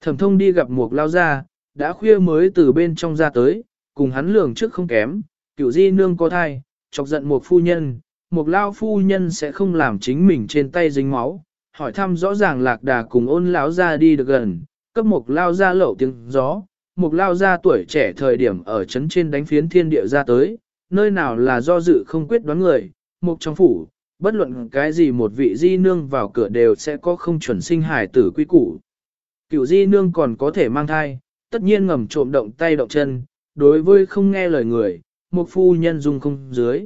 Thẩm thông đi gặp một lao ra, đã khuya mới từ bên trong ra tới, cùng hắn lường trước không kém, cựu di nương có thai, chọc giận một phu nhân, một lao phu nhân sẽ không làm chính mình trên tay dính máu, hỏi thăm rõ ràng lạc đà cùng ôn lão ra đi được gần, cấp một lao ra lậu tiếng gió, một lao ra tuổi trẻ thời điểm ở chấn trên đánh phiến thiên địa ra tới, nơi nào là do dự không quyết đoán người, một trong phủ, bất luận cái gì một vị di nương vào cửa đều sẽ có không chuẩn sinh hài tử quy củ. Cựu di nương còn có thể mang thai, tất nhiên ngầm trộm động tay động chân, đối với không nghe lời người, một phu nhân dung không dưới.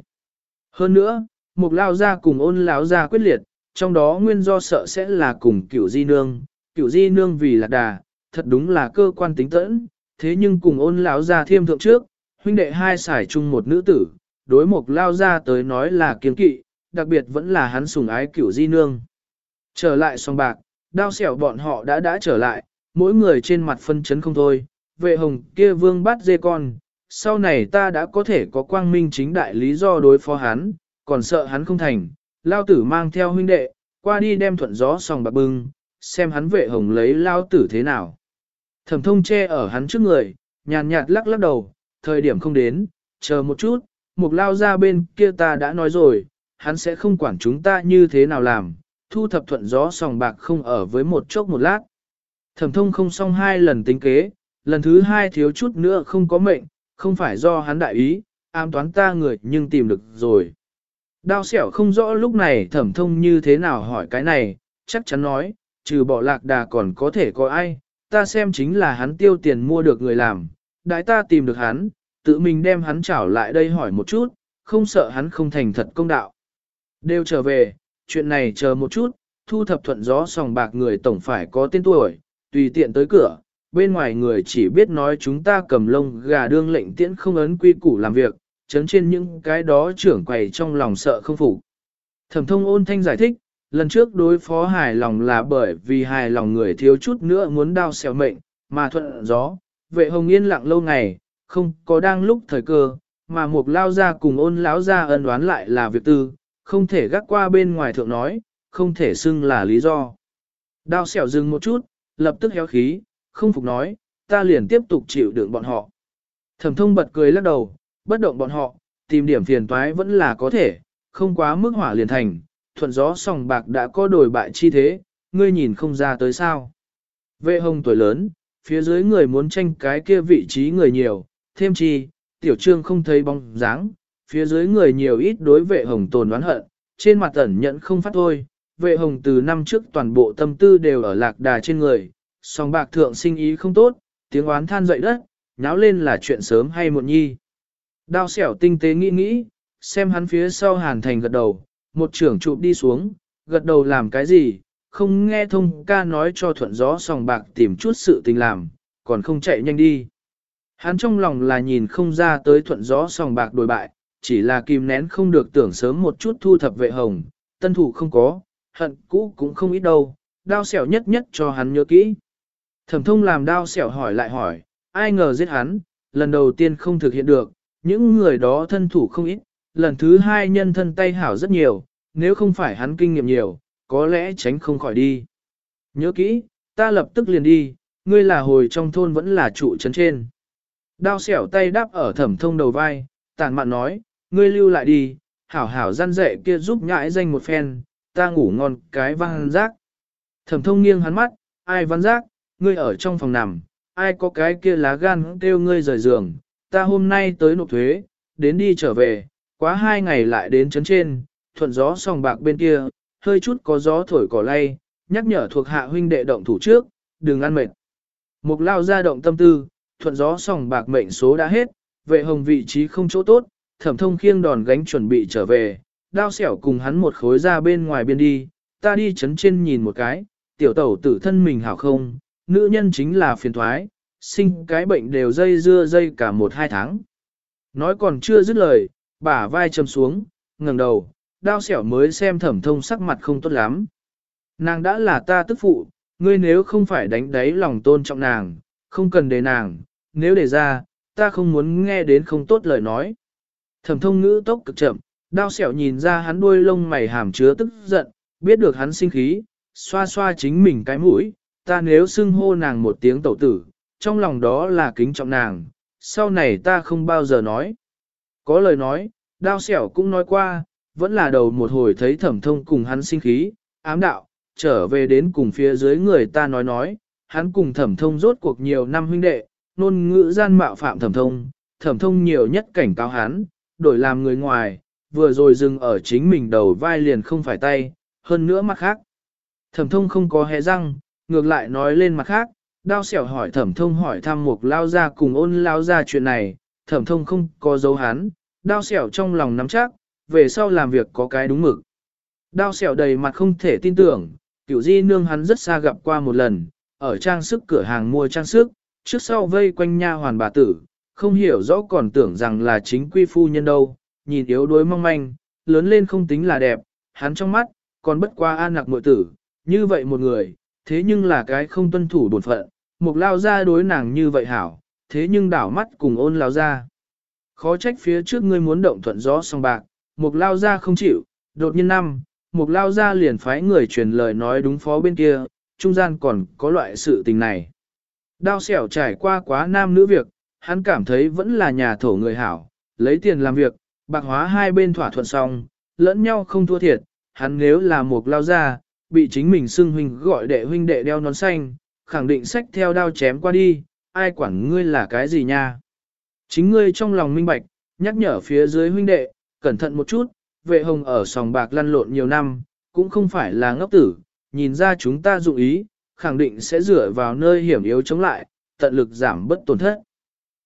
Hơn nữa, một lao gia cùng ôn lão gia quyết liệt, trong đó nguyên do sợ sẽ là cùng cựu di nương, cựu di nương vì lạc đà, thật đúng là cơ quan tính tẫn, thế nhưng cùng ôn lão gia thiêm thượng trước, huynh đệ hai xài chung một nữ tử, đối một lao gia tới nói là kiên kỵ, đặc biệt vẫn là hắn sùng ái cựu di nương. Trở lại song bạc, đao xẻo bọn họ đã đã trở lại, mỗi người trên mặt phân chấn không thôi, vệ hồng kia vương bắt dê con, sau này ta đã có thể có quang minh chính đại lý do đối phó hắn, còn sợ hắn không thành, lao tử mang theo huynh đệ, qua đi đem thuận gió sòng bạc bưng, xem hắn vệ hồng lấy lao tử thế nào. Thẩm thông che ở hắn trước người, nhàn nhạt lắc lắc đầu, thời điểm không đến, chờ một chút, mục lao ra bên kia ta đã nói rồi, hắn sẽ không quản chúng ta như thế nào làm, thu thập thuận gió sòng bạc không ở với một chốc một lát. Thẩm thông không xong hai lần tính kế, lần thứ hai thiếu chút nữa không có mệnh, không phải do hắn đại ý, ám toán ta người nhưng tìm được rồi. Đao xẻo không rõ lúc này thẩm thông như thế nào hỏi cái này, chắc chắn nói, trừ bỏ lạc đà còn có thể có ai, ta xem chính là hắn tiêu tiền mua được người làm, đại ta tìm được hắn, tự mình đem hắn trảo lại đây hỏi một chút, không sợ hắn không thành thật công đạo. Đều trở về, chuyện này chờ một chút, thu thập thuận gió sòng bạc người tổng phải có tên tuổi, tùy tiện tới cửa, bên ngoài người chỉ biết nói chúng ta cầm lông gà đương lệnh tiễn không ấn quy củ làm việc, chấn trên những cái đó trưởng quầy trong lòng sợ không phục. Thẩm thông ôn thanh giải thích, lần trước đối phó hài lòng là bởi vì hài lòng người thiếu chút nữa muốn đao xẻo mệnh, mà thuận gió, vệ hồng yên lặng lâu ngày, không có đang lúc thời cơ, mà một lao ra cùng ôn lão ra ân đoán lại là việc tư, không thể gác qua bên ngoài thượng nói, không thể xưng là lý do. Đao xẻo dừng một chút, lập tức héo khí, không phục nói, ta liền tiếp tục chịu đựng bọn họ. Thẩm thông bật cười lắc đầu, bất động bọn họ, tìm điểm phiền toái vẫn là có thể, không quá mức hỏa liền thành, thuận gió sòng bạc đã có đổi bại chi thế, ngươi nhìn không ra tới sao. Vệ hồng tuổi lớn, phía dưới người muốn tranh cái kia vị trí người nhiều, thêm chi, tiểu trương không thấy bóng dáng, phía dưới người nhiều ít đối vệ hồng tồn đoán hận, trên mặt ẩn nhận không phát thôi, vệ hồng từ năm trước toàn bộ tâm tư đều ở lạc đà trên người, song bạc thượng sinh ý không tốt, tiếng oán than dậy đất, nháo lên là chuyện sớm hay muộn nhi. Đao xẻo tinh tế nghĩ nghĩ, xem hắn phía sau hàn thành gật đầu, một trưởng chụp đi xuống, gật đầu làm cái gì, không nghe thông ca nói cho thuận gió sòng bạc tìm chút sự tình làm, còn không chạy nhanh đi. Hắn trong lòng là nhìn không ra tới thuận gió sòng bạc đổi bại, chỉ là kìm nén không được tưởng sớm một chút thu thập vệ hồng, tân thủ không có, hận cũ cũng không ít đâu, đao xẻo nhất nhất cho hắn nhớ kỹ. Thẩm thông làm đao xẻo hỏi lại hỏi, ai ngờ giết hắn, lần đầu tiên không thực hiện được, những người đó thân thủ không ít, lần thứ hai nhân thân tay hảo rất nhiều, nếu không phải hắn kinh nghiệm nhiều, có lẽ tránh không khỏi đi. Nhớ kỹ, ta lập tức liền đi, ngươi là hồi trong thôn vẫn là trụ trấn trên. Đao xẻo tay đáp ở thẩm thông đầu vai, tàn mạn nói, ngươi lưu lại đi, hảo hảo gian dạy kia giúp nhãi danh một phen, ta ngủ ngon cái văn giác. Thẩm thông nghiêng hắn mắt, ai văn giác, ngươi ở trong phòng nằm, ai có cái kia lá gan kêu ngươi rời giường, ta hôm nay tới nộp thuế, đến đi trở về, quá hai ngày lại đến chấn trên, thuận gió sòng bạc bên kia, hơi chút có gió thổi cỏ lay, nhắc nhở thuộc hạ huynh đệ động thủ trước, đừng ăn mệt. Mục lao ra động tâm tư, thuận gió sòng bạc mệnh số đã hết, vệ hồng vị trí không chỗ tốt, thẩm thông khiêng đòn gánh chuẩn bị trở về, đao xẻo cùng hắn một khối ra bên ngoài biên đi, ta đi chấn trên nhìn một cái, tiểu tẩu tử thân mình hảo không, nữ nhân chính là phiền thoái, sinh cái bệnh đều dây dưa dây cả một hai tháng. Nói còn chưa dứt lời, bả vai chầm xuống, ngẩng đầu, đao xẻo mới xem thẩm thông sắc mặt không tốt lắm. Nàng đã là ta tức phụ, ngươi nếu không phải đánh đáy lòng tôn trọng nàng, không cần để nàng, nếu để ra, ta không muốn nghe đến không tốt lời nói. Thẩm thông ngữ tốc cực chậm, đao xẻo nhìn ra hắn đuôi lông mày hàm chứa tức giận, biết được hắn sinh khí, xoa xoa chính mình cái mũi, ta nếu xưng hô nàng một tiếng tẩu tử, trong lòng đó là kính trọng nàng, sau này ta không bao giờ nói. Có lời nói, đao xẻo cũng nói qua, vẫn là đầu một hồi thấy thẩm thông cùng hắn sinh khí, ám đạo, trở về đến cùng phía dưới người ta nói nói, hắn cùng thẩm thông rốt cuộc nhiều năm huynh đệ, nôn ngữ gian mạo phạm thẩm thông, thẩm thông nhiều nhất cảnh cáo hắn, đổi làm người ngoài, vừa rồi dừng ở chính mình đầu vai liền không phải tay, hơn nữa mặt khác. Thẩm thông không có hé răng, ngược lại nói lên mặt khác, đao xẻo hỏi thẩm thông hỏi thăm một lao ra cùng ôn lao ra chuyện này, thẩm thông không có dấu hắn, đao xẻo trong lòng nắm chắc, về sau làm việc có cái đúng mực. Đao xẻo đầy mặt không thể tin tưởng, kiểu di nương hắn rất xa gặp qua một lần, ở trang sức cửa hàng mua trang sức, trước sau vây quanh nha hoàn bà tử, không hiểu rõ còn tưởng rằng là chính quy phu nhân đâu, nhìn yếu đuối mong manh, lớn lên không tính là đẹp, hắn trong mắt, còn bất qua an lạc mội tử, như vậy một người, thế nhưng là cái không tuân thủ bổn phận, một lao ra đối nàng như vậy hảo, thế nhưng đảo mắt cùng ôn lao ra. Khó trách phía trước ngươi muốn động thuận gió song bạc, một lao ra không chịu, đột nhiên năm, một lao ra liền phái người truyền lời nói đúng phó bên kia, trung gian còn có loại sự tình này. Đao xẻo trải qua quá nam nữ việc, hắn cảm thấy vẫn là nhà thổ người hảo, lấy tiền làm việc, bạc hóa hai bên thỏa thuận xong, lẫn nhau không thua thiệt, hắn nếu là một lao ra, bị chính mình xưng huynh gọi đệ huynh đệ đeo nón xanh, khẳng định sách theo đao chém qua đi, ai quản ngươi là cái gì nha. Chính ngươi trong lòng minh bạch, nhắc nhở phía dưới huynh đệ, cẩn thận một chút, vệ hồng ở sòng bạc lăn lộn nhiều năm, cũng không phải là ngốc tử, nhìn ra chúng ta dụng ý, khẳng định sẽ dựa vào nơi hiểm yếu chống lại, tận lực giảm bất tổn thất.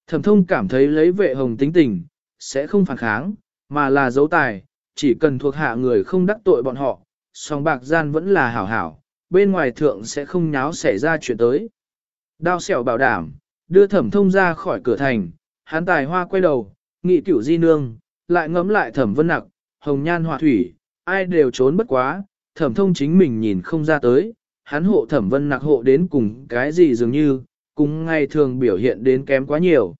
Thẩm thông cảm thấy lấy vệ hồng tính tình, sẽ không phản kháng, mà là dấu tài, chỉ cần thuộc hạ người không đắc tội bọn họ, song bạc gian vẫn là hảo hảo, bên ngoài thượng sẽ không nháo xảy ra chuyện tới. Đao xẻo bảo đảm, đưa thẩm thông ra khỏi cửa thành, Hán tài hoa quay đầu, nghị cửu di nương, lại ngấm lại thẩm vân nặc, hồng nhan họa thủy, ai đều trốn bất quá, thẩm thông chính mình nhìn không ra tới, hắn hộ thẩm vân nặc hộ đến cùng cái gì dường như, cùng ngày thường biểu hiện đến kém quá nhiều.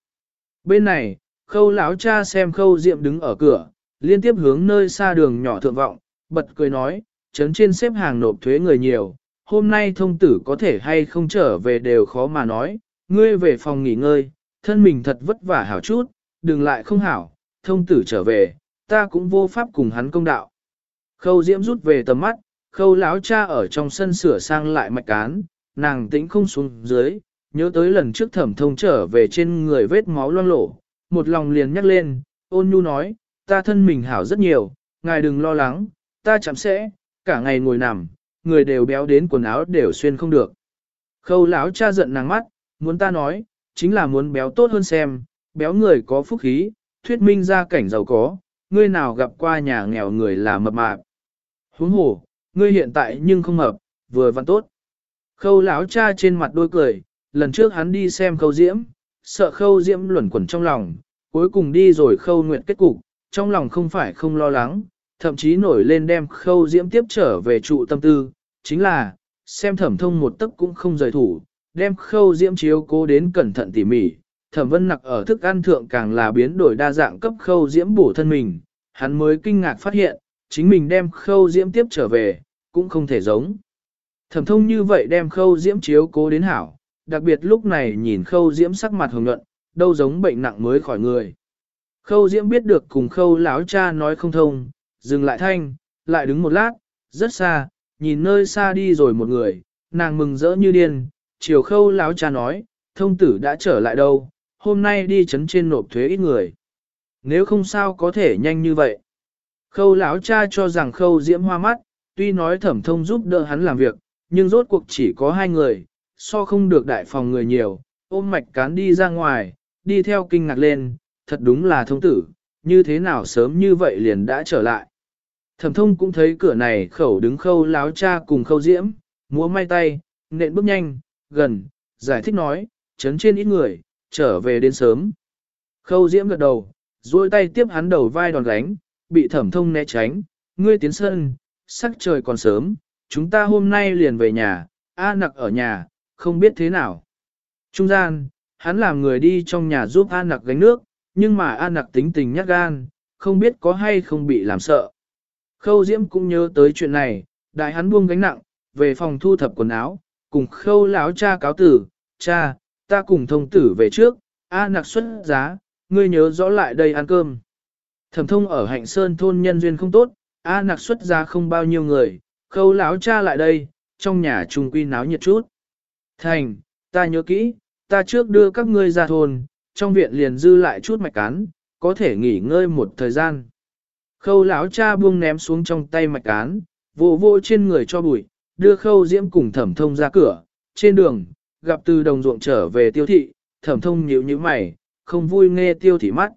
Bên này, khâu lão cha xem khâu diệm đứng ở cửa, liên tiếp hướng nơi xa đường nhỏ thượng vọng, bật cười nói, chấn trên xếp hàng nộp thuế người nhiều, hôm nay thông tử có thể hay không trở về đều khó mà nói, ngươi về phòng nghỉ ngơi, thân mình thật vất vả hảo chút, đừng lại không hảo, thông tử trở về, ta cũng vô pháp cùng hắn công đạo. Khâu diễm rút về tầm mắt, khâu lão cha ở trong sân sửa sang lại mạch cán, nàng tĩnh không xuống dưới, nhớ tới lần trước thẩm thông trở về trên người vết máu loang lổ, một lòng liền nhắc lên, ôn nhu nói, ta thân mình hảo rất nhiều, ngài đừng lo lắng, ta chậm sẽ, cả ngày ngồi nằm, người đều béo đến quần áo đều xuyên không được. Khâu lão cha giận nàng mắt, muốn ta nói, chính là muốn béo tốt hơn xem, béo người có phúc khí, thuyết minh ra cảnh giàu có, ngươi nào gặp qua nhà nghèo người là mập mạp. Huống hồ, ngươi hiện tại nhưng không mập, vừa văn tốt. Khâu lão cha trên mặt đôi cười, lần trước hắn đi xem khâu diễm, sợ khâu diễm luẩn quẩn trong lòng, cuối cùng đi rồi khâu nguyện kết cục, trong lòng không phải không lo lắng, thậm chí nổi lên đem khâu diễm tiếp trở về trụ tâm tư, chính là, xem thẩm thông một tấc cũng không rời thủ, đem khâu diễm chiếu cố đến cẩn thận tỉ mỉ, thẩm vân nặc ở thức ăn thượng càng là biến đổi đa dạng cấp khâu diễm bổ thân mình, hắn mới kinh ngạc phát hiện, chính mình đem khâu diễm tiếp trở về, cũng không thể giống. Thẩm thông như vậy đem khâu diễm chiếu cố đến hảo, đặc biệt lúc này nhìn khâu diễm sắc mặt hồng nhuận, đâu giống bệnh nặng mới khỏi người. Khâu diễm biết được cùng khâu lão cha nói không thông, dừng lại thanh, lại đứng một lát, rất xa, nhìn nơi xa đi rồi một người, nàng mừng rỡ như điên, chiều khâu lão cha nói, thông tử đã trở lại đâu, hôm nay đi chấn trên nộp thuế ít người. Nếu không sao có thể nhanh như vậy. Khâu lão cha cho rằng khâu diễm hoa mắt, tuy nói thẩm thông giúp đỡ hắn làm việc, nhưng rốt cuộc chỉ có hai người, so không được đại phòng người nhiều, ôm mạch cán đi ra ngoài, đi theo kinh ngạc lên, thật đúng là thông tử, như thế nào sớm như vậy liền đã trở lại. Thẩm thông cũng thấy cửa này khẩu đứng khâu láo cha cùng khâu diễm, múa may tay, nện bước nhanh, gần, giải thích nói, chấn trên ít người, trở về đến sớm. Khâu diễm gật đầu, duỗi tay tiếp hắn đầu vai đòn gánh, bị thẩm thông né tránh, ngươi tiến sân, sắc trời còn sớm, chúng ta hôm nay liền về nhà, A nặc ở nhà, không biết thế nào. Trung gian, hắn làm người đi trong nhà giúp An nặc gánh nước, nhưng mà An nặc tính tình nhát gan, không biết có hay không bị làm sợ. Khâu Diễm cũng nhớ tới chuyện này, đại hắn buông gánh nặng, về phòng thu thập quần áo, cùng cùng khâu lão cha cáo tử, cha, ta cùng thông tử về trước, A nặc xuất giá, ngươi nhớ rõ lại đây ăn cơm. Thẩm thông ở hạnh sơn thôn nhân duyên không tốt, A nặc xuất giá không bao nhiêu người, khâu lão cha lại đây, trong nhà trung quy náo nhiệt chút. Thành, ta nhớ kỹ, ta trước đưa các ngươi ra thôn, trong viện liền dư lại chút mạch cán, có thể nghỉ ngơi một thời gian. Khâu lão cha buông ném xuống trong tay mạch cán, vô vô trên người cho bụi, đưa khâu diễm cùng thẩm thông ra cửa, trên đường, gặp từ đồng ruộng trở về tiêu thị, thẩm thông nhíu như mày, không vui nghe tiêu thị mắt.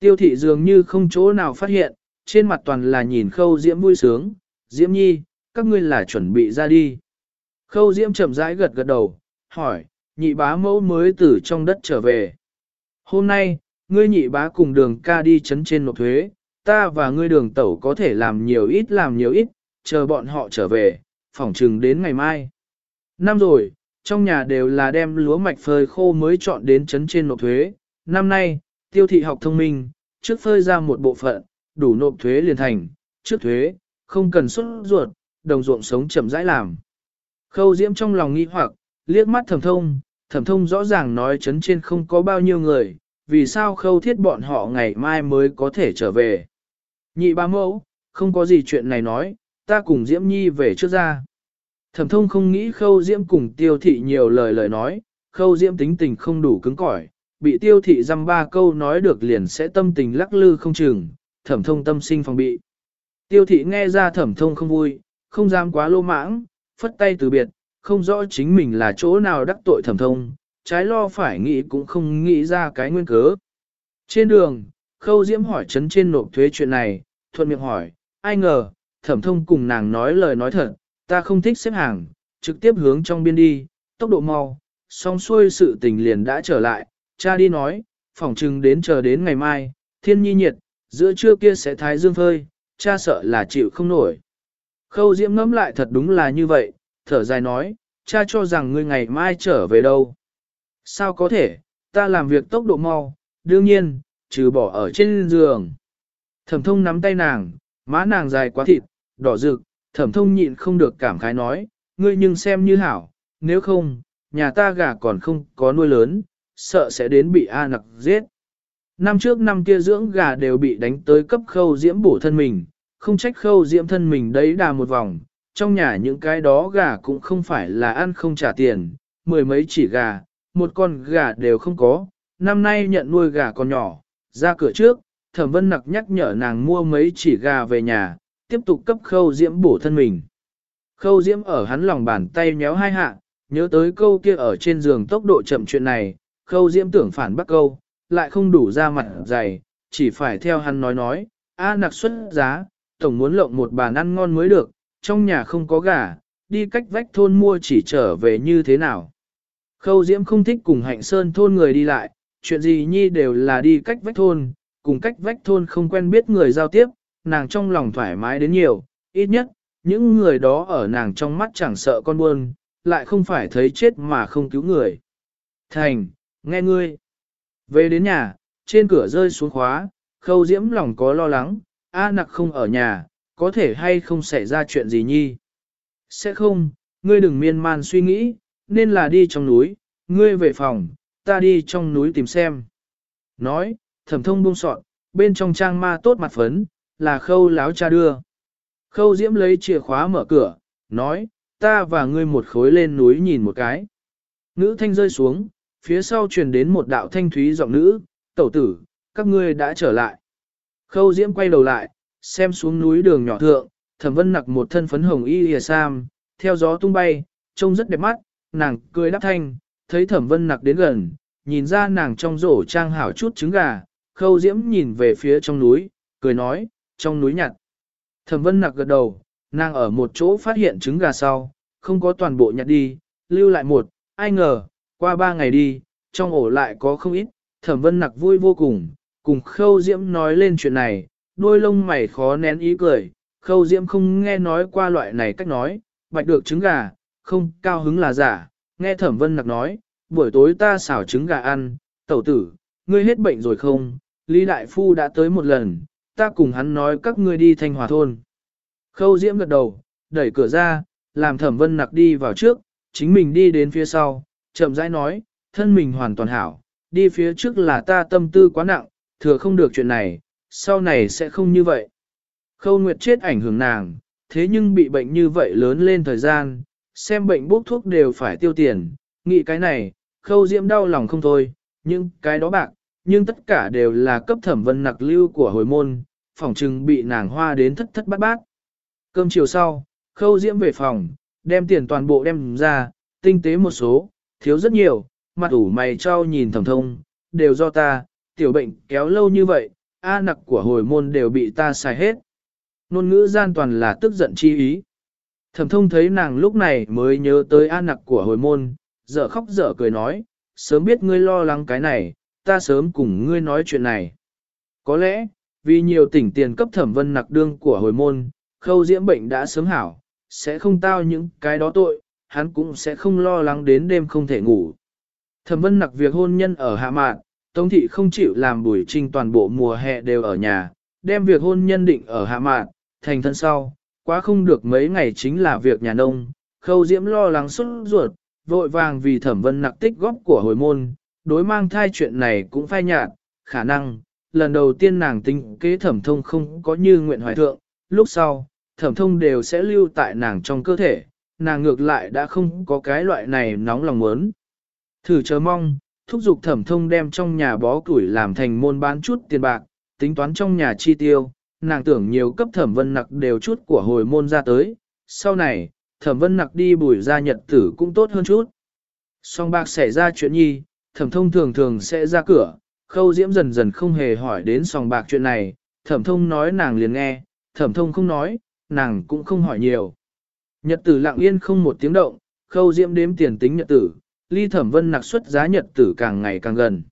Tiêu thị dường như không chỗ nào phát hiện, trên mặt toàn là nhìn khâu diễm vui sướng, diễm nhi, các ngươi là chuẩn bị ra đi. Khâu diễm chậm rãi gật gật đầu, hỏi, nhị bá mẫu mới từ trong đất trở về. Hôm nay, ngươi nhị bá cùng đường ca đi chấn trên nộp thuế, ta và ngươi đường tẩu có thể làm nhiều ít làm nhiều ít, chờ bọn họ trở về, phỏng chừng đến ngày mai. Năm rồi, trong nhà đều là đem lúa mạch phơi khô mới chọn đến chấn trên nộp thuế. Năm nay, tiêu thị học thông minh, trước phơi ra một bộ phận, đủ nộp thuế liền thành, trước thuế, không cần xuất ruột, đồng ruộng sống chậm rãi làm. Khâu diễm trong lòng nghi hoặc, liếc mắt thẩm thông, thẩm thông rõ ràng nói chấn trên không có bao nhiêu người, vì sao khâu thiết bọn họ ngày mai mới có thể trở về. Nhị ba mẫu, không có gì chuyện này nói, ta cùng Diễm Nhi về trước ra. Thẩm thông không nghĩ khâu Diễm cùng tiêu thị nhiều lời lời nói, khâu Diễm tính tình không đủ cứng cỏi, bị tiêu thị dăm ba câu nói được liền sẽ tâm tình lắc lư không chừng, thẩm thông tâm sinh phòng bị. Tiêu thị nghe ra thẩm thông không vui, không dám quá lô mãng, phất tay từ biệt, không rõ chính mình là chỗ nào đắc tội thẩm thông, trái lo phải nghĩ cũng không nghĩ ra cái nguyên cớ. Trên đường, khâu diễm hỏi chấn trên nộp thuế chuyện này, thuận miệng hỏi, ai ngờ, thẩm thông cùng nàng nói lời nói thật, ta không thích xếp hàng, trực tiếp hướng trong biên đi, tốc độ mau, xong xuôi sự tình liền đã trở lại, cha đi nói, phỏng chừng đến chờ đến ngày mai, thiên nhi nhiệt, giữa trưa kia sẽ thái dương phơi, cha sợ là chịu không nổi. Khâu diễm ngẫm lại thật đúng là như vậy, thở dài nói, cha cho rằng ngươi ngày mai trở về đâu. Sao có thể, ta làm việc tốc độ mau, đương nhiên, trừ bỏ ở trên giường. Thẩm thông nắm tay nàng, má nàng dài quá thịt, đỏ rực, thẩm thông nhịn không được cảm khái nói, ngươi nhưng xem như hảo, nếu không, nhà ta gà còn không có nuôi lớn, sợ sẽ đến bị A nặc giết. Năm trước năm kia dưỡng gà đều bị đánh tới cấp khâu diễm bổ thân mình, không trách khâu diễm thân mình đấy đà một vòng, trong nhà những cái đó gà cũng không phải là ăn không trả tiền, mười mấy chỉ gà, một con gà đều không có, năm nay nhận nuôi gà còn nhỏ, ra cửa trước, thẩm vân nặc nhắc nhở nàng mua mấy chỉ gà về nhà, tiếp tục cấp khâu diễm bổ thân mình. Khâu diễm ở hắn lòng bàn tay nhéo hai hạ, nhớ tới câu kia ở trên giường tốc độ chậm chuyện này, khâu diễm tưởng phản bác câu, lại không đủ ra mặt dày, chỉ phải theo hắn nói nói, a nặc xuất giá, tổng muốn lộng một bàn ăn ngon mới được, trong nhà không có gà, đi cách vách thôn mua chỉ trở về như thế nào. Khâu diễm không thích cùng hạnh sơn thôn người đi lại, chuyện gì nhi đều là đi cách vách thôn, cùng cách vách thôn không quen biết người giao tiếp, nàng trong lòng thoải mái đến nhiều, ít nhất, những người đó ở nàng trong mắt chẳng sợ con buôn, lại không phải thấy chết mà không cứu người. Thành, nghe ngươi. Về đến nhà, trên cửa rơi xuống khóa, khâu diễm lòng có lo lắng, A nặc không ở nhà, có thể hay không xảy ra chuyện gì nhi. Sẽ không, ngươi đừng miên man suy nghĩ, nên là đi trong núi, ngươi về phòng, ta đi trong núi tìm xem. Nói, thẩm thông buông sọn, bên trong trang ma tốt mặt phấn, là khâu láo cha đưa. Khâu diễm lấy chìa khóa mở cửa, nói, ta và ngươi một khối lên núi nhìn một cái. Nữ thanh rơi xuống, phía sau truyền đến một đạo thanh thúy giọng nữ, tẩu tử, các ngươi đã trở lại. Khâu diễm quay đầu lại, xem xuống núi đường nhỏ thượng, thẩm vân nặc một thân phấn hồng y hìa sam, theo gió tung bay, trông rất đẹp mắt, nàng cười đáp thanh, thấy thẩm vân nặc đến gần, nhìn ra nàng trong rổ trang hảo chút trứng gà, khâu diễm nhìn về phía trong núi, cười nói, trong núi nhặt. Thẩm vân nặc gật đầu, nàng ở một chỗ phát hiện trứng gà sau, không có toàn bộ nhặt đi, lưu lại một, ai ngờ, qua ba ngày đi, trong ổ lại có không ít, thẩm vân nặc vui vô cùng, cùng khâu diễm nói lên chuyện này, đôi lông mày khó nén ý cười, khâu diễm không nghe nói qua loại này cách nói, bạch được trứng gà, không cao hứng là giả, nghe thẩm vân nặc nói, buổi tối ta xào trứng gà ăn, tẩu tử, ngươi hết bệnh rồi không, Lý Đại Phu đã tới một lần, ta cùng hắn nói các ngươi đi thanh hòa thôn. Khâu diễm gật đầu, đẩy cửa ra, làm thẩm vân nặc đi vào trước, chính mình đi đến phía sau, chậm rãi nói, thân mình hoàn toàn hảo, đi phía trước là ta tâm tư quá nặng, thừa không được chuyện này, sau này sẽ không như vậy. Khâu Nguyệt chết ảnh hưởng nàng, thế nhưng bị bệnh như vậy lớn lên thời gian, xem bệnh bốc thuốc đều phải tiêu tiền, nghĩ cái này, khâu diễm đau lòng không thôi, nhưng cái đó bạc, nhưng tất cả đều là cấp thẩm vân nặc lưu của hồi môn, phòng trừng bị nàng hoa đến thất thất bát bát. Cơm chiều sau, khâu diễm về phòng, đem tiền toàn bộ đem ra, tinh tế một số, thiếu rất nhiều, mặt ủ mày trao nhìn thẩm thông, đều do ta, tiểu bệnh kéo lâu như vậy, a nặc của hồi môn đều bị ta xài hết. Nôn ngữ gian toàn là tức giận chi ý. Thẩm thông thấy nàng lúc này mới nhớ tới a nặc của hồi môn, dở khóc dở cười nói, sớm biết ngươi lo lắng cái này, ta sớm cùng ngươi nói chuyện này. Có lẽ, vì nhiều tỉnh tiền cấp thẩm vân nặc đương của hồi môn, khâu diễm bệnh đã sớm hảo, sẽ không tao những cái đó tội, hắn cũng sẽ không lo lắng đến đêm không thể ngủ. Thẩm vân nặc việc hôn nhân ở hạ mạn, Tống thị không chịu làm buổi trinh toàn bộ mùa hè đều ở nhà, đem việc hôn nhân định ở hạ mạn, thành thân sau, quá không được mấy ngày chính là việc nhà nông, khâu diễm lo lắng xuất ruột, vội vàng vì thẩm vân nặc tích góp của hồi môn, đối mang thai chuyện này cũng phai nhạt, khả năng, lần đầu tiên nàng tính kế thẩm thông không có như nguyện hoài thượng, lúc sau, thẩm thông đều sẽ lưu tại nàng trong cơ thể, nàng ngược lại đã không có cái loại này nóng lòng muốn. Thử chờ mong, thúc giục thẩm thông đem trong nhà bó củi làm thành môn bán chút tiền bạc, tính toán trong nhà chi tiêu, nàng tưởng nhiều cấp thẩm vân nặc đều chút của hồi môn ra tới, sau này, thẩm vân nặc đi bùi ra nhật tử cũng tốt hơn chút. Song bạc xảy ra chuyện nhi, thẩm thông thường thường sẽ ra cửa, khâu diễm dần dần không hề hỏi đến song bạc chuyện này, thẩm thông nói nàng liền nghe, thẩm thông không nói, nàng cũng không hỏi nhiều. Nhật tử lặng yên không một tiếng động, khâu diễm đếm tiền tính nhật tử, ly thẩm vân nặc xuất giá nhật tử càng ngày càng gần.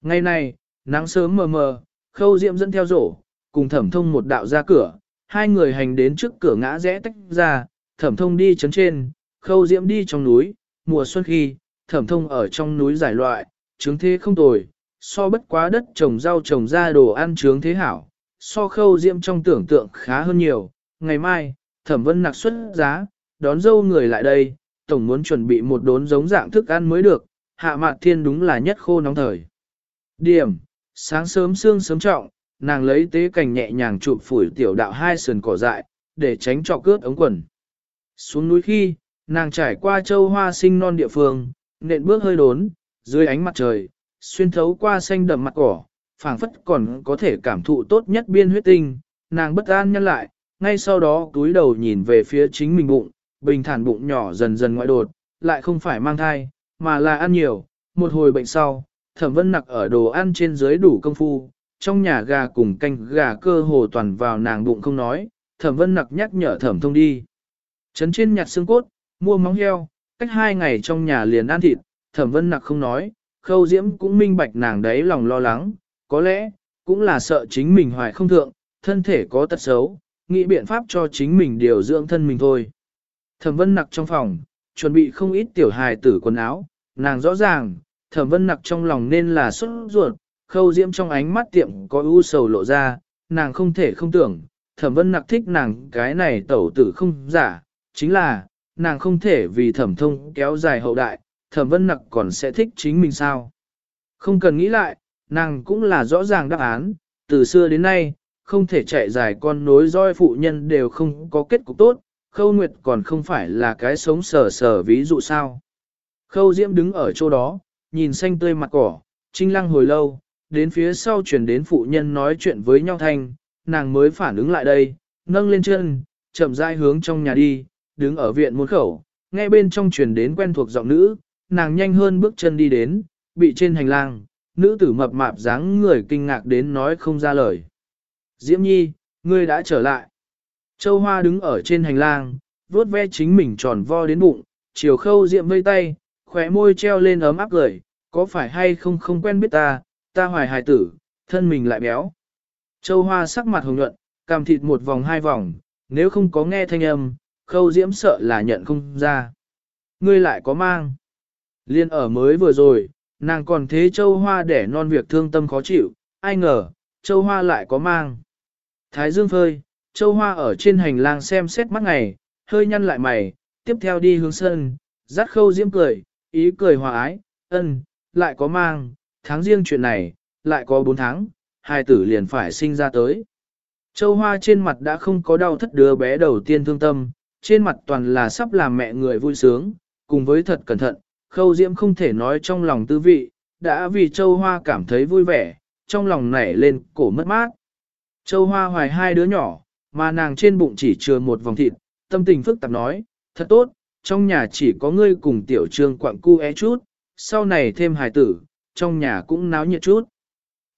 Ngày nay, nắng sớm mờ mờ, khâu Diệm dẫn theo rổ, cùng thẩm thông một đạo ra cửa, hai người hành đến trước cửa ngã rẽ tách ra, thẩm thông đi chấn trên, khâu Diệm đi trong núi, mùa xuân khi, thẩm thông ở trong núi giải loại, trướng thế không tồi, so bất quá đất trồng rau trồng ra đồ ăn trướng thế hảo, so khâu Diệm trong tưởng tượng khá hơn nhiều, ngày mai, thẩm vân nặc xuất giá, đón dâu người lại đây, tổng muốn chuẩn bị một đốn giống dạng thức ăn mới được, hạ mạn thiên đúng là nhất khô nóng thời. Điểm, sáng sớm sương sớm trọng, nàng lấy tế cành nhẹ nhàng chụp phủi tiểu đạo hai sườn cỏ dại, để tránh trọ cướp ống quần. Xuống núi khi, nàng trải qua châu hoa sinh non địa phương, nện bước hơi đốn, dưới ánh mặt trời, xuyên thấu qua xanh đậm mặt cỏ, phảng phất còn có thể cảm thụ tốt nhất biên huyết tinh, nàng bất an nhân lại, ngay sau đó túi đầu nhìn về phía chính mình bụng, bình thản bụng nhỏ dần dần ngoại đột, lại không phải mang thai, mà là ăn nhiều, một hồi bệnh sau, thẩm vân nặc ở đồ ăn trên dưới đủ công phu, trong nhà gà cùng canh gà cơ hồ toàn vào nàng bụng không nói, thẩm vân nặc nhắc nhở thẩm thông đi. Trấn trên nhặt xương cốt, mua móng heo, cách hai ngày trong nhà liền ăn thịt, thẩm vân nặc không nói, khâu diễm cũng minh bạch nàng đấy lòng lo lắng, có lẽ, cũng là sợ chính mình hoài không thượng, thân thể có tật xấu, nghĩ biện pháp cho chính mình điều dưỡng thân mình thôi. Thẩm vân nặc trong phòng, chuẩn bị không ít tiểu hài tử quần áo, nàng rõ ràng, thẩm vân nặc trong lòng nên là xuất ruột, khâu diễm trong ánh mắt tiệm có ưu sầu lộ ra, nàng không thể không tưởng, thẩm vân nặc thích nàng cái này tẩu tử không giả, chính là, nàng không thể vì thẩm thông kéo dài hậu đại, thẩm vân nặc còn sẽ thích chính mình sao. Không cần nghĩ lại, nàng cũng là rõ ràng đáp án, từ xưa đến nay, không thể chạy dài con nối roi phụ nhân đều không có kết cục tốt, khâu nguyệt còn không phải là cái sống sờ sờ ví dụ sao. Khâu diễm đứng ở chỗ đó, nhìn xanh tươi mặt cỏ, trinh lăng hồi lâu, đến phía sau chuyển đến phụ nhân nói chuyện với nhau thanh, nàng mới phản ứng lại đây, nâng lên chân, chậm rãi hướng trong nhà đi, đứng ở viện môn khẩu, nghe bên trong truyền đến quen thuộc giọng nữ, nàng nhanh hơn bước chân đi đến, bị trên hành lang, nữ tử mập mạp dáng người kinh ngạc đến nói không ra lời. Diễm Nhi, ngươi đã trở lại. Châu Hoa đứng ở trên hành lang, vuốt ve chính mình tròn vo đến bụng, chiều khâu Diệm vây tay, khóe môi treo lên ấm áp cười, có phải hay không không quen biết ta, ta hoài hài tử, thân mình lại béo. Châu Hoa sắc mặt hồng nhuận, cằm thịt một vòng hai vòng, nếu không có nghe thanh âm, khâu diễm sợ là nhận không ra. Ngươi lại có mang. Liên ở mới vừa rồi, nàng còn thế châu hoa để non việc thương tâm khó chịu, ai ngờ, châu hoa lại có mang. Thái dương phơi, châu hoa ở trên hành lang xem xét mắt ngày, hơi nhăn lại mày, tiếp theo đi hướng sân, Dắt khâu diễm cười, ý cười hòa ái, ân, lại có mang, tháng riêng chuyện này, lại có bốn tháng, hai tử liền phải sinh ra tới. Châu Hoa trên mặt đã không có đau thất đứa bé đầu tiên thương tâm, trên mặt toàn là sắp làm mẹ người vui sướng, cùng với thật cẩn thận, khâu diễm không thể nói trong lòng tư vị, đã vì Châu Hoa cảm thấy vui vẻ, trong lòng nảy lên cổ mất mát. Châu Hoa hoài hai đứa nhỏ, mà nàng trên bụng chỉ chừa một vòng thịt, tâm tình phức tạp nói, thật tốt, trong nhà chỉ có ngươi cùng tiểu trương quặng cu é chút, sau này thêm hài tử, trong nhà cũng náo nhiệt chút.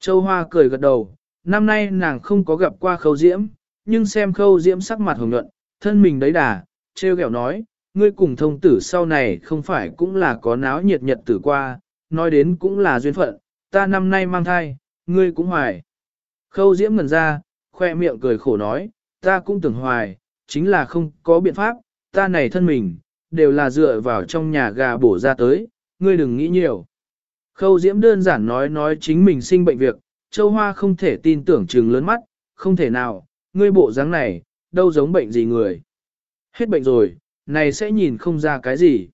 Châu Hoa cười gật đầu, năm nay nàng không có gặp qua khâu diễm, nhưng xem khâu diễm sắc mặt hồng nhuận, thân mình đấy đà, treo kẹo nói, ngươi cùng thông tử sau này không phải cũng là có náo nhiệt nhật tử qua, nói đến cũng là duyên phận, ta năm nay mang thai, ngươi cũng hoài. Khâu diễm ngần ra, khoe miệng cười khổ nói, ta cũng tưởng hoài, chính là không có biện pháp, ta này thân mình, đều là dựa vào trong nhà gà bổ ra tới, ngươi đừng nghĩ nhiều. Khâu diễm đơn giản nói nói chính mình sinh bệnh việc, châu hoa không thể tin tưởng trừng lớn mắt, không thể nào, ngươi bộ dáng này, đâu giống bệnh gì người. Hết bệnh rồi, này sẽ nhìn không ra cái gì.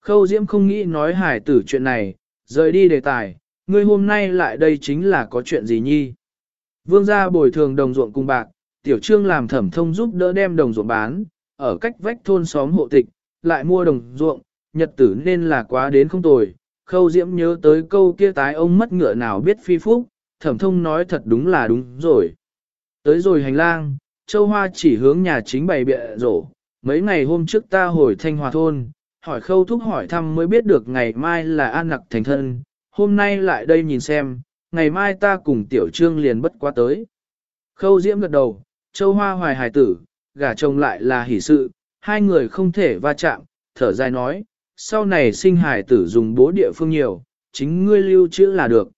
Khâu diễm không nghĩ nói hải tử chuyện này, rời đi đề tài, ngươi hôm nay lại đây chính là có chuyện gì nhi. Vương gia bồi thường đồng ruộng cùng bạc, tiểu trương làm thẩm thông giúp đỡ đem đồng ruộng bán, ở cách vách thôn xóm hộ tịch, lại mua đồng ruộng, nhật tử nên là quá đến không tồi. Khâu diễm nhớ tới câu kia tái ông mất ngựa nào biết phi phúc, thẩm thông nói thật đúng là đúng rồi. Tới rồi hành lang, châu hoa chỉ hướng nhà chính bày bịa rổ, mấy ngày hôm trước ta hồi thanh hòa thôn, hỏi khâu thúc hỏi thăm mới biết được ngày mai là an nặc thành thân, hôm nay lại đây nhìn xem, ngày mai ta cùng tiểu trương liền bất quá tới. Khâu diễm gật đầu, châu hoa hoài hài tử, gả chồng lại là hỷ sự, hai người không thể va chạm, thở dài nói, sau này sinh hài tử dùng bố địa phương nhiều, chính ngươi lưu trữ là được.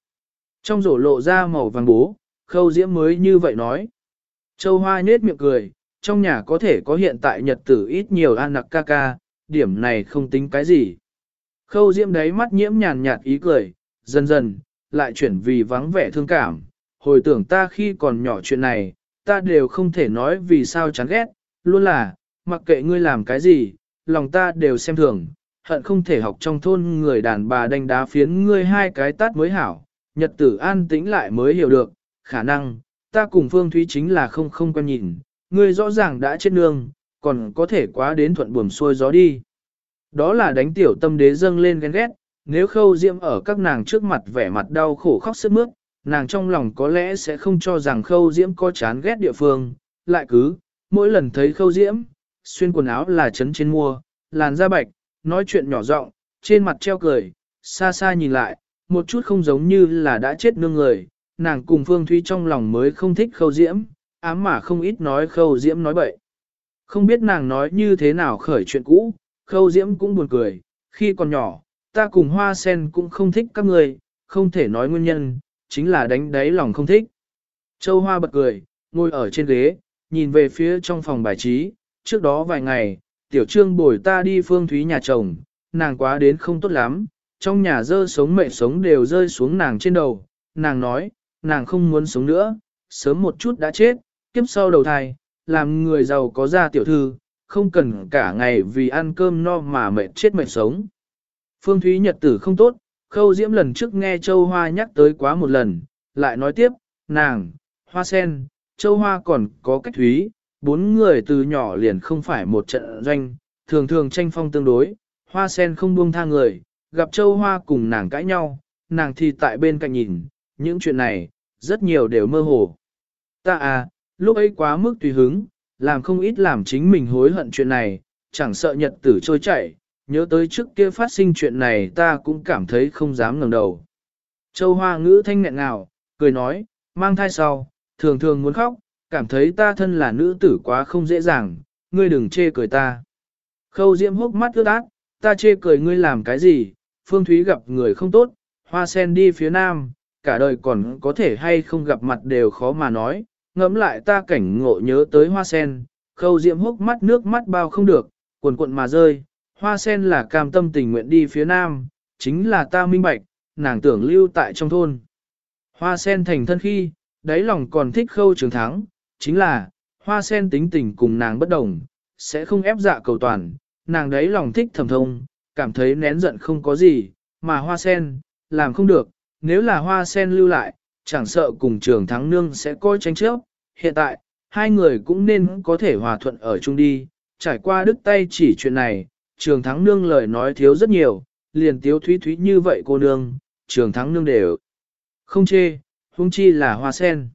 Trong rổ lộ ra màu vàng bố, khâu diễm mới như vậy nói. Châu hoa nết miệng cười, trong nhà có thể có hiện tại nhật tử ít nhiều an nặc ca ca, điểm này không tính cái gì. Khâu diễm đấy mắt nhiễm nhàn nhạt ý cười, dần dần, lại chuyển vì vắng vẻ thương cảm. Hồi tưởng ta khi còn nhỏ chuyện này, ta đều không thể nói vì sao chán ghét, luôn là, mặc kệ ngươi làm cái gì, lòng ta đều xem thường, hận không thể học trong thôn người đàn bà đánh đá phiến ngươi hai cái tát mới hảo, nhật tử an tĩnh lại mới hiểu được, khả năng, ta cùng Phương Thúy chính là không không quen nhìn, ngươi rõ ràng đã chết nương, còn có thể quá đến thuận buồm xuôi gió đi. Đó là đánh tiểu tâm đế dâng lên ghen ghét, nếu khâu diễm ở các nàng trước mặt vẻ mặt đau khổ khóc sức mướt, nàng trong lòng có lẽ sẽ không cho rằng khâu diễm có chán ghét địa phương, lại cứ, mỗi lần thấy khâu diễm, xuyên quần áo là chấn trên mua, làn da bạch, nói chuyện nhỏ giọng, trên mặt treo cười, xa xa nhìn lại, một chút không giống như là đã chết nương người, nàng cùng Phương Thúy trong lòng mới không thích khâu diễm, ám mà không ít nói khâu diễm nói bậy. Không biết nàng nói như thế nào khởi chuyện cũ, khâu diễm cũng buồn cười, khi còn nhỏ, ta cùng hoa sen cũng không thích các người, không thể nói nguyên nhân, chính là đánh đáy lòng không thích. Châu Hoa bật cười, ngồi ở trên ghế, nhìn về phía trong phòng bài trí, trước đó vài ngày, tiểu trương bồi ta đi phương thúy nhà chồng, nàng quá đến không tốt lắm, trong nhà dơ sống mẹ sống đều rơi xuống nàng trên đầu, nàng nói, nàng không muốn sống nữa, sớm một chút đã chết, kiếp sau đầu thai, làm người giàu có ra tiểu thư, không cần cả ngày vì ăn cơm no mà mệt chết mệt sống. Phương Thúy Nhật tử không tốt, khâu diễm lần trước nghe Châu Hoa nhắc tới quá một lần, lại nói tiếp, nàng, Hoa Sen, Châu Hoa còn có cách Thúy, bốn người từ nhỏ liền không phải một trận doanh, thường thường tranh phong tương đối, Hoa Sen không buông tha người, gặp Châu Hoa cùng nàng cãi nhau, nàng thì tại bên cạnh nhìn, những chuyện này, rất nhiều đều mơ hồ. Ta à, lúc ấy quá mức tùy hứng, làm không ít làm chính mình hối hận chuyện này, chẳng sợ nhật tử trôi chảy, nhớ tới trước kia phát sinh chuyện này ta cũng cảm thấy không dám ngẩng đầu. Châu Hoa ngữ thanh nghẹn ngào, cười nói, mang thai sau, thường thường muốn khóc, cảm thấy ta thân là nữ tử quá không dễ dàng, ngươi đừng chê cười ta. Khâu Diễm hốc mắt ướt át, ta chê cười ngươi làm cái gì, Phương Thúy gặp người không tốt, hoa sen đi phía nam, cả đời còn có thể hay không gặp mặt đều khó mà nói, ngẫm lại ta cảnh ngộ nhớ tới hoa sen, khâu Diễm hốc mắt nước mắt bao không được, cuộn cuộn mà rơi, hoa sen là cam tâm tình nguyện đi phía nam, chính là ta minh bạch, nàng tưởng lưu tại trong thôn. Hoa sen thành thân khi, đáy lòng còn thích khâu trường thắng, chính là, hoa sen tính tình cùng nàng bất đồng, sẽ không ép dạ cầu toàn, nàng đáy lòng thích thầm thông, cảm thấy nén giận không có gì, mà hoa sen, làm không được, nếu là hoa sen lưu lại, chẳng sợ cùng trường thắng nương sẽ coi tranh chấp. Hiện tại, hai người cũng nên có thể hòa thuận ở chung đi, trải qua đứt tay chỉ chuyện này, trường thắng nương lời nói thiếu rất nhiều, liền tiếu thúy thúy như vậy cô nương, trường thắng nương đều không chê, hung chi là hoa sen.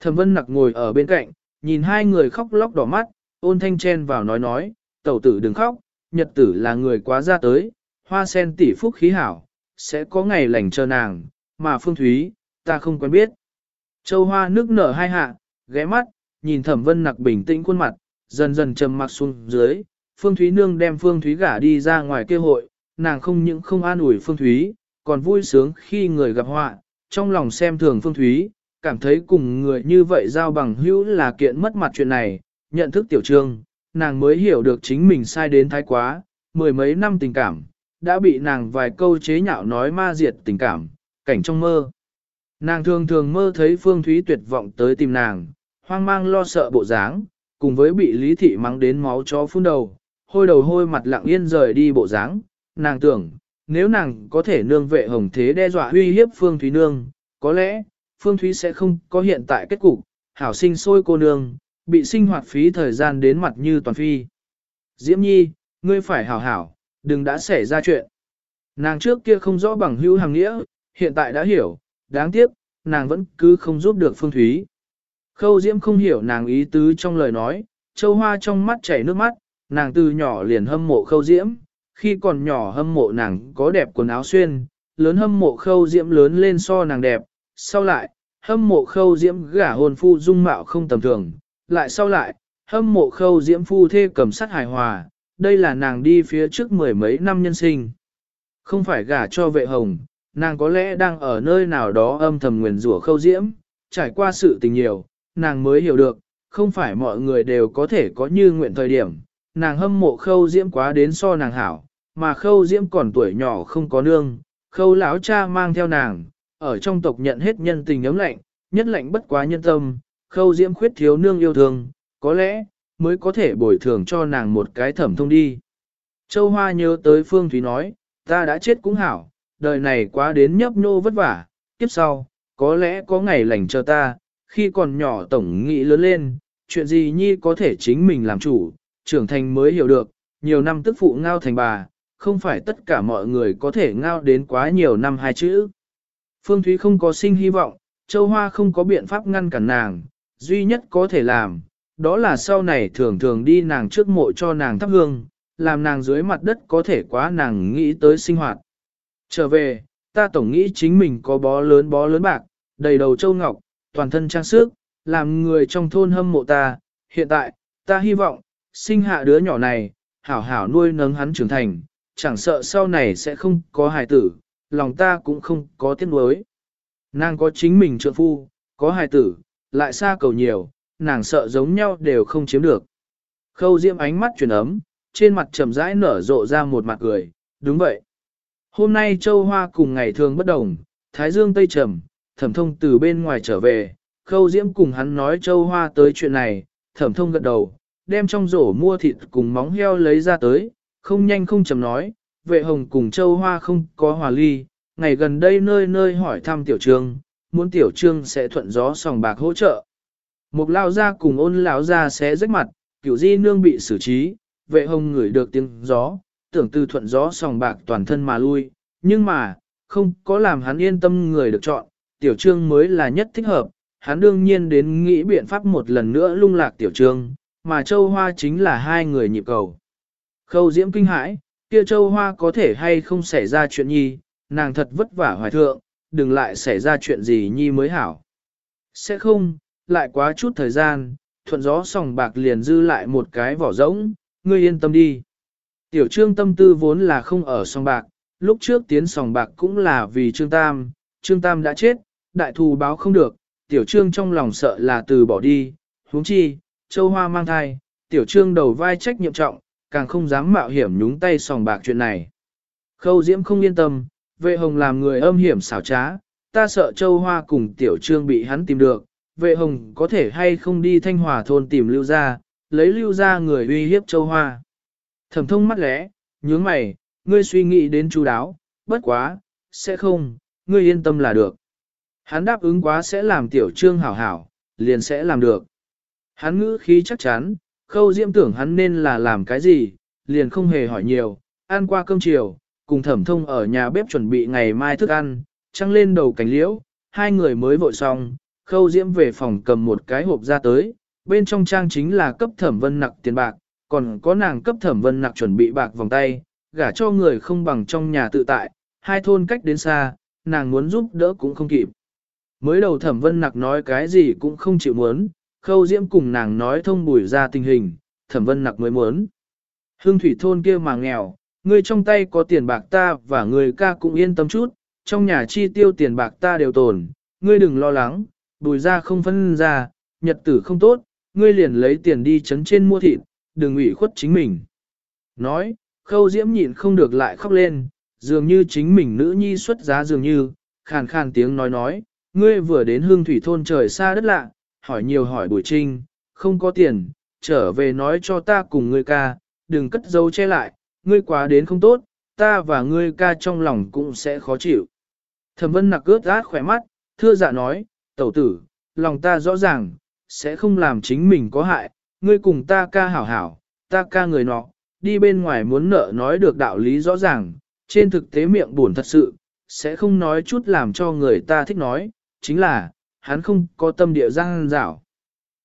Thẩm vân nặc ngồi ở bên cạnh, nhìn hai người khóc lóc đỏ mắt, ôn thanh chen vào nói nói, tẩu tử đừng khóc, nhật tử là người quá ra tới, hoa sen tỷ phúc khí hảo, sẽ có ngày lành chờ nàng, mà phương thúy, ta không quen biết. Châu hoa nước nở hai hạ, ghé mắt, nhìn thẩm vân nặc bình tĩnh khuôn mặt, dần dần trầm mặc xuống dưới, phương thúy nương đem phương thúy gả đi ra ngoài kêu hội, nàng không những không an ủi phương thúy, còn vui sướng khi người gặp họa, trong lòng xem thường phương thúy, cảm thấy cùng người như vậy giao bằng hữu là kiện mất mặt chuyện này, nhận thức tiểu trương, nàng mới hiểu được chính mình sai đến thái quá, mười mấy năm tình cảm, đã bị nàng vài câu chế nhạo nói ma diệt tình cảm, cảnh trong mơ. Nàng thường thường mơ thấy Phương Thúy tuyệt vọng tới tìm nàng, hoang mang lo sợ bộ dáng, cùng với bị Lý Thị mắng đến máu chó phun đầu, hôi đầu hôi mặt lặng yên rời đi bộ dáng. Nàng tưởng, nếu nàng có thể nương vệ hồng thế đe dọa uy hiếp Phương Thúy nương, có lẽ, Phương Thúy sẽ không có hiện tại kết cục, hảo sinh sôi cô nương, bị sinh hoạt phí thời gian đến mặt như toàn phi. Diễm Nhi, ngươi phải hảo hảo, đừng đã xảy ra chuyện. Nàng trước kia không rõ bằng hữu hàng nghĩa, hiện tại đã hiểu, đáng tiếc, nàng vẫn cứ không giúp được Phương Thúy. Khâu Diễm không hiểu nàng ý tứ trong lời nói, châu hoa trong mắt chảy nước mắt, nàng từ nhỏ liền hâm mộ Khâu Diễm, khi còn nhỏ hâm mộ nàng có đẹp quần áo xuyên, lớn hâm mộ Khâu Diễm lớn lên so nàng đẹp, sau lại, hâm mộ Khâu Diễm gả hồn phu dung mạo không tầm thường, lại sau lại, hâm mộ Khâu Diễm phu thê cầm sắt hài hòa, đây là nàng đi phía trước mười mấy năm nhân sinh. Không phải gả cho vệ hồng, nàng có lẽ đang ở nơi nào đó âm thầm nguyền rủa khâu diễm, trải qua sự tình nhiều, nàng mới hiểu được, không phải mọi người đều có thể có như nguyện thời điểm, nàng hâm mộ khâu diễm quá đến so nàng hảo, mà khâu diễm còn tuổi nhỏ không có nương, khâu lão cha mang theo nàng, ở trong tộc nhận hết nhân tình ấm lạnh, nhất lạnh bất quá nhân tâm, khâu diễm khuyết thiếu nương yêu thương, có lẽ, mới có thể bồi thường cho nàng một cái thẩm thông đi. Châu Hoa nhớ tới Phương Thúy nói, ta đã chết cũng hảo, đời này quá đến nhấp nhô vất vả, kiếp sau, có lẽ có ngày lành cho ta, khi còn nhỏ tổng nghĩ lớn lên, chuyện gì nhi có thể chính mình làm chủ, trưởng thành mới hiểu được, nhiều năm tức phụ ngao thành bà, không phải tất cả mọi người có thể ngao đến quá nhiều năm hai chữ. Phương Thúy không có sinh hy vọng, Châu Hoa không có biện pháp ngăn cản nàng, duy nhất có thể làm, đó là sau này thường thường đi nàng trước mộ cho nàng thắp hương, làm nàng dưới mặt đất có thể quá nàng nghĩ tới sinh hoạt. Trở về, ta tổng nghĩ chính mình có bó lớn bó lớn bạc, đầy đầu châu ngọc, toàn thân trang sức, làm người trong thôn hâm mộ ta. Hiện tại, ta hy vọng, sinh hạ đứa nhỏ này, hảo hảo nuôi nấng hắn trưởng thành, chẳng sợ sau này sẽ không có hài tử, lòng ta cũng không có tiếc nuối. Nàng có chính mình trợ phu, có hài tử, lại xa cầu nhiều, nàng sợ giống nhau đều không chiếm được. Khâu diễm ánh mắt chuyển ấm, trên mặt trầm rãi nở rộ ra một mặt cười, đúng vậy. Hôm nay châu hoa cùng ngày thường bất đồng, thái dương tây trầm, thẩm thông từ bên ngoài trở về, khâu diễm cùng hắn nói châu hoa tới chuyện này, thẩm thông gật đầu, đem trong rổ mua thịt cùng móng heo lấy ra tới, không nhanh không chậm nói, vệ hồng cùng châu hoa không có hòa ly, ngày gần đây nơi nơi hỏi thăm tiểu trương, muốn tiểu trương sẽ thuận gió sòng bạc hỗ trợ. Một lao ra cùng ôn lão ra sẽ rách mặt, kiểu di nương bị xử trí, vệ hồng ngửi được tiếng gió, tưởng từ thuận gió sòng bạc toàn thân mà lui, nhưng mà, không có làm hắn yên tâm người được chọn, tiểu trương mới là nhất thích hợp, hắn đương nhiên đến nghĩ biện pháp một lần nữa lung lạc tiểu trương, mà châu hoa chính là hai người nhịp cầu. Khâu diễm kinh hãi, kia châu hoa có thể hay không xảy ra chuyện nhi, nàng thật vất vả hoài thượng, đừng lại xảy ra chuyện gì nhi mới hảo. Sẽ không, lại quá chút thời gian, thuận gió sòng bạc liền dư lại một cái vỏ rỗng, ngươi yên tâm đi. Tiểu trương tâm tư vốn là không ở sòng bạc, lúc trước tiến sòng bạc cũng là vì trương tam, trương tam đã chết, đại thù báo không được, tiểu trương trong lòng sợ là từ bỏ đi, huống chi, châu hoa mang thai, tiểu trương đầu vai trách nhiệm trọng, càng không dám mạo hiểm nhúng tay sòng bạc chuyện này. Khâu diễm không yên tâm, vệ hồng làm người âm hiểm xảo trá, ta sợ châu hoa cùng tiểu trương bị hắn tìm được, vệ hồng có thể hay không đi thanh hòa thôn tìm lưu Gia, lấy lưu Gia người uy hiếp châu hoa. Thẩm thông mắt lẽ, nhướng mày, ngươi suy nghĩ đến chú đáo, bất quá, sẽ không, ngươi yên tâm là được. Hắn đáp ứng quá sẽ làm tiểu trương hảo hảo, liền sẽ làm được. Hắn ngữ khí chắc chắn, khâu diễm tưởng hắn nên là làm cái gì, liền không hề hỏi nhiều, ăn qua cơm chiều, cùng thẩm thông ở nhà bếp chuẩn bị ngày mai thức ăn, trăng lên đầu cánh liễu, hai người mới vội xong, khâu diễm về phòng cầm một cái hộp ra tới, bên trong trang chính là cấp thẩm vân nặc tiền bạc, còn có nàng cấp thẩm vân nặc chuẩn bị bạc vòng tay, gả cho người không bằng trong nhà tự tại, hai thôn cách đến xa, nàng muốn giúp đỡ cũng không kịp. Mới đầu thẩm vân nặc nói cái gì cũng không chịu muốn, khâu diễm cùng nàng nói thông bùi ra tình hình, thẩm vân nặc mới muốn. Hương thủy thôn kia mà nghèo, ngươi trong tay có tiền bạc ta và người ca cũng yên tâm chút, trong nhà chi tiêu tiền bạc ta đều tồn, ngươi đừng lo lắng, bùi ra không phân ra, nhật tử không tốt, ngươi liền lấy tiền đi chấn trên mua thịt, đừng ủy khuất chính mình. Nói, khâu diễm nhịn không được lại khóc lên, dường như chính mình nữ nhi xuất giá dường như, khàn khàn tiếng nói nói, ngươi vừa đến hương thủy thôn trời xa đất lạ, hỏi nhiều hỏi bùi trinh, không có tiền, trở về nói cho ta cùng ngươi ca, đừng cất dấu che lại, ngươi quá đến không tốt, ta và ngươi ca trong lòng cũng sẽ khó chịu. Thẩm vân nặc ướt át khỏe mắt, thưa dạ nói, tẩu tử, lòng ta rõ ràng, sẽ không làm chính mình có hại, ngươi cùng ta ca hảo hảo, ta ca người nọ, đi bên ngoài muốn nợ nói được đạo lý rõ ràng, trên thực tế miệng buồn thật sự, sẽ không nói chút làm cho người ta thích nói, chính là, hắn không có tâm địa giang dảo.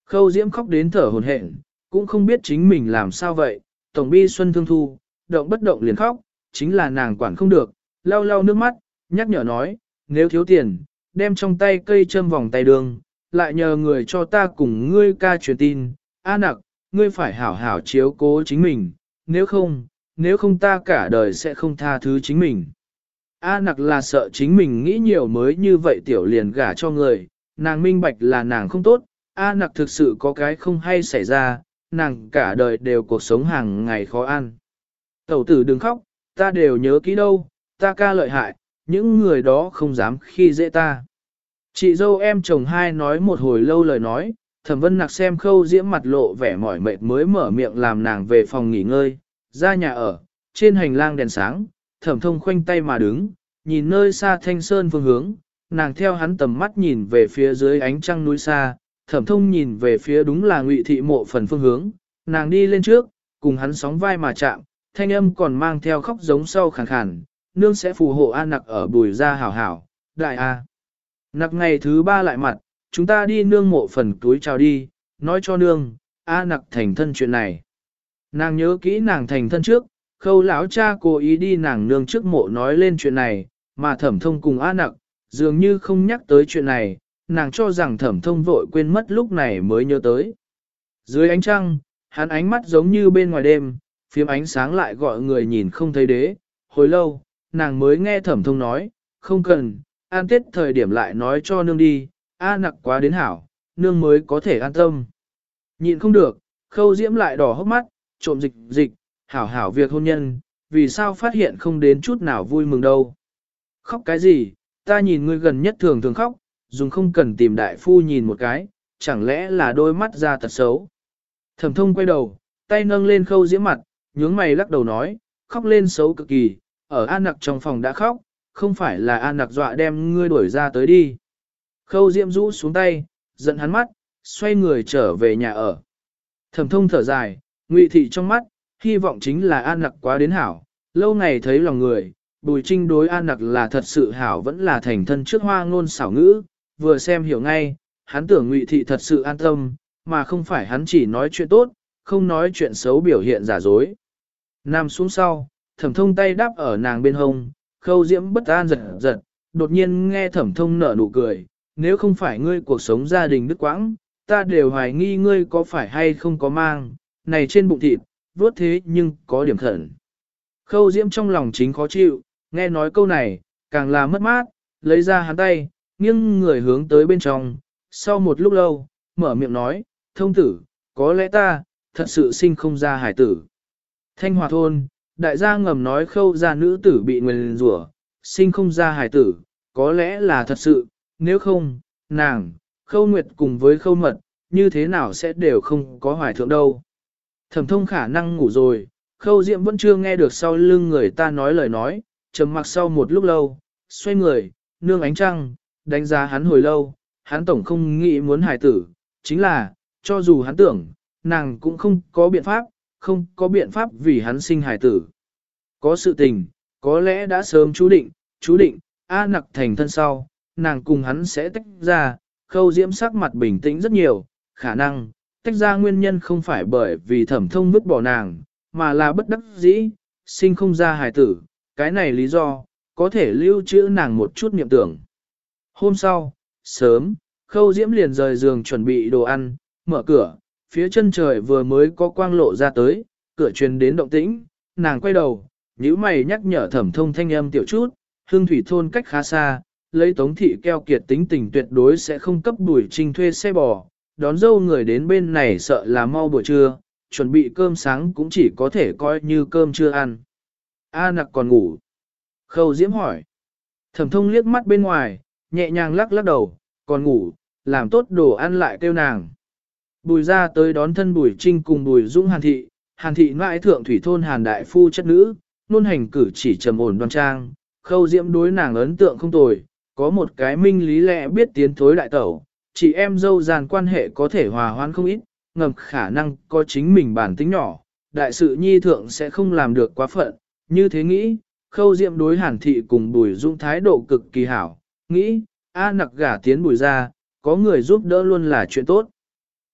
Khâu Diễm khóc đến thở hồn hển, cũng không biết chính mình làm sao vậy, Tổng bi Xuân Thương Thu, động bất động liền khóc, chính là nàng quản không được, lau lau nước mắt, nhắc nhở nói, nếu thiếu tiền, đem trong tay cây châm vòng tay đường, lại nhờ người cho ta cùng ngươi ca truyền tin, a nặc, ngươi phải hảo hảo chiếu cố chính mình, nếu không, nếu không ta cả đời sẽ không tha thứ chính mình. A nặc là sợ chính mình nghĩ nhiều mới như vậy tiểu liền gả cho người, nàng minh bạch là nàng không tốt, A nặc thực sự có cái không hay xảy ra, nàng cả đời đều cuộc sống hàng ngày khó ăn. Tẩu tử đừng khóc, ta đều nhớ kỹ đâu, ta ca lợi hại, những người đó không dám khi dễ ta. Chị dâu em chồng hai nói một hồi lâu lời nói, thẩm vân nặc xem khâu diễm mặt lộ vẻ mỏi mệt mới mở miệng làm nàng về phòng nghỉ ngơi, ra nhà ở, trên hành lang đèn sáng, thẩm thông khoanh tay mà đứng, nhìn nơi xa thanh sơn phương hướng, nàng theo hắn tầm mắt nhìn về phía dưới ánh trăng núi xa, thẩm thông nhìn về phía đúng là ngụy thị mộ phần phương hướng, nàng đi lên trước, cùng hắn sóng vai mà chạm, thanh âm còn mang theo khóc giống sau khàn khàn, nương sẽ phù hộ a nặc ở bùi ra hảo hảo, đại a. Nặc ngày thứ ba lại mặt, chúng ta đi nương mộ phần túi chào đi, nói cho nương, a nặc thành thân chuyện này. Nàng nhớ kỹ nàng thành thân trước, khâu lão cha cố ý đi nàng nương trước mộ nói lên chuyện này, mà thẩm thông cùng a nặc, dường như không nhắc tới chuyện này, nàng cho rằng thẩm thông vội quên mất lúc này mới nhớ tới. Dưới ánh trăng, hắn ánh mắt giống như bên ngoài đêm, phiếm ánh sáng lại gọi người nhìn không thấy đế. Hồi lâu, nàng mới nghe thẩm thông nói, không cần, an tết thời điểm lại nói cho nương đi, a nặc quá đến hảo, nương mới có thể an tâm. Nhịn không được, khâu diễm lại đỏ hốc mắt, trộm dịch dịch, hảo hảo việc hôn nhân, vì sao phát hiện không đến chút nào vui mừng đâu. Khóc cái gì, ta nhìn ngươi gần nhất thường thường khóc, dùng không cần tìm đại phu nhìn một cái, chẳng lẽ là đôi mắt ra tật xấu. Thẩm thông quay đầu, tay nâng lên khâu diễm mặt, nhướng mày lắc đầu nói, khóc lên xấu cực kỳ, ở an nặc trong phòng đã khóc, không phải là an nặc dọa đem ngươi đuổi ra tới đi. Khâu diễm rũ xuống tay, giận hắn mắt, xoay người trở về nhà ở. Thẩm thông thở dài, ngụy thị trong mắt, hy vọng chính là an nặc quá đến hảo, lâu ngày thấy lòng người, bùi trinh đối an nặc là thật sự hảo vẫn là thành thân trước hoa ngôn xảo ngữ, vừa xem hiểu ngay, hắn tưởng ngụy thị thật sự an tâm, mà không phải hắn chỉ nói chuyện tốt, không nói chuyện xấu biểu hiện giả dối. Nằm xuống sau, thẩm thông tay đáp ở nàng bên hông, khâu diễm bất an giật giật, đột nhiên nghe thẩm thông nở nụ cười, nếu không phải ngươi cuộc sống gia đình đức quãng, ta đều hoài nghi ngươi có phải hay không có mang, này trên bụng thịt, vốt thế nhưng có điểm khẩn. Khâu diễm trong lòng chính khó chịu, nghe nói câu này, càng là mất mát, lấy ra hắn tay, nghiêng người hướng tới bên trong, sau một lúc lâu, mở miệng nói, thông tử, có lẽ ta, thật sự sinh không ra hải tử. Thanh hòa thôn, đại gia ngầm nói khâu ra nữ tử bị nguyền rủa, sinh không ra hải tử, có lẽ là thật sự, nếu không, nàng, khâu nguyệt cùng với khâu mật, như thế nào sẽ đều không có hoài thượng đâu. Thẩm thông khả năng ngủ rồi, khâu diệm vẫn chưa nghe được sau lưng người ta nói lời nói, trầm mặc sau một lúc lâu, xoay người, nương ánh trăng, đánh giá hắn hồi lâu, hắn tổng không nghĩ muốn hài tử, chính là, cho dù hắn tưởng, nàng cũng không có biện pháp, không có biện pháp vì hắn sinh hài tử. Có sự tình, có lẽ đã sớm chú định, chú định, A nặc thành thân sau, nàng cùng hắn sẽ tách ra, khâu diễm sắc mặt bình tĩnh rất nhiều, khả năng, tách ra nguyên nhân không phải bởi vì thẩm thông vứt bỏ nàng, mà là bất đắc dĩ, sinh không ra hài tử, cái này lý do, có thể lưu trữ nàng một chút niệm tưởng. Hôm sau, sớm, khâu diễm liền rời giường chuẩn bị đồ ăn, mở cửa, phía chân trời vừa mới có quang lộ ra tới, cửa truyền đến động tĩnh, nàng quay đầu, nhíu mày nhắc nhở thẩm thông thanh âm tiểu chút, hương thủy thôn cách khá xa, lấy tống thị keo kiệt tính tình tuyệt đối sẽ không cấp đuổi trinh thuê xe bò, đón dâu người đến bên này sợ là mau buổi trưa, chuẩn bị cơm sáng cũng chỉ có thể coi như cơm chưa ăn. A nặc còn ngủ. Khâu Diễm hỏi. Thẩm thông liếc mắt bên ngoài, nhẹ nhàng lắc lắc đầu, còn ngủ, làm tốt đồ ăn lại kêu nàng. Bùi ra tới đón thân bùi trinh cùng bùi dũng hàn thị, hàn thị ngoại thượng thủy thôn hàn đại phu chất nữ, luôn hành cử chỉ trầm ổn đoan trang, khâu diễm đối nàng ấn tượng không tồi, có một cái minh lý lẽ biết tiến thối đại tẩu, chị em dâu dàn quan hệ có thể hòa hoãn không ít, ngầm khả năng có chính mình bản tính nhỏ, đại sự nhi thượng sẽ không làm được quá phận, như thế nghĩ, khâu diệm đối hàn thị cùng bùi dung thái độ cực kỳ hảo, nghĩ, a nặc gả tiến bùi ra, có người giúp đỡ luôn là chuyện tốt.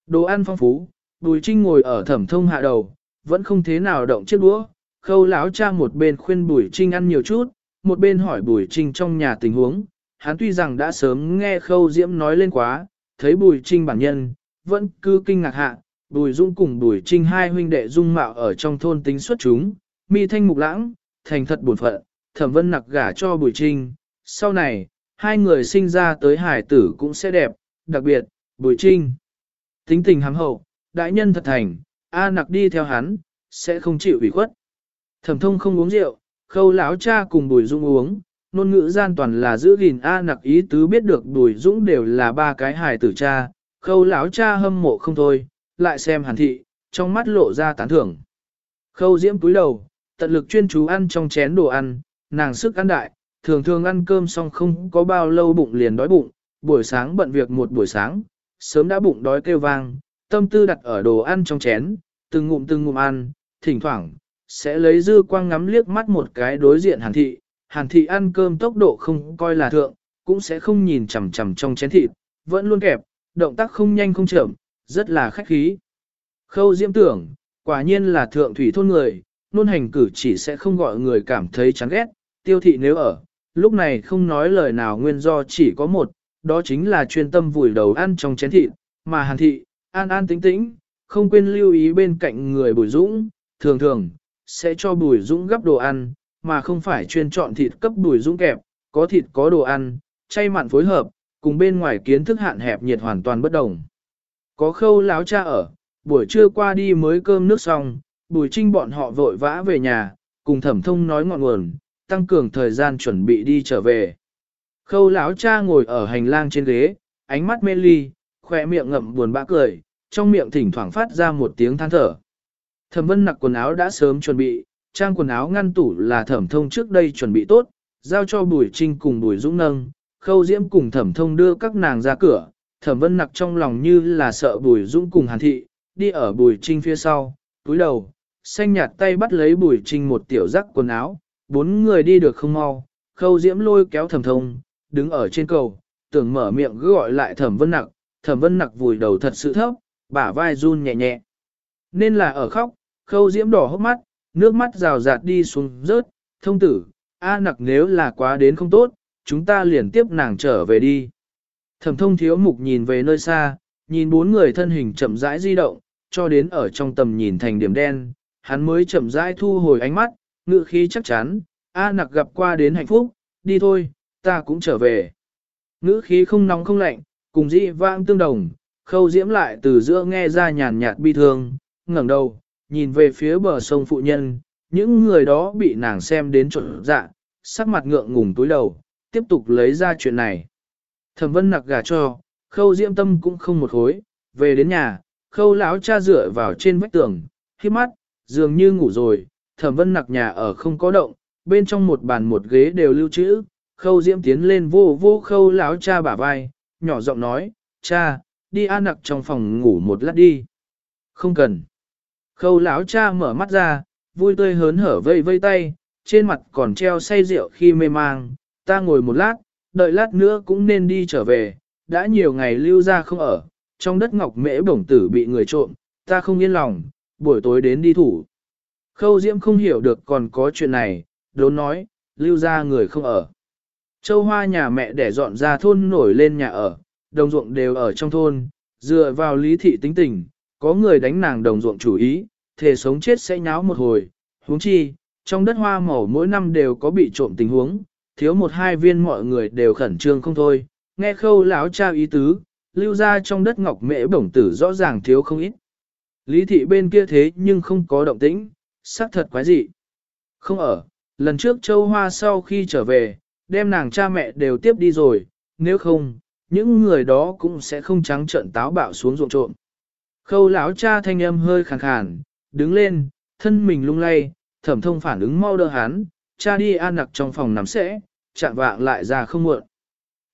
Đồ ăn phong phú, bùi trinh ngồi ở thẩm thông hạ đầu, vẫn không thế nào động chiếc đũa, khâu lão cha một bên khuyên bùi trinh ăn nhiều chút, một bên hỏi bùi trinh trong nhà tình huống, hắn tuy rằng đã sớm nghe khâu diễm nói lên quá, thấy bùi trinh bản nhân, vẫn cứ kinh ngạc hạ, bùi dung cùng bùi trinh hai huynh đệ dung mạo ở trong thôn tính xuất chúng, mi thanh mục lãng, thành thật buồn phận, thẩm vân nặc gả cho bùi trinh, sau này, hai người sinh ra tới hải tử cũng sẽ đẹp, đặc biệt, bùi trinh. Tính tình hám hậu, đại nhân thật thành, A nặc đi theo hắn, sẽ không chịu ủy khuất. Thẩm thông không uống rượu, khâu lão cha cùng bùi dung uống, nôn ngữ gian toàn là giữ gìn A nặc ý tứ biết được bùi dũng đều là ba cái hài tử cha, khâu lão cha hâm mộ không thôi, lại xem hàn thị, trong mắt lộ ra tán thưởng. Khâu diễm túi đầu, tận lực chuyên chú ăn trong chén đồ ăn, nàng sức ăn đại, thường thường ăn cơm xong không có bao lâu bụng liền đói bụng, buổi sáng bận việc một buổi sáng, sớm đã bụng đói kêu vang, tâm tư đặt ở đồ ăn trong chén, từng ngụm từng ngụm ăn, thỉnh thoảng, sẽ lấy dư quang ngắm liếc mắt một cái đối diện hàn thị, hàn thị ăn cơm tốc độ không coi là thượng, cũng sẽ không nhìn chằm chằm trong chén thịt, vẫn luôn kẹp, động tác không nhanh không chậm, rất là khách khí. Khâu diễm tưởng, quả nhiên là thượng thủy thôn người, nôn hành cử chỉ sẽ không gọi người cảm thấy chán ghét, tiêu thị nếu ở, lúc này không nói lời nào nguyên do chỉ có một, đó chính là chuyên tâm vùi đầu ăn trong chén thịt, mà hàn thị, an an tĩnh tĩnh, không quên lưu ý bên cạnh người bùi dũng, thường thường, sẽ cho bùi dũng gấp đồ ăn, mà không phải chuyên chọn thịt cấp bùi dũng kẹp, có thịt có đồ ăn, chay mặn phối hợp, cùng bên ngoài kiến thức hạn hẹp nhiệt hoàn toàn bất đồng. Có khâu láo cha ở, buổi trưa qua đi mới cơm nước xong, bùi trinh bọn họ vội vã về nhà, cùng thẩm thông nói ngọn nguồn, tăng cường thời gian chuẩn bị đi trở về. Khâu Lão cha ngồi ở hành lang trên ghế, ánh mắt mê ly, khỏe miệng ngậm buồn bã cười, trong miệng thỉnh thoảng phát ra một tiếng than thở. Thẩm vân nặc quần áo đã sớm chuẩn bị, trang quần áo ngăn tủ là thẩm thông trước đây chuẩn bị tốt, giao cho bùi trinh cùng bùi dũng nâng, khâu diễm cùng thẩm thông đưa các nàng ra cửa, thẩm vân nặc trong lòng như là sợ bùi dũng cùng hàn thị, đi ở bùi trinh phía sau, túi đầu, xanh nhạt tay bắt lấy bùi trinh một tiểu rắc quần áo, bốn người đi được không mau, khâu diễm lôi kéo thẩm thông, đứng ở trên cầu, tưởng mở miệng gọi lại thẩm vân nặc, thẩm vân nặc vùi đầu thật sự thấp, bả vai run nhẹ nhẹ. Nên là ở khóc, khâu diễm đỏ hốc mắt, nước mắt rào rạt đi xuống rớt, thông tử, A nặc nếu là quá đến không tốt, chúng ta liền tiếp nàng trở về đi. Thẩm thông thiếu mục nhìn về nơi xa, nhìn bốn người thân hình chậm rãi di động, cho đến ở trong tầm nhìn thành điểm đen, hắn mới chậm rãi thu hồi ánh mắt, ngự khí chắc chắn, A nặc gặp qua đến hạnh phúc, đi thôi, ta cũng trở về. Ngữ khí không nóng không lạnh, cùng dị vãng tương đồng, khâu diễm lại từ giữa nghe ra nhàn nhạt bi thương, ngẩng đầu, nhìn về phía bờ sông phụ nhân, những người đó bị nàng xem đến trộn dạ, sắc mặt ngượng ngùng túi đầu, tiếp tục lấy ra chuyện này. Thẩm vân nặc gà cho, khâu diễm tâm cũng không một hối, về đến nhà, khâu lão cha dựa vào trên vách tường, khi mắt, dường như ngủ rồi, thẩm vân nặc nhà ở không có động, bên trong một bàn một ghế đều lưu trữ, khâu diễm tiến lên vô vô khâu láo cha bả vai, nhỏ giọng nói, cha, đi an nặc trong phòng ngủ một lát đi. Không cần. Khâu láo cha mở mắt ra, vui tươi hớn hở vây vây tay, trên mặt còn treo say rượu khi mê mang, ta ngồi một lát, đợi lát nữa cũng nên đi trở về, đã nhiều ngày lưu ra không ở, trong đất ngọc mễ bổng tử bị người trộm, ta không yên lòng, buổi tối đến đi thủ. Khâu Diễm không hiểu được còn có chuyện này, đốn nói, lưu ra người không ở. Châu Hoa nhà mẹ để dọn ra thôn nổi lên nhà ở, đồng ruộng đều ở trong thôn, dựa vào lý thị tính tình, có người đánh nàng đồng ruộng chủ ý, thể sống chết sẽ nháo một hồi, huống chi, trong đất hoa màu mỗi năm đều có bị trộm tình huống, thiếu một hai viên mọi người đều khẩn trương không thôi, nghe khâu lão cha ý tứ, lưu ra trong đất ngọc mễ bổng tử rõ ràng thiếu không ít. Lý thị bên kia thế nhưng không có động tĩnh, xác thật quái dị. Không ở, lần trước châu hoa sau khi trở về, đem nàng cha mẹ đều tiếp đi rồi, nếu không, những người đó cũng sẽ không trắng trợn táo bạo xuống ruộng trộm. Khâu lão cha thanh âm hơi khàn khàn, đứng lên, thân mình lung lay, thẩm thông phản ứng mau đỡ hắn, cha đi an nặc trong phòng nằm sẽ, chạm vạng lại ra không muộn.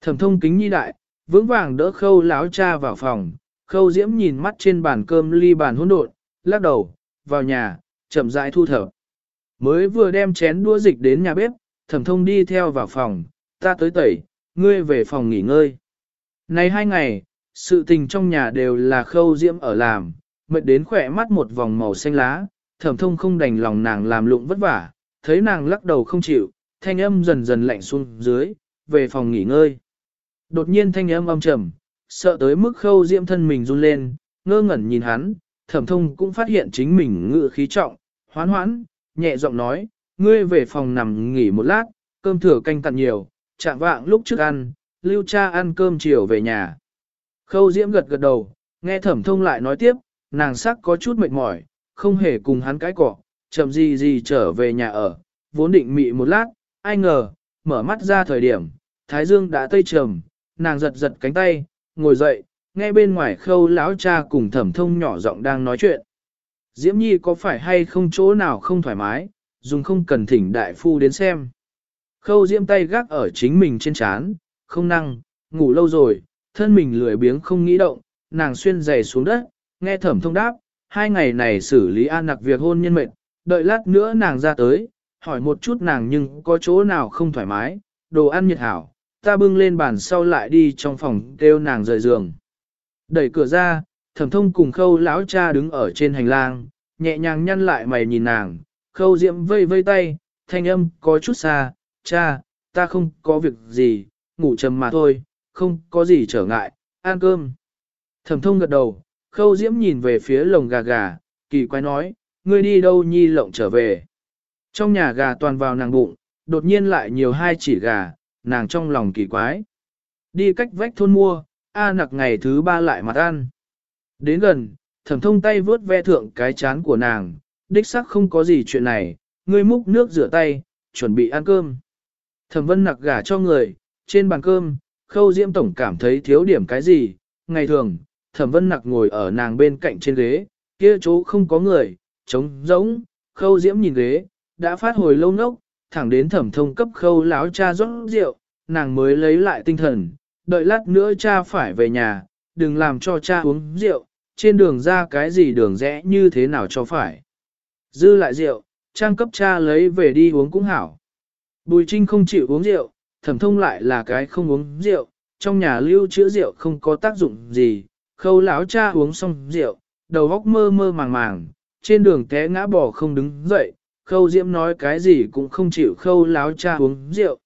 Thẩm thông kính nhi đại, vững vàng đỡ khâu lão cha vào phòng, khâu diễm nhìn mắt trên bàn cơm ly bàn hỗn độn, lắc đầu, vào nhà, chậm rãi thu thở. Mới vừa đem chén đũa dịch đến nhà bếp, thẩm thông đi theo vào phòng, ta tới tẩy, ngươi về phòng nghỉ ngơi. Này hai ngày, sự tình trong nhà đều là khâu diễm ở làm, mệt đến khỏe mắt một vòng màu xanh lá, thẩm thông không đành lòng nàng làm lụng vất vả, thấy nàng lắc đầu không chịu, thanh âm dần dần lạnh xuống dưới, về phòng nghỉ ngơi. Đột nhiên thanh âm âm trầm, sợ tới mức khâu diễm thân mình run lên, ngơ ngẩn nhìn hắn, thẩm thông cũng phát hiện chính mình ngự khí trọng, hoán hoãn, nhẹ giọng nói, ngươi về phòng nằm nghỉ một lát, cơm thừa canh cặn nhiều, chạm vạng lúc trước ăn, lưu cha ăn cơm chiều về nhà. Khâu diễm gật gật đầu, nghe thẩm thông lại nói tiếp, nàng sắc có chút mệt mỏi, không hề cùng hắn cái cỏ, chậm gì gì trở về nhà ở, vốn định mị một lát, ai ngờ, mở mắt ra thời điểm, thái dương đã tây trầm, nàng giật giật cánh tay, ngồi dậy, nghe bên ngoài khâu lão cha cùng thẩm thông nhỏ giọng đang nói chuyện. Diễm Nhi có phải hay không chỗ nào không thoải mái, dùng không cần thỉnh đại phu đến xem. Khâu Diễm tay gác ở chính mình trên chán, không năng, ngủ lâu rồi, thân mình lười biếng không nghĩ động, nàng xuyên giày xuống đất, nghe thẩm thông đáp, hai ngày này xử lý an nặc việc hôn nhân mệnh, đợi lát nữa nàng ra tới, hỏi một chút nàng nhưng có chỗ nào không thoải mái, đồ ăn nhiệt hảo, ta bưng lên bàn sau lại đi trong phòng kêu nàng rời giường. Đẩy cửa ra, thẩm thông cùng khâu lão cha đứng ở trên hành lang, nhẹ nhàng nhăn lại mày nhìn nàng, khâu diễm vây vây tay, thanh âm có chút xa, cha, ta không có việc gì, ngủ chầm mà thôi, không có gì trở ngại, ăn cơm. Thẩm thông gật đầu, khâu diễm nhìn về phía lồng gà gà, kỳ quái nói, ngươi đi đâu nhi lộng trở về. Trong nhà gà toàn vào nàng bụng, đột nhiên lại nhiều hai chỉ gà, nàng trong lòng kỳ quái. Đi cách vách thôn mua, A nặc ngày thứ ba lại mặt ăn. Đến gần, thẩm thông tay vướt ve thượng cái chán của nàng, đích sắc không có gì chuyện này, ngươi múc nước rửa tay, chuẩn bị ăn cơm. Thẩm vân nặc gả cho người, trên bàn cơm, khâu diễm tổng cảm thấy thiếu điểm cái gì, ngày thường, thẩm vân nặc ngồi ở nàng bên cạnh trên ghế, kia chỗ không có người, trống rỗng, khâu diễm nhìn ghế, đã phát hồi lâu nốc, thẳng đến thẩm thông cấp khâu láo cha rót rượu, nàng mới lấy lại tinh thần, đợi lát nữa cha phải về nhà, đừng làm cho cha uống rượu, trên đường ra cái gì đường rẽ như thế nào cho phải. Dư lại rượu, trang cấp cha lấy về đi uống cũng hảo. Bùi Trinh không chịu uống rượu, thẩm thông lại là cái không uống rượu, trong nhà lưu chữa rượu không có tác dụng gì, khâu lão cha uống xong rượu, đầu óc mơ mơ màng màng, trên đường té ngã bỏ không đứng dậy, khâu diễm nói cái gì cũng không chịu khâu Láo cha uống rượu.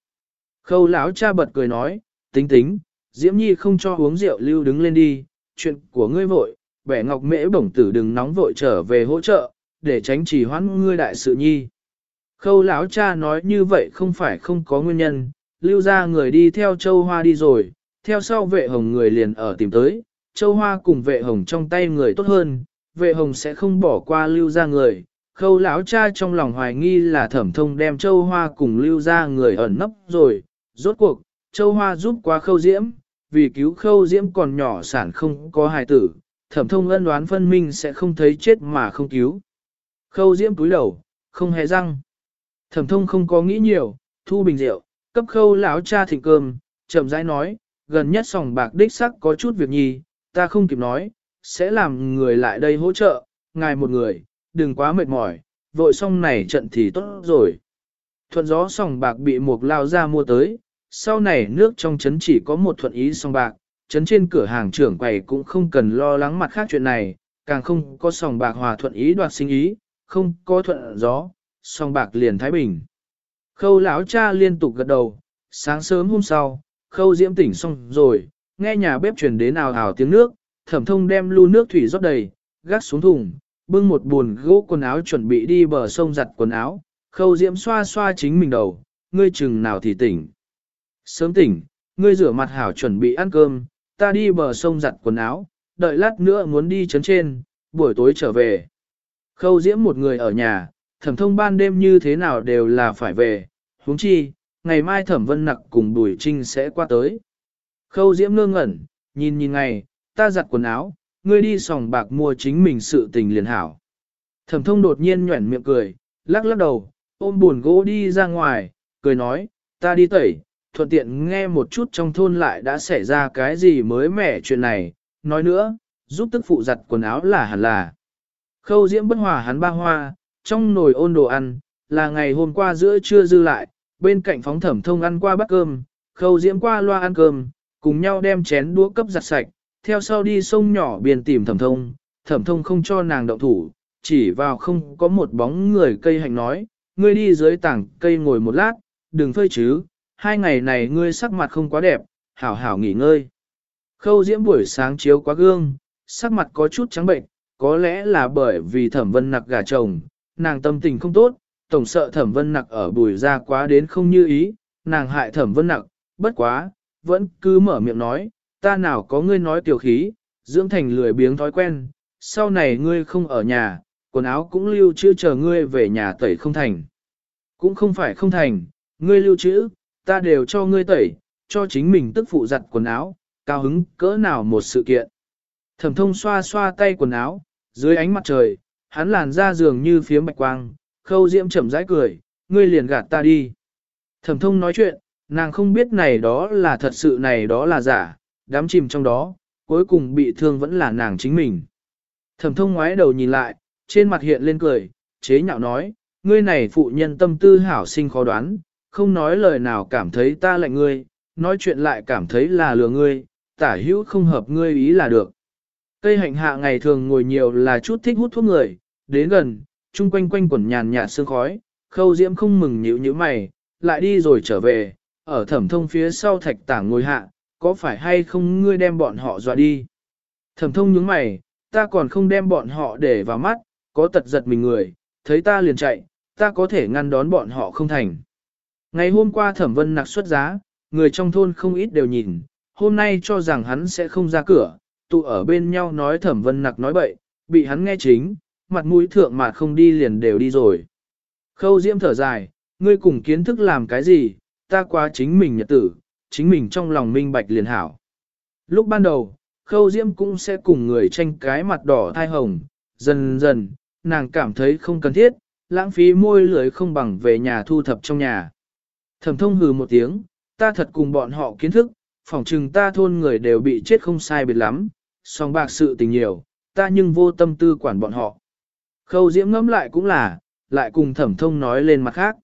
Khâu Láo cha bật cười nói, tính tính, diễm nhi không cho uống rượu lưu đứng lên đi, chuyện của ngươi vội, bẻ ngọc mễ bổng tử đừng nóng vội trở về hỗ trợ, để tránh trì hoãn ngươi đại sự nhi. Khâu Láo cha nói như vậy không phải không có nguyên nhân, lưu ra người đi theo châu hoa đi rồi, theo sau vệ hồng người liền ở tìm tới, châu hoa cùng vệ hồng trong tay người tốt hơn, vệ hồng sẽ không bỏ qua lưu ra người. Khâu lão cha trong lòng hoài nghi là thẩm thông đem châu hoa cùng lưu ra người ẩn nấp rồi, rốt cuộc, châu hoa giúp qua khâu diễm, vì cứu khâu diễm còn nhỏ sản không có hài tử, thẩm thông ân đoán phân minh sẽ không thấy chết mà không cứu. Khâu diễm cúi đầu, không hề răng. Thẩm thông không có nghĩ nhiều, thu bình rượu, cấp khâu lão cha thịnh cơm, chậm rãi nói, gần nhất sòng bạc đích sắc có chút việc nhì, ta không kịp nói, sẽ làm người lại đây hỗ trợ, ngài một người, đừng quá mệt mỏi, vội xong này trận thì tốt rồi. Thuận gió sòng bạc bị một lao ra mua tới, sau này nước trong trấn chỉ có một thuận ý sòng bạc, trấn trên cửa hàng trưởng quầy cũng không cần lo lắng mặt khác chuyện này, càng không có sòng bạc hòa thuận ý đoạt sinh ý, không có thuận gió, sòng bạc liền thái bình. Khâu lão cha liên tục gật đầu, sáng sớm hôm sau, khâu diễm tỉnh xong rồi, nghe nhà bếp truyền đến ào ào tiếng nước, thẩm thông đem lu nước thủy rót đầy, gác xuống thùng, bưng một buồn gỗ quần áo chuẩn bị đi bờ sông giặt quần áo, khâu diễm xoa xoa chính mình đầu, ngươi chừng nào thì tỉnh. Sớm tỉnh, ngươi rửa mặt hảo chuẩn bị ăn cơm, ta đi bờ sông giặt quần áo, đợi lát nữa muốn đi chấn trên, buổi tối trở về. Khâu diễm một người ở nhà, thẩm thông ban đêm như thế nào đều là phải về, huống chi, ngày mai thẩm vân nặc cùng bùi trinh sẽ qua tới. Khâu diễm ngơ ngẩn, nhìn nhìn ngày, ta giặt quần áo, ngươi đi sòng bạc mua chính mình sự tình liền hảo. Thẩm thông đột nhiên nhuẩn miệng cười, lắc lắc đầu, ôm buồn gỗ đi ra ngoài, cười nói, ta đi tẩy, thuận tiện nghe một chút trong thôn lại đã xảy ra cái gì mới mẻ chuyện này, nói nữa, giúp tức phụ giặt quần áo là hẳn là. Khâu diễm bất hòa hắn ba hoa, trong nồi ôn đồ ăn, là ngày hôm qua giữa trưa dư lại, bên cạnh phóng thẩm thông ăn qua bát cơm, khâu diễm qua loa ăn cơm, cùng nhau đem chén đũa cấp giặt sạch, theo sau đi sông nhỏ biển tìm thẩm thông, thẩm thông không cho nàng động thủ, chỉ vào không có một bóng người cây hạnh nói, ngươi đi dưới tảng cây ngồi một lát, đừng phơi chứ, hai ngày này ngươi sắc mặt không quá đẹp, hảo hảo nghỉ ngơi. Khâu diễm buổi sáng chiếu quá gương, sắc mặt có chút trắng bệnh, có lẽ là bởi vì thẩm vân nặc gà chồng, nàng tâm tình không tốt, tổng sợ thẩm vân nặc ở bùi ra quá đến không như ý, nàng hại thẩm vân nặc, bất quá, vẫn cứ mở miệng nói, ta nào có ngươi nói tiểu khí, dưỡng thành lười biếng thói quen, sau này ngươi không ở nhà, quần áo cũng lưu trữ chờ ngươi về nhà tẩy không thành. Cũng không phải không thành, ngươi lưu trữ, ta đều cho ngươi tẩy, cho chính mình tức phụ giặt quần áo, cao hứng cỡ nào một sự kiện. Thẩm thông xoa xoa tay quần áo, dưới ánh mặt trời, hắn làn ra giường như phía bạch quang, khâu diễm chậm rãi cười, ngươi liền gạt ta đi. Thẩm thông nói chuyện, nàng không biết này đó là thật sự này đó là giả, đám chìm trong đó, cuối cùng bị thương vẫn là nàng chính mình. Thẩm thông ngoái đầu nhìn lại, trên mặt hiện lên cười, chế nhạo nói, ngươi này phụ nhân tâm tư hảo sinh khó đoán, không nói lời nào cảm thấy ta lạnh ngươi, nói chuyện lại cảm thấy là lừa ngươi, tả hữu không hợp ngươi ý là được. Cây hạnh hạ ngày thường ngồi nhiều là chút thích hút thuốc người, đến gần, chung quanh quanh quẩn nhàn nhạt sương khói, khâu diễm không mừng nhíu nhíu mày, lại đi rồi trở về, ở thẩm thông phía sau thạch tảng ngồi hạ, có phải hay không ngươi đem bọn họ dọa đi? Thẩm thông nhướng mày, ta còn không đem bọn họ để vào mắt, có tật giật mình người, thấy ta liền chạy, ta có thể ngăn đón bọn họ không thành. Ngày hôm qua thẩm vân nặc xuất giá, người trong thôn không ít đều nhìn, hôm nay cho rằng hắn sẽ không ra cửa, tụ ở bên nhau nói thẩm vân nặc nói bậy, bị hắn nghe chính, mặt mũi thượng mà không đi liền đều đi rồi. Khâu diễm thở dài, ngươi cùng kiến thức làm cái gì, ta quá chính mình nhật tử, chính mình trong lòng minh bạch liền hảo. Lúc ban đầu, khâu diễm cũng sẽ cùng người tranh cái mặt đỏ thai hồng, dần dần, nàng cảm thấy không cần thiết, lãng phí môi lưỡi không bằng về nhà thu thập trong nhà. Thẩm thông hừ một tiếng, ta thật cùng bọn họ kiến thức, phỏng chừng ta thôn người đều bị chết không sai biệt lắm, song bạc sự tình nhiều, ta nhưng vô tâm tư quản bọn họ. Khâu diễm ngẫm lại cũng là, lại cùng thẩm thông nói lên mặt khác.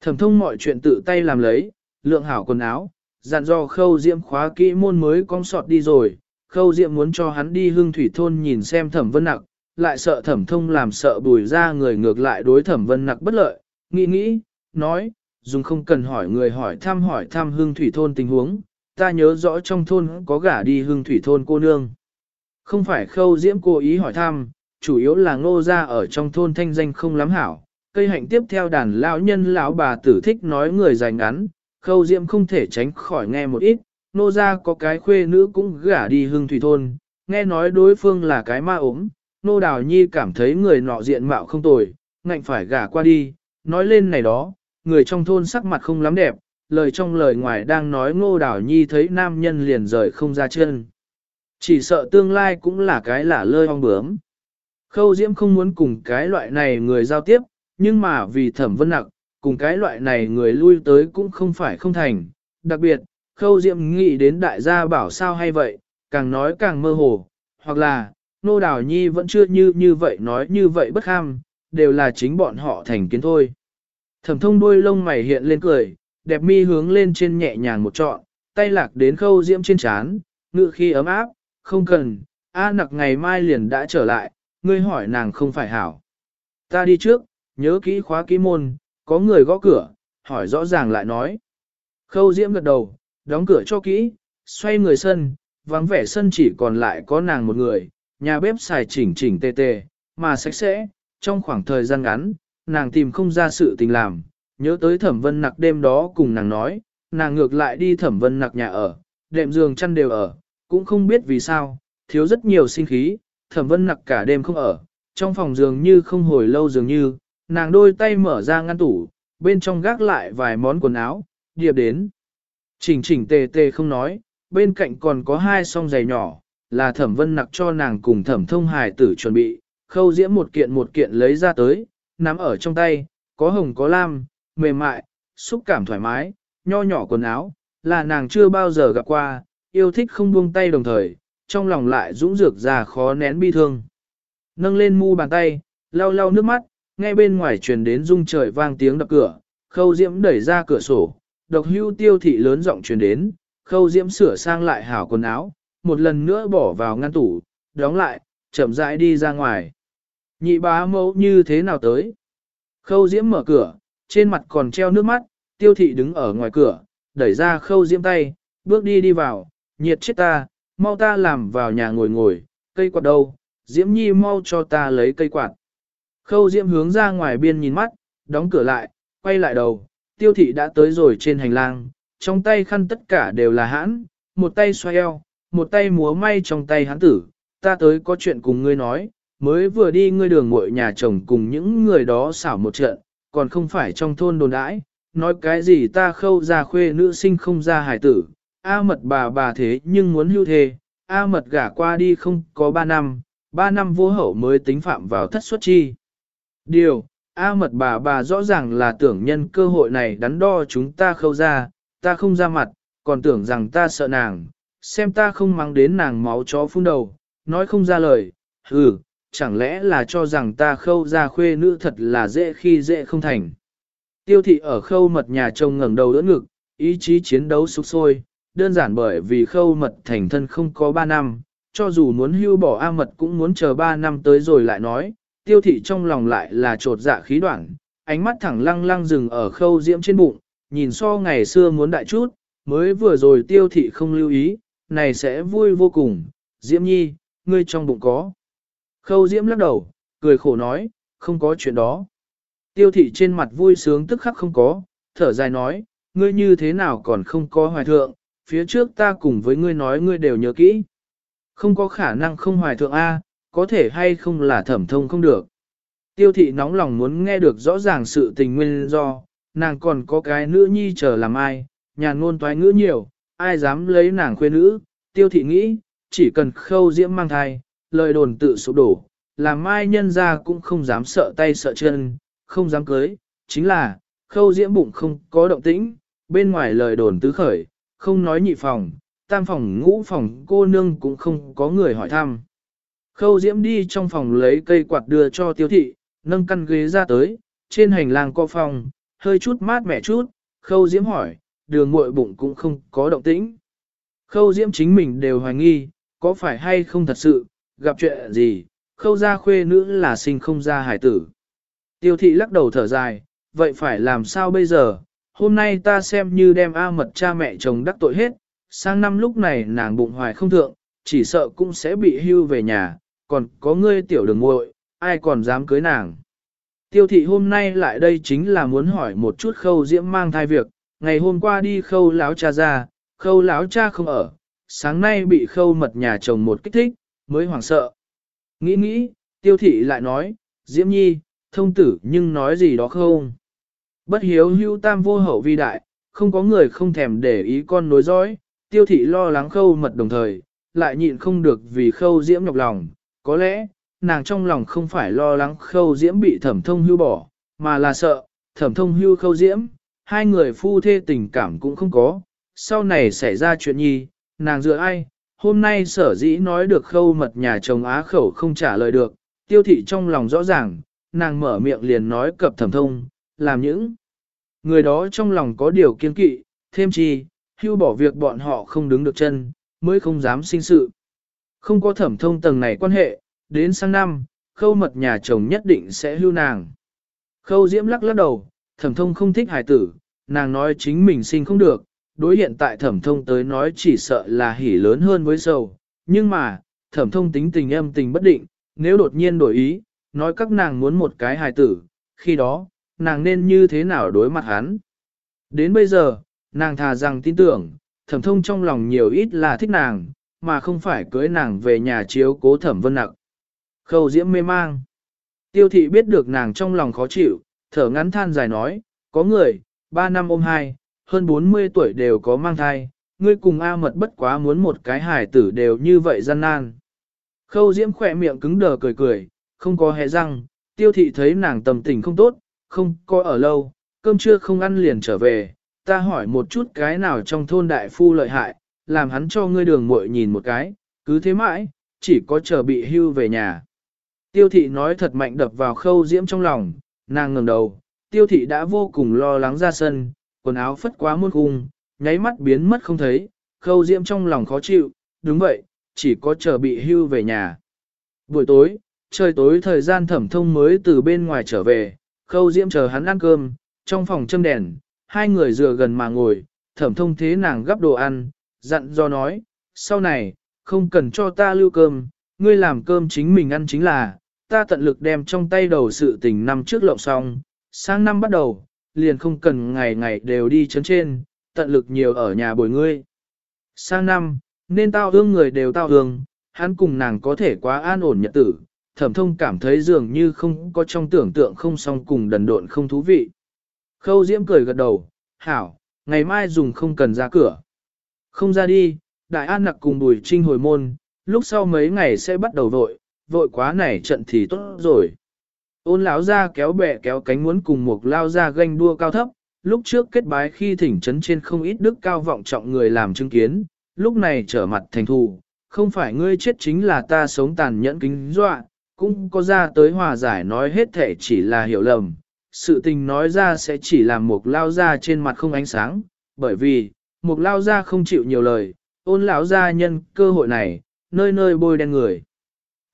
Thẩm thông mọi chuyện tự tay làm lấy, lượng hảo quần áo, dặn do khâu diễm khóa kỹ môn mới cong sọt đi rồi, khâu diễm muốn cho hắn đi hương thủy thôn nhìn xem thẩm vân nặc, lại sợ thẩm thông làm sợ bùi ra người ngược lại đối thẩm vân nặc bất lợi, nghĩ nghĩ, nói, dùng không cần hỏi người hỏi thăm hỏi thăm hương thủy thôn tình huống, ta nhớ rõ trong thôn có gả đi hương thủy thôn cô nương. Không phải khâu diễm cố ý hỏi thăm, chủ yếu là ngô ra ở trong thôn thanh danh không lắm hảo. Cây hạnh tiếp theo đàn lão nhân lão bà tử thích nói người dài ngắn, khâu diễm không thể tránh khỏi nghe một ít, nô ra có cái khuê nữ cũng gả đi hương thủy thôn, nghe nói đối phương là cái ma ốm, nô đào nhi cảm thấy người nọ diện mạo không tồi, ngạnh phải gả qua đi, nói lên này đó, người trong thôn sắc mặt không lắm đẹp, lời trong lời ngoài đang nói ngô đào nhi thấy nam nhân liền rời không ra chân. Chỉ sợ tương lai cũng là cái lả lơi ong bướm. Khâu Diễm không muốn cùng cái loại này người giao tiếp, nhưng mà vì thẩm vân nặc, cùng cái loại này người lui tới cũng không phải không thành. Đặc biệt, khâu diệm nghĩ đến đại gia bảo sao hay vậy, càng nói càng mơ hồ, hoặc là, nô đào nhi vẫn chưa như như vậy nói như vậy bất ham, đều là chính bọn họ thành kiến thôi. Thẩm thông đuôi lông mày hiện lên cười, đẹp mi hướng lên trên nhẹ nhàng một trọn, tay lạc đến khâu diễm trên chán, ngự khi ấm áp, không cần, A nặc ngày mai liền đã trở lại, ngươi hỏi nàng không phải hảo. Ta đi trước, nhớ kỹ khóa kỹ môn, có người gõ cửa, hỏi rõ ràng lại nói. Khâu diễm gật đầu, đóng cửa cho kỹ, xoay người sân, vắng vẻ sân chỉ còn lại có nàng một người, nhà bếp xài chỉnh chỉnh tề tề, mà sạch sẽ, trong khoảng thời gian ngắn, nàng tìm không ra sự tình làm, nhớ tới thẩm vân nặc đêm đó cùng nàng nói, nàng ngược lại đi thẩm vân nặc nhà ở, đệm giường chăn đều ở, cũng không biết vì sao, thiếu rất nhiều sinh khí, thẩm vân nặc cả đêm không ở, trong phòng giường như không hồi lâu dường như, nàng đôi tay mở ra ngăn tủ, bên trong gác lại vài món quần áo, điệp đến. Chỉnh chỉnh tề tề không nói, bên cạnh còn có hai song giày nhỏ, là thẩm vân nặc cho nàng cùng thẩm thông hài tử chuẩn bị, khâu diễm một kiện một kiện lấy ra tới, nắm ở trong tay, có hồng có lam, mềm mại, xúc cảm thoải mái, nho nhỏ quần áo, là nàng chưa bao giờ gặp qua, yêu thích không buông tay đồng thời, trong lòng lại dũng dược ra khó nén bi thương. Nâng lên mu bàn tay, lau lau nước mắt, nghe bên ngoài truyền đến rung trời vang tiếng đập cửa, khâu diễm đẩy ra cửa sổ, độc hưu tiêu thị lớn giọng truyền đến, khâu diễm sửa sang lại hảo quần áo, một lần nữa bỏ vào ngăn tủ, đóng lại, chậm rãi đi ra ngoài. Nhị bá mẫu như thế nào tới? Khâu diễm mở cửa, trên mặt còn treo nước mắt, tiêu thị đứng ở ngoài cửa, đẩy ra khâu diễm tay, bước đi đi vào, nhiệt chết ta, mau ta làm vào nhà ngồi ngồi, cây quạt đâu, diễm nhi mau cho ta lấy cây quạt. Khâu diễm hướng ra ngoài biên nhìn mắt, đóng cửa lại, quay lại đầu, tiêu thị đã tới rồi trên hành lang, trong tay khăn tất cả đều là hãn, một tay xoay eo, một tay múa may trong tay hãn tử, ta tới có chuyện cùng ngươi nói, mới vừa đi ngươi đường muội nhà chồng cùng những người đó xảo một trận, còn không phải trong thôn đồn đãi, nói cái gì ta khâu ra khuê nữ sinh không ra hải tử, A mật bà bà thế nhưng muốn hưu thề, A mật gả qua đi không có ba năm, ba năm vô hậu mới tính phạm vào thất xuất chi. Điều, A mật bà bà rõ ràng là tưởng nhân cơ hội này đắn đo chúng ta khâu ra, ta không ra mặt, còn tưởng rằng ta sợ nàng, xem ta không mang đến nàng máu chó phun đầu, nói không ra lời, hừ, chẳng lẽ là cho rằng ta khâu ra khuê nữ thật là dễ khi dễ không thành. Tiêu thị ở khâu mật nhà chồng ngẩng đầu đỡ ngực, ý chí chiến đấu sục sôi, đơn giản bởi vì khâu mật thành thân không có 3 năm, cho dù muốn hưu bỏ A mật cũng muốn chờ 3 năm tới rồi lại nói, tiêu thị trong lòng lại là trột dạ khí đoạn, ánh mắt thẳng lăng lăng dừng ở khâu diễm trên bụng, nhìn so ngày xưa muốn đại chút, mới vừa rồi tiêu thị không lưu ý, này sẽ vui vô cùng, diễm nhi, ngươi trong bụng có. Khâu diễm lắc đầu, cười khổ nói, không có chuyện đó. Tiêu thị trên mặt vui sướng tức khắc không có, thở dài nói, ngươi như thế nào còn không có hoài thượng, phía trước ta cùng với ngươi nói ngươi đều nhớ kỹ. Không có khả năng không hoài thượng A, có thể hay không là thẩm thông không được. Tiêu thị nóng lòng muốn nghe được rõ ràng sự tình nguyên do, nàng còn có cái nữ nhi chờ làm ai, nhà ngôn toái ngữ nhiều, ai dám lấy nàng khuê nữ, tiêu thị nghĩ, chỉ cần khâu diễm mang thai, lời đồn tự sụp đổ, làm mai nhân ra cũng không dám sợ tay sợ chân, không dám cưới, chính là, khâu diễm bụng không có động tĩnh, bên ngoài lời đồn tứ khởi, không nói nhị phòng, tam phòng ngũ phòng cô nương cũng không có người hỏi thăm. Khâu diễm đi trong phòng lấy cây quạt đưa cho tiêu thị, nâng căn ghế ra tới, trên hành lang co phòng, hơi chút mát mẻ chút, khâu diễm hỏi, đường muội bụng cũng không có động tĩnh. Khâu diễm chính mình đều hoài nghi, có phải hay không thật sự, gặp chuyện gì, khâu ra khuê nữ là sinh không ra hải tử. Tiêu thị lắc đầu thở dài, vậy phải làm sao bây giờ, hôm nay ta xem như đem A mật cha mẹ chồng đắc tội hết, sang năm lúc này nàng bụng hoài không thượng, chỉ sợ cũng sẽ bị hưu về nhà, còn có ngươi tiểu đường muội, ai còn dám cưới nàng. Tiêu thị hôm nay lại đây chính là muốn hỏi một chút khâu diễm mang thai việc, ngày hôm qua đi khâu láo cha ra, khâu láo cha không ở, sáng nay bị khâu mật nhà chồng một kích thích, mới hoảng sợ. Nghĩ nghĩ, tiêu thị lại nói, diễm nhi, thông tử nhưng nói gì đó không. Bất hiếu hưu tam vô hậu vi đại, không có người không thèm để ý con nối dõi, tiêu thị lo lắng khâu mật đồng thời, lại nhịn không được vì khâu diễm nhọc lòng, có lẽ, nàng trong lòng không phải lo lắng khâu diễm bị thẩm thông hưu bỏ, mà là sợ, thẩm thông hưu khâu diễm, hai người phu thê tình cảm cũng không có, sau này xảy ra chuyện nhi, nàng dựa ai, hôm nay sở dĩ nói được khâu mật nhà chồng á khẩu không trả lời được, tiêu thị trong lòng rõ ràng, nàng mở miệng liền nói cập thẩm thông, làm những người đó trong lòng có điều kiên kỵ, thêm chi, hưu bỏ việc bọn họ không đứng được chân, mới không dám sinh sự. Không có thẩm thông tầng này quan hệ, đến sang năm, khâu mật nhà chồng nhất định sẽ hưu nàng. Khâu diễm lắc lắc đầu, thẩm thông không thích hài tử, nàng nói chính mình sinh không được, đối hiện tại thẩm thông tới nói chỉ sợ là hỉ lớn hơn với sầu. Nhưng mà, thẩm thông tính tình âm tình bất định, nếu đột nhiên đổi ý, nói các nàng muốn một cái hài tử, khi đó, nàng nên như thế nào đối mặt hắn. Đến bây giờ, nàng thà rằng tin tưởng, thẩm thông trong lòng nhiều ít là thích nàng, mà không phải cưới nàng về nhà chiếu cố thẩm vân nặng. Khâu diễm mê mang. Tiêu thị biết được nàng trong lòng khó chịu, thở ngắn than dài nói, có người, ba năm ôm hai, hơn 40 tuổi đều có mang thai, ngươi cùng A mật bất quá muốn một cái hài tử đều như vậy gian nan. Khâu diễm khỏe miệng cứng đờ cười cười, không có hẹ răng, tiêu thị thấy nàng tầm tình không tốt, không có ở lâu, cơm trưa không ăn liền trở về, ta hỏi một chút cái nào trong thôn đại phu lợi hại, làm hắn cho ngươi đường muội nhìn một cái, cứ thế mãi, chỉ có chờ bị hưu về nhà. Tiêu thị nói thật mạnh đập vào khâu diễm trong lòng, nàng ngẩng đầu, tiêu thị đã vô cùng lo lắng ra sân, quần áo phất quá muôn khung, nháy mắt biến mất không thấy, khâu diễm trong lòng khó chịu, đúng vậy, chỉ có chờ bị hưu về nhà. Buổi tối, trời tối thời gian thẩm thông mới từ bên ngoài trở về, khâu diễm chờ hắn ăn cơm, trong phòng châm đèn, hai người dựa gần mà ngồi, thẩm thông thế nàng gắp đồ ăn, dặn do nói, sau này, không cần cho ta lưu cơm, ngươi làm cơm chính mình ăn chính là, ta tận lực đem trong tay đầu sự tình năm trước lộng xong, sang năm bắt đầu, liền không cần ngày ngày đều đi chấn trên, tận lực nhiều ở nhà bồi ngươi. Sang năm, nên tao hương người đều tao hương, hắn cùng nàng có thể quá an ổn nhật tử, thẩm thông cảm thấy dường như không có trong tưởng tượng không song cùng đần độn không thú vị. Khâu Diễm cười gật đầu, hảo, ngày mai dùng không cần ra cửa. Không ra đi, Đại An nặc cùng Bùi Trinh hồi môn, lúc sau mấy ngày sẽ bắt đầu vội, vội quá này trận thì tốt rồi. Ôn lão ra kéo bè kéo cánh muốn cùng một lao ra ganh đua cao thấp, lúc trước kết bái khi thỉnh trấn trên không ít đức cao vọng trọng người làm chứng kiến, lúc này trở mặt thành thù, không phải ngươi chết chính là ta sống tàn nhẫn kính dọa, cũng có ra tới hòa giải nói hết thể chỉ là hiểu lầm, sự tình nói ra sẽ chỉ làm một lao ra trên mặt không ánh sáng, bởi vì, một lao ra không chịu nhiều lời, ôn lão ra nhân cơ hội này, nơi nơi bôi đen người.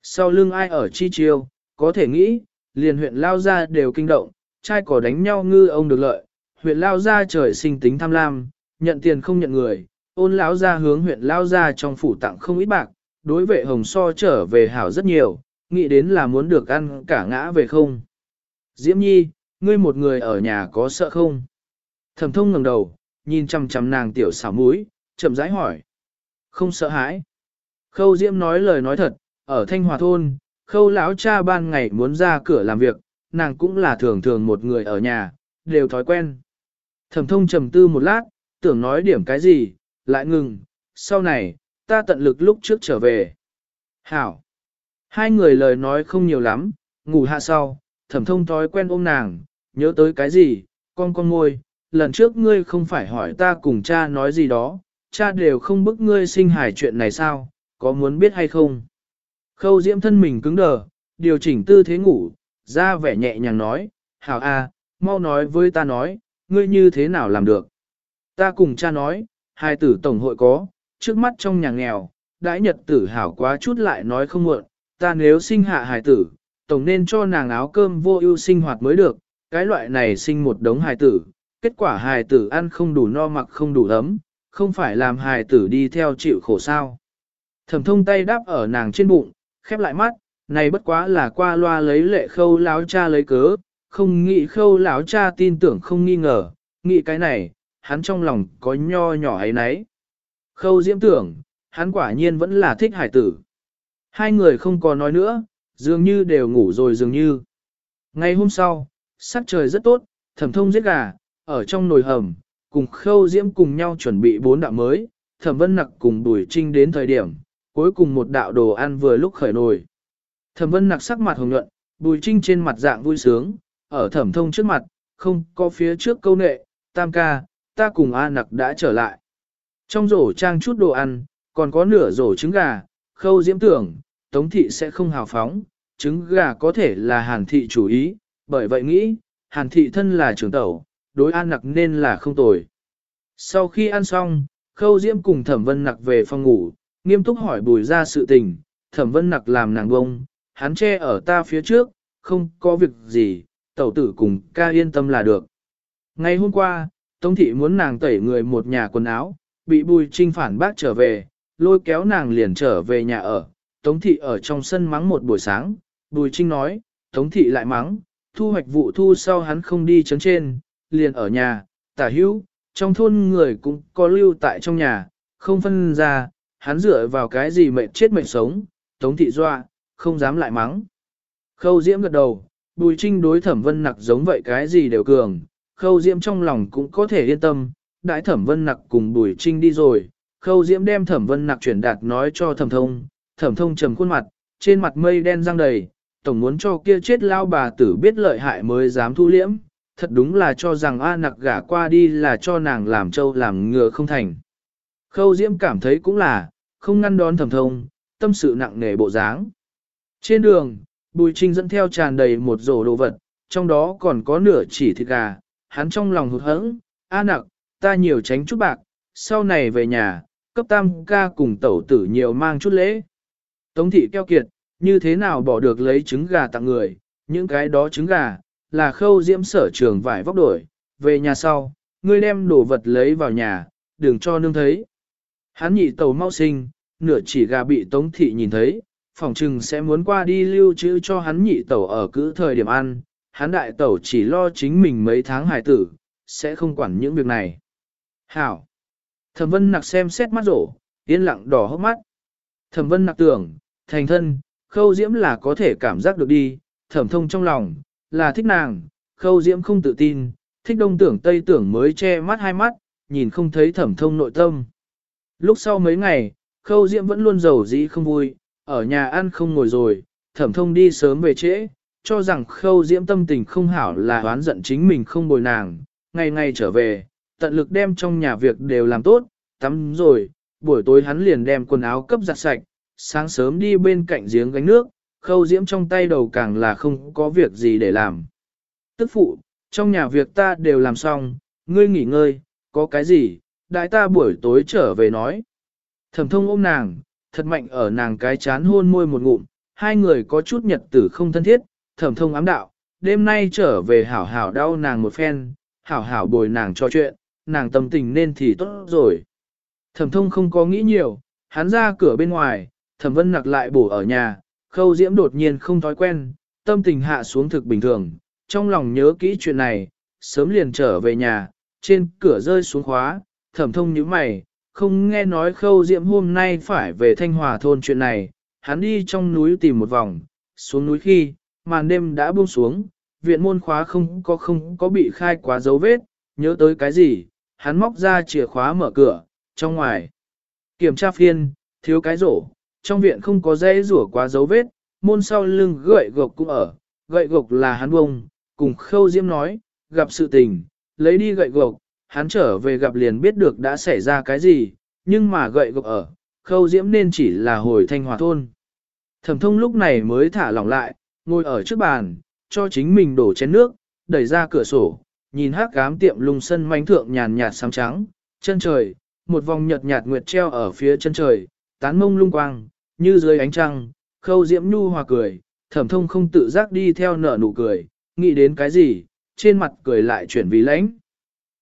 Sau lưng ai ở chi chiêu, có thể nghĩ, liền huyện lao ra đều kinh động, trai cỏ đánh nhau ngư ông được lợi, huyện lao ra trời sinh tính tham lam, nhận tiền không nhận người, ôn lão ra hướng huyện lao ra trong phủ tặng không ít bạc, đối vệ hồng so trở về hảo rất nhiều, nghĩ đến là muốn được ăn cả ngã về không. Diễm Nhi, ngươi một người ở nhà có sợ không? Thẩm thông ngẩng đầu, nhìn chăm chăm nàng tiểu xảo mũi, chậm rãi hỏi. Không sợ hãi. Khâu Diễm nói lời nói thật, ở Thanh Hòa Thôn, khâu lão cha ban ngày muốn ra cửa làm việc, nàng cũng là thường thường một người ở nhà, đều thói quen. Thẩm thông trầm tư một lát, tưởng nói điểm cái gì, lại ngừng, sau này, ta tận lực lúc trước trở về. Hảo. Hai người lời nói không nhiều lắm, ngủ hạ sau, thẩm thông thói quen ôm nàng, nhớ tới cái gì, con con ngôi, lần trước ngươi không phải hỏi ta cùng cha nói gì đó, cha đều không bức ngươi sinh hài chuyện này sao, có muốn biết hay không? Khâu diễm thân mình cứng đờ, điều chỉnh tư thế ngủ, ra vẻ nhẹ nhàng nói, hảo a, mau nói với ta nói, ngươi như thế nào làm được? Ta cùng cha nói, hai tử tổng hội có, trước mắt trong nhà nghèo, đãi nhật tử hảo quá chút lại nói không muộn, ta nếu sinh hạ hài tử, tổng nên cho nàng áo cơm vô ưu sinh hoạt mới được, cái loại này sinh một đống hài tử, kết quả hài tử ăn không đủ no mặc không đủ ấm, không phải làm hài tử đi theo chịu khổ sao. Thẩm thông tay đáp ở nàng trên bụng, khép lại mắt, này bất quá là qua loa lấy lệ khâu láo cha lấy cớ, không nghĩ khâu láo cha tin tưởng không nghi ngờ, nghĩ cái này, hắn trong lòng có nho nhỏ ấy nấy. Khâu diễm tưởng, hắn quả nhiên vẫn là thích hải tử. Hai người không còn nói nữa, dường như đều ngủ rồi dường như. Ngày hôm sau, sắc trời rất tốt, thẩm thông giết gà, ở trong nồi hầm, cùng khâu diễm cùng nhau chuẩn bị bốn đạo mới, thẩm vân nặc cùng đuổi trinh đến thời điểm, cuối cùng một đạo đồ ăn vừa lúc khởi nồi. Thẩm vân nặc sắc mặt hồng nhuận, bùi trinh trên mặt dạng vui sướng, ở thẩm thông trước mặt, không có phía trước câu nệ, tam ca, ta cùng A nặc đã trở lại. Trong rổ trang chút đồ ăn, còn có nửa rổ trứng gà, khâu diễm tưởng, tống thị sẽ không hào phóng, trứng gà có thể là hàn thị chủ ý, bởi vậy nghĩ, hàn thị thân là trưởng tẩu, đối an nặc nên là không tồi. Sau khi ăn xong, khâu diễm cùng thẩm vân nặc về phòng ngủ, nghiêm túc hỏi bùi ra sự tình, thẩm vân nặc làm nàng bông, hắn che ở ta phía trước, không có việc gì, tẩu tử cùng ca yên tâm là được. Ngày hôm qua, Tống thị muốn nàng tẩy người một nhà quần áo, bị bùi trinh phản bác trở về, lôi kéo nàng liền trở về nhà ở. Tống thị ở trong sân mắng một buổi sáng, bùi trinh nói, Tống thị lại mắng, thu hoạch vụ thu sau hắn không đi chấn trên, liền ở nhà, tả hữu, trong thôn người cũng có lưu tại trong nhà, không phân ra, hắn dựa vào cái gì mệt chết mệt sống, Tống thị doa, không dám lại mắng. Khâu diễm gật đầu, bùi trinh đối thẩm vân nặc giống vậy cái gì đều cường, khâu diễm trong lòng cũng có thể yên tâm, đại thẩm vân nặc cùng bùi trinh đi rồi, khâu diễm đem thẩm vân nặc chuyển đạt nói cho thẩm thông, thẩm thông trầm khuôn mặt, trên mặt mây đen răng đầy, tổng muốn cho kia chết lao bà tử biết lợi hại mới dám thu liễm, thật đúng là cho rằng A nặc gả qua đi là cho nàng làm trâu làm ngựa không thành. Khâu diễm cảm thấy cũng là, không ngăn đón thầm thông, tâm sự nặng nề bộ dáng. Trên đường, Bùi Trinh dẫn theo tràn đầy một rổ đồ vật, trong đó còn có nửa chỉ thịt gà, hắn trong lòng hụt hẫng, a nặc, ta nhiều tránh chút bạc, sau này về nhà, cấp tam ca cùng tẩu tử nhiều mang chút lễ. Tống thị keo kiệt, như thế nào bỏ được lấy trứng gà tặng người, những cái đó trứng gà, là khâu diễm sở trường vải vóc đổi, về nhà sau, ngươi đem đồ vật lấy vào nhà, đừng cho nương thấy. Hắn nhị tàu mau sinh, nửa chỉ gà bị tống thị nhìn thấy, phòng trừng sẽ muốn qua đi lưu trữ cho hắn nhị tẩu ở cứ thời điểm ăn, hắn đại tẩu chỉ lo chính mình mấy tháng hài tử, sẽ không quản những việc này. Hảo! Thẩm vân nặc xem xét mắt rổ, yên lặng đỏ hốc mắt. Thẩm vân nặc tưởng, thành thân, khâu diễm là có thể cảm giác được đi, thẩm thông trong lòng, là thích nàng, khâu diễm không tự tin, thích đông tưởng tây tưởng mới che mắt hai mắt, nhìn không thấy thẩm thông nội tâm. Lúc sau mấy ngày, khâu diễm vẫn luôn giàu dĩ không vui, ở nhà ăn không ngồi rồi, thẩm thông đi sớm về trễ, cho rằng khâu diễm tâm tình không hảo là oán giận chính mình không bồi nàng, ngày ngày trở về, tận lực đem trong nhà việc đều làm tốt, tắm rồi, buổi tối hắn liền đem quần áo cấp giặt sạch, sáng sớm đi bên cạnh giếng gánh nước, khâu diễm trong tay đầu càng là không có việc gì để làm. Tức phụ, trong nhà việc ta đều làm xong, ngươi nghỉ ngơi, có cái gì, đại ta buổi tối trở về nói. Thẩm thông ôm nàng, thật mạnh ở nàng cái chán hôn môi một ngụm, hai người có chút nhật tử không thân thiết, thẩm thông ám đạo, đêm nay trở về hảo hảo đau nàng một phen, hảo hảo bồi nàng cho chuyện, nàng tâm tình nên thì tốt rồi. Thẩm thông không có nghĩ nhiều, hắn ra cửa bên ngoài, thẩm vân nặc lại bổ ở nhà, khâu diễm đột nhiên không thói quen, tâm tình hạ xuống thực bình thường, trong lòng nhớ kỹ chuyện này, sớm liền trở về nhà, trên cửa rơi xuống khóa, thẩm thông như mày, không nghe nói khâu diễm hôm nay phải về Thanh Hòa thôn chuyện này, hắn đi trong núi tìm một vòng, xuống núi khi, màn đêm đã buông xuống, viện môn khóa không có không có bị khai quá dấu vết, nhớ tới cái gì, hắn móc ra chìa khóa mở cửa, trong ngoài. Kiểm tra phiên, thiếu cái rổ, trong viện không có dây rủa quá dấu vết, môn sau lưng gậy gộc cũng ở, gậy gộc là hắn bông, cùng khâu diễm nói, gặp sự tình, lấy đi gậy gộc, hắn trở về gặp liền biết được đã xảy ra cái gì, nhưng mà gậy gộc ở, khâu diễm nên chỉ là hồi thanh hòa thôn. Thẩm thông lúc này mới thả lỏng lại, ngồi ở trước bàn, cho chính mình đổ chén nước, đẩy ra cửa sổ, nhìn hát cám tiệm lung sân manh thượng nhàn nhạt xám trắng, chân trời, một vòng nhật nhạt nguyệt treo ở phía chân trời, tán mông lung quang, như dưới ánh trăng, khâu diễm nhu hòa cười, thẩm thông không tự giác đi theo nở nụ cười, nghĩ đến cái gì, trên mặt cười lại chuyển vì lãnh.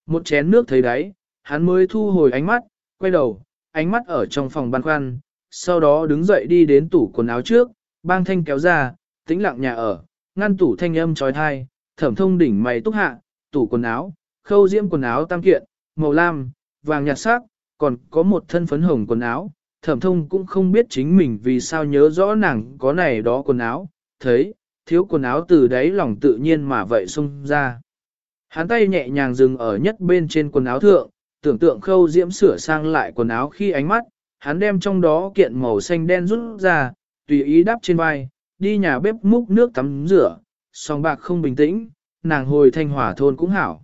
Một chén nước thấy đáy, hắn mới thu hồi ánh mắt, quay đầu, ánh mắt ở trong phòng băn khoăn, sau đó đứng dậy đi đến tủ quần áo trước, bang thanh kéo ra, tĩnh lặng nhà ở, ngăn tủ thanh âm trói thai, thẩm thông đỉnh mày túc hạ, tủ quần áo, khâu diễm quần áo tam kiện, màu lam, vàng nhạt sắc, còn có một thân phấn hồng quần áo, thẩm thông cũng không biết chính mình vì sao nhớ rõ nàng có này đó quần áo, thấy, thiếu quần áo từ đấy lòng tự nhiên mà vậy xung ra. Hắn tay nhẹ nhàng dừng ở nhất bên trên quần áo thượng, tưởng tượng khâu diễm sửa sang lại quần áo khi ánh mắt, hắn đem trong đó kiện màu xanh đen rút ra, tùy ý đắp trên vai, đi nhà bếp múc nước tắm rửa, song bạc không bình tĩnh, nàng hồi thanh hòa thôn cũng hảo.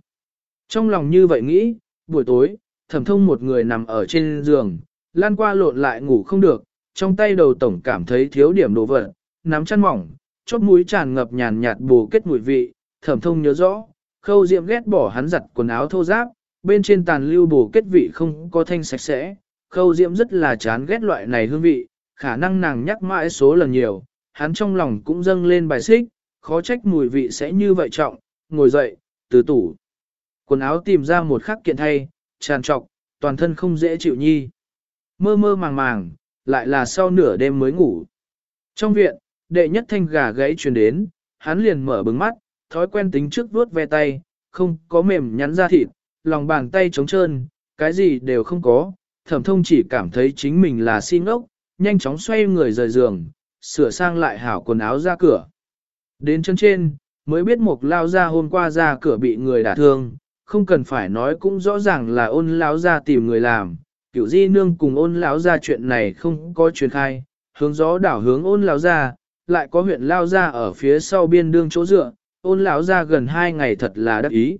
Trong lòng như vậy nghĩ, buổi tối, thẩm thông một người nằm ở trên giường, lan qua lộn lại ngủ không được, trong tay đầu tổng cảm thấy thiếu điểm đồ vật, nắm chăn mỏng, chóp mũi tràn ngập nhàn nhạt bù kết mùi vị, thẩm thông nhớ rõ, khâu diệm ghét bỏ hắn giặt quần áo thô giáp, bên trên tàn lưu bù kết vị không có thanh sạch sẽ, khâu diệm rất là chán ghét loại này hương vị, khả năng nàng nhắc mãi số lần nhiều, hắn trong lòng cũng dâng lên bài xích, khó trách mùi vị sẽ như vậy trọng, ngồi dậy, từ tủ. Quần áo tìm ra một khắc kiện thay, tràn trọc, toàn thân không dễ chịu nhi. Mơ mơ màng màng, lại là sau nửa đêm mới ngủ. Trong viện, đệ nhất thanh gà gãy truyền đến, hắn liền mở bừng mắt, thói quen tính trước vuốt ve tay, không có mềm nhắn ra thịt, lòng bàn tay trống trơn, cái gì đều không có, thẩm thông chỉ cảm thấy chính mình là xin ốc, nhanh chóng xoay người rời giường, sửa sang lại hảo quần áo ra cửa. Đến chân trên, mới biết một lao ra hôm qua ra cửa bị người đả thương, không cần phải nói cũng rõ ràng là ôn lão ra tìm người làm, Cửu di nương cùng ôn lão ra chuyện này không có truyền khai, hướng gió đảo hướng ôn lão ra, lại có huyện lao ra ở phía sau biên đương chỗ dựa, ôn lão ra gần hai ngày thật là đắc ý.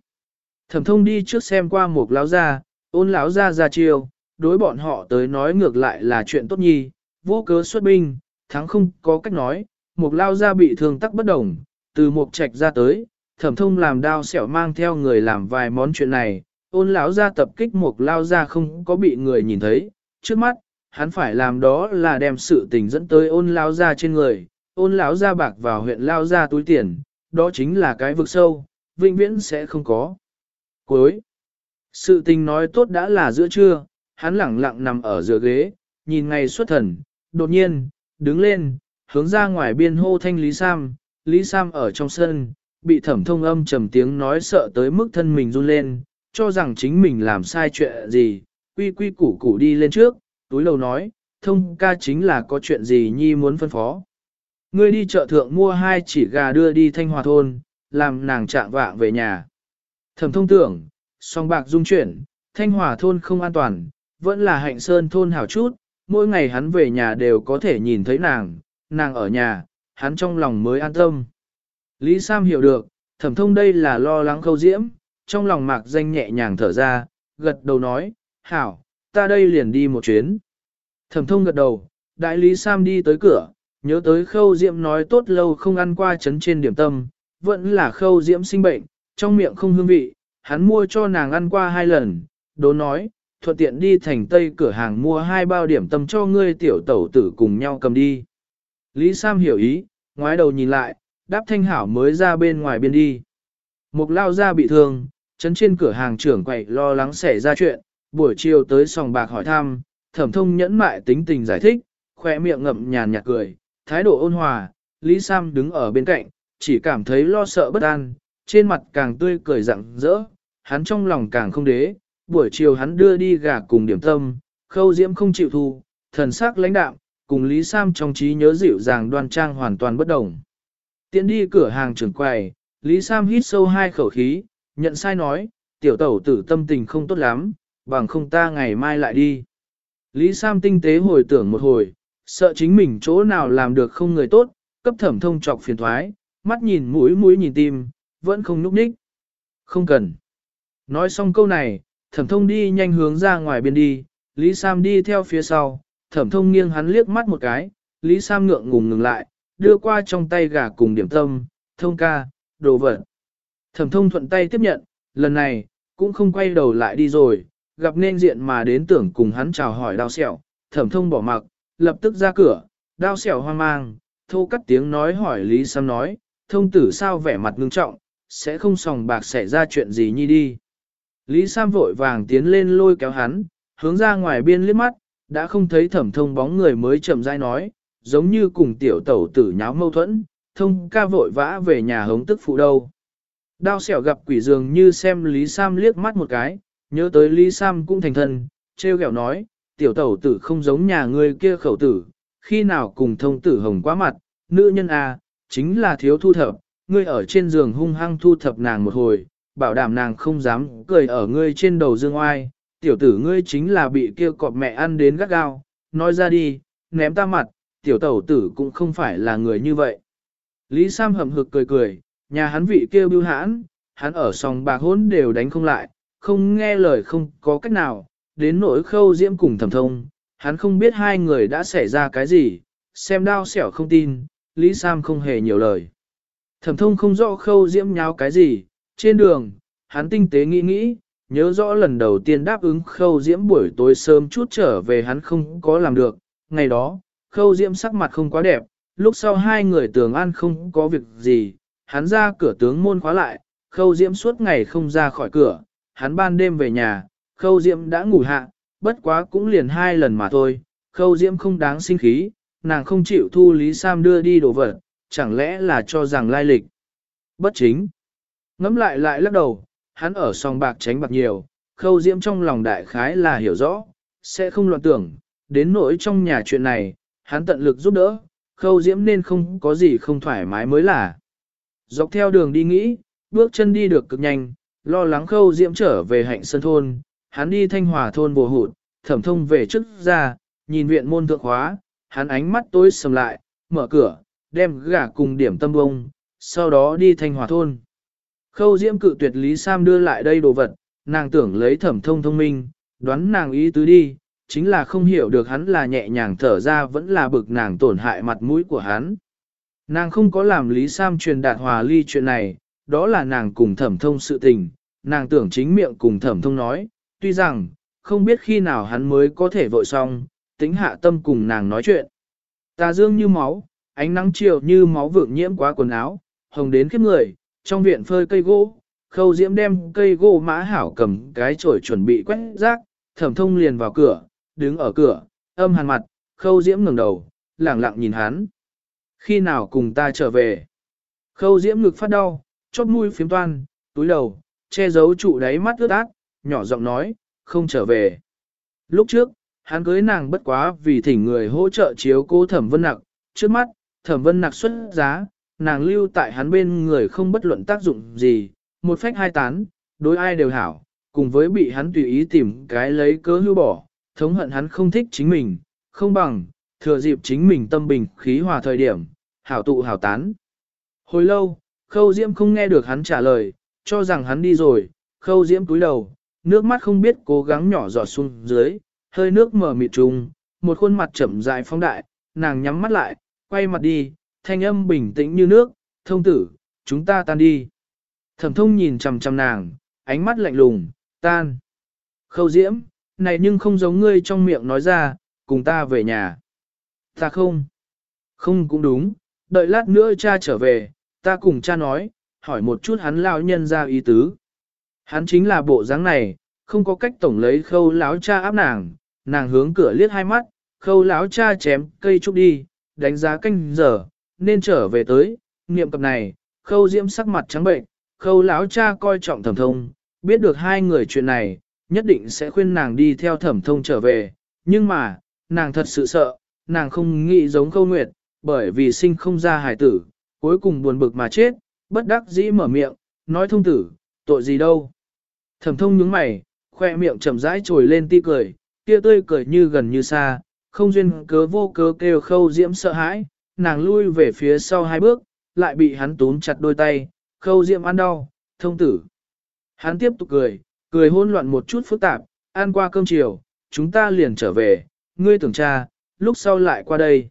Thẩm thông đi trước xem qua một lão ra, ôn lão ra ra chiêu, đối bọn họ tới nói ngược lại là chuyện tốt nhi, vô cớ xuất binh, thắng không có cách nói, một lao ra bị thương tắc bất đồng, từ một trạch ra tới, thẩm thông làm đao xẻo mang theo người làm vài món chuyện này, ôn lão ra tập kích một lao ra không có bị người nhìn thấy, trước mắt, hắn phải làm đó là đem sự tình dẫn tới ôn lao ra trên người, ôn lão ra bạc vào huyện lao ra túi tiền, đó chính là cái vực sâu, vĩnh viễn sẽ không có. Cuối, sự tình nói tốt đã là giữa trưa, hắn lẳng lặng nằm ở giữa ghế, nhìn ngày xuất thần, đột nhiên, đứng lên, hướng ra ngoài biên hô thanh Lý Sam, Lý Sam ở trong sân, bị thẩm thông âm trầm tiếng nói sợ tới mức thân mình run lên, cho rằng chính mình làm sai chuyện gì, quy quy củ củ đi lên trước, túi lầu nói, thông ca chính là có chuyện gì nhi muốn phân phó. Ngươi đi chợ thượng mua hai chỉ gà đưa đi thanh hòa thôn, làm nàng trạng vạng về nhà. Thẩm thông tưởng, song bạc dung chuyển, thanh hòa thôn không an toàn, vẫn là hạnh sơn thôn hảo chút, mỗi ngày hắn về nhà đều có thể nhìn thấy nàng, nàng ở nhà, hắn trong lòng mới an tâm. Lý Sam hiểu được, thẩm thông đây là lo lắng khâu diễm, trong lòng mạc danh nhẹ nhàng thở ra, gật đầu nói, hảo, ta đây liền đi một chuyến. Thẩm thông gật đầu, đại lý Sam đi tới cửa, nhớ tới khâu diễm nói tốt lâu không ăn qua chấn trên điểm tâm, vẫn là khâu diễm sinh bệnh, trong miệng không hương vị, hắn mua cho nàng ăn qua hai lần, đố nói, thuận tiện đi thành tây cửa hàng mua hai bao điểm tâm cho ngươi tiểu tẩu tử cùng nhau cầm đi. Lý Sam hiểu ý, ngoái đầu nhìn lại, đáp thanh hảo mới ra bên ngoài biên đi. Mục lao ra bị thương, chấn trên cửa hàng trưởng quậy lo lắng xảy ra chuyện, buổi chiều tới sòng bạc hỏi thăm, thẩm thông nhẫn mại tính tình giải thích, khoe miệng ngậm nhàn nhạt cười, thái độ ôn hòa, Lý Sam đứng ở bên cạnh, chỉ cảm thấy lo sợ bất an, trên mặt càng tươi cười rặng rỡ, hắn trong lòng càng không đế, buổi chiều hắn đưa đi gà cùng điểm tâm, khâu diễm không chịu thu, thần sắc lãnh đạm, cùng Lý Sam trong trí nhớ dịu dàng đoan trang hoàn toàn bất đồng. Tiến đi cửa hàng trưởng quầy, Lý Sam hít sâu hai khẩu khí, nhận sai nói, tiểu tẩu tử tâm tình không tốt lắm, bằng không ta ngày mai lại đi. Lý Sam tinh tế hồi tưởng một hồi, sợ chính mình chỗ nào làm được không người tốt, cấp thẩm thông trọc phiền thoái, mắt nhìn mũi mũi nhìn tim, vẫn không núp ních. Không cần. Nói xong câu này, thẩm thông đi nhanh hướng ra ngoài biên đi, Lý Sam đi theo phía sau, thẩm thông nghiêng hắn liếc mắt một cái, Lý Sam ngượng ngùng ngừng lại, đưa qua trong tay gà cùng điểm tâm, thông ca, đồ vật. Thẩm thông thuận tay tiếp nhận, lần này, cũng không quay đầu lại đi rồi, gặp nên diện mà đến tưởng cùng hắn chào hỏi đao sẹo, thẩm thông bỏ mặc, lập tức ra cửa, đao sẹo hoang mang, thô cắt tiếng nói hỏi Lý Sam nói, thông tử sao vẻ mặt ngưng trọng, sẽ không sòng bạc xảy ra chuyện gì nhi đi. Lý Sam vội vàng tiến lên lôi kéo hắn, hướng ra ngoài biên liếc mắt, đã không thấy thẩm thông bóng người mới chậm rãi nói, giống như cùng tiểu tẩu tử nháo mâu thuẫn, thông ca vội vã về nhà hống tức phụ đâu. Đao xẻo gặp quỷ dường như xem Lý Sam liếc mắt một cái, nhớ tới Lý Sam cũng thành thân, treo gẹo nói, tiểu tẩu tử không giống nhà ngươi kia khẩu tử, khi nào cùng thông tử hồng quá mặt, nữ nhân à, chính là thiếu thu thập, ngươi ở trên giường hung hăng thu thập nàng một hồi, bảo đảm nàng không dám cười ở ngươi trên đầu dương oai, tiểu tử ngươi chính là bị kia cọp mẹ ăn đến gắt gao, nói ra đi, ném ta mặt, tiểu tẩu tử cũng không phải là người như vậy. Lý Sam hầm hực cười cười, nhà hắn vị kêu bưu hãn, hắn ở sòng bạc hốn đều đánh không lại, không nghe lời không có cách nào, đến nỗi khâu diễm cùng thẩm thông, hắn không biết hai người đã xảy ra cái gì, xem đao xẻo không tin, Lý Sam không hề nhiều lời. Thẩm thông không rõ khâu diễm nháo cái gì, trên đường, hắn tinh tế nghĩ nghĩ, nhớ rõ lần đầu tiên đáp ứng khâu diễm buổi tối sớm chút trở về hắn không có làm được, ngày đó, khâu diễm sắc mặt không quá đẹp, lúc sau hai người tường an không có việc gì, hắn ra cửa tướng môn khóa lại, khâu diễm suốt ngày không ra khỏi cửa, hắn ban đêm về nhà, khâu diễm đã ngủ hạ, bất quá cũng liền hai lần mà thôi, khâu diễm không đáng sinh khí, nàng không chịu thu Lý Sam đưa đi đồ vật, chẳng lẽ là cho rằng lai lịch. Bất chính. Ngắm lại lại lắc đầu, hắn ở song bạc tránh bạc nhiều, khâu diễm trong lòng đại khái là hiểu rõ, sẽ không loạn tưởng, đến nỗi trong nhà chuyện này, hắn tận lực giúp đỡ, khâu diễm nên không có gì không thoải mái mới là. Dọc theo đường đi nghĩ, bước chân đi được cực nhanh, lo lắng khâu diễm trở về hạnh sơn thôn, hắn đi thanh hòa thôn bồ hụt, thẩm thông về trước ra, nhìn viện môn thượng khóa, hắn ánh mắt tối sầm lại, mở cửa, đem gà cùng điểm tâm bông, sau đó đi thanh hòa thôn. Khâu diễm cự tuyệt Lý Sam đưa lại đây đồ vật, nàng tưởng lấy thẩm thông thông minh, đoán nàng ý tứ đi, chính là không hiểu được hắn là nhẹ nhàng thở ra vẫn là bực nàng tổn hại mặt mũi của hắn. Nàng không có làm Lý Sam truyền đạt hòa ly chuyện này, đó là nàng cùng thẩm thông sự tình, nàng tưởng chính miệng cùng thẩm thông nói, tuy rằng, không biết khi nào hắn mới có thể vội xong, tính hạ tâm cùng nàng nói chuyện. Tà dương như máu, ánh nắng chiều như máu vượng nhiễm quá quần áo, hồng đến khiếp người, trong viện phơi cây gỗ, khâu diễm đem cây gỗ mã hảo cầm cái chổi chuẩn bị quét rác, thẩm thông liền vào cửa, đứng ở cửa, âm hàn mặt, khâu diễm ngẩng đầu, lẳng lặng nhìn hắn. Khi nào cùng ta trở về? Khâu diễm ngực phát đau, chót mũi phiếm toan, túi đầu, che giấu trụ đáy mắt ướt át, nhỏ giọng nói, không trở về. Lúc trước, hắn cưới nàng bất quá vì thỉnh người hỗ trợ chiếu cố thẩm vân nặc, trước mắt, thẩm vân nặc xuất giá, nàng lưu tại hắn bên người không bất luận tác dụng gì, một phách hai tán, đối ai đều hảo, cùng với bị hắn tùy ý tìm cái lấy cớ hưu bỏ, thống hận hắn không thích chính mình, không bằng, thừa dịp chính mình tâm bình khí hòa thời điểm, hảo tụ hảo tán. Hồi lâu, khâu diễm không nghe được hắn trả lời, cho rằng hắn đi rồi, khâu diễm cúi đầu, nước mắt không biết cố gắng nhỏ giọt xuống dưới, hơi nước mở mịt trùng, một khuôn mặt chậm dài phong đại, nàng nhắm mắt lại, quay mặt đi, thanh âm bình tĩnh như nước, thông tử, chúng ta tan đi. Thẩm thông nhìn chằm chằm nàng, ánh mắt lạnh lùng, tan. Khâu diễm, này nhưng không giống ngươi trong miệng nói ra, cùng ta về nhà. Ta không. Không cũng đúng, đợi lát nữa cha trở về, ta cùng cha nói, hỏi một chút hắn lão nhân ra ý tứ. Hắn chính là bộ dáng này, không có cách tổng lấy khâu lão cha áp nàng, nàng hướng cửa liếc hai mắt, khâu lão cha chém cây trúc đi, đánh giá canh giờ, nên trở về tới, niệm cập này, khâu diễm sắc mặt trắng bệnh, khâu lão cha coi trọng thẩm thông, biết được hai người chuyện này, nhất định sẽ khuyên nàng đi theo thẩm thông trở về, nhưng mà, nàng thật sự sợ, nàng không nghĩ giống khâu nguyệt, bởi vì sinh không ra hài tử, cuối cùng buồn bực mà chết, bất đắc dĩ mở miệng, nói thông tử, tội gì đâu. Thẩm thông nhướng mày, khoe miệng chậm rãi trồi lên ti cười, kia tươi cười như gần như xa, không duyên cớ vô cớ kêu khâu diễm sợ hãi, nàng lui về phía sau hai bước, lại bị hắn túm chặt đôi tay, khâu diễm ăn đau, thông tử. Hắn tiếp tục cười, cười hỗn loạn một chút phức tạp, ăn qua cơm chiều, chúng ta liền trở về, ngươi tưởng cha, lúc sau lại qua đây.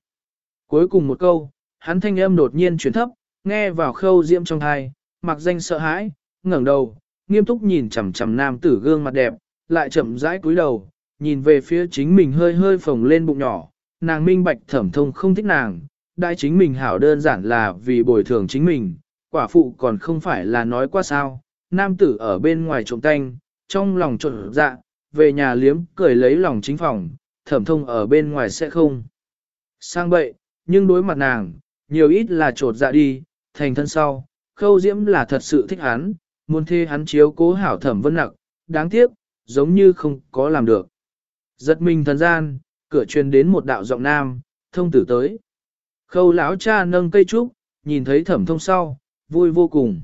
Cuối cùng một câu, hắn thanh âm đột nhiên chuyển thấp, nghe vào khâu diễm trong thai, mặc danh sợ hãi, ngẩng đầu, nghiêm túc nhìn chằm chằm nam tử gương mặt đẹp, lại chậm rãi cúi đầu, nhìn về phía chính mình hơi hơi phồng lên bụng nhỏ, nàng minh bạch thẩm thông không thích nàng, đại chính mình hảo đơn giản là vì bồi thường chính mình, quả phụ còn không phải là nói qua sao, nam tử ở bên ngoài trộm tanh, trong lòng trộn dạ, về nhà liếm cười lấy lòng chính phòng, thẩm thông ở bên ngoài sẽ không. Sang bậy, nhưng đối mặt nàng, nhiều ít là trột dạ đi, thành thân sau, khâu diễm là thật sự thích hắn, muốn thê hắn chiếu cố hảo thẩm vân nặc, đáng tiếc, giống như không có làm được. Giật mình thần gian, cửa truyền đến một đạo giọng nam, thông tử tới. Khâu lão cha nâng cây trúc, nhìn thấy thẩm thông sau, vui vô cùng.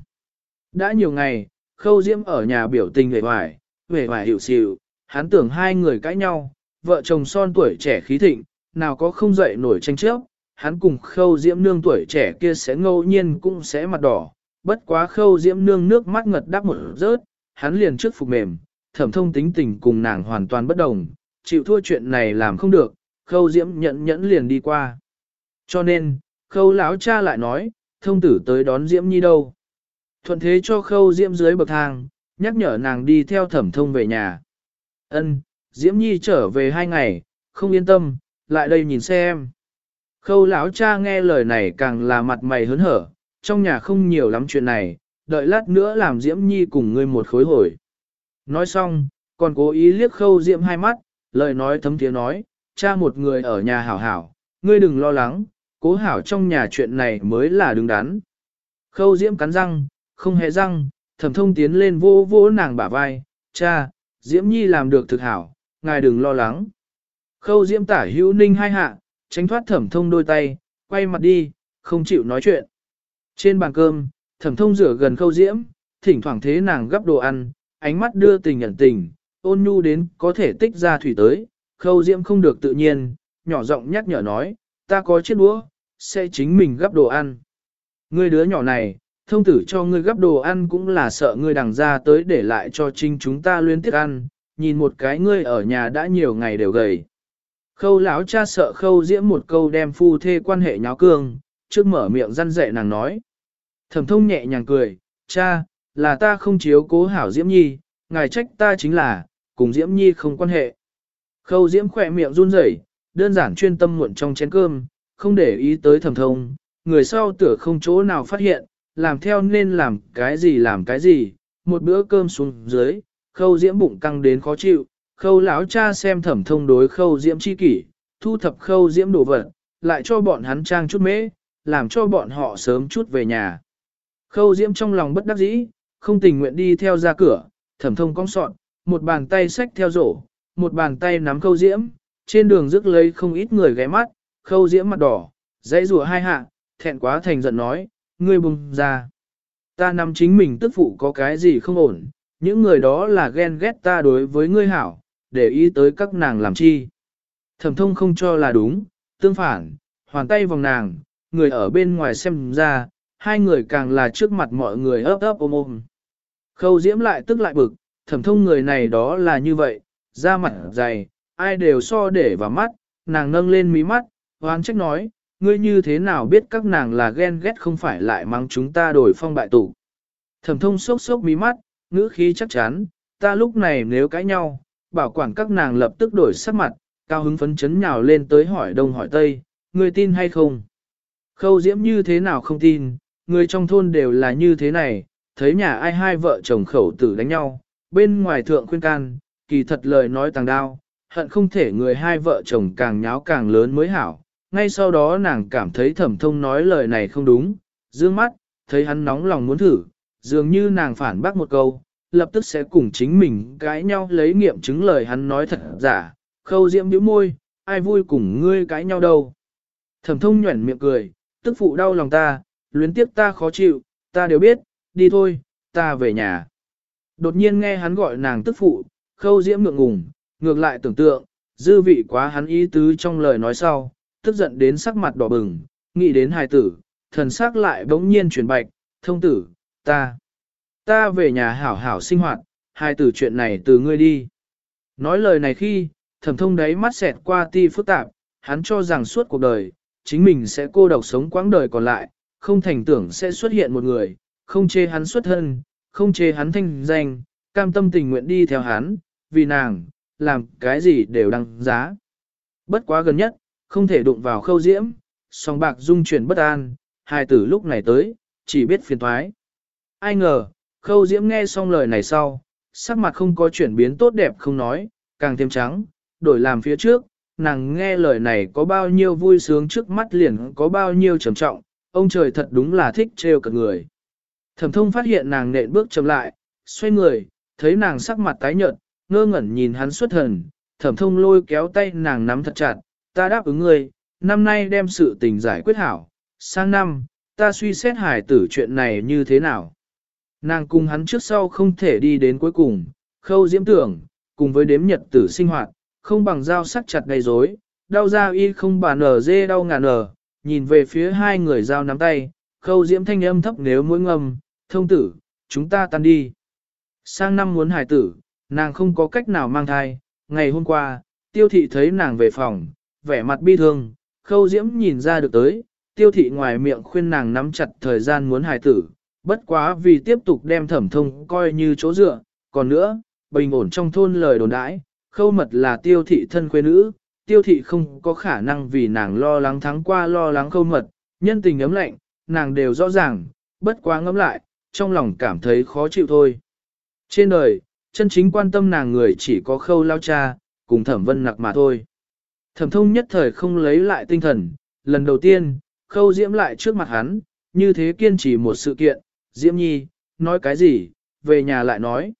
Đã nhiều ngày, khâu diễm ở nhà biểu tình vẻ hoài, vẻ hoài hiểu xịu, hắn tưởng hai người cãi nhau, vợ chồng son tuổi trẻ khí thịnh, nào có không dậy nổi tranh chấp, hắn cùng khâu diễm nương tuổi trẻ kia sẽ ngẫu nhiên cũng sẽ mặt đỏ, bất quá khâu diễm nương nước mắt ngật đắp một rớt, hắn liền trước phục mềm, thẩm thông tính tình cùng nàng hoàn toàn bất đồng, chịu thua chuyện này làm không được, khâu diễm nhẫn nhẫn liền đi qua. Cho nên, khâu lão cha lại nói, thông tử tới đón diễm nhi đâu. Thuận thế cho khâu diễm dưới bậc thang, nhắc nhở nàng đi theo thẩm thông về nhà. Ân, diễm nhi trở về hai ngày, không yên tâm, lại đây nhìn xem. Khâu lão cha nghe lời này càng là mặt mày hớn hở, trong nhà không nhiều lắm chuyện này, đợi lát nữa làm Diễm Nhi cùng ngươi một khối hồi. Nói xong, còn cố ý liếc khâu Diễm hai mắt, lời nói thấm tiếng nói, cha một người ở nhà hảo hảo, ngươi đừng lo lắng, cố hảo trong nhà chuyện này mới là đứng đắn. Khâu Diễm cắn răng, không hề răng, thẩm thông tiến lên vô vô nàng bả vai, cha, Diễm Nhi làm được thực hảo, ngài đừng lo lắng. Khâu Diễm tả hữu ninh hai hạ, tránh thoát thẩm thông đôi tay, quay mặt đi, không chịu nói chuyện. Trên bàn cơm, thẩm thông rửa gần khâu diễm, thỉnh thoảng thế nàng gấp đồ ăn, ánh mắt đưa tình nhận tình, ôn nhu đến có thể tích ra thủy tới, khâu diễm không được tự nhiên, nhỏ giọng nhắc nhở nói, ta có chiếc đũa, sẽ chính mình gấp đồ ăn. Ngươi đứa nhỏ này, thông tử cho ngươi gấp đồ ăn cũng là sợ ngươi đằng ra tới để lại cho trinh chúng ta luyến tiếc ăn, nhìn một cái ngươi ở nhà đã nhiều ngày đều gầy. Khâu lão cha sợ khâu diễm một câu đem phu thê quan hệ nháo cương, trước mở miệng răn dạy nàng nói. Thẩm thông nhẹ nhàng cười, cha, là ta không chiếu cố hảo diễm nhi, ngài trách ta chính là, cùng diễm nhi không quan hệ. Khâu diễm khỏe miệng run rẩy, đơn giản chuyên tâm muộn trong chén cơm, không để ý tới thẩm thông, người sau tựa không chỗ nào phát hiện, làm theo nên làm cái gì làm cái gì, một bữa cơm xuống dưới, khâu diễm bụng căng đến khó chịu, khâu lão cha xem thẩm thông đối khâu diễm chi kỷ, thu thập khâu diễm đồ vật, lại cho bọn hắn trang chút mễ, làm cho bọn họ sớm chút về nhà. Khâu diễm trong lòng bất đắc dĩ, không tình nguyện đi theo ra cửa, thẩm thông cong sọn, một bàn tay xách theo rổ, một bàn tay nắm khâu diễm, trên đường rước lấy không ít người ghé mắt, khâu diễm mặt đỏ, dãy rùa hai hạ, thẹn quá thành giận nói, ngươi bùng ra. Ta nắm chính mình tức phụ có cái gì không ổn, những người đó là ghen ghét ta đối với ngươi hảo, để ý tới các nàng làm chi. Thẩm thông không cho là đúng, tương phản, hoàn tay vòng nàng, người ở bên ngoài xem ra, hai người càng là trước mặt mọi người ấp ấp ôm ôm. Khâu diễm lại tức lại bực, thẩm thông người này đó là như vậy, da mặt dày, ai đều so để vào mắt, nàng nâng lên mí mắt, hoán trách nói, ngươi như thế nào biết các nàng là ghen ghét không phải lại mắng chúng ta đổi phong bại tụ. Thẩm thông sốc sốc mí mắt, ngữ khí chắc chắn, ta lúc này nếu cãi nhau, bảo quản các nàng lập tức đổi sắc mặt, cao hứng phấn chấn nhào lên tới hỏi đông hỏi tây, người tin hay không? Khâu diễm như thế nào không tin, người trong thôn đều là như thế này, thấy nhà ai hai vợ chồng khẩu tử đánh nhau, bên ngoài thượng khuyên can, kỳ thật lời nói tàng đao, hận không thể người hai vợ chồng càng nháo càng lớn mới hảo. Ngay sau đó nàng cảm thấy thẩm thông nói lời này không đúng, dương mắt, thấy hắn nóng lòng muốn thử, dường như nàng phản bác một câu, lập tức sẽ cùng chính mình cãi nhau lấy nghiệm chứng lời hắn nói thật giả, khâu diễm bĩu môi, ai vui cùng ngươi cãi nhau đâu. Thẩm thông nhuẩn miệng cười, tức phụ đau lòng ta, luyến tiếc ta khó chịu, ta đều biết, đi thôi, ta về nhà. Đột nhiên nghe hắn gọi nàng tức phụ, khâu diễm ngượng ngùng, ngược lại tưởng tượng, dư vị quá hắn ý tứ trong lời nói sau, tức giận đến sắc mặt đỏ bừng, nghĩ đến hài tử, thần sắc lại bỗng nhiên chuyển bạch, thông tử, ta, ta về nhà hảo hảo sinh hoạt, hai tử chuyện này từ ngươi đi. Nói lời này khi, thẩm thông đấy mắt xẹt qua ti phức tạp, hắn cho rằng suốt cuộc đời, chính mình sẽ cô độc sống quãng đời còn lại, không thành tưởng sẽ xuất hiện một người, không chê hắn xuất thân, không chê hắn thanh danh, cam tâm tình nguyện đi theo hắn, vì nàng, làm cái gì đều đăng giá. Bất quá gần nhất, không thể đụng vào khâu diễm, song bạc dung chuyển bất an, hai tử lúc này tới, chỉ biết phiền thoái. Ai ngờ, khâu diễm nghe xong lời này sau, sắc mặt không có chuyển biến tốt đẹp không nói, càng thêm trắng, đổi làm phía trước, nàng nghe lời này có bao nhiêu vui sướng trước mắt liền có bao nhiêu trầm trọng, ông trời thật đúng là thích trêu cả người. Thẩm thông phát hiện nàng nện bước chậm lại, xoay người, thấy nàng sắc mặt tái nhợt, ngơ ngẩn nhìn hắn xuất thần, thẩm thông lôi kéo tay nàng nắm thật chặt, ta đáp ứng ngươi, năm nay đem sự tình giải quyết hảo, sang năm, ta suy xét hải tử chuyện này như thế nào. Nàng cùng hắn trước sau không thể đi đến cuối cùng, khâu diễm tưởng, cùng với đếm nhật tử sinh hoạt, không bằng dao sắc chặt gây rối, đau da y không bà nở dê đau ngàn nở, nhìn về phía hai người dao nắm tay, khâu diễm thanh âm thấp nếu mũi ngâm, thông tử, chúng ta tan đi. Sang năm muốn hài tử, nàng không có cách nào mang thai, ngày hôm qua, tiêu thị thấy nàng về phòng, vẻ mặt bi thương, khâu diễm nhìn ra được tới, tiêu thị ngoài miệng khuyên nàng nắm chặt thời gian muốn hài tử, bất quá vì tiếp tục đem thẩm thông coi như chỗ dựa, còn nữa, bình ổn trong thôn lời đồn đãi, khâu mật là tiêu thị thân quê nữ, tiêu thị không có khả năng vì nàng lo lắng thắng qua lo lắng khâu mật, nhân tình ấm lạnh, nàng đều rõ ràng, bất quá ngẫm lại, trong lòng cảm thấy khó chịu thôi. Trên đời, chân chính quan tâm nàng người chỉ có khâu lao cha, cùng thẩm vân nặc mà thôi. Thẩm thông nhất thời không lấy lại tinh thần, lần đầu tiên, khâu diễm lại trước mặt hắn, như thế kiên trì một sự kiện, diễm nhi, nói cái gì, về nhà lại nói.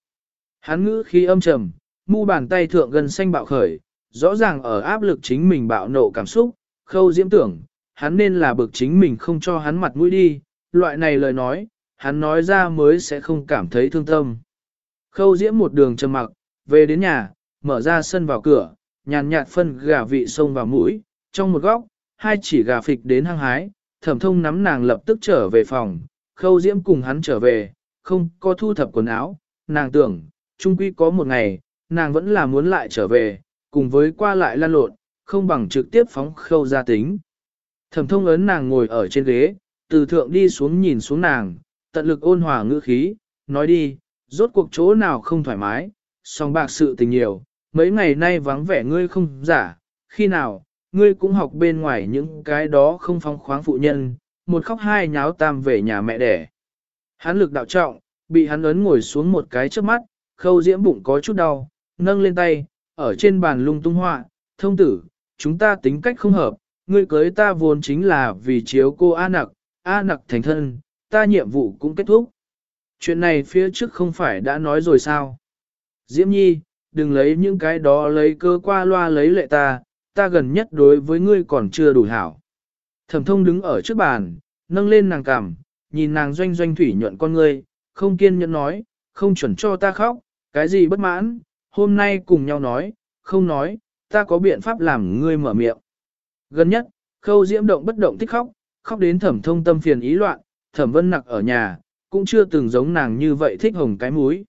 Hắn ngữ khí âm trầm, mu bàn tay thượng gần xanh bạo khởi, rõ ràng ở áp lực chính mình bạo nộ cảm xúc, khâu diễm tưởng, hắn nên là bực chính mình không cho hắn mặt mũi đi, loại này lời nói, hắn nói ra mới sẽ không cảm thấy thương tâm. Khâu diễm một đường trầm mặc, về đến nhà, mở ra sân vào cửa, nhàn nhạt phân gà vị sông vào mũi, trong một góc, hai chỉ gà phịch đến hăng hái, thẩm thông nắm nàng lập tức trở về phòng, khâu diễm cùng hắn trở về, không có thu thập quần áo, nàng tưởng, trung quy có một ngày, nàng vẫn là muốn lại trở về, cùng với qua lại lan lộn, không bằng trực tiếp phóng khâu ra tính. Thẩm thông ấn nàng ngồi ở trên ghế, từ thượng đi xuống nhìn xuống nàng, tận lực ôn hòa ngữ khí, nói đi, rốt cuộc chỗ nào không thoải mái, song bạc sự tình nhiều, mấy ngày nay vắng vẻ ngươi không giả, khi nào, ngươi cũng học bên ngoài những cái đó không phong khoáng phụ nhân, một khóc hai nháo tam về nhà mẹ đẻ. Hắn lực đạo trọng, bị hắn ấn ngồi xuống một cái trước mắt, khâu diễm bụng có chút đau, nâng lên tay, ở trên bàn lung tung họa, thông tử, chúng ta tính cách không hợp, ngươi cưới ta vốn chính là vì chiếu cô A nặc, A nặc thành thân, ta nhiệm vụ cũng kết thúc. Chuyện này phía trước không phải đã nói rồi sao? Diễm Nhi, đừng lấy những cái đó lấy cơ qua loa lấy lệ ta, ta gần nhất đối với ngươi còn chưa đủ hảo. Thẩm thông đứng ở trước bàn, nâng lên nàng cằm, nhìn nàng doanh doanh thủy nhuận con ngươi, không kiên nhẫn nói, không chuẩn cho ta khóc, cái gì bất mãn, hôm nay cùng nhau nói, không nói, ta có biện pháp làm ngươi mở miệng. Gần nhất, khâu diễm động bất động thích khóc, khóc đến thẩm thông tâm phiền ý loạn, thẩm vân nặc ở nhà, cũng chưa từng giống nàng như vậy thích hồng cái múi.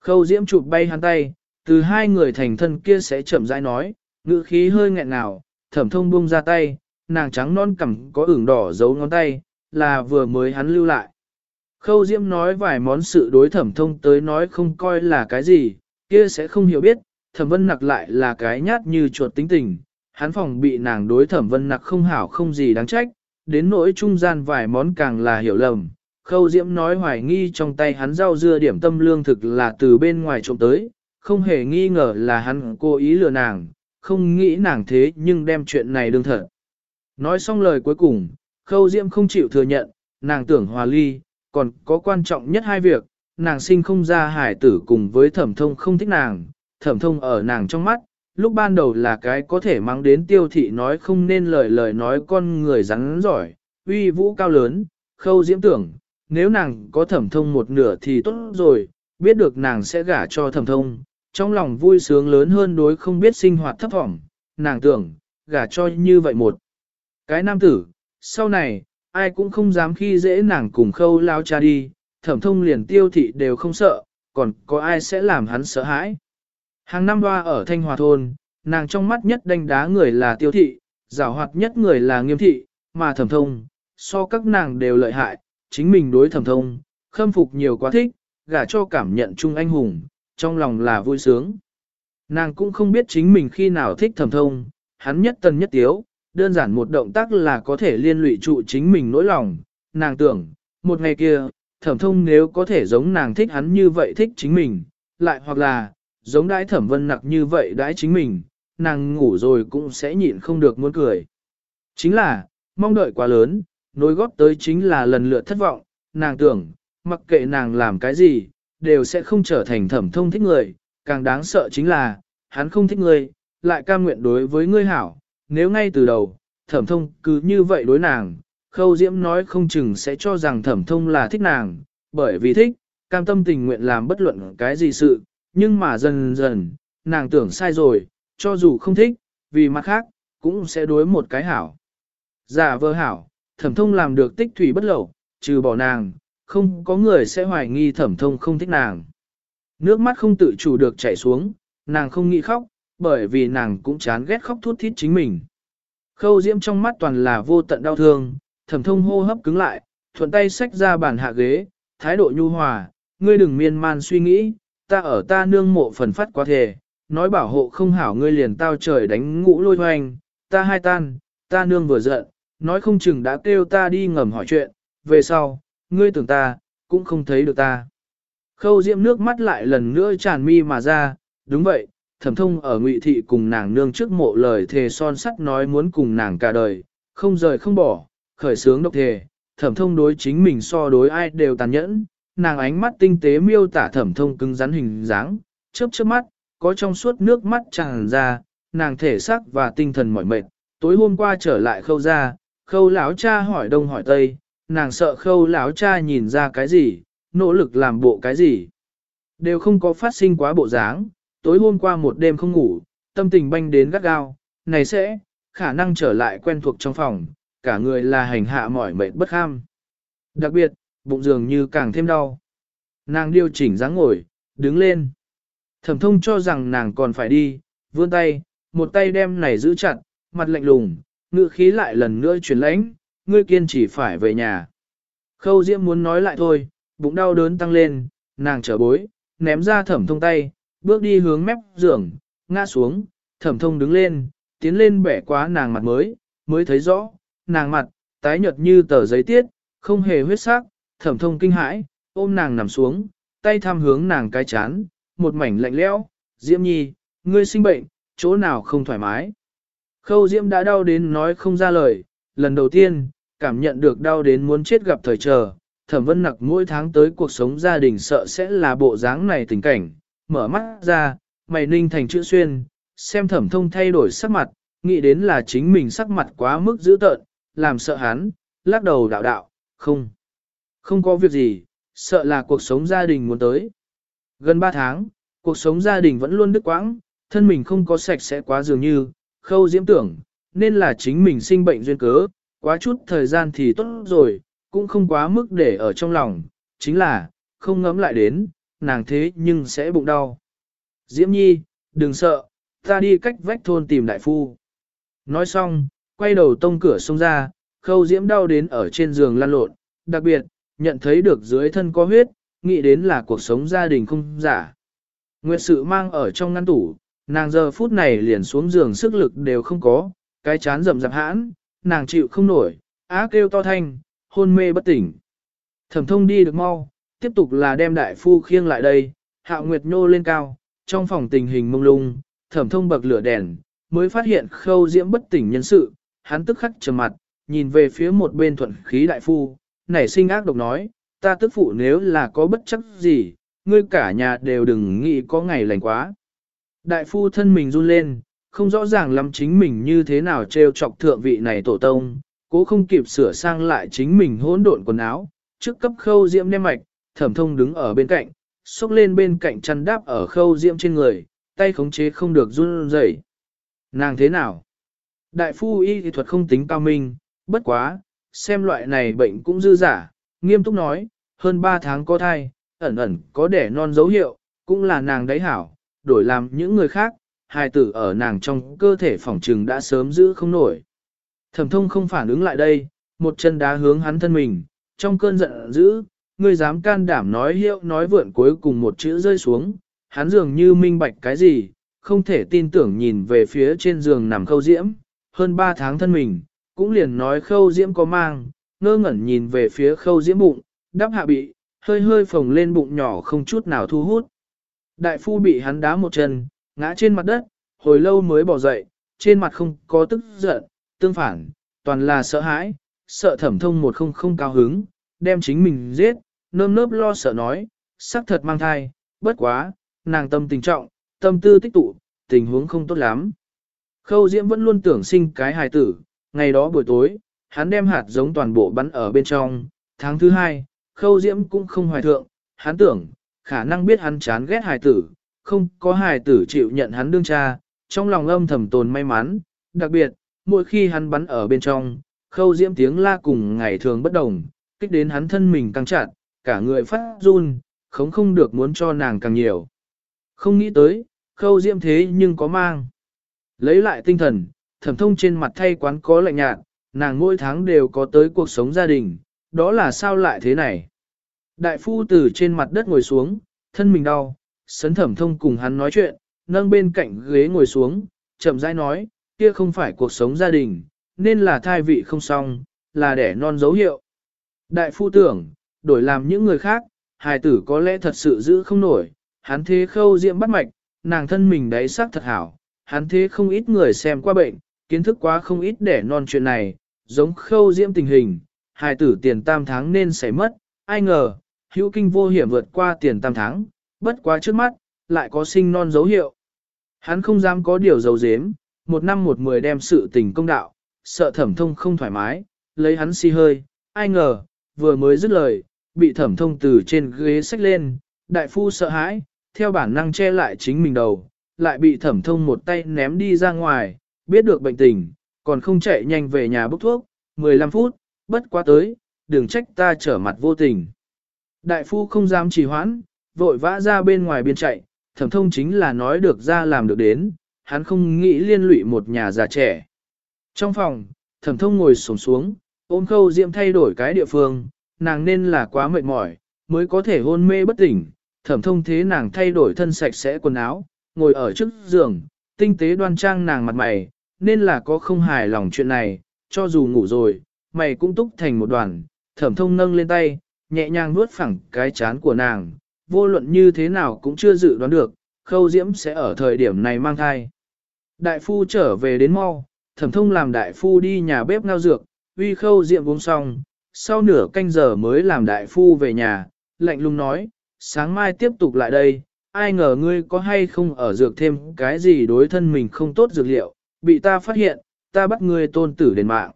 Khâu diễm chụp bay hắn tay, từ hai người thành thân kia sẽ chậm rãi nói, ngữ khí hơi nghẹn ngào, thẩm thông buông ra tay, nàng trắng non cằm có ửng đỏ giấu ngón tay, là vừa mới hắn lưu lại. Khâu diễm nói vài món sự đối thẩm thông tới nói không coi là cái gì, kia sẽ không hiểu biết, thẩm vân nặc lại là cái nhát như chuột tính tình, hắn phòng bị nàng đối thẩm vân nặc không hảo không gì đáng trách, đến nỗi trung gian vài món càng là hiểu lầm. Khâu Diễm nói hoài nghi trong tay hắn rau dưa điểm tâm lương thực là từ bên ngoài trộm tới, không hề nghi ngờ là hắn cố ý lừa nàng, không nghĩ nàng thế nhưng đem chuyện này đương thật. Nói xong lời cuối cùng, Khâu Diễm không chịu thừa nhận, nàng tưởng hòa ly, còn có quan trọng nhất hai việc, nàng sinh không ra hải tử cùng với thẩm thông không thích nàng, thẩm thông ở nàng trong mắt, lúc ban đầu là cái có thể mang đến tiêu thị nói không nên lời lời nói con người rắn giỏi, uy vũ cao lớn, khâu diễm tưởng, nếu nàng có thẩm thông một nửa thì tốt rồi, biết được nàng sẽ gả cho thẩm thông, trong lòng vui sướng lớn hơn đối không biết sinh hoạt thấp thỏm, nàng tưởng, gả cho như vậy một. Cái nam tử, sau này, ai cũng không dám khi dễ nàng cùng khâu lao cha đi, thẩm thông liền tiêu thị đều không sợ, còn có ai sẽ làm hắn sợ hãi. Hàng năm hoa ở Thanh Hòa Thôn, nàng trong mắt nhất đánh đá người là tiêu thị, giảo hoạt nhất người là nghiêm thị, mà thẩm thông, so các nàng đều lợi hại, chính mình đối thẩm thông, khâm phục nhiều quá thích, gả cho cảm nhận chung anh hùng, trong lòng là vui sướng. Nàng cũng không biết chính mình khi nào thích thẩm thông, hắn nhất tần nhất tiếu, đơn giản một động tác là có thể liên lụy trụ chính mình nỗi lòng, nàng tưởng, một ngày kia, thẩm thông nếu có thể giống nàng thích hắn như vậy thích chính mình, lại hoặc là, giống đãi thẩm vân nặc như vậy đãi chính mình, nàng ngủ rồi cũng sẽ nhịn không được muốn cười. Chính là, mong đợi quá lớn, nối góp tới chính là lần lượt thất vọng, nàng tưởng, mặc kệ nàng làm cái gì, đều sẽ không trở thành thẩm thông thích người, càng đáng sợ chính là, hắn không thích người, lại cam nguyện đối với ngươi hảo, nếu ngay từ đầu, thẩm thông cứ như vậy đối nàng, khâu diễm nói không chừng sẽ cho rằng thẩm thông là thích nàng, bởi vì thích, cam tâm tình nguyện làm bất luận cái gì sự, nhưng mà dần dần, nàng tưởng sai rồi, cho dù không thích, vì mặt khác, cũng sẽ đối một cái hảo. Giả vơ hảo, thẩm thông làm được tích thủy bất lẩu, trừ bỏ nàng, không có người sẽ hoài nghi thẩm thông không thích nàng. Nước mắt không tự chủ được chảy xuống, nàng không nghĩ khóc, bởi vì nàng cũng chán ghét khóc thút thít chính mình. Khâu diễm trong mắt toàn là vô tận đau thương, thẩm thông hô hấp cứng lại, thuận tay xách ra bàn hạ ghế, thái độ nhu hòa, ngươi đừng miên man suy nghĩ, ta ở ta nương mộ phần phát quá thể, nói bảo hộ không hảo ngươi liền tao trời đánh ngũ lôi hoành, ta hai tan, ta nương vừa giận, nói không chừng đã kêu ta đi ngầm hỏi chuyện, về sau, ngươi tưởng ta, cũng không thấy được ta. Khâu diễm nước mắt lại lần nữa tràn mi mà ra, đúng vậy, thẩm thông ở ngụy thị cùng nàng nương trước mộ lời thề son sắt nói muốn cùng nàng cả đời, không rời không bỏ, khởi sướng độc thề, thẩm thông đối chính mình so đối ai đều tàn nhẫn, nàng ánh mắt tinh tế miêu tả thẩm thông cứng rắn hình dáng, chớp chớp mắt, có trong suốt nước mắt tràn ra, nàng thể xác và tinh thần mỏi mệt, tối hôm qua trở lại khâu ra, khâu lão cha hỏi đông hỏi tây, nàng sợ khâu lão cha nhìn ra cái gì, nỗ lực làm bộ cái gì. Đều không có phát sinh quá bộ dáng, tối hôm qua một đêm không ngủ, tâm tình banh đến gắt gao, này sẽ, khả năng trở lại quen thuộc trong phòng, cả người là hành hạ mỏi mệt bất kham. Đặc biệt, bụng dường như càng thêm đau. Nàng điều chỉnh dáng ngồi, đứng lên. Thẩm thông cho rằng nàng còn phải đi, vươn tay, một tay đem này giữ chặt, mặt lạnh lùng, ngựa khí lại lần nữa chuyển lãnh, ngươi kiên chỉ phải về nhà. Khâu Diễm muốn nói lại thôi, bụng đau đớn tăng lên, nàng trở bối, ném ra thẩm thông tay, bước đi hướng mép giường, ngã xuống, thẩm thông đứng lên, tiến lên bẻ quá nàng mặt mới, mới thấy rõ, nàng mặt, tái nhợt như tờ giấy tiết, không hề huyết sắc, thẩm thông kinh hãi, ôm nàng nằm xuống, tay thăm hướng nàng cái chán, một mảnh lạnh lẽo, Diễm Nhi, ngươi sinh bệnh, chỗ nào không thoải mái. Khâu Diễm đã đau đến nói không ra lời, lần đầu tiên, cảm nhận được đau đến muốn chết gặp thời chờ, thẩm vân nặc mỗi tháng tới cuộc sống gia đình sợ sẽ là bộ dáng này tình cảnh, mở mắt ra, mày ninh thành chữ xuyên, xem thẩm thông thay đổi sắc mặt, nghĩ đến là chính mình sắc mặt quá mức dữ tợn, làm sợ hắn, lắc đầu đạo đạo, không, không có việc gì, sợ là cuộc sống gia đình muốn tới. Gần 3 tháng, cuộc sống gia đình vẫn luôn đứt quãng, thân mình không có sạch sẽ quá dường như, khâu diễm tưởng, nên là chính mình sinh bệnh duyên cớ, quá chút thời gian thì tốt rồi, cũng không quá mức để ở trong lòng, chính là, không ngấm lại đến, nàng thế nhưng sẽ bụng đau. Diễm Nhi, đừng sợ, ta đi cách vách thôn tìm đại phu. Nói xong, quay đầu tông cửa xông ra, khâu Diễm đau đến ở trên giường lăn lộn, đặc biệt, nhận thấy được dưới thân có huyết, nghĩ đến là cuộc sống gia đình không giả. Nguyệt sự mang ở trong ngăn tủ, nàng giờ phút này liền xuống giường sức lực đều không có, cái chán rầm rạp hãn, nàng chịu không nổi, á kêu to thanh, hôn mê bất tỉnh. Thẩm thông đi được mau, tiếp tục là đem đại phu khiêng lại đây, hạ nguyệt nhô lên cao, trong phòng tình hình mông lung, thẩm thông bậc lửa đèn, mới phát hiện khâu diễm bất tỉnh nhân sự, hắn tức khắc trầm mặt, nhìn về phía một bên thuận khí đại phu, nảy sinh ác độc nói, ta tức phụ nếu là có bất chấp gì, ngươi cả nhà đều đừng nghĩ có ngày lành quá. Đại phu thân mình run lên, không rõ ràng lắm chính mình như thế nào trêu chọc thượng vị này tổ tông, cố không kịp sửa sang lại chính mình hỗn độn quần áo, trước cấp khâu diễm đem mạch, thẩm thông đứng ở bên cạnh, xúc lên bên cạnh chăn đáp ở khâu diễm trên người, tay khống chế không được run rẩy. Nàng thế nào? Đại phu y thuật không tính cao minh, bất quá, xem loại này bệnh cũng dư giả, nghiêm túc nói, hơn 3 tháng có thai, ẩn ẩn có đẻ non dấu hiệu, cũng là nàng đấy hảo, đổi làm những người khác, hài tử ở nàng trong cơ thể phòng trừng đã sớm giữ không nổi. Thẩm thông không phản ứng lại đây, một chân đá hướng hắn thân mình, trong cơn giận dữ, ngươi dám can đảm nói hiệu nói vượn cuối cùng một chữ rơi xuống, hắn dường như minh bạch cái gì, không thể tin tưởng nhìn về phía trên giường nằm khâu diễm, hơn 3 tháng thân mình, cũng liền nói khâu diễm có mang, ngơ ngẩn nhìn về phía khâu diễm bụng, đắp hạ bị, hơi hơi phồng lên bụng nhỏ không chút nào thu hút. Đại phu bị hắn đá một chân, ngã trên mặt đất, hồi lâu mới bỏ dậy, trên mặt không có tức giận, tương phản, toàn là sợ hãi, sợ thẩm thông một không không cao hứng, đem chính mình giết, nơm nớp lo sợ nói, xác thật mang thai, bất quá, nàng tâm tình trọng, tâm tư tích tụ, tình huống không tốt lắm. Khâu Diễm vẫn luôn tưởng sinh cái hài tử, ngày đó buổi tối, hắn đem hạt giống toàn bộ bắn ở bên trong, tháng thứ hai, Khâu Diễm cũng không hoài thượng, hắn tưởng, khả năng biết hắn chán ghét hài tử, không có hài tử chịu nhận hắn đương cha, trong lòng âm thầm tồn may mắn, đặc biệt, mỗi khi hắn bắn ở bên trong, khâu diễm tiếng la cùng ngày thường bất đồng, kích đến hắn thân mình căng chặt, cả người phát run, không không được muốn cho nàng càng nhiều. Không nghĩ tới, khâu diễm thế nhưng có mang. Lấy lại tinh thần, thẩm thông trên mặt thay quán có lạnh nhạt, nàng mỗi tháng đều có tới cuộc sống gia đình, đó là sao lại thế này. Đại phu từ trên mặt đất ngồi xuống, thân mình đau, sấn thẩm thông cùng hắn nói chuyện, nâng bên cạnh ghế ngồi xuống, chậm rãi nói, kia không phải cuộc sống gia đình, nên là thai vị không xong, là đẻ non dấu hiệu. Đại phu tưởng, đổi làm những người khác, hài tử có lẽ thật sự giữ không nổi, hắn thế khâu diễm bắt mạch, nàng thân mình đáy sắc thật hảo, hắn thế không ít người xem qua bệnh, kiến thức quá không ít để non chuyện này, giống khâu diễm tình hình, hài tử tiền tam tháng nên sẽ mất, ai ngờ, hữu kinh vô hiểm vượt qua tiền tam tháng, bất quá trước mắt, lại có sinh non dấu hiệu. Hắn không dám có điều dấu dếm, một năm một mười đem sự tình công đạo, sợ thẩm thông không thoải mái, lấy hắn si hơi, ai ngờ, vừa mới dứt lời, bị thẩm thông từ trên ghế xách lên, đại phu sợ hãi, theo bản năng che lại chính mình đầu, lại bị thẩm thông một tay ném đi ra ngoài, biết được bệnh tình, còn không chạy nhanh về nhà bốc thuốc, 15 phút, bất quá tới, đừng trách ta trở mặt vô tình. Đại phu không dám trì hoãn, vội vã ra bên ngoài biên chạy, thẩm thông chính là nói được ra làm được đến, hắn không nghĩ liên lụy một nhà già trẻ. Trong phòng, thẩm thông ngồi sổng xuống, ôm khâu diệm thay đổi cái địa phương, nàng nên là quá mệt mỏi, mới có thể hôn mê bất tỉnh, thẩm thông thế nàng thay đổi thân sạch sẽ quần áo, ngồi ở trước giường, tinh tế đoan trang nàng mặt mày, nên là có không hài lòng chuyện này, cho dù ngủ rồi, mày cũng túc thành một đoàn, thẩm thông nâng lên tay, nhẹ nhàng nuốt phẳng cái chán của nàng, vô luận như thế nào cũng chưa dự đoán được, khâu diễm sẽ ở thời điểm này mang thai. Đại phu trở về đến mau, thẩm thông làm đại phu đi nhà bếp ngao dược, uy khâu diễm uống xong, sau nửa canh giờ mới làm đại phu về nhà, lạnh lùng nói, sáng mai tiếp tục lại đây, ai ngờ ngươi có hay không ở dược thêm cái gì đối thân mình không tốt dược liệu, bị ta phát hiện, ta bắt ngươi tôn tử đền mạng.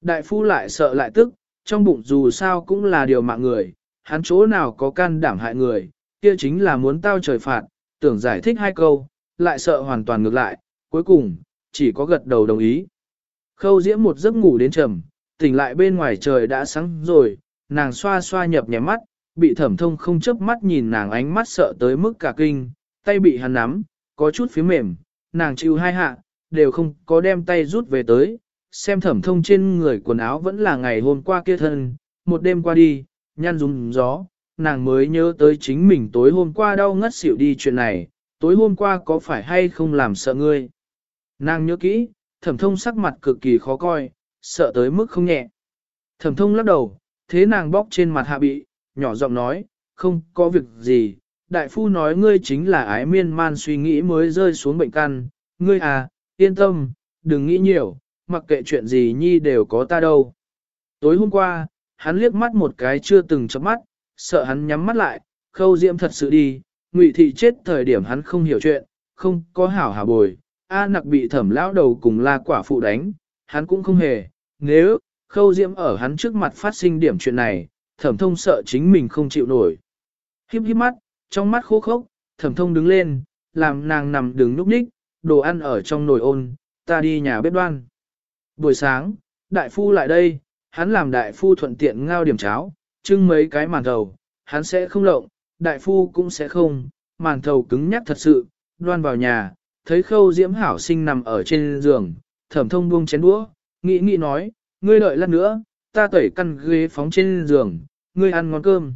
Đại phu lại sợ lại tức, trong bụng dù sao cũng là điều mạng người, hắn chỗ nào có can đảm hại người, kia chính là muốn tao trời phạt, tưởng giải thích hai câu, lại sợ hoàn toàn ngược lại, cuối cùng, chỉ có gật đầu đồng ý. Khâu diễm một giấc ngủ đến trầm, tỉnh lại bên ngoài trời đã sáng rồi, nàng xoa xoa nhập nhẹ mắt, bị thẩm thông không chớp mắt nhìn nàng ánh mắt sợ tới mức cả kinh, tay bị hắn nắm, có chút phía mềm, nàng chịu hai hạ, đều không có đem tay rút về tới, xem thẩm thông trên người quần áo vẫn là ngày hôm qua kia thân, một đêm qua đi, nhăn rung gió, nàng mới nhớ tới chính mình tối hôm qua đau ngất xỉu đi chuyện này, tối hôm qua có phải hay không làm sợ ngươi. Nàng nhớ kỹ, thẩm thông sắc mặt cực kỳ khó coi, sợ tới mức không nhẹ. Thẩm thông lắc đầu, thế nàng bóc trên mặt hạ bị, nhỏ giọng nói, không có việc gì, đại phu nói ngươi chính là ái miên man suy nghĩ mới rơi xuống bệnh căn, ngươi à, yên tâm, đừng nghĩ nhiều, mặc kệ chuyện gì nhi đều có ta đâu. Tối hôm qua, hắn liếc mắt một cái chưa từng chấm mắt, sợ hắn nhắm mắt lại, khâu diễm thật sự đi, ngụy thị chết thời điểm hắn không hiểu chuyện, không có hảo hảo bồi, A nặc bị thẩm lão đầu cùng la quả phụ đánh, hắn cũng không hề, nếu, khâu diễm ở hắn trước mặt phát sinh điểm chuyện này, thẩm thông sợ chính mình không chịu nổi. Hiếp hiếp mắt, trong mắt khô khốc, thẩm thông đứng lên, làm nàng nằm đứng núp ních, đồ ăn ở trong nồi ôn, ta đi nhà bếp đoan. Buổi sáng, đại phu lại đây, hắn làm đại phu thuận tiện ngao điểm cháo, trưng mấy cái màn thầu, hắn sẽ không lộng, đại phu cũng sẽ không, màn thầu cứng nhắc thật sự, đoan vào nhà, thấy khâu diễm hảo sinh nằm ở trên giường, thẩm thông buông chén đũa, nghĩ nghĩ nói, ngươi đợi lát nữa, ta tẩy căn ghế phóng trên giường, ngươi ăn ngon cơm.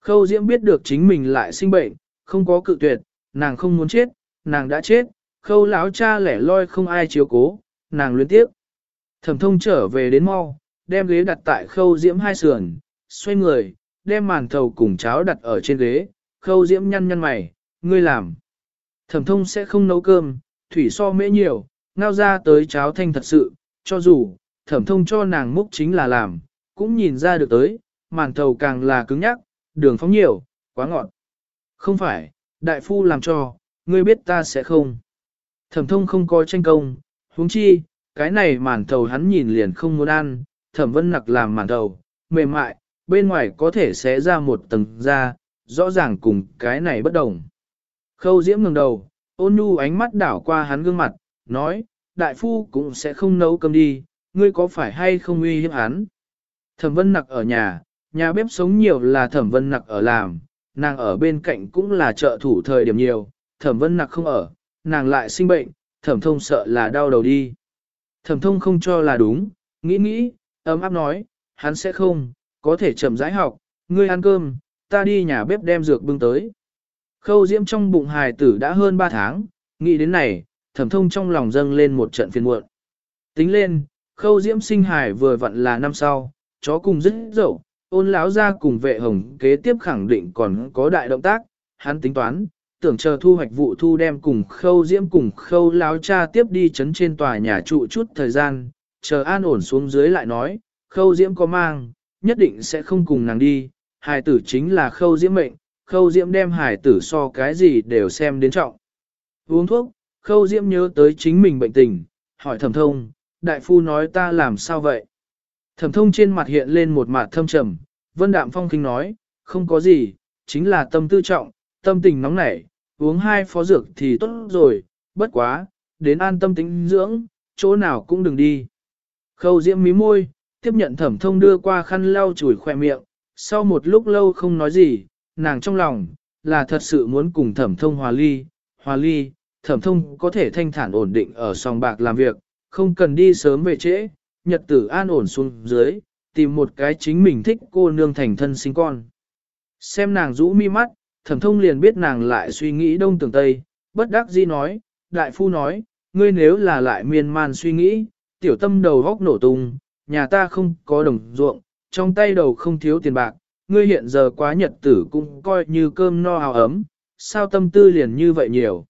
Khâu diễm biết được chính mình lại sinh bệnh, không có cự tuyệt, nàng không muốn chết, nàng đã chết, khâu lão cha lẻ loi không ai chiếu cố, nàng luyến tiếp. Thẩm thông trở về đến mau, đem ghế đặt tại khâu diễm hai sườn, xoay người, đem màn thầu cùng cháo đặt ở trên ghế, khâu diễm nhăn nhăn mày, ngươi làm. Thẩm thông sẽ không nấu cơm, thủy so mễ nhiều, ngao ra tới cháo thanh thật sự, cho dù, thẩm thông cho nàng múc chính là làm, cũng nhìn ra được tới, màn thầu càng là cứng nhắc, đường phóng nhiều, quá ngọt. Không phải, đại phu làm cho, ngươi biết ta sẽ không. Thẩm thông không có tranh công, huống chi, cái này màn thầu hắn nhìn liền không muốn ăn, thẩm vân nặc làm màn thầu, mềm mại, bên ngoài có thể xé ra một tầng da, rõ ràng cùng cái này bất đồng. Khâu diễm ngừng đầu, ôn nhu ánh mắt đảo qua hắn gương mặt, nói, đại phu cũng sẽ không nấu cơm đi, ngươi có phải hay không uy hiếp hắn? Thẩm vân nặc ở nhà, nhà bếp sống nhiều là thẩm vân nặc ở làm, nàng ở bên cạnh cũng là trợ thủ thời điểm nhiều, thẩm vân nặc không ở, nàng lại sinh bệnh, thẩm thông sợ là đau đầu đi. Thẩm thông không cho là đúng, nghĩ nghĩ, ấm áp nói, hắn sẽ không, có thể chậm rãi học, ngươi ăn cơm, ta đi nhà bếp đem dược bưng tới. Khâu diễm trong bụng hài tử đã hơn 3 tháng, nghĩ đến này, thẩm thông trong lòng dâng lên một trận phiền muộn. Tính lên, khâu diễm sinh hài vừa vặn là năm sau, chó cùng dứt dậu, ôn lão ra cùng vệ hồng kế tiếp khẳng định còn có đại động tác, hắn tính toán, tưởng chờ thu hoạch vụ thu đem cùng khâu diễm cùng khâu lão cha tiếp đi chấn trên tòa nhà trụ chút thời gian, chờ an ổn xuống dưới lại nói, khâu diễm có mang, nhất định sẽ không cùng nàng đi, hài tử chính là khâu diễm mệnh, khâu diễm đem hài tử so cái gì đều xem đến trọng. Uống thuốc, khâu diễm nhớ tới chính mình bệnh tình, hỏi thẩm thông, đại phu nói ta làm sao vậy? Thẩm thông trên mặt hiện lên một mặt thâm trầm, vân đạm phong kinh nói, không có gì, chính là tâm tư trọng, tâm tình nóng nảy, uống hai phó dược thì tốt rồi, bất quá, đến an tâm tính dưỡng, chỗ nào cũng đừng đi. Khâu diễm mí môi, tiếp nhận thẩm thông đưa qua khăn lau chùi khoe miệng, sau một lúc lâu không nói gì, nàng trong lòng, là thật sự muốn cùng thẩm thông hòa ly, hòa ly, thẩm thông có thể thanh thản ổn định ở sòng bạc làm việc, không cần đi sớm về trễ, nhật tử an ổn xuống dưới, tìm một cái chính mình thích cô nương thành thân sinh con. Xem nàng rũ mi mắt, thẩm thông liền biết nàng lại suy nghĩ đông tường tây, bất đắc dĩ nói, đại phu nói, ngươi nếu là lại miên man suy nghĩ, tiểu tâm đầu góc nổ tung, nhà ta không có đồng ruộng, trong tay đầu không thiếu tiền bạc, ngươi hiện giờ quá nhật tử cũng coi như cơm no hào ấm, sao tâm tư liền như vậy nhiều.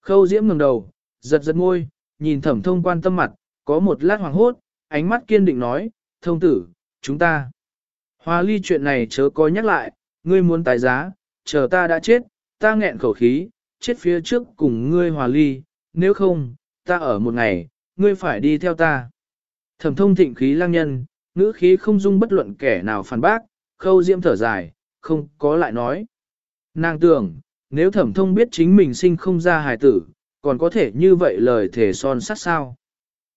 Khâu diễm ngẩng đầu, giật giật môi, nhìn thẩm thông quan tâm mặt, có một lát hoàng hốt, ánh mắt kiên định nói, thông tử, chúng ta. Hoa ly chuyện này chớ có nhắc lại, ngươi muốn tái giá, chờ ta đã chết, ta nghẹn khẩu khí, chết phía trước cùng ngươi hòa ly, nếu không, ta ở một ngày, ngươi phải đi theo ta. Thẩm thông thịnh khí lang nhân, ngữ khí không dung bất luận kẻ nào phản bác, khâu diễm thở dài, không có lại nói. Nàng tưởng, nếu thẩm thông biết chính mình sinh không ra hài tử, còn có thể như vậy lời thể son sát sao.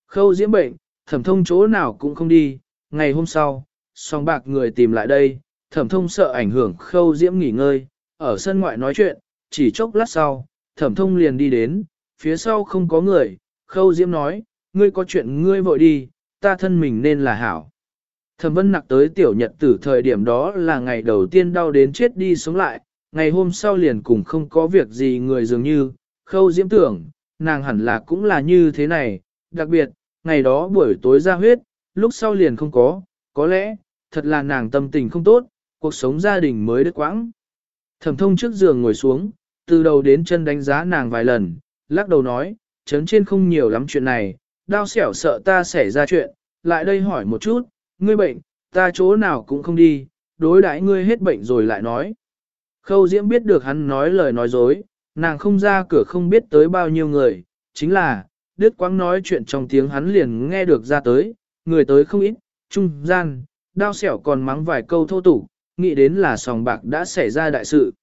Khâu diễm bệnh, thẩm thông chỗ nào cũng không đi, ngày hôm sau, song bạc người tìm lại đây, thẩm thông sợ ảnh hưởng khâu diễm nghỉ ngơi, ở sân ngoại nói chuyện, chỉ chốc lát sau, thẩm thông liền đi đến, phía sau không có người, khâu diễm nói, ngươi có chuyện ngươi vội đi, ta thân mình nên là hảo. Thẩm vân nặc tới tiểu nhật tử thời điểm đó là ngày đầu tiên đau đến chết đi sống lại, ngày hôm sau liền cùng không có việc gì người dường như, khâu diễm tưởng, nàng hẳn là cũng là như thế này, đặc biệt, ngày đó buổi tối ra huyết, lúc sau liền không có, có lẽ, thật là nàng tâm tình không tốt, cuộc sống gia đình mới đứt quãng. Thẩm thông trước giường ngồi xuống, từ đầu đến chân đánh giá nàng vài lần, lắc đầu nói, chấn trên không nhiều lắm chuyện này, đau xẻo sợ ta xảy ra chuyện, lại đây hỏi một chút, ngươi bệnh, ta chỗ nào cũng không đi, đối đãi ngươi hết bệnh rồi lại nói. Khâu Diễm biết được hắn nói lời nói dối, nàng không ra cửa không biết tới bao nhiêu người, chính là, Đức Quang nói chuyện trong tiếng hắn liền nghe được ra tới, người tới không ít, trung gian, đao xẻo còn mắng vài câu thô tục, nghĩ đến là sòng bạc đã xảy ra đại sự.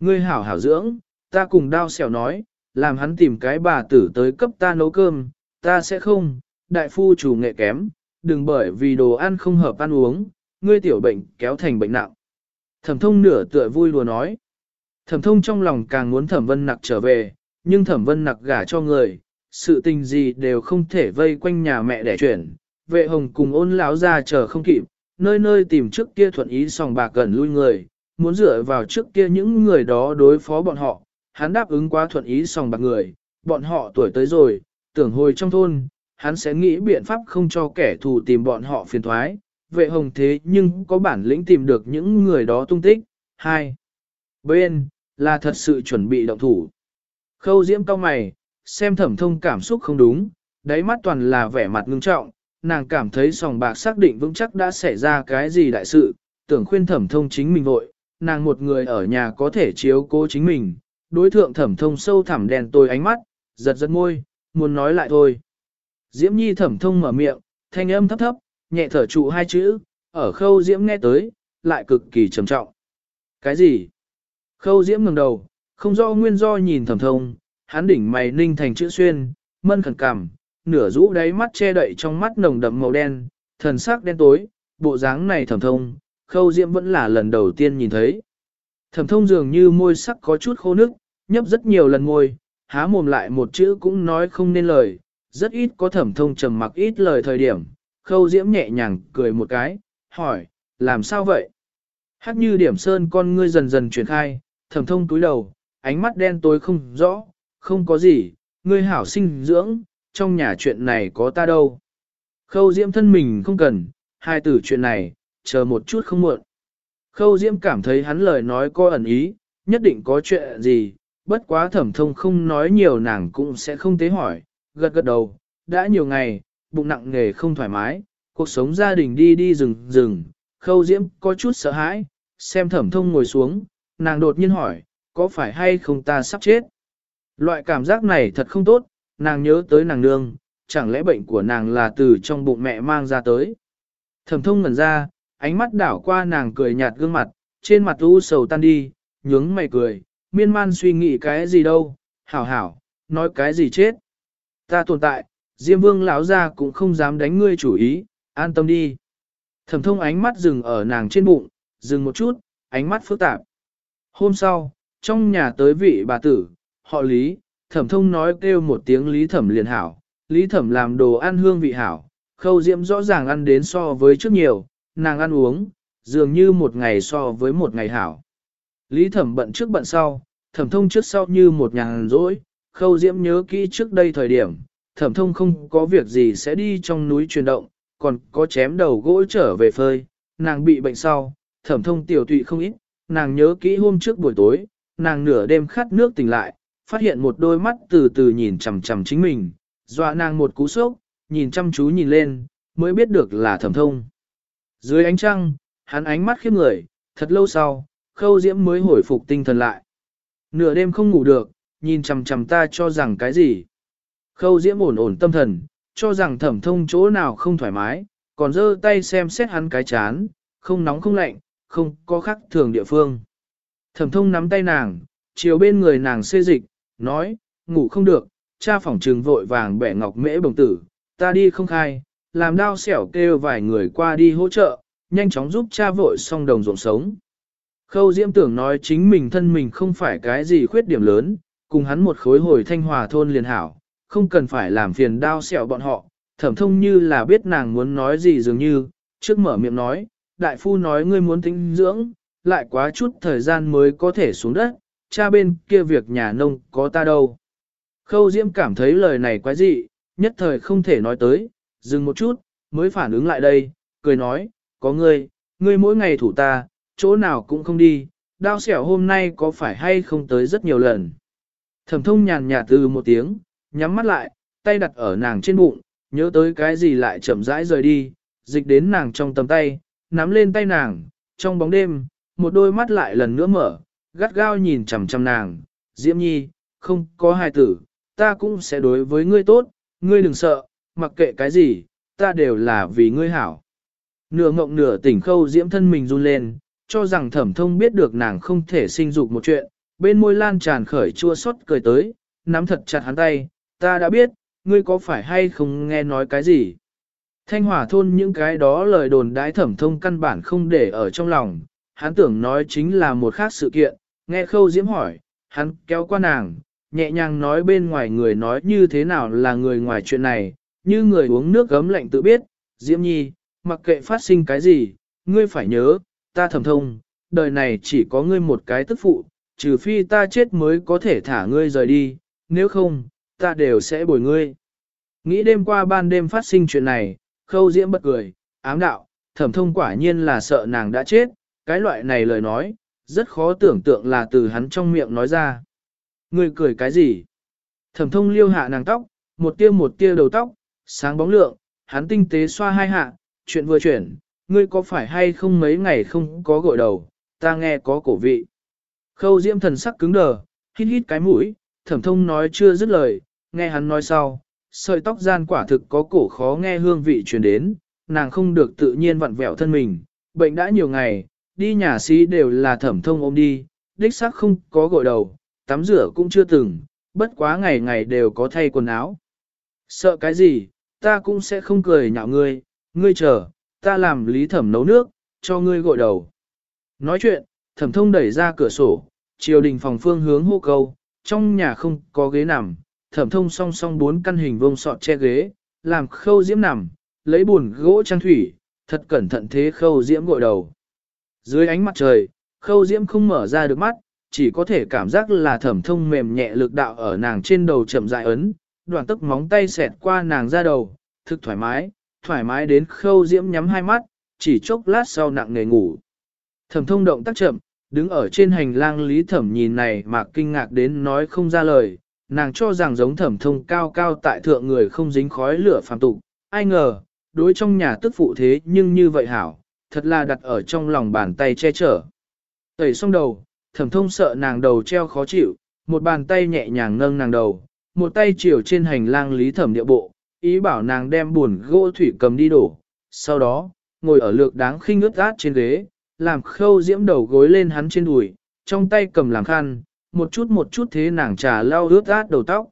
Ngươi hảo hảo dưỡng, ta cùng đao xẻo nói, làm hắn tìm cái bà tử tới cấp ta nấu cơm, ta sẽ không, đại phu chủ nghệ kém, đừng bởi vì đồ ăn không hợp ăn uống, ngươi tiểu bệnh kéo thành bệnh nặng. Thẩm thông nửa tựa vui lùa nói. Thẩm thông trong lòng càng muốn thẩm vân nặc trở về, nhưng thẩm vân nặc gả cho người, sự tình gì đều không thể vây quanh nhà mẹ để chuyển. Vệ hồng cùng ôn lão ra chờ không kịp, nơi nơi tìm trước kia thuận ý sòng bạc gần lui người, muốn dựa vào trước kia những người đó đối phó bọn họ. Hắn đáp ứng quá thuận ý sòng bạc người, bọn họ tuổi tới rồi, tưởng hồi trong thôn, hắn sẽ nghĩ biện pháp không cho kẻ thù tìm bọn họ phiền thoái, vệ hồng thế nhưng có bản lĩnh tìm được những người đó tung tích. Hai, bên, là thật sự chuẩn bị động thủ. Khâu diễm cao mày, xem thẩm thông cảm xúc không đúng, đáy mắt toàn là vẻ mặt ngưng trọng, nàng cảm thấy sòng bạc xác định vững chắc đã xảy ra cái gì đại sự, tưởng khuyên thẩm thông chính mình vội, nàng một người ở nhà có thể chiếu cố chính mình, đối thượng thẩm thông sâu thẳm đèn tôi ánh mắt, giật giật môi, muốn nói lại thôi. Diễm Nhi thẩm thông mở miệng, thanh âm thấp thấp, nhẹ thở trụ hai chữ, ở khâu Diễm nghe tới, lại cực kỳ trầm trọng. Cái gì? Khâu Diễm ngẩng đầu, không do nguyên do nhìn thẩm thông, hắn đỉnh mày ninh thành chữ xuyên, mân khẩn cảm, nửa rũ đáy mắt che đậy trong mắt nồng đậm màu đen, thần sắc đen tối, bộ dáng này thẩm thông, khâu diễm vẫn là lần đầu tiên nhìn thấy. Thẩm thông dường như môi sắc có chút khô nước, nhấp rất nhiều lần môi, há mồm lại một chữ cũng nói không nên lời, rất ít có thẩm thông trầm mặc ít lời thời điểm. Khâu diễm nhẹ nhàng cười một cái, hỏi, làm sao vậy? Hắc như điểm sơn con ngươi dần dần chuyển khai, thẩm thông túi đầu, ánh mắt đen tối không rõ, không có gì, ngươi hảo sinh dưỡng, trong nhà chuyện này có ta đâu. Khâu diễm thân mình không cần, hai tử chuyện này, chờ một chút không muộn. Khâu diễm cảm thấy hắn lời nói có ẩn ý, nhất định có chuyện gì, bất quá thẩm thông không nói nhiều nàng cũng sẽ không tế hỏi, gật gật đầu, đã nhiều ngày, bụng nặng nghề không thoải mái, cuộc sống gia đình đi đi rừng rừng, khâu diễm có chút sợ hãi, xem thẩm thông ngồi xuống, nàng đột nhiên hỏi, có phải hay không ta sắp chết? Loại cảm giác này thật không tốt, nàng nhớ tới nàng nương, chẳng lẽ bệnh của nàng là từ trong bụng mẹ mang ra tới. Thẩm thông ngẩn ra, ánh mắt đảo qua nàng cười nhạt gương mặt, trên mặt u sầu tan đi, nhướng mày cười, miên man suy nghĩ cái gì đâu, hảo hảo, nói cái gì chết. Ta tồn tại, Diêm Vương lão ra cũng không dám đánh ngươi chủ ý, an tâm đi. Thẩm thông ánh mắt dừng ở nàng trên bụng, dừng một chút, ánh mắt phức tạp. Hôm sau, trong nhà tới vị bà tử, họ Lý, thẩm thông nói kêu một tiếng Lý thẩm liền hảo, Lý thẩm làm đồ ăn hương vị hảo, khâu diễm rõ ràng ăn đến so với trước nhiều, nàng ăn uống, dường như một ngày so với một ngày hảo. Lý thẩm bận trước bận sau, thẩm thông trước sau như một nhàn rỗi, khâu diễm nhớ kỹ trước đây thời điểm, thẩm thông không có việc gì sẽ đi trong núi chuyển động, còn có chém đầu gỗ trở về phơi, nàng bị bệnh sau, thẩm thông tiểu tụy không ít, nàng nhớ kỹ hôm trước buổi tối, nàng nửa đêm khát nước tỉnh lại, phát hiện một đôi mắt từ từ nhìn chằm chằm chính mình, dọa nàng một cú sốc, nhìn chăm chú nhìn lên, mới biết được là thẩm thông. Dưới ánh trăng, hắn ánh mắt khiếp người, thật lâu sau, khâu diễm mới hồi phục tinh thần lại. Nửa đêm không ngủ được, nhìn chằm chằm ta cho rằng cái gì. Khâu diễm ổn ổn tâm thần, cho rằng thẩm thông chỗ nào không thoải mái, còn giơ tay xem xét hắn cái chán, không nóng không lạnh, không có khắc thường địa phương. Thẩm thông nắm tay nàng, chiều bên người nàng xê dịch, nói, ngủ không được, cha phỏng trừng vội vàng bẻ ngọc mễ bồng tử, ta đi không khai, làm đau xẻo kêu vài người qua đi hỗ trợ, nhanh chóng giúp cha vội xong đồng ruộng sống. Khâu Diễm tưởng nói chính mình thân mình không phải cái gì khuyết điểm lớn, cùng hắn một khối hồi thanh hòa thôn liền hảo, không cần phải làm phiền đao xẻo bọn họ, thẩm thông như là biết nàng muốn nói gì dường như, trước mở miệng nói, đại phu nói ngươi muốn tính dưỡng, lại quá chút thời gian mới có thể xuống đất, cha bên kia việc nhà nông có ta đâu. Khâu Diễm cảm thấy lời này quái dị, nhất thời không thể nói tới, dừng một chút, mới phản ứng lại đây, cười nói, có ngươi, ngươi mỗi ngày thủ ta, chỗ nào cũng không đi, đao xẻo hôm nay có phải hay không tới rất nhiều lần. Thẩm thông nhàn nhạt từ một tiếng, nhắm mắt lại, tay đặt ở nàng trên bụng, nhớ tới cái gì lại chậm rãi rời đi, dịch đến nàng trong tầm tay, nắm lên tay nàng, trong bóng đêm, một đôi mắt lại lần nữa mở, gắt gao nhìn chằm chằm nàng, Diễm Nhi, không có hài tử, ta cũng sẽ đối với ngươi tốt, ngươi đừng sợ, mặc kệ cái gì, ta đều là vì ngươi hảo. Nửa ngộng nửa tỉnh khâu Diễm thân mình run lên, cho rằng thẩm thông biết được nàng không thể sinh dục một chuyện, bên môi lan tràn khởi chua xót cười tới, nắm thật chặt hắn tay, ta đã biết, ngươi có phải hay không nghe nói cái gì. Thanh hỏa thôn những cái đó lời đồn đãi thẩm thông căn bản không để ở trong lòng, hắn tưởng nói chính là một khác sự kiện, nghe khâu diễm hỏi, hắn kéo qua nàng, nhẹ nhàng nói bên ngoài người nói như thế nào là người ngoài chuyện này, như người uống nước gấm lạnh tự biết, diễm nhi, mặc kệ phát sinh cái gì, ngươi phải nhớ, ta thẩm thông, đời này chỉ có ngươi một cái tức phụ, trừ phi ta chết mới có thể thả ngươi rời đi, nếu không, ta đều sẽ bồi ngươi. Nghĩ đêm qua ban đêm phát sinh chuyện này, khâu diễm bật cười, ám đạo, thẩm thông quả nhiên là sợ nàng đã chết, cái loại này lời nói, rất khó tưởng tượng là từ hắn trong miệng nói ra. Ngươi cười cái gì? Thẩm thông liêu hạ nàng tóc, một tia một tia đầu tóc, sáng bóng lượng, hắn tinh tế xoa hai hạ, chuyện vừa chuyển, ngươi có phải hay không mấy ngày không có gội đầu, ta nghe có cổ vị. Khâu diễm thần sắc cứng đờ, hít hít cái mũi, thẩm thông nói chưa dứt lời, nghe hắn nói sau, sợi tóc gian quả thực có cổ khó nghe hương vị truyền đến, nàng không được tự nhiên vặn vẹo thân mình, bệnh đã nhiều ngày, đi nhà sĩ đều là thẩm thông ôm đi, đích xác không có gội đầu, tắm rửa cũng chưa từng, bất quá ngày ngày đều có thay quần áo. Sợ cái gì, ta cũng sẽ không cười nhạo ngươi, ngươi chờ, ta làm lý thẩm nấu nước, cho ngươi gội đầu. Nói chuyện, thẩm thông đẩy ra cửa sổ, triều đình phòng phương hướng hô câu, trong nhà không có ghế nằm, thẩm thông song song bốn căn hình vông sọt che ghế, làm khâu diễm nằm, lấy buồn gỗ trang thủy, thật cẩn thận thế khâu diễm gội đầu. Dưới ánh mặt trời, khâu diễm không mở ra được mắt, chỉ có thể cảm giác là thẩm thông mềm nhẹ lực đạo ở nàng trên đầu chậm dại ấn, đoạn tức móng tay xẹt qua nàng ra đầu, thực thoải mái, thoải mái đến khâu diễm nhắm hai mắt, chỉ chốc lát sau nặng nề ngủ. Thẩm thông động tác chậm, đứng ở trên hành lang lý thẩm nhìn này mà kinh ngạc đến nói không ra lời, nàng cho rằng giống thẩm thông cao cao tại thượng người không dính khói lửa phàm tục, ai ngờ, đối trong nhà tức phụ thế nhưng như vậy hảo, thật là đặt ở trong lòng bàn tay che chở. Tẩy xong đầu, thẩm thông sợ nàng đầu treo khó chịu, một bàn tay nhẹ nhàng nâng nàng đầu, một tay chiều trên hành lang lý thẩm địa bộ, ý bảo nàng đem buồn gỗ thủy cầm đi đổ, sau đó, ngồi ở lược đáng khinh ướt át trên ghế, làm khâu diễm đầu gối lên hắn trên đùi, trong tay cầm làm khăn, một chút một chút thế nàng trà lau ướt át đầu tóc.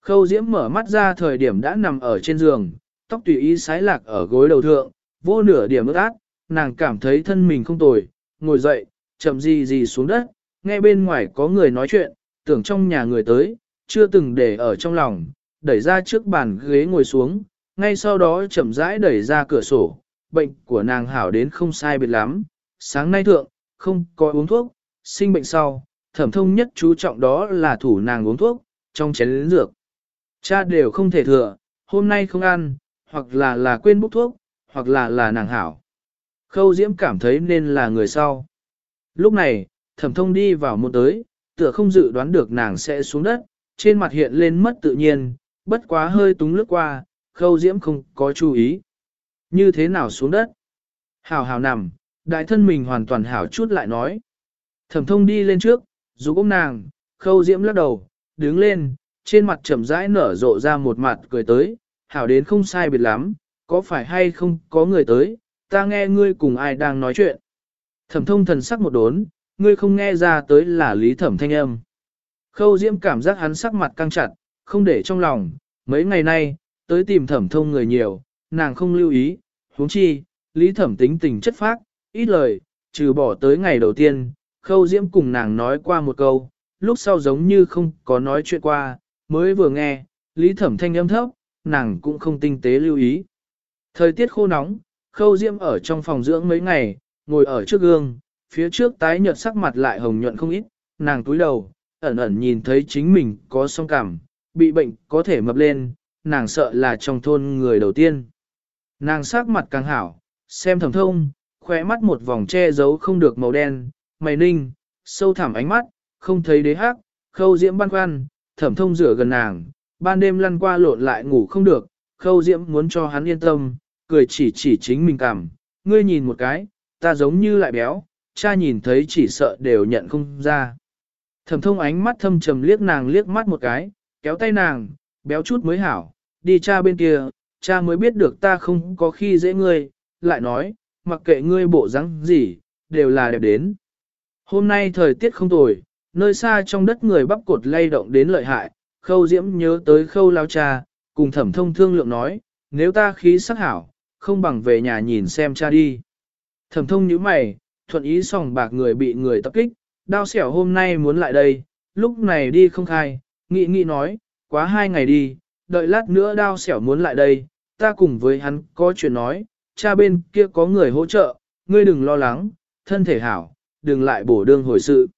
Khâu diễm mở mắt ra thời điểm đã nằm ở trên giường, tóc tùy ý sái lạc ở gối đầu thượng, vô nửa điểm ướt át, nàng cảm thấy thân mình không tồi, ngồi dậy, chậm gì gì xuống đất, nghe bên ngoài có người nói chuyện, tưởng trong nhà người tới, chưa từng để ở trong lòng, đẩy ra trước bàn ghế ngồi xuống, ngay sau đó chậm rãi đẩy ra cửa sổ, bệnh của nàng hảo đến không sai biệt lắm, sáng nay thượng, không có uống thuốc, sinh bệnh sau, thẩm thông nhất chú trọng đó là thủ nàng uống thuốc, trong chén lĩnh dược. Cha đều không thể thừa, hôm nay không ăn, hoặc là là quên bút thuốc, hoặc là là nàng hảo. Khâu Diễm cảm thấy nên là người sau. Lúc này, thẩm thông đi vào một tới, tựa không dự đoán được nàng sẽ xuống đất, trên mặt hiện lên mất tự nhiên, bất quá hơi túng lướt qua, khâu diễm không có chú ý. Như thế nào xuống đất? Hảo hảo nằm, đại thân mình hoàn toàn hảo chút lại nói. Thẩm thông đi lên trước, dù ôm nàng, khâu diễm lắc đầu, đứng lên, trên mặt chậm rãi nở rộ ra một mặt cười tới, hảo đến không sai biệt lắm, có phải hay không có người tới, ta nghe ngươi cùng ai đang nói chuyện. Thẩm thông thần sắc một đốn, ngươi không nghe ra tới là lý thẩm thanh âm. Khâu diễm cảm giác hắn sắc mặt căng chặt, không để trong lòng, mấy ngày nay, tới tìm thẩm thông người nhiều, nàng không lưu ý, huống chi, lý thẩm tính tình chất phác, ít lời, trừ bỏ tới ngày đầu tiên, khâu diễm cùng nàng nói qua một câu, lúc sau giống như không có nói chuyện qua, mới vừa nghe, lý thẩm thanh âm thấp, nàng cũng không tinh tế lưu ý. Thời tiết khô nóng, khâu diễm ở trong phòng dưỡng mấy ngày, ngồi ở trước gương, phía trước tái nhợt sắc mặt lại hồng nhuận không ít, nàng túi đầu, ẩn ẩn nhìn thấy chính mình có song cảm, bị bệnh có thể mập lên, nàng sợ là trong thôn người đầu tiên. Nàng sắc mặt càng hảo, xem thầm thông, khóe mắt một vòng che giấu không được màu đen, mày ninh, sâu thẳm ánh mắt, không thấy đế hắc, khâu diễm băn khoăn, thẩm thông rửa gần nàng, ban đêm lăn qua lộn lại ngủ không được, khâu diễm muốn cho hắn yên tâm, cười chỉ chỉ chính mình cảm, ngươi nhìn một cái, ta giống như lại béo, cha nhìn thấy chỉ sợ đều nhận không ra. Thẩm thông ánh mắt thâm trầm liếc nàng liếc mắt một cái, kéo tay nàng, béo chút mới hảo, đi cha bên kia, cha mới biết được ta không có khi dễ ngươi, lại nói, mặc kệ ngươi bộ dáng gì, đều là đẹp đến. Hôm nay thời tiết không tồi, nơi xa trong đất người bắp cột lay động đến lợi hại, khâu diễm nhớ tới khâu lao cha, cùng thẩm thông thương lượng nói, nếu ta khí sắc hảo, không bằng về nhà nhìn xem cha đi. Thẩm thông nhíu mày, thuận ý sòng bạc người bị người tập kích, đao xẻo hôm nay muốn lại đây, lúc này đi không khai, nghĩ nghĩ nói, quá hai ngày đi, đợi lát nữa đao xẻo muốn lại đây, ta cùng với hắn có chuyện nói, cha bên kia có người hỗ trợ, ngươi đừng lo lắng, thân thể hảo, đừng lại bổ đương hồi sự.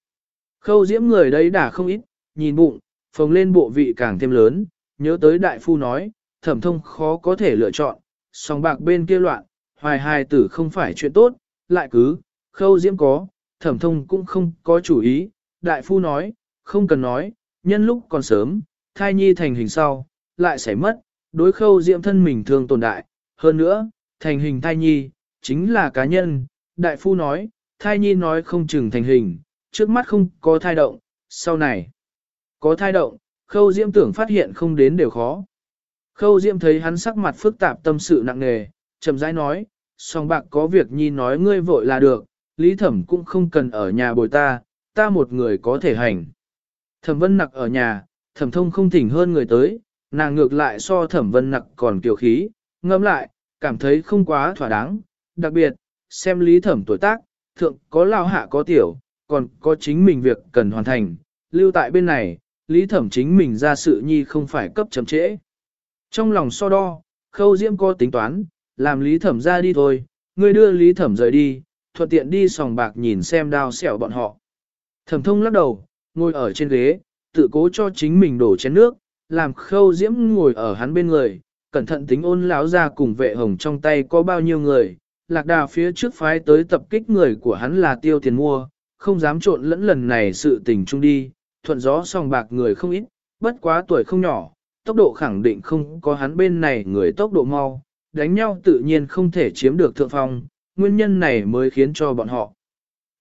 Khâu diễm người đấy đã không ít, nhìn bụng, phồng lên bộ vị càng thêm lớn, nhớ tới đại phu nói, thẩm thông khó có thể lựa chọn, song bạc bên kia loạn, hoài hài tử không phải chuyện tốt, lại cứ, khâu diễm có, thẩm thông cũng không có chủ ý, đại phu nói, không cần nói, nhân lúc còn sớm, thai nhi thành hình sau, lại xảy mất, đối khâu diễm thân mình thường tồn đại, hơn nữa, thành hình thai nhi, chính là cá nhân, đại phu nói, thai nhi nói không chừng thành hình, trước mắt không có thai động, sau này, có thai động, khâu diễm tưởng phát hiện không đến đều khó. Khâu diễm thấy hắn sắc mặt phức tạp tâm sự nặng nề, chậm rãi nói, song bạc có việc nhi nói ngươi vội là được, lý thẩm cũng không cần ở nhà bồi ta, ta một người có thể hành. Thẩm vân nặc ở nhà, thẩm thông không thỉnh hơn người tới, nàng ngược lại so thẩm vân nặc còn kiều khí, ngâm lại, cảm thấy không quá thỏa đáng, đặc biệt, xem lý thẩm tuổi tác, thượng có lao hạ có tiểu, còn có chính mình việc cần hoàn thành, lưu tại bên này, lý thẩm chính mình ra sự nhi không phải cấp chậm trễ. Trong lòng so đo, khâu diễm có tính toán, làm lý thẩm ra đi thôi, ngươi đưa lý thẩm rời đi, thuận tiện đi sòng bạc nhìn xem đao xẻo bọn họ. Thẩm thông lắc đầu, ngồi ở trên ghế, tự cố cho chính mình đổ chén nước, làm khâu diễm ngồi ở hắn bên người, cẩn thận tính ôn láo ra cùng vệ hồng trong tay có bao nhiêu người, lạc đà phía trước phái tới tập kích người của hắn là tiêu tiền mua, không dám trộn lẫn lần này sự tình chung đi, thuận gió sòng bạc người không ít, bất quá tuổi không nhỏ, tốc độ khẳng định không có hắn bên này người tốc độ mau, đánh nhau tự nhiên không thể chiếm được thượng phong, nguyên nhân này mới khiến cho bọn họ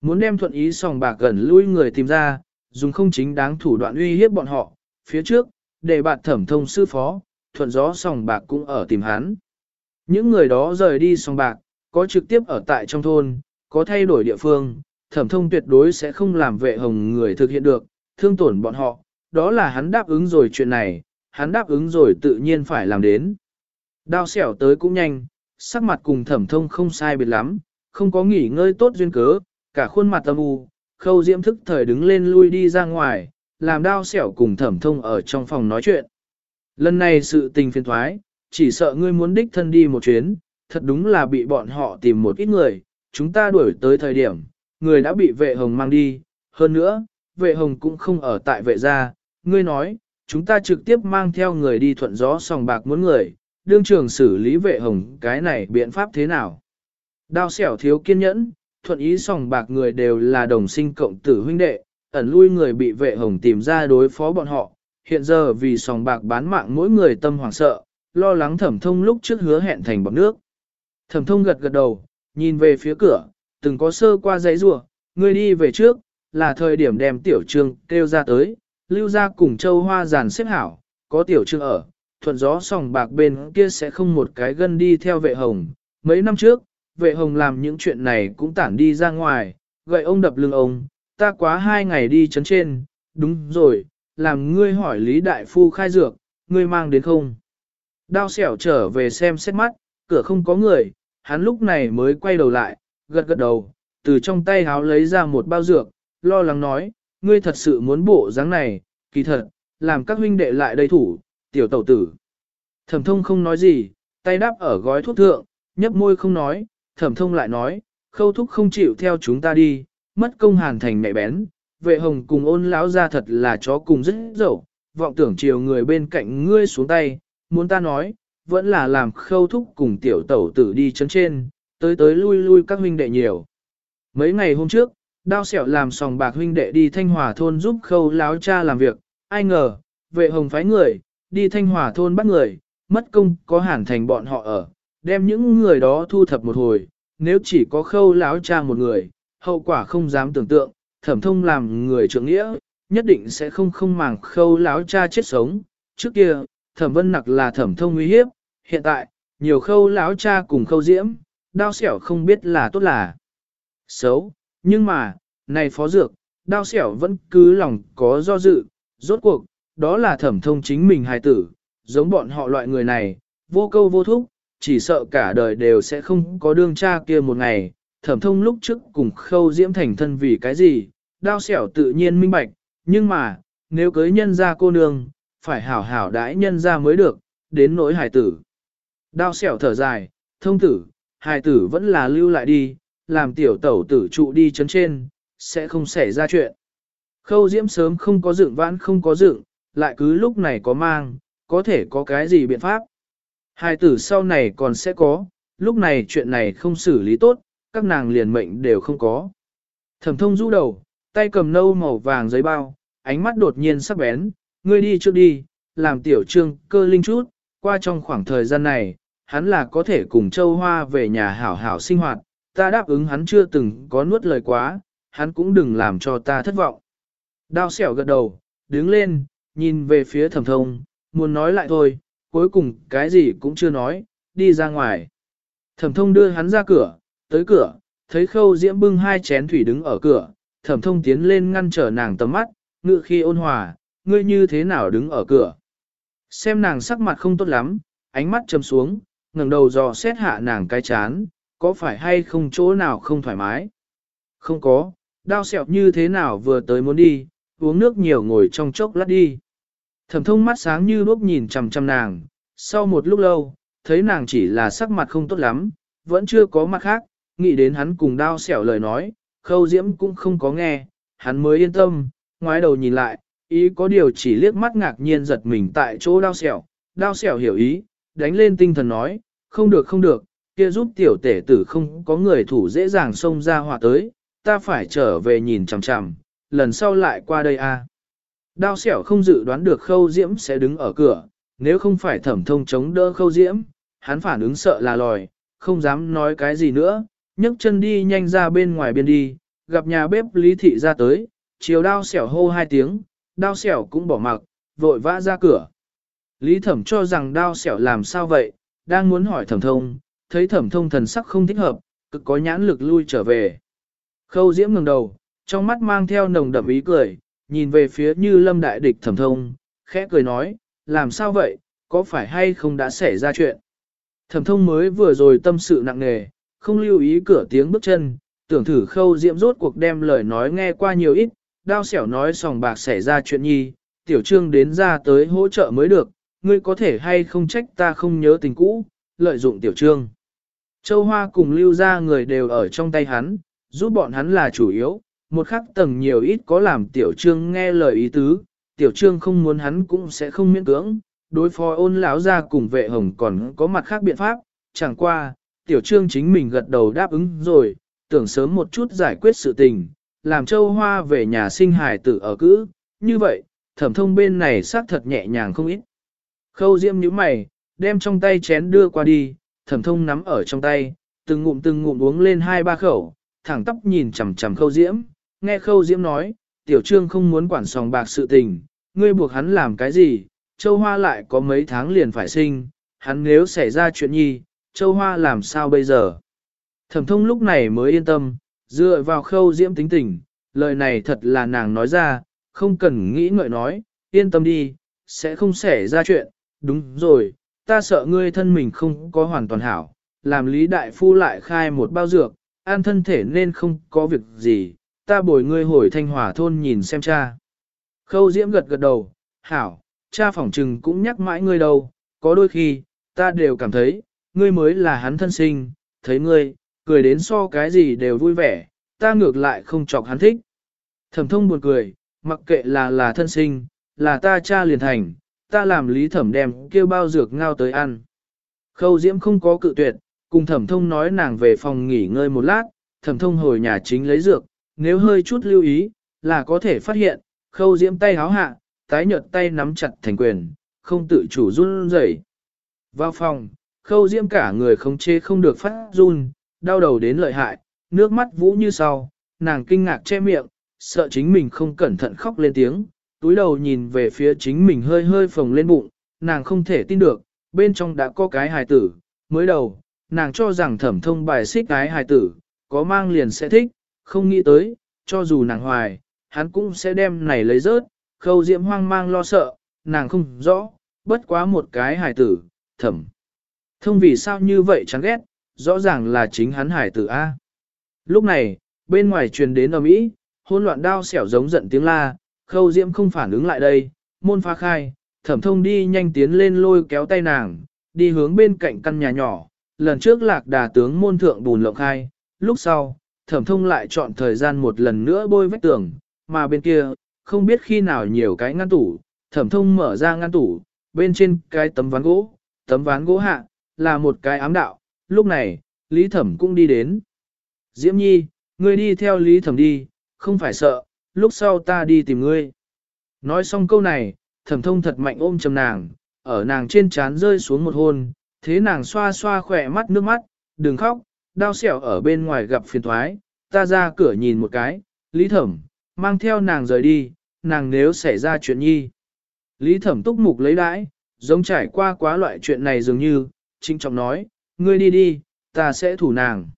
muốn đem thuận ý sòng bạc gần lui người tìm ra, dùng không chính đáng thủ đoạn uy hiếp bọn họ, phía trước, để bạn thẩm thông sư phó, thuận gió sòng bạc cũng ở tìm hắn. Những người đó rời đi sòng bạc, có trực tiếp ở tại trong thôn, có thay đổi địa phương, thẩm thông tuyệt đối sẽ không làm vệ hồng người thực hiện được, thương tổn bọn họ, đó là hắn đáp ứng rồi chuyện này, hắn đáp ứng rồi tự nhiên phải làm đến. Đao xẻo tới cũng nhanh, sắc mặt cùng thẩm thông không sai biệt lắm, không có nghỉ ngơi tốt duyên cớ, cả khuôn mặt âm u, khâu diễm thức thời đứng lên lui đi ra ngoài, làm đao xẻo cùng thẩm thông ở trong phòng nói chuyện. Lần này sự tình phiền thoái, chỉ sợ ngươi muốn đích thân đi một chuyến, thật đúng là bị bọn họ tìm một ít người, chúng ta đuổi tới thời điểm, người đã bị vệ hồng mang đi, hơn nữa, vệ hồng cũng không ở tại vệ gia, ngươi nói, chúng ta trực tiếp mang theo người đi thuận gió sòng bạc muốn người, đương trường xử lý vệ hồng cái này biện pháp thế nào. Đao xẻo thiếu kiên nhẫn, thuận ý sòng bạc người đều là đồng sinh cộng tử huynh đệ, ẩn lui người bị vệ hồng tìm ra đối phó bọn họ, hiện giờ vì sòng bạc bán mạng mỗi người tâm hoảng sợ, lo lắng thẩm thông lúc trước hứa hẹn thành bọn nước. Thẩm thông gật gật đầu, nhìn về phía cửa, từng có sơ qua giấy rùa, người đi về trước, là thời điểm đem tiểu trương kêu ra tới, lưu ra cùng châu hoa giàn xếp hảo, có tiểu trương ở, thuận gió sòng bạc bên kia sẽ không một cái gân đi theo vệ hồng. Mấy năm trước, vệ hồng làm những chuyện này cũng tản đi ra ngoài, gậy ông đập lưng ông, ta quá hai ngày đi chấn trên, đúng rồi, làm ngươi hỏi Lý Đại Phu khai dược, ngươi mang đến không? Đao xẻo trở về xem xét mắt, cửa không có người, hắn lúc này mới quay đầu lại, gật gật đầu, từ trong tay háo lấy ra một bao dược, lo lắng nói, ngươi thật sự muốn bộ dáng này, kỳ thật, làm các huynh đệ lại đầy thủ, tiểu tẩu tử. Thẩm thông không nói gì, tay đáp ở gói thuốc thượng, nhấp môi không nói, thẩm thông lại nói, khâu thúc không chịu theo chúng ta đi, mất công hàn thành mẹ bén, vệ hồng cùng ôn lão ra thật là chó cùng rất dẫu, vọng tưởng chiều người bên cạnh ngươi xuống tay, muốn ta nói, vẫn là làm khâu thúc cùng tiểu tẩu tử đi chấn trên, tới tới lui lui các huynh đệ nhiều. Mấy ngày hôm trước, đao sẹo làm sòng bạc huynh đệ đi thanh hòa thôn giúp khâu láo cha làm việc, ai ngờ, vệ hồng phái người, đi thanh hòa thôn bắt người, mất công có hẳn thành bọn họ ở, đem những người đó thu thập một hồi, nếu chỉ có khâu láo cha một người, hậu quả không dám tưởng tượng, thẩm thông làm người trưởng nghĩa, nhất định sẽ không không màng khâu láo cha chết sống. Trước kia, thẩm vân nặc là thẩm thông uy hiếp, hiện tại, nhiều khâu láo cha cùng khâu diễm, đao xẻo không biết là tốt là xấu, nhưng mà, này phó dược, đao xẻo vẫn cứ lòng có do dự, rốt cuộc, đó là thẩm thông chính mình hài tử, giống bọn họ loại người này, vô câu vô thúc, chỉ sợ cả đời đều sẽ không có đương cha kia một ngày, thẩm thông lúc trước cùng khâu diễm thành thân vì cái gì, đao xẻo tự nhiên minh bạch, nhưng mà, nếu cưới nhân ra cô nương, phải hảo hảo đãi nhân ra mới được, đến nỗi hài tử. Đao xẻo thở dài, thông tử, hài tử vẫn là lưu lại đi, làm tiểu tẩu tử trụ đi chấn trên, sẽ không xảy ra chuyện. Khâu diễm sớm không có dựng vãn không có dựng, lại cứ lúc này có mang, có thể có cái gì biện pháp. Hài tử sau này còn sẽ có, lúc này chuyện này không xử lý tốt, các nàng liền mệnh đều không có. Thẩm thông rũ đầu, tay cầm nâu màu vàng giấy bao, ánh mắt đột nhiên sắc bén, ngươi đi trước đi, làm tiểu trương cơ linh chút, qua trong khoảng thời gian này, hắn là có thể cùng châu hoa về nhà hảo hảo sinh hoạt, ta đáp ứng hắn chưa từng có nuốt lời quá, hắn cũng đừng làm cho ta thất vọng. Đao xẻo gật đầu, đứng lên, nhìn về phía thẩm thông, muốn nói lại thôi, cuối cùng cái gì cũng chưa nói, đi ra ngoài. Thẩm thông đưa hắn ra cửa, tới cửa, thấy khâu diễm bưng hai chén thủy đứng ở cửa, thẩm thông tiến lên ngăn trở nàng tầm mắt, ngự khi ôn hòa, ngươi như thế nào đứng ở cửa. Xem nàng sắc mặt không tốt lắm, ánh mắt châm xuống, ngẩng đầu dò xét hạ nàng cái chán, có phải hay không chỗ nào không thoải mái? Không có, đau sẹo như thế nào vừa tới muốn đi, uống nước nhiều ngồi trong chốc lát đi. Thẩm thông mắt sáng như đuốc nhìn chằm chằm nàng, sau một lúc lâu, thấy nàng chỉ là sắc mặt không tốt lắm, vẫn chưa có mặt khác, nghĩ đến hắn cùng đao xẻo lời nói, khâu diễm cũng không có nghe, hắn mới yên tâm, ngoái đầu nhìn lại, ý có điều chỉ liếc mắt ngạc nhiên giật mình tại chỗ đao xẻo, đao xẻo hiểu ý, đánh lên tinh thần nói, không được không được, kia giúp tiểu tể tử không có người thủ dễ dàng xông ra hòa tới, ta phải trở về nhìn chằm chằm, lần sau lại qua đây a. Đao xẻo không dự đoán được khâu diễm sẽ đứng ở cửa, nếu không phải thẩm thông chống đỡ khâu diễm, hắn phản ứng sợ là lòi, không dám nói cái gì nữa, nhấc chân đi nhanh ra bên ngoài biên đi, gặp nhà bếp lý thị ra tới, chiều đao xẻo hô hai tiếng, đao xẻo cũng bỏ mặc, vội vã ra cửa. Lý thẩm cho rằng đao xẻo làm sao vậy, đang muốn hỏi thẩm thông, thấy thẩm thông thần sắc không thích hợp, cực có nhãn lực lui trở về. Khâu diễm ngừng đầu, trong mắt mang theo nồng đậm ý cười, nhìn về phía như lâm đại địch thẩm thông, khẽ cười nói, làm sao vậy, có phải hay không đã xảy ra chuyện. Thẩm thông mới vừa rồi tâm sự nặng nề, không lưu ý cửa tiếng bước chân, tưởng thử khâu diễm rốt cuộc đem lời nói nghe qua nhiều ít, đao xẻo nói sòng bạc xảy ra chuyện nhi, tiểu trương đến ra tới hỗ trợ mới được, ngươi có thể hay không trách ta không nhớ tình cũ, lợi dụng tiểu trương. Châu Hoa cùng lưu ra người đều ở trong tay hắn, giúp bọn hắn là chủ yếu, một khắc tầng nhiều ít có làm tiểu trương nghe lời ý tứ, tiểu trương không muốn hắn cũng sẽ không miễn cưỡng, đối phó ôn lão ra cùng vệ hồng còn có mặt khác biện pháp, chẳng qua, tiểu trương chính mình gật đầu đáp ứng rồi, tưởng sớm một chút giải quyết sự tình, làm châu hoa về nhà sinh hài tử ở cữ, như vậy, thẩm thông bên này xác thật nhẹ nhàng không ít. Khâu diễm nhíu mày, đem trong tay chén đưa qua đi, thẩm thông nắm ở trong tay, từng ngụm từng ngụm uống lên hai ba khẩu, thẳng tóc nhìn chằm chằm khâu diễm, nghe khâu diễm nói, tiểu trương không muốn quản sòng bạc sự tình, ngươi buộc hắn làm cái gì, châu hoa lại có mấy tháng liền phải sinh, hắn nếu xảy ra chuyện nhi, châu hoa làm sao bây giờ. Thẩm thông lúc này mới yên tâm, dựa vào khâu diễm tính tình, lời này thật là nàng nói ra, không cần nghĩ ngợi nói, yên tâm đi, sẽ không xảy ra chuyện, đúng rồi, ta sợ ngươi thân mình không có hoàn toàn hảo, làm lý đại phu lại khai một bao dược, an thân thể nên không có việc gì, ta bồi ngươi hồi thanh hòa thôn nhìn xem cha. Khâu diễm gật gật đầu, hảo, cha phỏng trừng cũng nhắc mãi ngươi đâu, có đôi khi, ta đều cảm thấy, ngươi mới là hắn thân sinh, thấy ngươi, cười đến so cái gì đều vui vẻ, ta ngược lại không chọc hắn thích. Thẩm thông buồn cười, mặc kệ là là thân sinh, là ta cha liền thành, ta làm lý thẩm đem kêu bao dược ngao tới ăn. Khâu diễm không có cự tuyệt, cùng thẩm thông nói nàng về phòng nghỉ ngơi một lát, thẩm thông hồi nhà chính lấy dược, nếu hơi chút lưu ý, là có thể phát hiện, khâu diễm tay háo hạ, tái nhợt tay nắm chặt thành quyền, không tự chủ run rẩy. Vào phòng, khâu diễm cả người không chê không được phát run, đau đầu đến lợi hại, nước mắt vũ như sau, nàng kinh ngạc che miệng, sợ chính mình không cẩn thận khóc lên tiếng, túi đầu nhìn về phía chính mình hơi hơi phồng lên bụng, nàng không thể tin được, bên trong đã có cái hài tử, mới đầu, nàng cho rằng thẩm thông bài xích cái hài tử, có mang liền sẽ thích, không nghĩ tới, cho dù nàng hoài, hắn cũng sẽ đem này lấy rớt, khâu diễm hoang mang lo sợ, nàng không rõ, bất quá một cái hài tử, thẩm. Thông vì sao như vậy chán ghét, rõ ràng là chính hắn hải tử A. Lúc này, bên ngoài truyền đến ở Mỹ, hỗn loạn đao xẻo giống giận tiếng la, khâu diễm không phản ứng lại đây, môn phá khai, thẩm thông đi nhanh tiến lên lôi kéo tay nàng, đi hướng bên cạnh căn nhà nhỏ, lần trước lạc đà tướng môn thượng bùn lộng khai, lúc sau, thẩm thông lại chọn thời gian một lần nữa bôi vách tường, mà bên kia, không biết khi nào nhiều cái ngăn tủ, thẩm thông mở ra ngăn tủ, bên trên cái tấm ván gỗ, tấm ván gỗ hạ, là một cái ám đạo, lúc này, Lý Thẩm cũng đi đến. Diễm Nhi, ngươi đi theo Lý Thẩm đi, không phải sợ, lúc sau ta đi tìm ngươi. Nói xong câu này, thẩm thông thật mạnh ôm chầm nàng, ở nàng trên trán rơi xuống một hôn, thế nàng xoa xoa khỏe mắt nước mắt, đừng khóc, đau xẻo ở bên ngoài gặp phiền thoái, ta ra cửa nhìn một cái, Lý Thẩm, mang theo nàng rời đi, nàng nếu xảy ra chuyện nhi. Lý Thẩm túc mục lấy đãi, giống trải qua quá loại chuyện này dường như, trinh trọng nói, ngươi đi đi, ta sẽ thủ nàng.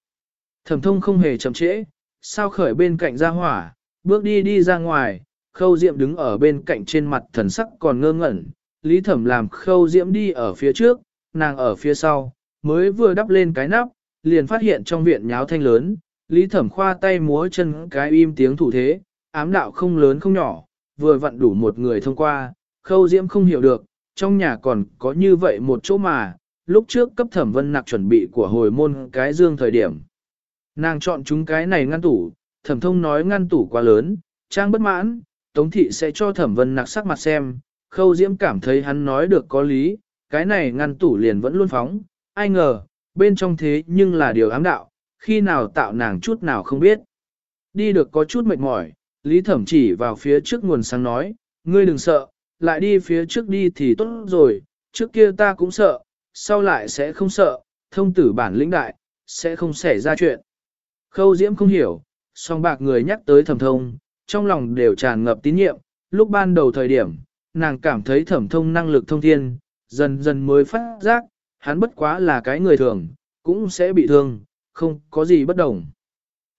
Thẩm thông không hề chậm trễ, sao khởi bên cạnh ra hỏa, bước đi đi ra ngoài, khâu diệm đứng ở bên cạnh trên mặt thần sắc còn ngơ ngẩn, lý thẩm làm khâu diễm đi ở phía trước, nàng ở phía sau, mới vừa đắp lên cái nắp, liền phát hiện trong viện nháo thanh lớn, Lý Thẩm khoa tay múa chân cái im tiếng thủ thế, ám đạo không lớn không nhỏ, vừa vặn đủ một người thông qua, khâu diễm không hiểu được, trong nhà còn có như vậy một chỗ mà, lúc trước cấp thẩm vân nặc chuẩn bị của hồi môn cái dương thời điểm. Nàng chọn chúng cái này ngăn tủ, thẩm thông nói ngăn tủ quá lớn, trang bất mãn, tống thị sẽ cho thẩm vân nặc sắc mặt xem, khâu diễm cảm thấy hắn nói được có lý, cái này ngăn tủ liền vẫn luôn phóng, ai ngờ, bên trong thế nhưng là điều ám đạo, khi nào tạo nàng chút nào không biết. Đi được có chút mệt mỏi, Lý Thẩm chỉ vào phía trước nguồn sáng nói, ngươi đừng sợ, lại đi phía trước đi thì tốt rồi, trước kia ta cũng sợ, sau lại sẽ không sợ, thông tử bản lĩnh đại, sẽ không xảy ra chuyện. Khâu Diễm không hiểu, song bạc người nhắc tới thẩm thông, trong lòng đều tràn ngập tín nhiệm, lúc ban đầu thời điểm, nàng cảm thấy thẩm thông năng lực thông thiên, dần dần mới phát giác, hắn bất quá là cái người thường, cũng sẽ bị thương, không có gì bất đồng.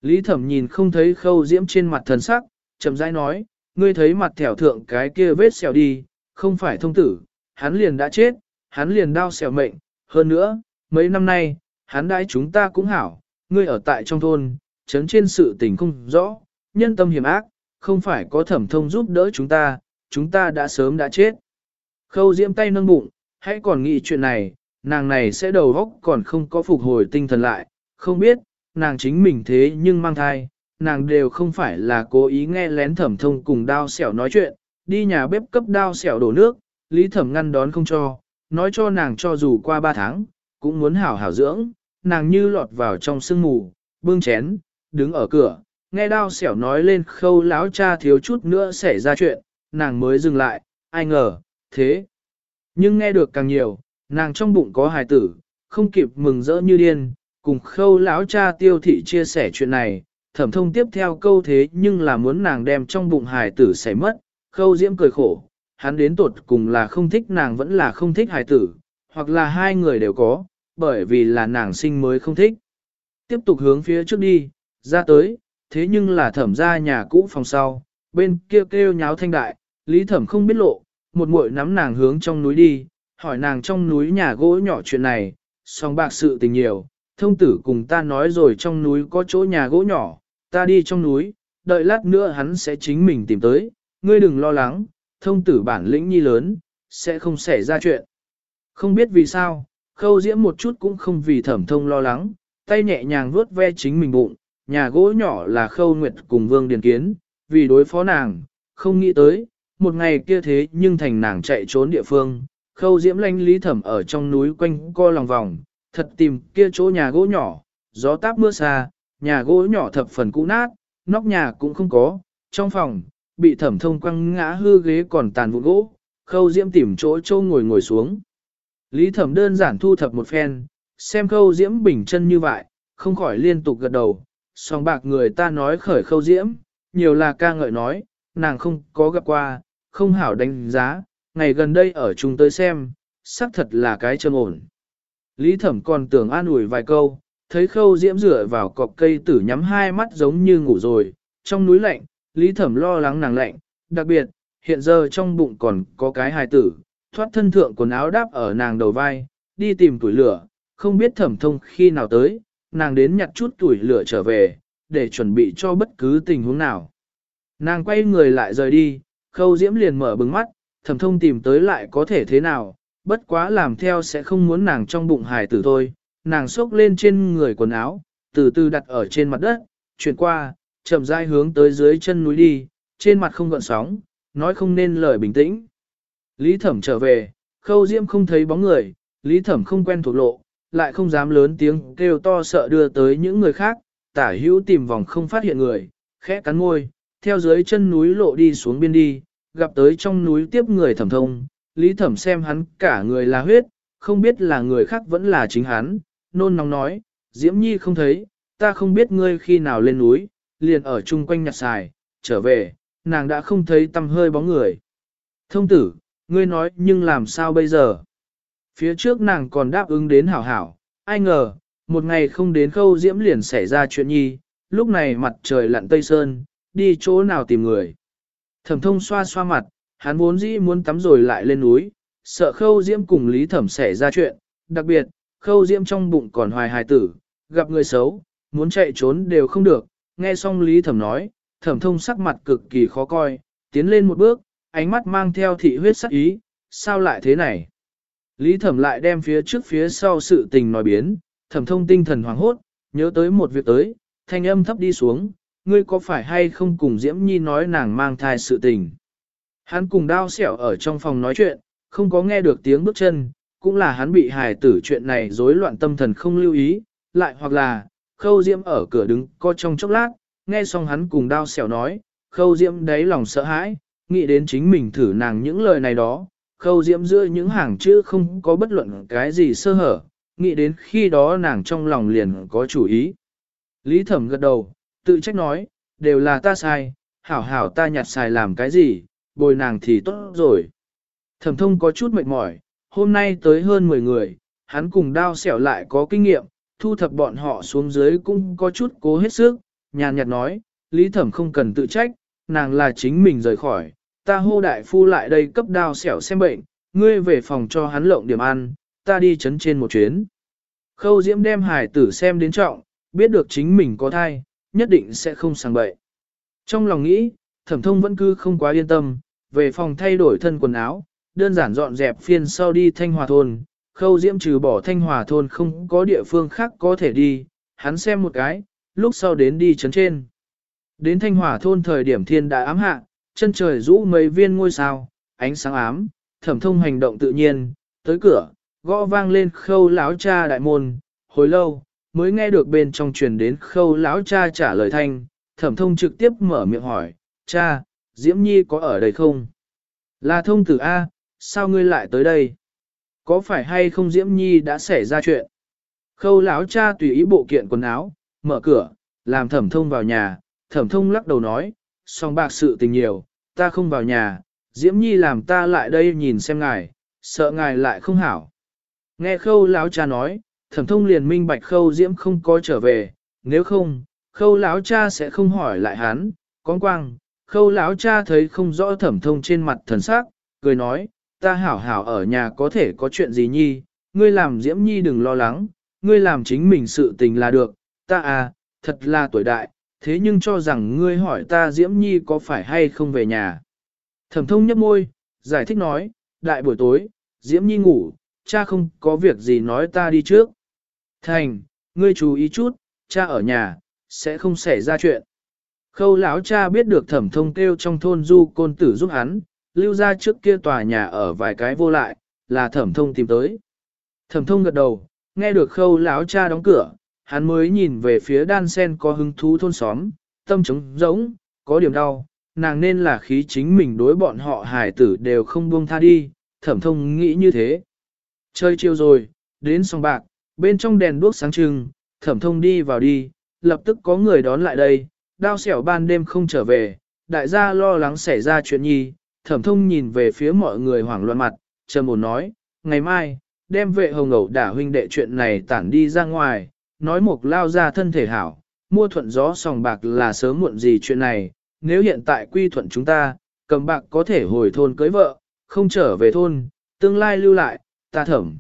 Lý thẩm nhìn không thấy khâu diễm trên mặt thần sắc, chậm rãi nói, ngươi thấy mặt thẻo thượng cái kia vết xèo đi, không phải thông tử, hắn liền đã chết, hắn liền đau xèo mệnh, hơn nữa, mấy năm nay, hắn đãi chúng ta cũng hảo, ngươi ở tại trong thôn, chấn trên sự tình không rõ, nhân tâm hiểm ác, không phải có thẩm thông giúp đỡ chúng ta, chúng ta đã sớm đã chết. Khâu diễm tay nâng bụng, hãy còn nghĩ chuyện này, nàng này sẽ đầu óc còn không có phục hồi tinh thần lại, không biết, nàng chính mình thế nhưng mang thai, nàng đều không phải là cố ý nghe lén thẩm thông cùng đao xẻo nói chuyện, đi nhà bếp cấp đao xẻo đổ nước, lý thẩm ngăn đón không cho, nói cho nàng cho dù qua ba tháng, cũng muốn hảo hảo dưỡng, nàng như lọt vào trong sương mù, bưng chén, đứng ở cửa, nghe đao xẻo nói lên khâu láo cha thiếu chút nữa xảy ra chuyện, nàng mới dừng lại, ai ngờ, thế. Nhưng nghe được càng nhiều, nàng trong bụng có hài tử, không kịp mừng rỡ như điên, cùng khâu lão cha tiêu thị chia sẻ chuyện này, thẩm thông tiếp theo câu thế nhưng là muốn nàng đem trong bụng hài tử xảy mất, khâu diễm cười khổ, hắn đến tột cùng là không thích nàng vẫn là không thích hài tử, hoặc là hai người đều có, bởi vì là nàng sinh mới không thích. Tiếp tục hướng phía trước đi, ra tới, thế nhưng là thẩm ra nhà cũ phòng sau, bên kia kêu, kêu nháo thanh đại, lý thẩm không biết lộ, một muội nắm nàng hướng trong núi đi, hỏi nàng trong núi nhà gỗ nhỏ chuyện này, song bạc sự tình nhiều, thông tử cùng ta nói rồi trong núi có chỗ nhà gỗ nhỏ, ta đi trong núi, đợi lát nữa hắn sẽ chính mình tìm tới, ngươi đừng lo lắng, thông tử bản lĩnh nhi lớn, sẽ không xảy ra chuyện. Không biết vì sao, khâu diễm một chút cũng không vì thẩm thông lo lắng, tay nhẹ nhàng vuốt ve chính mình bụng, nhà gỗ nhỏ là khâu nguyệt cùng vương điền kiến, vì đối phó nàng, không nghĩ tới, một ngày kia thế nhưng thành nàng chạy trốn địa phương, khâu diễm lanh lý thẩm ở trong núi quanh co lòng vòng, thật tìm kia chỗ nhà gỗ nhỏ, gió táp mưa xa, nhà gỗ nhỏ thập phần cũ nát, nóc nhà cũng không có, trong phòng, bị thẩm thông quăng ngã hư ghế còn tàn vụn gỗ, khâu diễm tìm chỗ châu ngồi ngồi xuống. Lý thẩm đơn giản thu thập một phen, xem khâu diễm bình chân như vậy, không khỏi liên tục gật đầu, song bạc người ta nói khởi khâu diễm, nhiều là ca ngợi nói, nàng không có gặp qua, không hảo đánh giá, ngày gần đây ở chúng tới xem, xác thật là cái chân ổn. Lý thẩm còn tưởng an ủi vài câu, thấy khâu diễm rửa vào cọc cây tử nhắm hai mắt giống như ngủ rồi, trong núi lạnh, lý thẩm lo lắng nàng lạnh, đặc biệt, hiện giờ trong bụng còn có cái hài tử, thoát thân thượng quần áo đáp ở nàng đầu vai, đi tìm tuổi lửa, không biết thẩm thông khi nào tới, nàng đến nhặt chút tuổi lửa trở về, để chuẩn bị cho bất cứ tình huống nào. Nàng quay người lại rời đi, khâu diễm liền mở bừng mắt, thẩm thông tìm tới lại có thể thế nào, bất quá làm theo sẽ không muốn nàng trong bụng hài tử thôi, nàng xốc lên trên người quần áo, từ từ đặt ở trên mặt đất, chuyển qua, chậm rãi hướng tới dưới chân núi đi, trên mặt không gợn sóng, nói không nên lời bình tĩnh. Lý thẩm trở về, khâu diễm không thấy bóng người, lý thẩm không quen thuộc lộ, lại không dám lớn tiếng kêu to sợ đưa tới những người khác, tả hữu tìm vòng không phát hiện người, khẽ cắn môi, theo dưới chân núi lộ đi xuống biên đi, gặp tới trong núi tiếp người thẩm thông, lý thẩm xem hắn cả người là huyết, không biết là người khác vẫn là chính hắn, nôn nóng nói, Diễm Nhi không thấy, ta không biết ngươi khi nào lên núi, liền ở chung quanh nhặt xài, trở về, nàng đã không thấy tâm hơi bóng người. Thông tử, ngươi nói nhưng làm sao bây giờ? Phía trước nàng còn đáp ứng đến hảo hảo, ai ngờ, một ngày không đến khâu Diễm liền xảy ra chuyện nhi, lúc này mặt trời lặn tây sơn, đi chỗ nào tìm người. Thẩm thông xoa xoa mặt, hắn vốn dĩ muốn tắm rồi lại lên núi, sợ khâu Diễm cùng Lý Thẩm xảy ra chuyện, đặc biệt, khâu diễm trong bụng còn hoài hài tử, gặp người xấu, muốn chạy trốn đều không được, nghe xong Lý Thẩm nói, Thẩm thông sắc mặt cực kỳ khó coi, tiến lên một bước, ánh mắt mang theo thị huyết sắc ý, sao lại thế này? Lý Thẩm lại đem phía trước phía sau sự tình nói biến, Thẩm thông tinh thần hoảng hốt, nhớ tới một việc tới, thanh âm thấp đi xuống, ngươi có phải hay không cùng Diễm Nhi nói nàng mang thai sự tình? Hắn cùng đao xẻo ở trong phòng nói chuyện, không có nghe được tiếng bước chân, cũng là hắn bị hài tử chuyện này rối loạn tâm thần không lưu ý, lại hoặc là, khâu diễm ở cửa đứng co trong chốc lát, nghe xong hắn cùng đao xẻo nói, khâu diễm đáy lòng sợ hãi, nghĩ đến chính mình thử nàng những lời này đó, khâu diễm giữa những hàng chữ không có bất luận cái gì sơ hở, nghĩ đến khi đó nàng trong lòng liền có chủ ý. Lý thẩm gật đầu, tự trách nói, đều là ta sai, hảo hảo ta nhặt xài làm cái gì, bồi nàng thì tốt rồi. Thẩm thông có chút mệt mỏi, hôm nay tới hơn 10 người, hắn cùng đao xẻo lại có kinh nghiệm, thu thập bọn họ xuống dưới cũng có chút cố hết sức, nhàn nhạt nói, Lý Thẩm không cần tự trách, nàng là chính mình rời khỏi, ta hô đại phu lại đây cấp đao xẻo xem bệnh, ngươi về phòng cho hắn lộng điểm ăn, ta đi chấn trên một chuyến. Khâu Diễm đem hải tử xem đến trọng, biết được chính mình có thai, nhất định sẽ không sang bậy. Trong lòng nghĩ, thẩm thông vẫn cứ không quá yên tâm, về phòng thay đổi thân quần áo, đơn giản dọn dẹp phiên sau đi thanh hòa thôn, khâu diễm trừ bỏ thanh hòa thôn không có địa phương khác có thể đi, hắn xem một cái, lúc sau đến đi chấn trên. Đến thanh hòa thôn thời điểm thiên đã ám hạ, chân trời rũ mấy viên ngôi sao, ánh sáng ám, thẩm thông hành động tự nhiên, tới cửa, gõ vang lên khâu lão cha đại môn, hồi lâu, mới nghe được bên trong truyền đến khâu lão cha trả lời thanh, thẩm thông trực tiếp mở miệng hỏi, cha, Diễm Nhi có ở đây không? Là thông tử A, sao ngươi lại tới đây? Có phải hay không Diễm Nhi đã xảy ra chuyện? Khâu lão cha tùy ý bộ kiện quần áo, mở cửa, làm thẩm thông vào nhà, thẩm thông lắc đầu nói, song bạc sự tình nhiều, ta không vào nhà, Diễm Nhi làm ta lại đây nhìn xem ngài, sợ ngài lại không hảo. Nghe khâu lão cha nói, thẩm thông liền minh bạch khâu Diễm không có trở về, nếu không, khâu lão cha sẽ không hỏi lại hắn, con quang, khâu lão cha thấy không rõ thẩm thông trên mặt thần sắc, cười nói, ta hảo hảo ở nhà có thể có chuyện gì nhi, ngươi làm diễm nhi đừng lo lắng, ngươi làm chính mình sự tình là được, ta à, thật là tuổi đại, thế nhưng cho rằng ngươi hỏi ta diễm nhi có phải hay không về nhà. Thẩm thông nhấp môi, giải thích nói, đại buổi tối, diễm nhi ngủ, cha không có việc gì nói ta đi trước. Thành, ngươi chú ý chút, cha ở nhà, sẽ không xảy ra chuyện. Khâu lão cha biết được thẩm thông kêu trong thôn du côn tử giúp hắn, lưu ra trước kia tòa nhà ở vài cái vô lại, là thẩm thông tìm tới. Thẩm thông gật đầu, nghe được khâu lão cha đóng cửa, hắn mới nhìn về phía đan sen có hứng thú thôn xóm, tâm trống rỗng, có điểm đau, nàng nên là khí chính mình đối bọn họ hải tử đều không buông tha đi, thẩm thông nghĩ như thế. Chơi chiều rồi, đến sòng bạc, bên trong đèn đuốc sáng trưng, thẩm thông đi vào đi, lập tức có người đón lại đây, đao xẻo ban đêm không trở về, đại gia lo lắng xảy ra chuyện nhi, thẩm thông nhìn về phía mọi người hoảng loạn mặt, trầm ổn nói, ngày mai, đem vệ hồng ẩu đả huynh đệ chuyện này tản đi ra ngoài, nói một lao ra thân thể hảo, mua thuận gió sòng bạc là sớm muộn gì chuyện này, nếu hiện tại quy thuận chúng ta, cầm bạc có thể hồi thôn cưới vợ, không trở về thôn, tương lai lưu lại, ta thẩm.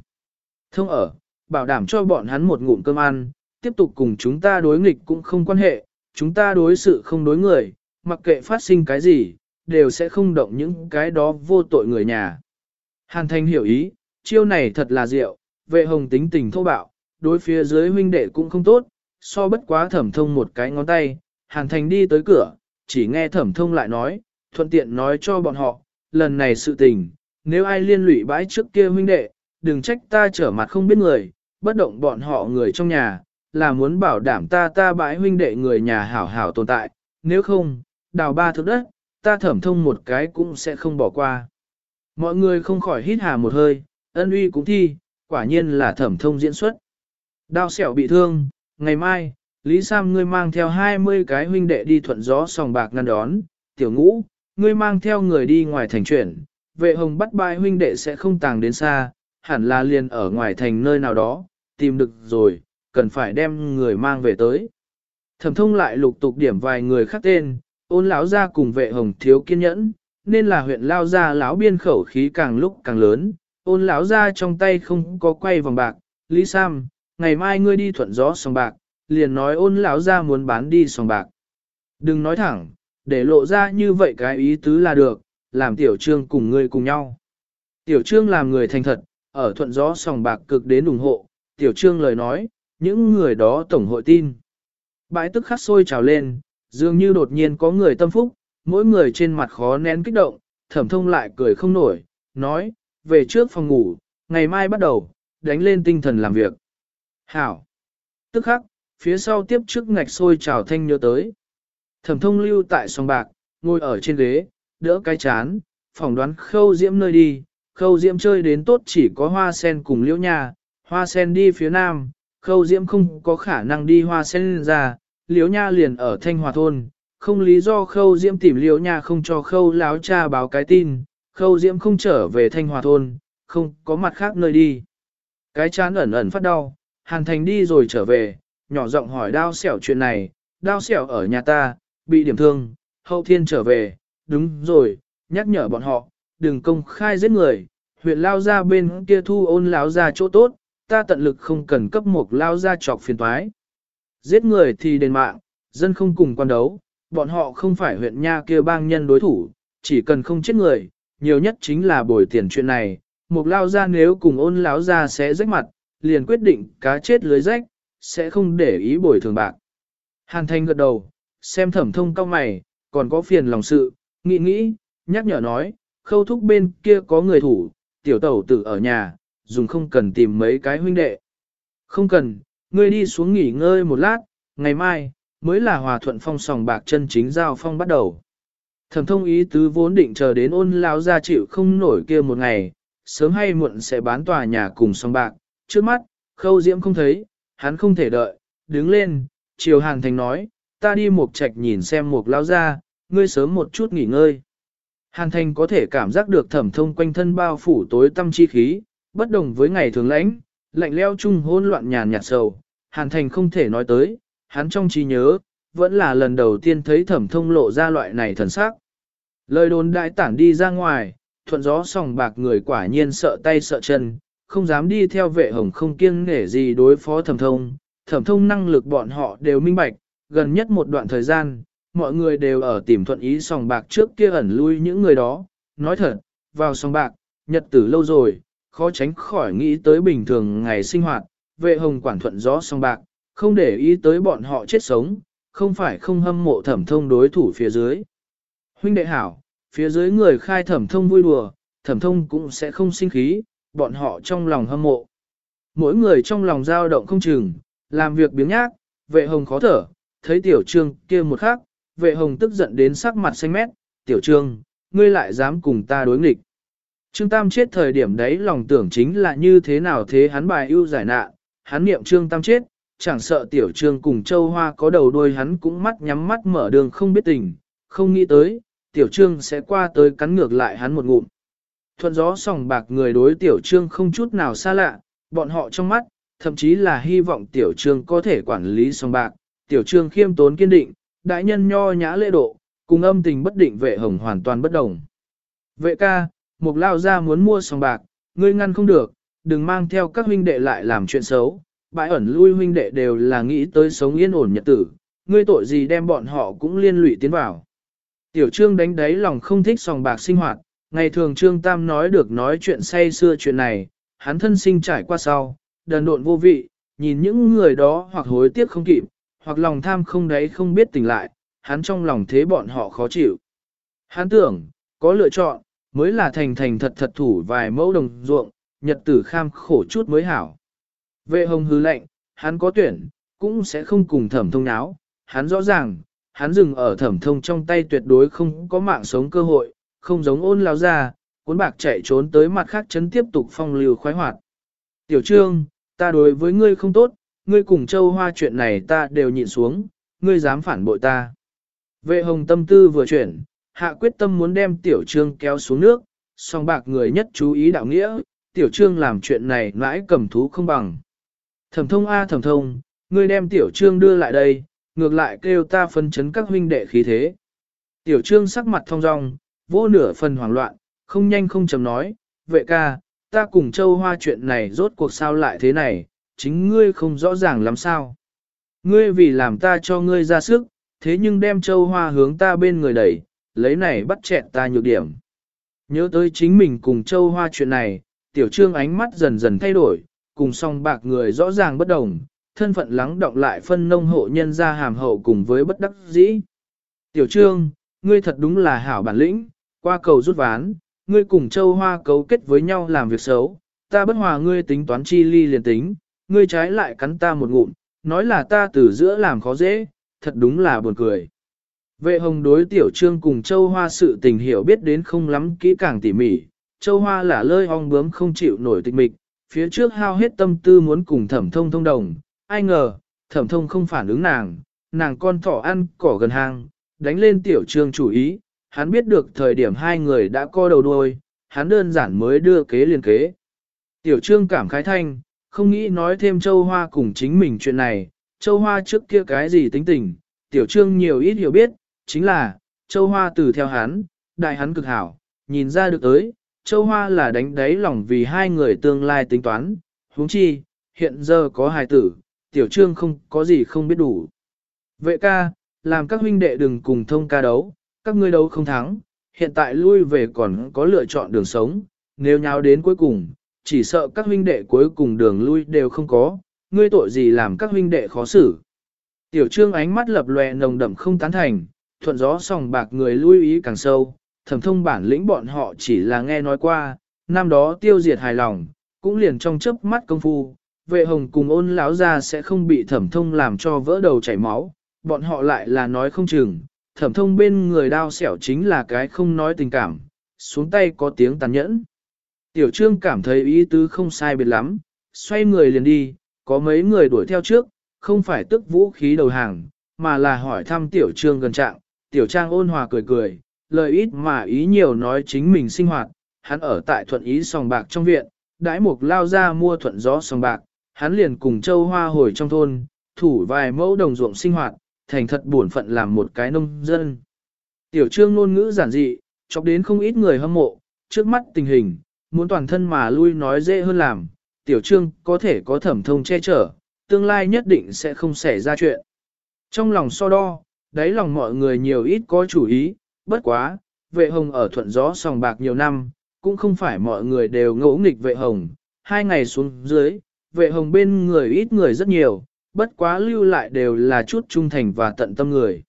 Thông ở, bảo đảm cho bọn hắn một ngụm cơm ăn, tiếp tục cùng chúng ta đối nghịch cũng không quan hệ, chúng ta đối sự không đối người, mặc kệ phát sinh cái gì, đều sẽ không động những cái đó vô tội người nhà. Hàn Thanh hiểu ý, chiêu này thật là diệu, vệ hồng tính tình thô bạo, đối phía dưới huynh đệ cũng không tốt, so bất quá thẩm thông một cái ngón tay, Hàn Thành đi tới cửa, chỉ nghe thẩm thông lại nói, thuận tiện nói cho bọn họ, lần này sự tình, nếu ai liên lụy bãi trước kia huynh đệ, đừng trách ta trở mặt không biết người, bất động bọn họ người trong nhà, là muốn bảo đảm ta ta bãi huynh đệ người nhà hảo hảo tồn tại, nếu không, đào ba thước đất, ta thẩm thông một cái cũng sẽ không bỏ qua. Mọi người không khỏi hít hà một hơi, ân uy cũng thi, quả nhiên là thẩm thông diễn xuất. Đao xẻo bị thương, ngày mai, Lý Sam ngươi mang theo 20 cái huynh đệ đi thuận gió sòng bạc ngăn đón, tiểu ngũ, ngươi mang theo người đi ngoài thành chuyển, vệ hồng bắt bại huynh đệ sẽ không tàng đến xa, hẳn là liền ở ngoài thành nơi nào đó, tìm được rồi, cần phải đem người mang về tới. Thẩm thông lại lục tục điểm vài người khác tên, ôn lão gia cùng vệ hồng thiếu kiên nhẫn, nên là huyện lao gia lão biên khẩu khí càng lúc càng lớn, ôn lão gia trong tay không có quay vòng bạc, Lý Sam, ngày mai ngươi đi thuận gió sòng bạc, liền nói ôn lão gia muốn bán đi sòng bạc. Đừng nói thẳng, để lộ ra như vậy cái ý tứ là được, làm tiểu trương cùng ngươi cùng nhau. Tiểu trương làm người thành thật, ở thuận gió sòng bạc cực đến ủng hộ, tiểu trương lời nói, những người đó tổng hội tin. Bãi tức khắc sôi trào lên, dường như đột nhiên có người tâm phúc, mỗi người trên mặt khó nén kích động, thẩm thông lại cười không nổi, nói, về trước phòng ngủ, ngày mai bắt đầu, đánh lên tinh thần làm việc. Hảo! Tức khắc, phía sau tiếp trước ngạch sôi trào thanh nhớ tới. Thẩm thông lưu tại sòng bạc, ngồi ở trên ghế, đỡ cái chán, phỏng đoán khâu diễm nơi đi, khâu diễm chơi đến tốt chỉ có hoa sen cùng liễu nha, hoa sen đi phía nam, khâu diễm không có khả năng đi hoa sen ra, liễu nha liền ở thanh hòa thôn, không lý do khâu diễm tìm liễu nha không cho khâu láo cha báo cái tin, khâu diễm không trở về thanh hòa thôn, không có mặt khác nơi đi. Cái chán ẩn ẩn phát đau, hàn thành đi rồi trở về, nhỏ giọng hỏi đao xẻo chuyện này, đao xẻo ở nhà ta, bị điểm thương, hậu thiên trở về, đúng rồi, nhắc nhở bọn họ, đừng công khai giết người, huyện lao ra bên kia thu ôn Lão ra chỗ tốt, ta tận lực không cần cấp một lao ra chọc phiền toái. Giết người thì đền mạng, dân không cùng quan đấu, bọn họ không phải huyện nha kia bang nhân đối thủ, chỉ cần không chết người, nhiều nhất chính là bồi tiền chuyện này, một lao ra nếu cùng ôn lão ra sẽ rách mặt, liền quyết định cá chết lưới rách, sẽ không để ý bồi thường bạc. Hàn thanh gật đầu, xem thẩm thông cao mày, còn có phiền lòng sự, nghĩ nghĩ, nhắc nhở nói, khâu thúc bên kia có người thủ, tiểu tẩu tử ở nhà, dùng không cần tìm mấy cái huynh đệ. Không cần, ngươi đi xuống nghỉ ngơi một lát, ngày mai, mới là hòa thuận phong sòng bạc chân chính giao phong bắt đầu. Thẩm thông ý tứ vốn định chờ đến ôn lão gia chịu không nổi kia một ngày, sớm hay muộn sẽ bán tòa nhà cùng sòng bạc. Trước mắt, khâu diễm không thấy, hắn không thể đợi, đứng lên, chiều hàn thành nói, ta đi một trạch nhìn xem một lão gia, ngươi sớm một chút nghỉ ngơi. Hàn thành có thể cảm giác được thẩm thông quanh thân bao phủ tối tâm chi khí, bất đồng với ngày thường lãnh, lạnh leo chung hỗn loạn nhàn nhạt sầu. Hàn thành không thể nói tới, hắn trong trí nhớ, vẫn là lần đầu tiên thấy thẩm thông lộ ra loại này thần sắc. Lời đồn đại tản đi ra ngoài, thuận gió sòng bạc người quả nhiên sợ tay sợ chân, không dám đi theo vệ hồng không kiêng nể gì đối phó thẩm thông. Thẩm thông năng lực bọn họ đều minh bạch, gần nhất một đoạn thời gian, mọi người đều ở tìm thuận ý sòng bạc trước kia ẩn lui những người đó. Nói thật, vào sòng bạc, nhật tử lâu rồi, khó tránh khỏi nghĩ tới bình thường ngày sinh hoạt, vệ hồng quản thuận gió song bạc, không để ý tới bọn họ chết sống, không phải không hâm mộ thẩm thông đối thủ phía dưới. Huynh đệ hảo, phía dưới người khai thẩm thông vui đùa, thẩm thông cũng sẽ không sinh khí, bọn họ trong lòng hâm mộ. Mỗi người trong lòng dao động không chừng, làm việc biếng nhác, vệ hồng khó thở, thấy tiểu trương kia một khắc, vệ hồng tức giận đến sắc mặt xanh mét, tiểu trương, ngươi lại dám cùng ta đối nghịch. Trương Tam chết thời điểm đấy lòng tưởng chính là như thế nào thế hắn bài ưu giải nạn, hắn niệm Trương Tam chết, chẳng sợ tiểu trương cùng châu hoa có đầu đuôi hắn cũng mắt nhắm mắt mở đường không biết tình, không nghĩ tới, tiểu trương sẽ qua tới cắn ngược lại hắn một ngụm. Thuận gió sòng bạc người đối tiểu trương không chút nào xa lạ, bọn họ trong mắt, thậm chí là hy vọng tiểu trương có thể quản lý sòng bạc, tiểu trương khiêm tốn kiên định, đại nhân nho nhã lễ độ, cùng âm tình bất định vệ hồng hoàn toàn bất đồng. Vệ ca, một lao ra muốn mua sòng bạc, ngươi ngăn không được, đừng mang theo các huynh đệ lại làm chuyện xấu, bãi ẩn lui huynh đệ đều là nghĩ tới sống yên ổn nhật tử, ngươi tội gì đem bọn họ cũng liên lụy tiến vào. Tiểu trương đánh đáy lòng không thích sòng bạc sinh hoạt, ngày thường trương tam nói được nói chuyện say xưa chuyện này, hắn thân sinh trải qua sau, đần độn vô vị, nhìn những người đó hoặc hối tiếc không kịp, hoặc lòng tham không đấy không biết tỉnh lại, hắn trong lòng thế bọn họ khó chịu. Hắn tưởng, có lựa chọn, mới là thành thành thật thật thủ vài mẫu đồng ruộng, nhật tử kham khổ chút mới hảo. Vệ hồng hứ lệnh, hắn có tuyển, cũng sẽ không cùng thẩm thông náo, hắn rõ ràng, hắn dừng ở thẩm thông trong tay tuyệt đối không có mạng sống cơ hội, không giống ôn lao ra, cuốn bạc chạy trốn tới mặt khác chấn tiếp tục phong lưu khoái hoạt. Tiểu trương, ta đối với ngươi không tốt, ngươi cùng châu hoa chuyện này ta đều nhịn xuống, ngươi dám phản bội ta. Vệ hồng tâm tư vừa chuyển, hạ quyết tâm muốn đem tiểu trương kéo xuống nước, song bạc người nhất chú ý đạo nghĩa, tiểu trương làm chuyện này mãi cầm thú không bằng. Thẩm thông A thẩm thông, ngươi đem tiểu trương đưa lại đây, ngược lại kêu ta phân chấn các huynh đệ khí thế. Tiểu trương sắc mặt thông rong, vô nửa phần hoảng loạn, không nhanh không chầm nói, vệ ca, ta cùng châu hoa chuyện này rốt cuộc sao lại thế này, chính ngươi không rõ ràng lắm sao. Ngươi vì làm ta cho ngươi ra sức, thế nhưng đem châu hoa hướng ta bên người đẩy, lấy này bắt chẹn ta nhược điểm. Nhớ tới chính mình cùng châu hoa chuyện này, tiểu trương ánh mắt dần dần thay đổi, cùng song bạc người rõ ràng bất đồng, thân phận lắng động lại phân nông hộ nhân ra hàm hậu cùng với bất đắc dĩ. Tiểu trương, ngươi thật đúng là hảo bản lĩnh, qua cầu rút ván, ngươi cùng châu hoa cấu kết với nhau làm việc xấu, ta bất hòa ngươi tính toán chi ly liền tính, ngươi trái lại cắn ta một ngụm, nói là ta từ giữa làm khó dễ, thật đúng là buồn cười. Vệ hồng đối tiểu trương cùng châu hoa sự tình hiểu biết đến không lắm kỹ càng tỉ mỉ, châu hoa là lơi ong bướm không chịu nổi tịch mịch, phía trước hao hết tâm tư muốn cùng thẩm thông thông đồng, ai ngờ, thẩm thông không phản ứng nàng, nàng con thỏ ăn cỏ gần hang, đánh lên tiểu trương chủ ý, hắn biết được thời điểm hai người đã co đầu đuôi, hắn đơn giản mới đưa kế liên kế. Tiểu trương cảm khái thanh, không nghĩ nói thêm châu hoa cùng chính mình chuyện này, châu hoa trước kia cái gì tính tình, tiểu trương nhiều ít hiểu biết, chính là, châu hoa từ theo hắn, đại hắn cực hảo, nhìn ra được tới, châu hoa là đánh đáy lòng vì hai người tương lai tính toán, huống chi, hiện giờ có hài tử, tiểu trương không có gì không biết đủ. Vệ ca, làm các huynh đệ đừng cùng thông ca đấu, các ngươi đấu không thắng, hiện tại lui về còn có lựa chọn đường sống, nếu nháo đến cuối cùng, chỉ sợ các huynh đệ cuối cùng đường lui đều không có, ngươi tội gì làm các huynh đệ khó xử. Tiểu trương ánh mắt lập lòe nồng đậm không tán thành, thuận gió sòng bạc người lui ý càng sâu, thẩm thông bản lĩnh bọn họ chỉ là nghe nói qua, năm đó tiêu diệt hài lòng, cũng liền trong chớp mắt công phu, vệ hồng cùng ôn láo ra sẽ không bị thẩm thông làm cho vỡ đầu chảy máu, bọn họ lại là nói không chừng, thẩm thông bên người đao xẻo chính là cái không nói tình cảm, xuống tay có tiếng tàn nhẫn. Tiểu trương cảm thấy ý tứ không sai biệt lắm, xoay người liền đi, có mấy người đuổi theo trước, không phải tức vũ khí đầu hàng, mà là hỏi thăm tiểu trương gần trạng, tiểu trang ôn hòa cười cười, lời ít mà ý nhiều nói chính mình sinh hoạt, hắn ở tại thuận ý sòng bạc trong viện, đãi mục lao ra mua thuận gió sòng bạc, hắn liền cùng châu hoa hồi trong thôn, thủ vài mẫu đồng ruộng sinh hoạt, thành thật buồn phận làm một cái nông dân. Tiểu trương ngôn ngữ giản dị, chọc đến không ít người hâm mộ, trước mắt tình hình, muốn toàn thân mà lui nói dễ hơn làm, tiểu trương có thể có thẩm thông che chở, tương lai nhất định sẽ không xảy ra chuyện. Trong lòng so đo, đáy lòng mọi người nhiều ít có chủ ý, bất quá, vệ hồng ở thuận gió sòng bạc nhiều năm, cũng không phải mọi người đều ngỗ nghịch vệ hồng, hai ngày xuống dưới, vệ hồng bên người ít người rất nhiều, bất quá lưu lại đều là chút trung thành và tận tâm người.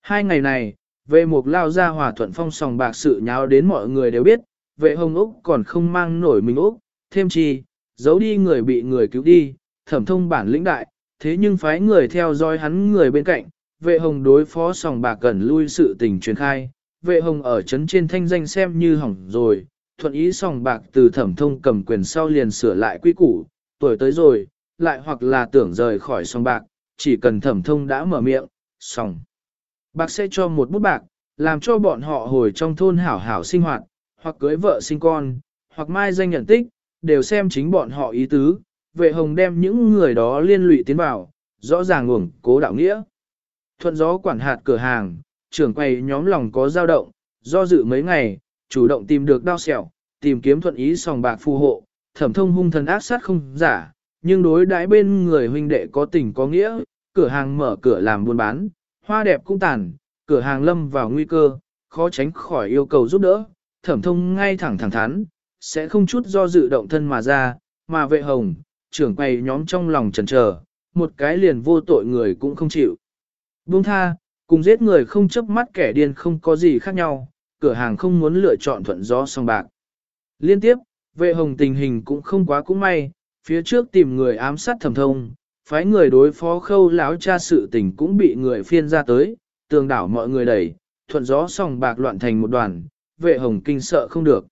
Hai ngày này, vệ mục lao ra hòa thuận phong sòng bạc sự nháo đến mọi người đều biết, vệ hồng Úc còn không mang nổi mình Úc, thêm chi, giấu đi người bị người cứu đi, thẩm thông bản lĩnh đại, thế nhưng phái người theo dõi hắn người bên cạnh, vệ hồng đối phó sòng bạc cần lui sự tình truyền khai, vệ hồng ở chấn trên thanh danh xem như hỏng rồi, thuận ý sòng bạc từ thẩm thông cầm quyền sau liền sửa lại quy củ, tuổi tới rồi, lại hoặc là tưởng rời khỏi sòng bạc, chỉ cần thẩm thông đã mở miệng, sòng. Bạc sẽ cho một bút bạc, làm cho bọn họ hồi trong thôn hảo hảo sinh hoạt, hoặc cưới vợ sinh con, hoặc mai danh nhận tích, đều xem chính bọn họ ý tứ, vệ hồng đem những người đó liên lụy tiến vào, rõ ràng ngủng cố đạo nghĩa. Thuận gió quản hạt cửa hàng, trưởng quầy nhóm lòng có dao động, do dự mấy ngày, chủ động tìm được đao sẹo, tìm kiếm thuận ý sòng bạc phù hộ, thẩm thông hung thần ác sát không giả, nhưng đối đãi bên người huynh đệ có tình có nghĩa, cửa hàng mở cửa làm buôn bán, hoa đẹp cũng tàn, cửa hàng lâm vào nguy cơ, khó tránh khỏi yêu cầu giúp đỡ, thẩm thông ngay thẳng thẳng thắn, sẽ không chút do dự động thân mà ra, mà vệ hồng, trưởng quầy nhóm trong lòng chần chờ, một cái liền vô tội người cũng không chịu. Buông tha, cùng giết người không chấp mắt kẻ điên không có gì khác nhau, cửa hàng không muốn lựa chọn thuận gió song bạc. Liên tiếp, vệ hồng tình hình cũng không quá cũng may, phía trước tìm người ám sát thẩm thông, phái người đối phó khâu láo cha sự tình cũng bị người phiên ra tới, tường đảo mọi người đẩy, thuận gió song bạc loạn thành một đoàn, vệ hồng kinh sợ không được.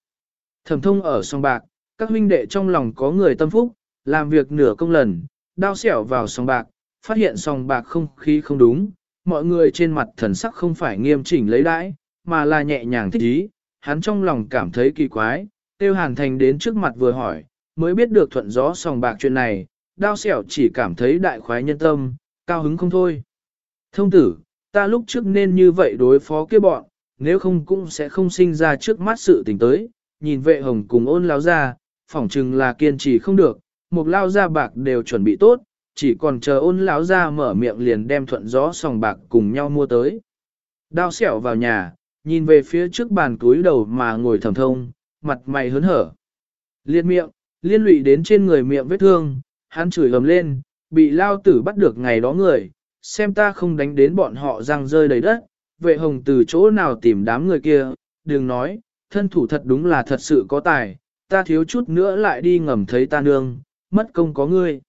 Thẩm thông ở song bạc, các huynh đệ trong lòng có người tâm phúc, làm việc nửa công lần, đao xẻo vào song bạc, phát hiện song bạc không khí không đúng, mọi người trên mặt thần sắc không phải nghiêm chỉnh lấy đãi, mà là nhẹ nhàng thích ý, hắn trong lòng cảm thấy kỳ quái, tiêu hàn thành đến trước mặt vừa hỏi, mới biết được thuận gió sòng bạc chuyện này, đao xẻo chỉ cảm thấy đại khoái nhân tâm, cao hứng không thôi. Thông tử, ta lúc trước nên như vậy đối phó kia bọn, nếu không cũng sẽ không sinh ra trước mắt sự tình tới, nhìn vệ hồng cùng ôn láo ra, phỏng chừng là kiên trì không được, một lao ra bạc đều chuẩn bị tốt, chỉ còn chờ ôn lão ra mở miệng liền đem thuận gió sòng bạc cùng nhau mua tới. Đao xẻo vào nhà, nhìn về phía trước bàn túi đầu mà ngồi thầm thông, mặt mày hớn hở. Liên miệng, liên lụy đến trên người miệng vết thương, hắn chửi ầm lên, bị lao tử bắt được ngày đó người, xem ta không đánh đến bọn họ răng rơi đầy đất, vệ hồng từ chỗ nào tìm đám người kia, đừng nói, thân thủ thật đúng là thật sự có tài, ta thiếu chút nữa lại đi ngầm thấy ta nương, mất công có ngươi.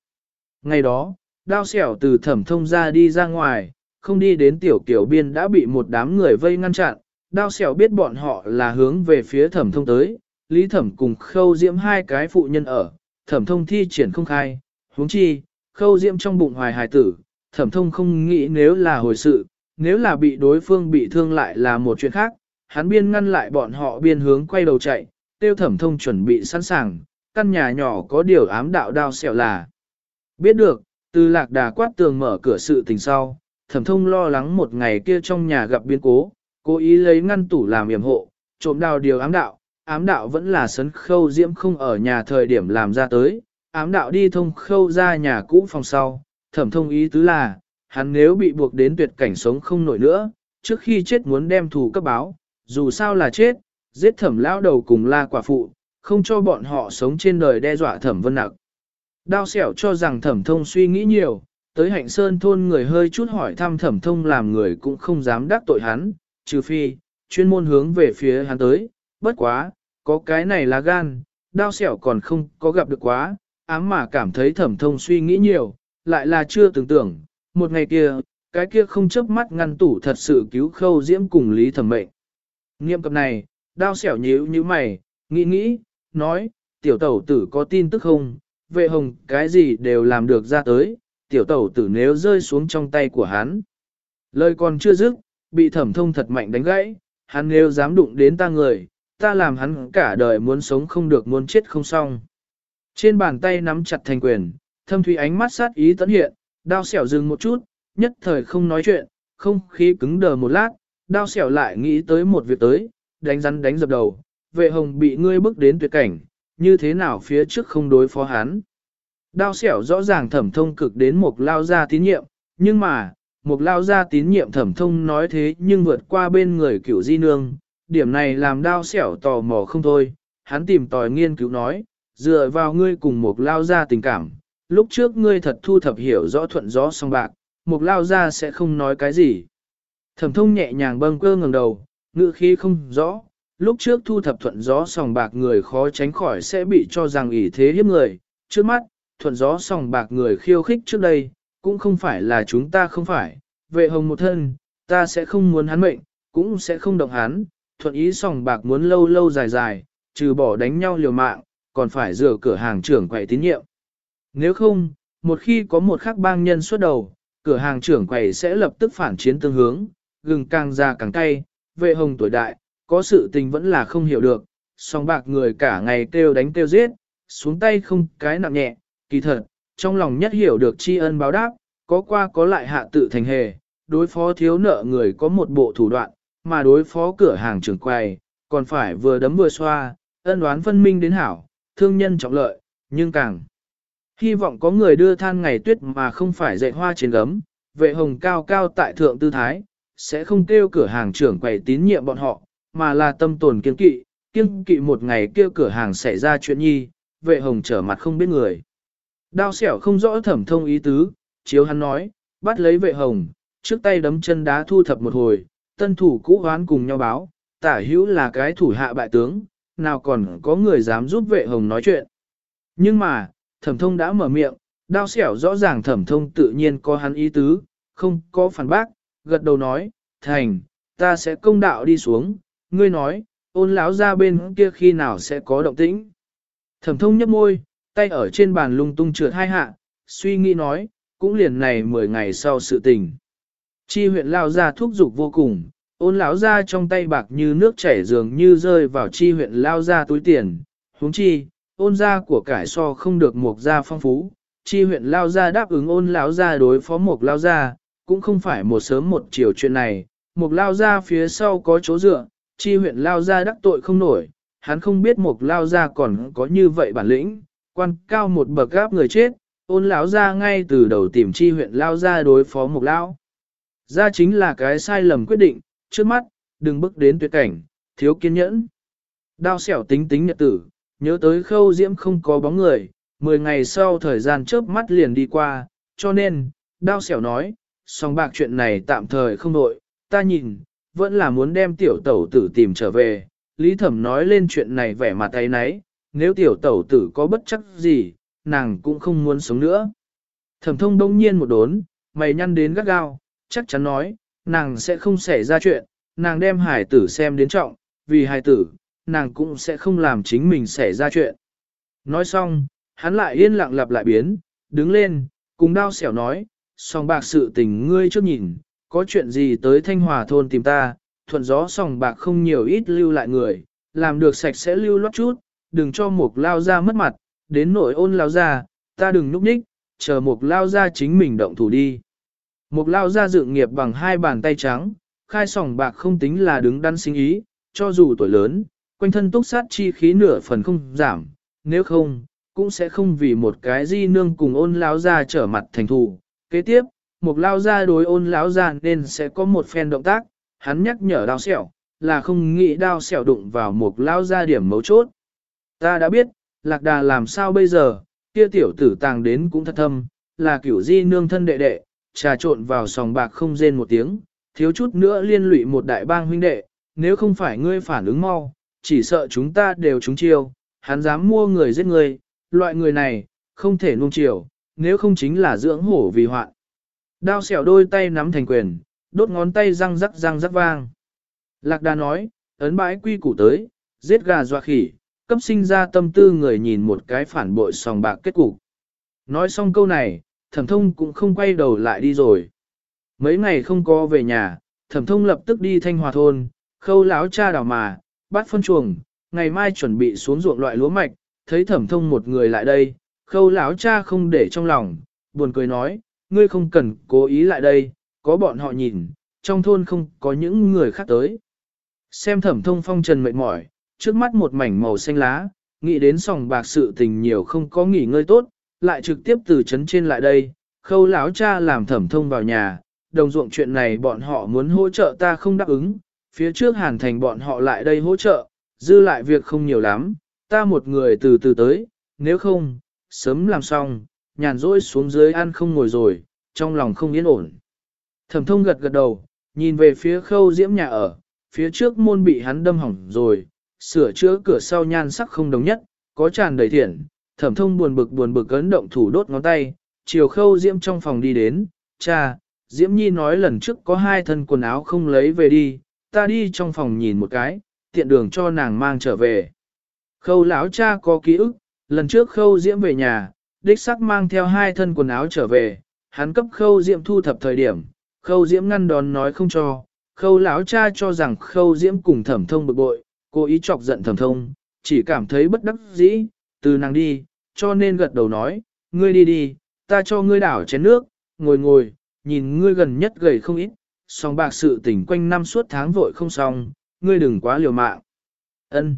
Ngày đó, đao xẻo từ thẩm thông ra đi ra ngoài, không đi đến tiểu kiểu biên đã bị một đám người vây ngăn chặn, đao xẻo biết bọn họ là hướng về phía thẩm thông tới, lý thẩm cùng khâu diễm hai cái phụ nhân ở, thẩm thông thi triển không khai, huống chi, khâu diễm trong bụng hoài hài tử, thẩm thông không nghĩ nếu là hồi sự, nếu là bị đối phương bị thương lại là một chuyện khác, hắn biên ngăn lại bọn họ biên hướng quay đầu chạy, tiêu thẩm thông chuẩn bị sẵn sàng, căn nhà nhỏ có điều ám đạo đao xẻo là. Biết được, từ lạc đà quát tường mở cửa sự tình sau, thẩm thông lo lắng một ngày kia trong nhà gặp biến cố, cố ý lấy ngăn tủ làm yểm hộ, trộm đào điều ám đạo, ám đạo vẫn là sấn khâu diễm không ở nhà thời điểm làm ra tới, ám đạo đi thông khâu ra nhà cũ phòng sau, thẩm thông ý tứ là, hắn nếu bị buộc đến tuyệt cảnh sống không nổi nữa, trước khi chết muốn đem thù cấp báo, dù sao là chết, giết thẩm lão đầu cùng la quả phụ, không cho bọn họ sống trên đời đe dọa thẩm vân nặc. Đao xẻo cho rằng thẩm thông suy nghĩ nhiều, tới hạnh sơn thôn người hơi chút hỏi thăm thẩm thông làm người cũng không dám đắc tội hắn, trừ phi, chuyên môn hướng về phía hắn tới, bất quá, có cái này là gan, đao xẻo còn không có gặp được quá, ám mà cảm thấy thẩm thông suy nghĩ nhiều, lại là chưa tưởng tưởng, một ngày kia, cái kia không chớp mắt ngăn tủ thật sự cứu khâu diễm cùng lý thẩm mệnh. Nghiệm cập này, đao xẻo nhíu như mày, nghĩ nghĩ, nói, tiểu tẩu tử có tin tức không, vệ hồng cái gì đều làm được ra tới, tiểu tẩu tử nếu rơi xuống trong tay của hắn. Lời còn chưa dứt, bị thẩm thông thật mạnh đánh gãy, hắn nếu dám đụng đến ta người, ta làm hắn cả đời muốn sống không được muốn chết không xong. Trên bàn tay nắm chặt thành quyền, thâm thủy ánh mắt sát ý tấn hiện, đao xẻo dừng một chút, nhất thời không nói chuyện, không khí cứng đờ một lát, đao xẻo lại nghĩ tới một việc tới, đánh rắn đánh dập đầu, vệ hồng bị ngươi bước đến tuyệt cảnh, như thế nào phía trước không đối phó hắn. Đao xẻo rõ ràng thẩm thông cực đến một lao gia tín nhiệm, nhưng mà, một lao gia tín nhiệm thẩm thông nói thế nhưng vượt qua bên người cửu di nương, điểm này làm đao xẻo tò mò không thôi, hắn tìm tòi nghiên cứu nói, dựa vào ngươi cùng một lao gia tình cảm, lúc trước ngươi thật thu thập hiểu rõ thuận gió song bạc, một lao gia sẽ không nói cái gì. Thẩm thông nhẹ nhàng bâng cơ ngẩng đầu, ngữ khí không rõ, lúc trước thu thập thuận gió sòng bạc người khó tránh khỏi sẽ bị cho rằng ỷ thế hiếp người, trước mắt, thuận gió sòng bạc người khiêu khích trước đây, cũng không phải là chúng ta không phải, vệ hồng một thân, ta sẽ không muốn hắn mệnh, cũng sẽ không động hắn, thuận ý sòng bạc muốn lâu lâu dài dài, trừ bỏ đánh nhau liều mạng, còn phải rửa cửa hàng trưởng quậy tín nhiệm. Nếu không, một khi có một khắc bang nhân xuất đầu, cửa hàng trưởng quầy sẽ lập tức phản chiến tương hướng, gừng càng ra càng cay, vệ hồng tuổi đại, có sự tình vẫn là không hiểu được, song bạc người cả ngày kêu đánh kêu giết, xuống tay không cái nặng nhẹ, kỳ thật, trong lòng nhất hiểu được tri ân báo đáp, có qua có lại hạ tự thành hề, đối phó thiếu nợ người có một bộ thủ đoạn, mà đối phó cửa hàng trưởng quầy, còn phải vừa đấm vừa xoa, ân đoán phân minh đến hảo, thương nhân trọng lợi, nhưng càng hy vọng có người đưa than ngày tuyết mà không phải dạy hoa trên gấm, vệ hồng cao cao tại thượng tư thái, sẽ không kêu cửa hàng trưởng quầy tín nhiệm bọn họ, mà là tâm tồn kiên kỵ, kiên kỵ một ngày kêu cửa hàng xảy ra chuyện nhi, vệ hồng trở mặt không biết người. Đao xẻo không rõ thẩm thông ý tứ, chiếu hắn nói, bắt lấy vệ hồng, trước tay đấm chân đá thu thập một hồi, tân thủ cũ hoán cùng nhau báo, tả hữu là cái thủ hạ bại tướng, nào còn có người dám giúp vệ hồng nói chuyện. Nhưng mà, thẩm thông đã mở miệng, đao xẻo rõ ràng thẩm thông tự nhiên có hắn ý tứ, không có phản bác, gật đầu nói, thành, ta sẽ công đạo đi xuống, ngươi nói, ôn lão ra bên kia khi nào sẽ có động tĩnh. Thẩm thông nhấp môi, tay ở trên bàn lung tung trượt hai hạ, suy nghĩ nói, cũng liền này 10 ngày sau sự tình. Chi huyện lao ra thúc giục vô cùng, ôn lão ra trong tay bạc như nước chảy dường như rơi vào chi huyện lao ra túi tiền, huống chi, ôn ra của cải so không được một gia phong phú, chi huyện lao ra đáp ứng ôn lão ra đối phó một lao ra, cũng không phải một sớm một chiều chuyện này, một lao ra phía sau có chỗ dựa, chi huyện lao ra đắc tội không nổi, hắn không biết một lao ra còn có như vậy bản lĩnh, Quan cao một bậc gáp người chết, ôn lão ra ngay từ đầu tìm chi huyện lao ra đối phó một lão. Ra chính là cái sai lầm quyết định, trước mắt, đừng bước đến tuyệt cảnh, thiếu kiên nhẫn. Đao xẻo tính tính nhật tử, nhớ tới khâu diễm không có bóng người, 10 ngày sau thời gian chớp mắt liền đi qua, cho nên, đao xẻo nói, song bạc chuyện này tạm thời không đội, ta nhìn, vẫn là muốn đem tiểu tẩu tử tìm trở về. Lý thẩm nói lên chuyện này vẻ mặt tay nấy, nếu tiểu tẩu tử có bất chắc gì, nàng cũng không muốn sống nữa. Thẩm thông đông nhiên một đốn, mày nhăn đến gắt gao, chắc chắn nói, nàng sẽ không xảy ra chuyện, nàng đem hải tử xem đến trọng, vì hải tử, nàng cũng sẽ không làm chính mình xảy ra chuyện. Nói xong, hắn lại yên lặng lặp lại biến, đứng lên, cùng đao xẻo nói, song bạc sự tình ngươi trước nhìn, có chuyện gì tới Thanh Hòa thôn tìm ta, thuận gió sòng bạc không nhiều ít lưu lại người, làm được sạch sẽ lưu lót chút, đừng cho mục lao ra mất mặt, đến nội ôn lao ra, ta đừng núp ních, chờ mục lao ra chính mình động thủ đi. Mục lao ra dự nghiệp bằng hai bàn tay trắng, khai sòng bạc không tính là đứng đắn sinh ý, cho dù tuổi lớn, quanh thân túc sát chi khí nửa phần không giảm, nếu không, cũng sẽ không vì một cái di nương cùng ôn lao ra trở mặt thành thù. Kế tiếp, một lao ra đối ôn lão ra nên sẽ có một phen động tác, hắn nhắc nhở đao xẻo, là không nghĩ đao xẻo đụng vào một lao ra điểm mấu chốt. Ta đã biết, lạc đà làm sao bây giờ, kia tiểu tử tàng đến cũng thật thâm, là kiểu di nương thân đệ đệ, trà trộn vào sòng bạc không rên một tiếng, thiếu chút nữa liên lụy một đại bang huynh đệ, nếu không phải ngươi phản ứng mau, chỉ sợ chúng ta đều trúng chiêu, hắn dám mua người giết người, loại người này, không thể nuông chiều, nếu không chính là dưỡng hổ vì hoạn. Đao xẻo đôi tay nắm thành quyền, đốt ngón tay răng rắc răng rắc vang. Lạc đà nói, ấn bãi quy củ tới, giết gà doa khỉ, cấp sinh ra tâm tư người nhìn một cái phản bội sòng bạc kết cục. Nói xong câu này, thẩm thông cũng không quay đầu lại đi rồi. Mấy ngày không có về nhà, thẩm thông lập tức đi thanh hòa thôn, khâu láo cha đào mà, bắt phân chuồng, ngày mai chuẩn bị xuống ruộng loại lúa mạch, thấy thẩm thông một người lại đây, khâu láo cha không để trong lòng, buồn cười nói, ngươi không cần cố ý lại đây, có bọn họ nhìn, trong thôn không có những người khác tới. Xem thẩm thông phong trần mệt mỏi, trước mắt một mảnh màu xanh lá, nghĩ đến sòng bạc sự tình nhiều không có nghỉ ngơi tốt, lại trực tiếp từ trấn trên lại đây, khâu láo cha làm thẩm thông vào nhà, đồng ruộng chuyện này bọn họ muốn hỗ trợ ta không đáp ứng, phía trước hàn thành bọn họ lại đây hỗ trợ, dư lại việc không nhiều lắm, ta một người từ từ tới, nếu không, sớm làm xong, nhàn rỗi xuống dưới ăn không ngồi rồi, trong lòng không yên ổn. Thẩm thông gật gật đầu, nhìn về phía khâu diễm nhà ở, phía trước môn bị hắn đâm hỏng rồi, sửa chữa cửa sau nhan sắc không đồng nhất, có tràn đầy thiện, thẩm thông buồn bực buồn bực ấn động thủ đốt ngón tay, chiều khâu diễm trong phòng đi đến, cha, diễm nhi nói lần trước có hai thân quần áo không lấy về đi, ta đi trong phòng nhìn một cái, tiện đường cho nàng mang trở về. Khâu lão cha có ký ức, lần trước khâu diễm về nhà, đích sắc mang theo hai thân quần áo trở về, hắn cấp khâu diễm thu thập thời điểm, khâu diễm ngăn đón nói không cho, khâu lão cha cho rằng khâu diễm cùng thẩm thông bực bội, cố ý chọc giận thẩm thông, chỉ cảm thấy bất đắc dĩ, từ nàng đi, cho nên gật đầu nói, ngươi đi đi, ta cho ngươi đảo chén nước, ngồi ngồi, nhìn ngươi gần nhất gầy không ít, song bạc sự tỉnh quanh năm suốt tháng vội không xong, ngươi đừng quá liều mạng. Ân.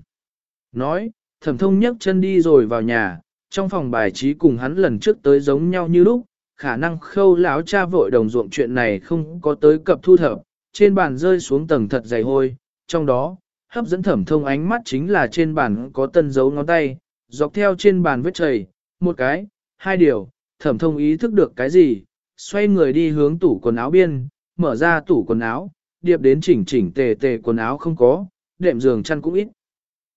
Nói, thẩm thông nhấc chân đi rồi vào nhà, trong phòng bài trí cùng hắn lần trước tới giống nhau như lúc, khả năng khâu lão cha vội đồng ruộng chuyện này không có tới cập thu thập, trên bàn rơi xuống tầng thật dày hôi, trong đó, hấp dẫn thẩm thông ánh mắt chính là trên bàn có tân dấu ngón tay, dọc theo trên bàn vết chảy, một cái, hai điều, thẩm thông ý thức được cái gì, xoay người đi hướng tủ quần áo biên, mở ra tủ quần áo, điệp đến chỉnh chỉnh tề tề quần áo không có, đệm giường chăn cũng ít.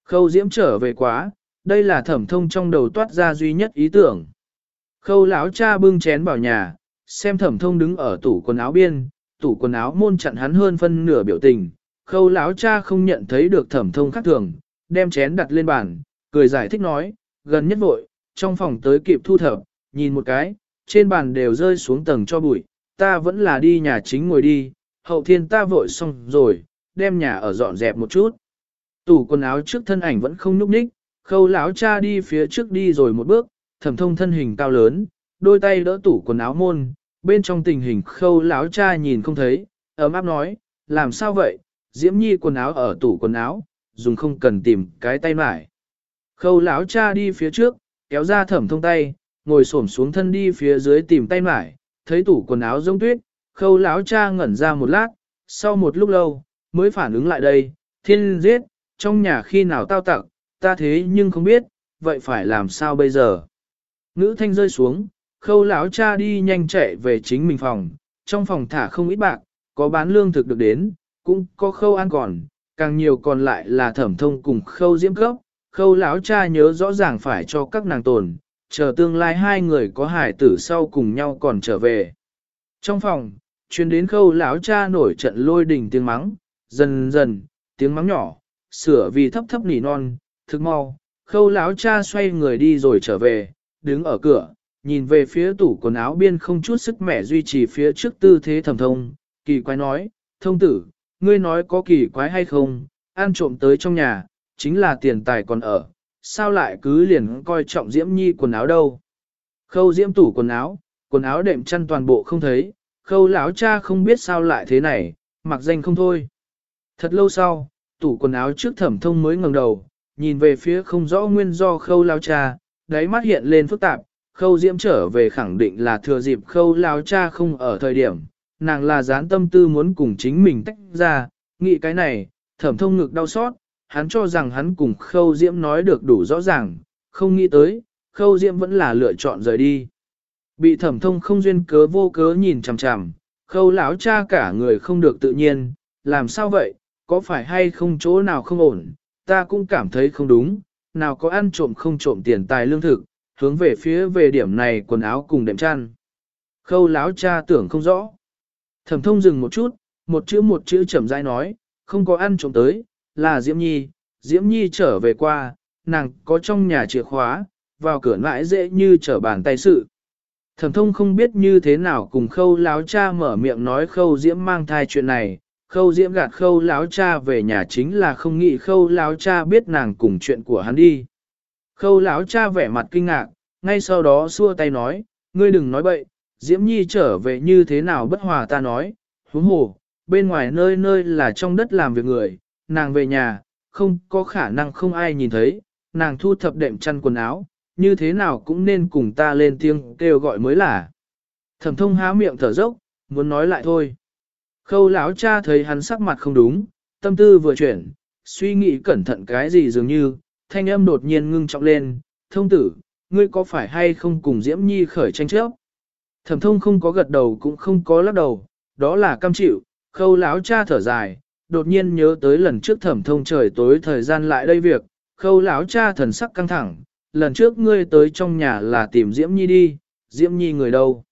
Khâu diễm trở về quá, đây là thẩm thông trong đầu toát ra duy nhất ý tưởng. Khâu lão cha bưng chén vào nhà, xem thẩm thông đứng ở tủ quần áo biên, tủ quần áo môn chặn hắn hơn phân nửa biểu tình. Khâu lão cha không nhận thấy được thẩm thông khác thường, đem chén đặt lên bàn, cười giải thích nói, gần nhất vội, trong phòng tới kịp thu thập, nhìn một cái, trên bàn đều rơi xuống tầng cho bụi, ta vẫn là đi nhà chính ngồi đi, hậu thiên ta vội xong rồi, đem nhà ở dọn dẹp một chút. Tủ quần áo trước thân ảnh vẫn không nhúc nhích, khâu lão cha đi phía trước đi rồi một bước, thẩm thông thân hình cao lớn, đôi tay đỡ tủ quần áo môn, bên trong tình hình khâu lão cha nhìn không thấy, ấm áp nói, làm sao vậy, diễm nhi quần áo ở tủ quần áo, dùng không cần tìm cái tay mải. Khâu lão cha đi phía trước, kéo ra thẩm thông tay, ngồi xổm xuống thân đi phía dưới tìm tay mải, thấy tủ quần áo giống tuyết, khâu lão cha ngẩn ra một lát, sau một lúc lâu, mới phản ứng lại đây, thiên giết, trong nhà khi nào tao tặng, ta thế nhưng không biết, vậy phải làm sao bây giờ? Ngữ thanh rơi xuống, khâu lão cha đi nhanh chạy về chính mình phòng, trong phòng thả không ít bạc, có bán lương thực được đến, cũng có khâu ăn còn, càng nhiều còn lại là thẩm thông cùng khâu diễm cấp, khâu lão cha nhớ rõ ràng phải cho các nàng tồn, chờ tương lai hai người có hải tử sau cùng nhau còn trở về. Trong phòng, chuyên đến khâu lão cha nổi trận lôi đình tiếng mắng, dần dần, tiếng mắng nhỏ, sửa vì thấp thấp nỉ non, thức mau, khâu lão cha xoay người đi rồi trở về, đứng ở cửa, nhìn về phía tủ quần áo biên không chút sức mẻ duy trì phía trước tư thế thầm thông, kỳ quái nói, thông tử, ngươi nói có kỳ quái hay không, ăn trộm tới trong nhà, chính là tiền tài còn ở, sao lại cứ liền coi trọng diễm nhi quần áo đâu. Khâu diễm tủ quần áo, quần áo đệm chăn toàn bộ không thấy, khâu lão cha không biết sao lại thế này, mặc danh không thôi. Thật lâu sau, tủ quần áo trước thẩm thông mới ngẩng đầu, nhìn về phía không rõ nguyên do khâu lão cha, đáy mắt hiện lên phức tạp, khâu diễm trở về khẳng định là thừa dịp khâu lão cha không ở thời điểm, nàng là dán tâm tư muốn cùng chính mình tách ra, nghĩ cái này, thẩm thông ngực đau xót, hắn cho rằng hắn cùng khâu diễm nói được đủ rõ ràng, không nghĩ tới, khâu diễm vẫn là lựa chọn rời đi. Bị thẩm thông không duyên cớ vô cớ nhìn chằm chằm, khâu lão cha cả người không được tự nhiên, làm sao vậy, có phải hay không chỗ nào không ổn, ta cũng cảm thấy không đúng, nào có ăn trộm không trộm tiền tài lương thực, hướng về phía về điểm này quần áo cùng đệm chăn. Khâu láo cha tưởng không rõ. Thẩm thông dừng một chút, một chữ một chữ chậm rãi nói, không có ăn trộm tới, là Diễm Nhi, Diễm Nhi trở về qua, nàng có trong nhà chìa khóa, vào cửa mãi dễ như trở bàn tay sự. Thẩm thông không biết như thế nào cùng khâu láo cha mở miệng nói khâu Diễm mang thai chuyện này, khâu Diễm gạt khâu láo cha về nhà chính là không nghĩ khâu láo cha biết nàng cùng chuyện của hắn đi. Khâu láo cha vẻ mặt kinh ngạc, ngay sau đó xua tay nói, ngươi đừng nói bậy, Diễm Nhi trở về như thế nào bất hòa ta nói, huống hồ, bên ngoài nơi nơi là trong đất làm việc người, nàng về nhà, không có khả năng không ai nhìn thấy, nàng thu thập đệm chăn quần áo, như thế nào cũng nên cùng ta lên tiếng kêu gọi mới là. Thẩm thông há miệng thở dốc, muốn nói lại thôi. Khâu lão cha thấy hắn sắc mặt không đúng, tâm tư vừa chuyển, suy nghĩ cẩn thận cái gì dường như, thanh âm đột nhiên ngưng trọng lên, thông tử, ngươi có phải hay không cùng Diễm Nhi khởi tranh chấp? Thẩm thông không có gật đầu cũng không có lắc đầu, đó là cam chịu, khâu lão cha thở dài, đột nhiên nhớ tới lần trước thẩm thông trời tối thời gian lại đây việc, khâu lão cha thần sắc căng thẳng, lần trước ngươi tới trong nhà là tìm Diễm Nhi đi, Diễm Nhi người đâu?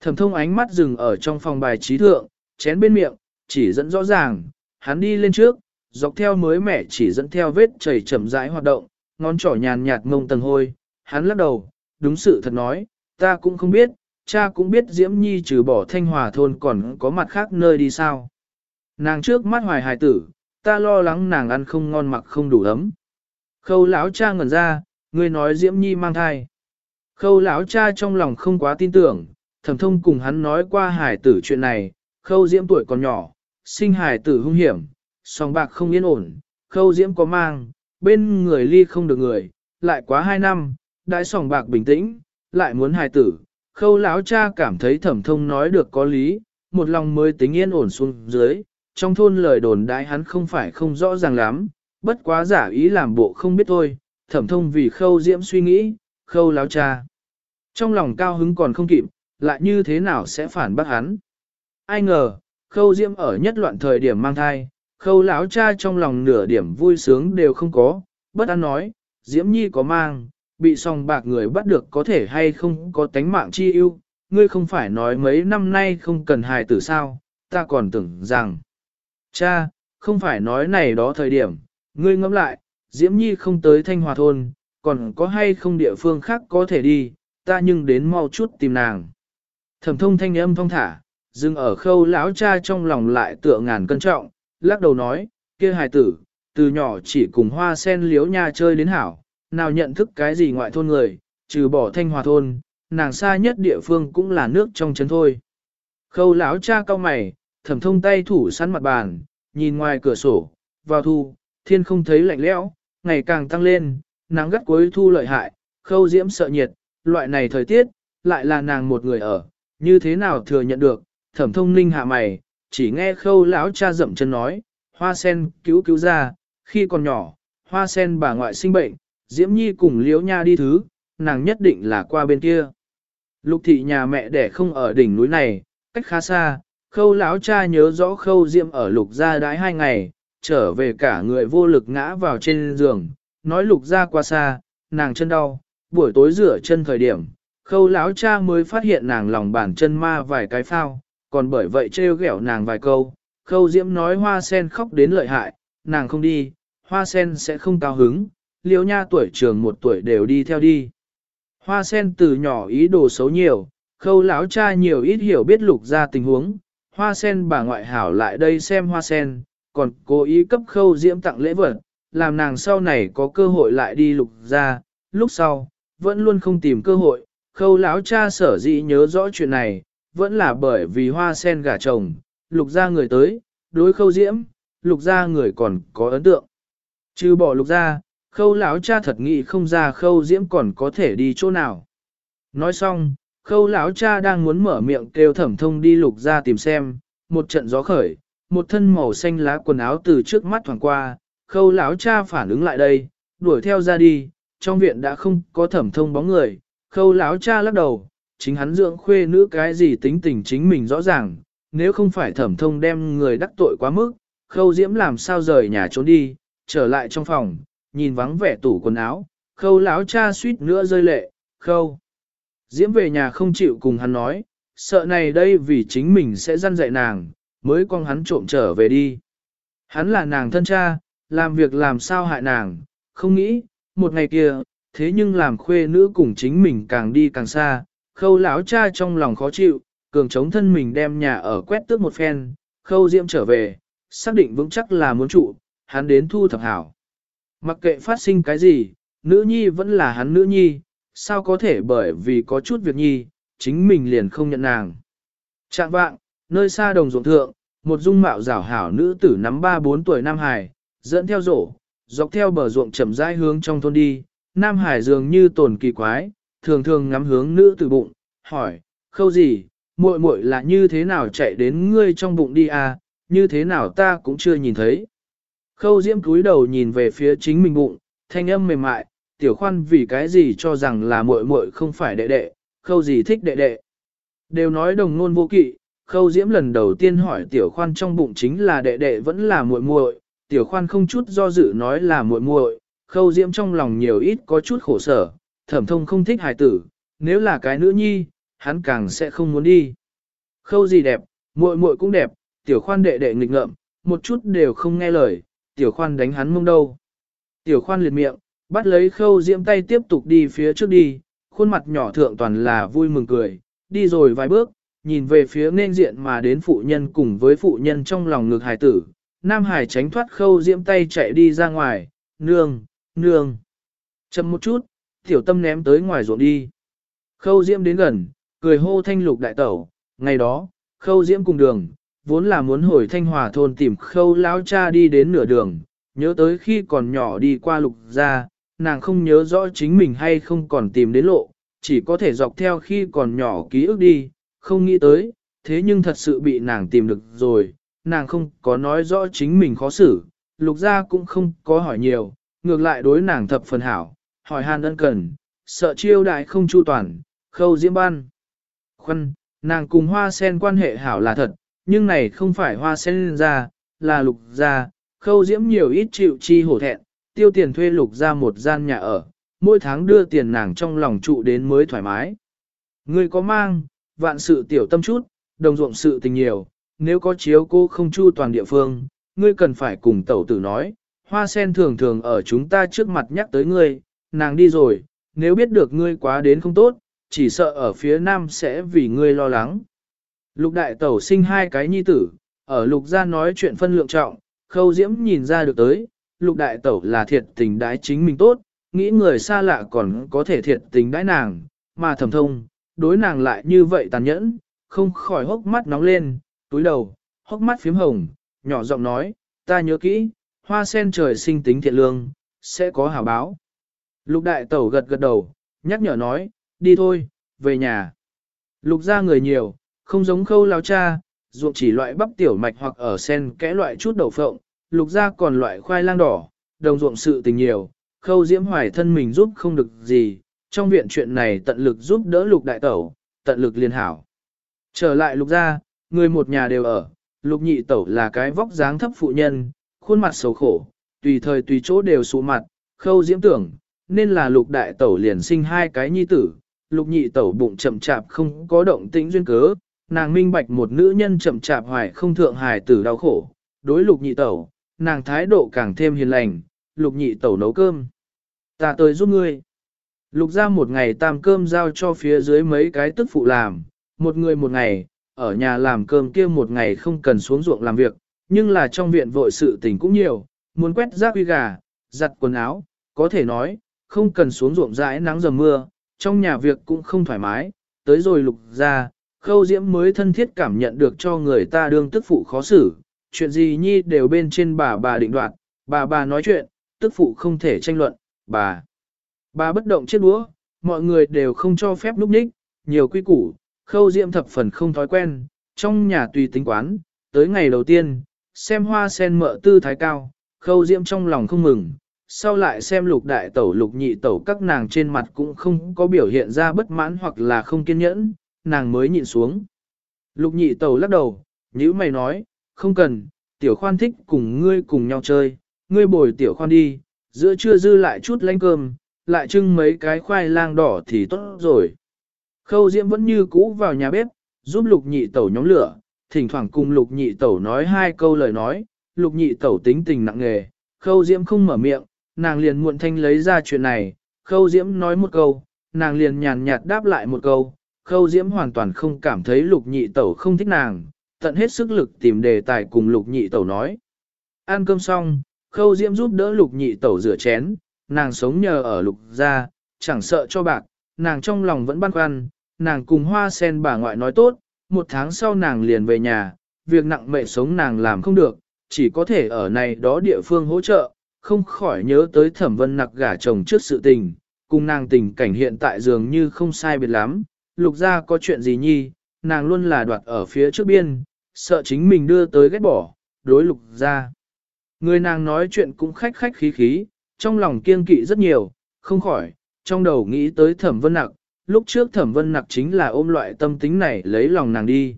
Thẩm thông ánh mắt dừng ở trong phòng bài trí thượng, chén bên miệng, chỉ dẫn rõ ràng, hắn đi lên trước, dọc theo mới mẻ chỉ dẫn theo vết chảy chậm rãi hoạt động, ngón trỏ nhàn nhạt ngông tầng hôi, hắn lắc đầu, đúng sự thật nói, ta cũng không biết, cha cũng biết Diễm Nhi trừ bỏ thanh hòa thôn còn có mặt khác nơi đi sao. Nàng trước mắt hoài hài tử, ta lo lắng nàng ăn không ngon mặc không đủ ấm. Khâu lão cha ngẩn ra, người nói Diễm Nhi mang thai. Khâu lão cha trong lòng không quá tin tưởng, thẩm thông cùng hắn nói qua hài tử chuyện này, khâu Diễm tuổi còn nhỏ, sinh hài tử hung hiểm, song bạc không yên ổn, khâu Diễm có mang, bên người ly không được người, lại quá hai năm, đại sòng bạc bình tĩnh, lại muốn hài tử, khâu lão cha cảm thấy thẩm thông nói được có lý, một lòng mới tính yên ổn xuống dưới, trong thôn lời đồn đại hắn không phải không rõ ràng lắm, bất quá giả ý làm bộ không biết thôi, thẩm thông vì khâu diễm suy nghĩ, khâu lão cha. Trong lòng cao hứng còn không kịp, lại như thế nào sẽ phản bác hắn. Ai ngờ, khâu diễm ở nhất loạn thời điểm mang thai, khâu lão cha trong lòng nửa điểm vui sướng đều không có, bất an nói, diễm nhi có mang, bị song bạc người bắt được có thể hay không có tánh mạng chi ưu, ngươi không phải nói mấy năm nay không cần hài tử sao, ta còn tưởng rằng, cha, không phải nói này đó thời điểm, ngươi ngẫm lại, Diễm Nhi không tới Thanh Hòa Thôn, còn có hay không địa phương khác có thể đi, ta nhưng đến mau chút tìm nàng. Thẩm thông thanh âm thong thả, dừng ở khâu lão cha trong lòng lại tựa ngàn cân trọng, lắc đầu nói, kia hài tử, từ nhỏ chỉ cùng hoa sen liếu nha chơi đến hảo, nào nhận thức cái gì ngoại thôn người, trừ bỏ thanh hòa thôn, nàng xa nhất địa phương cũng là nước trong chấn thôi. Khâu lão cha cao mày, thẩm thông tay thủ sẵn mặt bàn, nhìn ngoài cửa sổ, vào thu, thiên không thấy lạnh lẽo, ngày càng tăng lên, nắng gắt cuối thu lợi hại, khâu diễm sợ nhiệt, loại này thời tiết, lại là nàng một người ở, như thế nào thừa nhận được, thẩm thông ninh hạ mày, chỉ nghe khâu lão cha dậm chân nói, hoa sen cứu cứu ra, khi còn nhỏ, hoa sen bà ngoại sinh bệnh, diễm nhi cùng liễu nha đi thứ, nàng nhất định là qua bên kia. Lục thị nhà mẹ đẻ không ở đỉnh núi này, cách khá xa, khâu lão cha nhớ rõ khâu diễm ở lục gia đãi hai ngày, trở về cả người vô lực ngã vào trên giường, nói lục gia qua xa, nàng chân đau, buổi tối rửa chân thời điểm, khâu lão cha mới phát hiện nàng lòng bàn chân ma vài cái phao, còn bởi vậy trêu ghẹo nàng vài câu, khâu diễm nói hoa sen khóc đến lợi hại, nàng không đi, hoa sen sẽ không cao hứng, liêu nha tuổi trường một tuổi đều đi theo đi. Hoa sen từ nhỏ ý đồ xấu nhiều, khâu lão cha nhiều ít hiểu biết lục ra tình huống, hoa sen bà ngoại hảo lại đây xem hoa sen, còn cố ý cấp khâu diễm tặng lễ vật, làm nàng sau này có cơ hội lại đi lục ra, lúc sau, vẫn luôn không tìm cơ hội, khâu lão cha sở dĩ nhớ rõ chuyện này, vẫn là bởi vì hoa sen gả chồng, lục ra người tới, đối khâu diễm, lục ra người còn có ấn tượng. Chứ bỏ lục ra, khâu lão cha thật nghĩ không ra khâu diễm còn có thể đi chỗ nào. Nói xong, khâu lão cha đang muốn mở miệng kêu thẩm thông đi lục ra tìm xem, một trận gió khởi, một thân màu xanh lá quần áo từ trước mắt thoảng qua, khâu lão cha phản ứng lại đây, đuổi theo ra đi, trong viện đã không có thẩm thông bóng người, khâu lão cha lắc đầu, chính hắn dưỡng khuê nữ cái gì tính tình chính mình rõ ràng, nếu không phải thẩm thông đem người đắc tội quá mức, khâu diễm làm sao rời nhà trốn đi, trở lại trong phòng, nhìn vắng vẻ tủ quần áo, khâu láo cha suýt nữa rơi lệ, khâu. Diễm về nhà không chịu cùng hắn nói, sợ này đây vì chính mình sẽ răn dạy nàng, mới con hắn trộm trở về đi. Hắn là nàng thân cha, làm việc làm sao hại nàng, không nghĩ, một ngày kia, thế nhưng làm khuê nữ cùng chính mình càng đi càng xa, khâu lão cha trong lòng khó chịu, cường chống thân mình đem nhà ở quét tước một phen, khâu diễm trở về, xác định vững chắc là muốn trụ, hắn đến thu thập hảo. Mặc kệ phát sinh cái gì, nữ nhi vẫn là hắn nữ nhi, sao có thể bởi vì có chút việc nhi, chính mình liền không nhận nàng. Trạng vạng, nơi xa đồng ruộng thượng, một dung mạo rảo hảo nữ tử nắm ba bốn tuổi Nam Hải, dẫn theo rổ, dọc theo bờ ruộng chậm rãi hướng trong thôn đi, Nam Hải dường như tồn kỳ quái, thường thường ngắm hướng nữ tử bụng, hỏi, khâu gì, muội muội là như thế nào chạy đến ngươi trong bụng đi à, như thế nào ta cũng chưa nhìn thấy. Khâu diễm cúi đầu nhìn về phía chính mình bụng, thanh âm mềm mại, tiểu khoan vì cái gì cho rằng là muội muội không phải đệ đệ, khâu gì thích đệ đệ. Đều nói đồng ngôn vô kỵ, khâu diễm lần đầu tiên hỏi tiểu khoan trong bụng chính là đệ đệ vẫn là muội muội, tiểu khoan không chút do dự nói là muội muội, khâu diễm trong lòng nhiều ít có chút khổ sở, thẩm thông không thích hài tử, nếu là cái nữ nhi, hắn càng sẽ không muốn đi. Khâu gì đẹp, muội muội cũng đẹp, tiểu khoan đệ đệ nghịch ngợm, một chút đều không nghe lời, tiểu khoan đánh hắn mông đâu. Tiểu khoan liệt miệng, bắt lấy khâu diễm tay tiếp tục đi phía trước đi, khuôn mặt nhỏ thượng toàn là vui mừng cười, đi rồi vài bước, nhìn về phía nên diện mà đến phụ nhân cùng với phụ nhân trong lòng ngực hài tử. Nam Hải tránh thoát khâu diễm tay chạy đi ra ngoài, nương, nương. Chậm một chút, tiểu tâm ném tới ngoài ruộng đi. Khâu diễm đến gần, cười hô thanh lục đại tẩu, ngày đó, khâu diễm cùng đường, vốn là muốn hồi thanh hòa thôn tìm khâu lão cha đi đến nửa đường, nhớ tới khi còn nhỏ đi qua lục ra, nàng không nhớ rõ chính mình hay không còn tìm đến lộ, chỉ có thể dọc theo khi còn nhỏ ký ức đi, không nghĩ tới, thế nhưng thật sự bị nàng tìm được rồi, nàng không có nói rõ chính mình khó xử, lục gia cũng không có hỏi nhiều, ngược lại đối nàng thập phần hảo, hỏi hàn ân cần, sợ chiêu đại không chu toàn, khâu diễm ban. Khoan, nàng cùng hoa sen quan hệ hảo là thật, nhưng này không phải hoa sen ra, là lục ra, khâu diễm nhiều ít chịu chi hổ thẹn, tiêu tiền thuê lục ra một gian nhà ở, mỗi tháng đưa tiền nàng trong lòng trụ đến mới thoải mái. Người có mang, vạn sự tiểu tâm chút, đồng ruộng sự tình nhiều, nếu có chiếu cô không chu toàn địa phương, ngươi cần phải cùng tẩu tử nói, hoa sen thường thường ở chúng ta trước mặt nhắc tới ngươi, nàng đi rồi, nếu biết được ngươi quá đến không tốt, chỉ sợ ở phía nam sẽ vì ngươi lo lắng. Lục đại tẩu sinh hai cái nhi tử, ở lục gia nói chuyện phân lượng trọng, khâu diễm nhìn ra được tới, lục đại tẩu là thiệt tình đái chính mình tốt, nghĩ người xa lạ còn có thể thiệt tình đái nàng, mà thầm thông, đối nàng lại như vậy tàn nhẫn, không khỏi hốc mắt nóng lên, túi đầu, hốc mắt phím hồng, nhỏ giọng nói, ta nhớ kỹ, hoa sen trời sinh tính thiện lương, sẽ có hảo báo. Lục đại tẩu gật gật đầu, nhắc nhở nói, đi thôi, về nhà. Lục ra người nhiều, không giống khâu lao cha, ruộng chỉ loại bắp tiểu mạch hoặc ở sen kẽ loại chút đậu phộng, lục ra còn loại khoai lang đỏ, đồng ruộng sự tình nhiều, khâu diễm hoài thân mình giúp không được gì, trong viện chuyện này tận lực giúp đỡ lục đại tẩu, tận lực liên hảo. Trở lại lục ra, người một nhà đều ở, lục nhị tẩu là cái vóc dáng thấp phụ nhân, khuôn mặt xấu khổ, tùy thời tùy chỗ đều sụ mặt, khâu diễm tưởng, nên là lục đại tẩu liền sinh hai cái nhi tử, lục nhị tẩu bụng chậm chạp không có động tĩnh duyên cớ, nàng minh bạch một nữ nhân chậm chạp hoài không thượng hài tử đau khổ, đối lục nhị tẩu, nàng thái độ càng thêm hiền lành, lục nhị tẩu nấu cơm. Ta tới giúp ngươi. Lục ra một ngày tam cơm giao cho phía dưới mấy cái tức phụ làm, một người một ngày, ở nhà làm cơm kia một ngày không cần xuống ruộng làm việc, nhưng là trong viện vội sự tình cũng nhiều, muốn quét rác uy gà, giặt quần áo, có thể nói, không cần xuống ruộng rãi nắng dầm mưa, trong nhà việc cũng không thoải mái, tới rồi lục ra, khâu diễm mới thân thiết cảm nhận được cho người ta đương tức phụ khó xử, chuyện gì nhi đều bên trên bà bà định đoạt, bà bà nói chuyện, tức phụ không thể tranh luận, bà. Bà bất động chiếc đũa, mọi người đều không cho phép núp ních, nhiều quy củ, khâu diễm thập phần không thói quen, trong nhà tùy tính quán, tới ngày đầu tiên, xem hoa sen mợ tư thái cao, khâu diễm trong lòng không mừng, sau lại xem lục đại tẩu lục nhị tẩu các nàng trên mặt cũng không có biểu hiện ra bất mãn hoặc là không kiên nhẫn, nàng mới nhịn xuống. Lục nhị tẩu lắc đầu, nhữ mày nói, không cần, tiểu khoan thích cùng ngươi cùng nhau chơi, ngươi bồi tiểu khoan đi, giữa trưa dư lại chút lánh cơm, lại trưng mấy cái khoai lang đỏ thì tốt rồi. Khâu Diễm vẫn như cũ vào nhà bếp, giúp lục nhị tẩu nhóm lửa, thỉnh thoảng cùng lục nhị tẩu nói hai câu lời nói, lục nhị tẩu tính tình nặng nghề, khâu Diễm không mở miệng, nàng liền muộn thanh lấy ra chuyện này, khâu Diễm nói một câu, nàng liền nhàn nhạt đáp lại một câu, khâu Diễm hoàn toàn không cảm thấy lục nhị tẩu không thích nàng, tận hết sức lực tìm đề tài cùng lục nhị tẩu nói. Ăn cơm xong, khâu Diễm giúp đỡ lục nhị tẩu rửa chén, nàng sống nhờ ở lục gia, chẳng sợ cho bạc, nàng trong lòng vẫn băn khoăn, nàng cùng hoa sen bà ngoại nói tốt, một tháng sau nàng liền về nhà, việc nặng mệ sống nàng làm không được, chỉ có thể ở này đó địa phương hỗ trợ, không khỏi nhớ tới thẩm vân nặc gả chồng trước sự tình, cùng nàng tình cảnh hiện tại dường như không sai biệt lắm, lục gia có chuyện gì nhi, nàng luôn là đoạt ở phía trước biên, sợ chính mình đưa tới ghét bỏ, đối lục gia. Người nàng nói chuyện cũng khách khách khí khí, trong lòng kiên kỵ rất nhiều, không khỏi, trong đầu nghĩ tới thẩm vân nặc, lúc trước thẩm vân nặc chính là ôm loại tâm tính này lấy lòng nàng đi.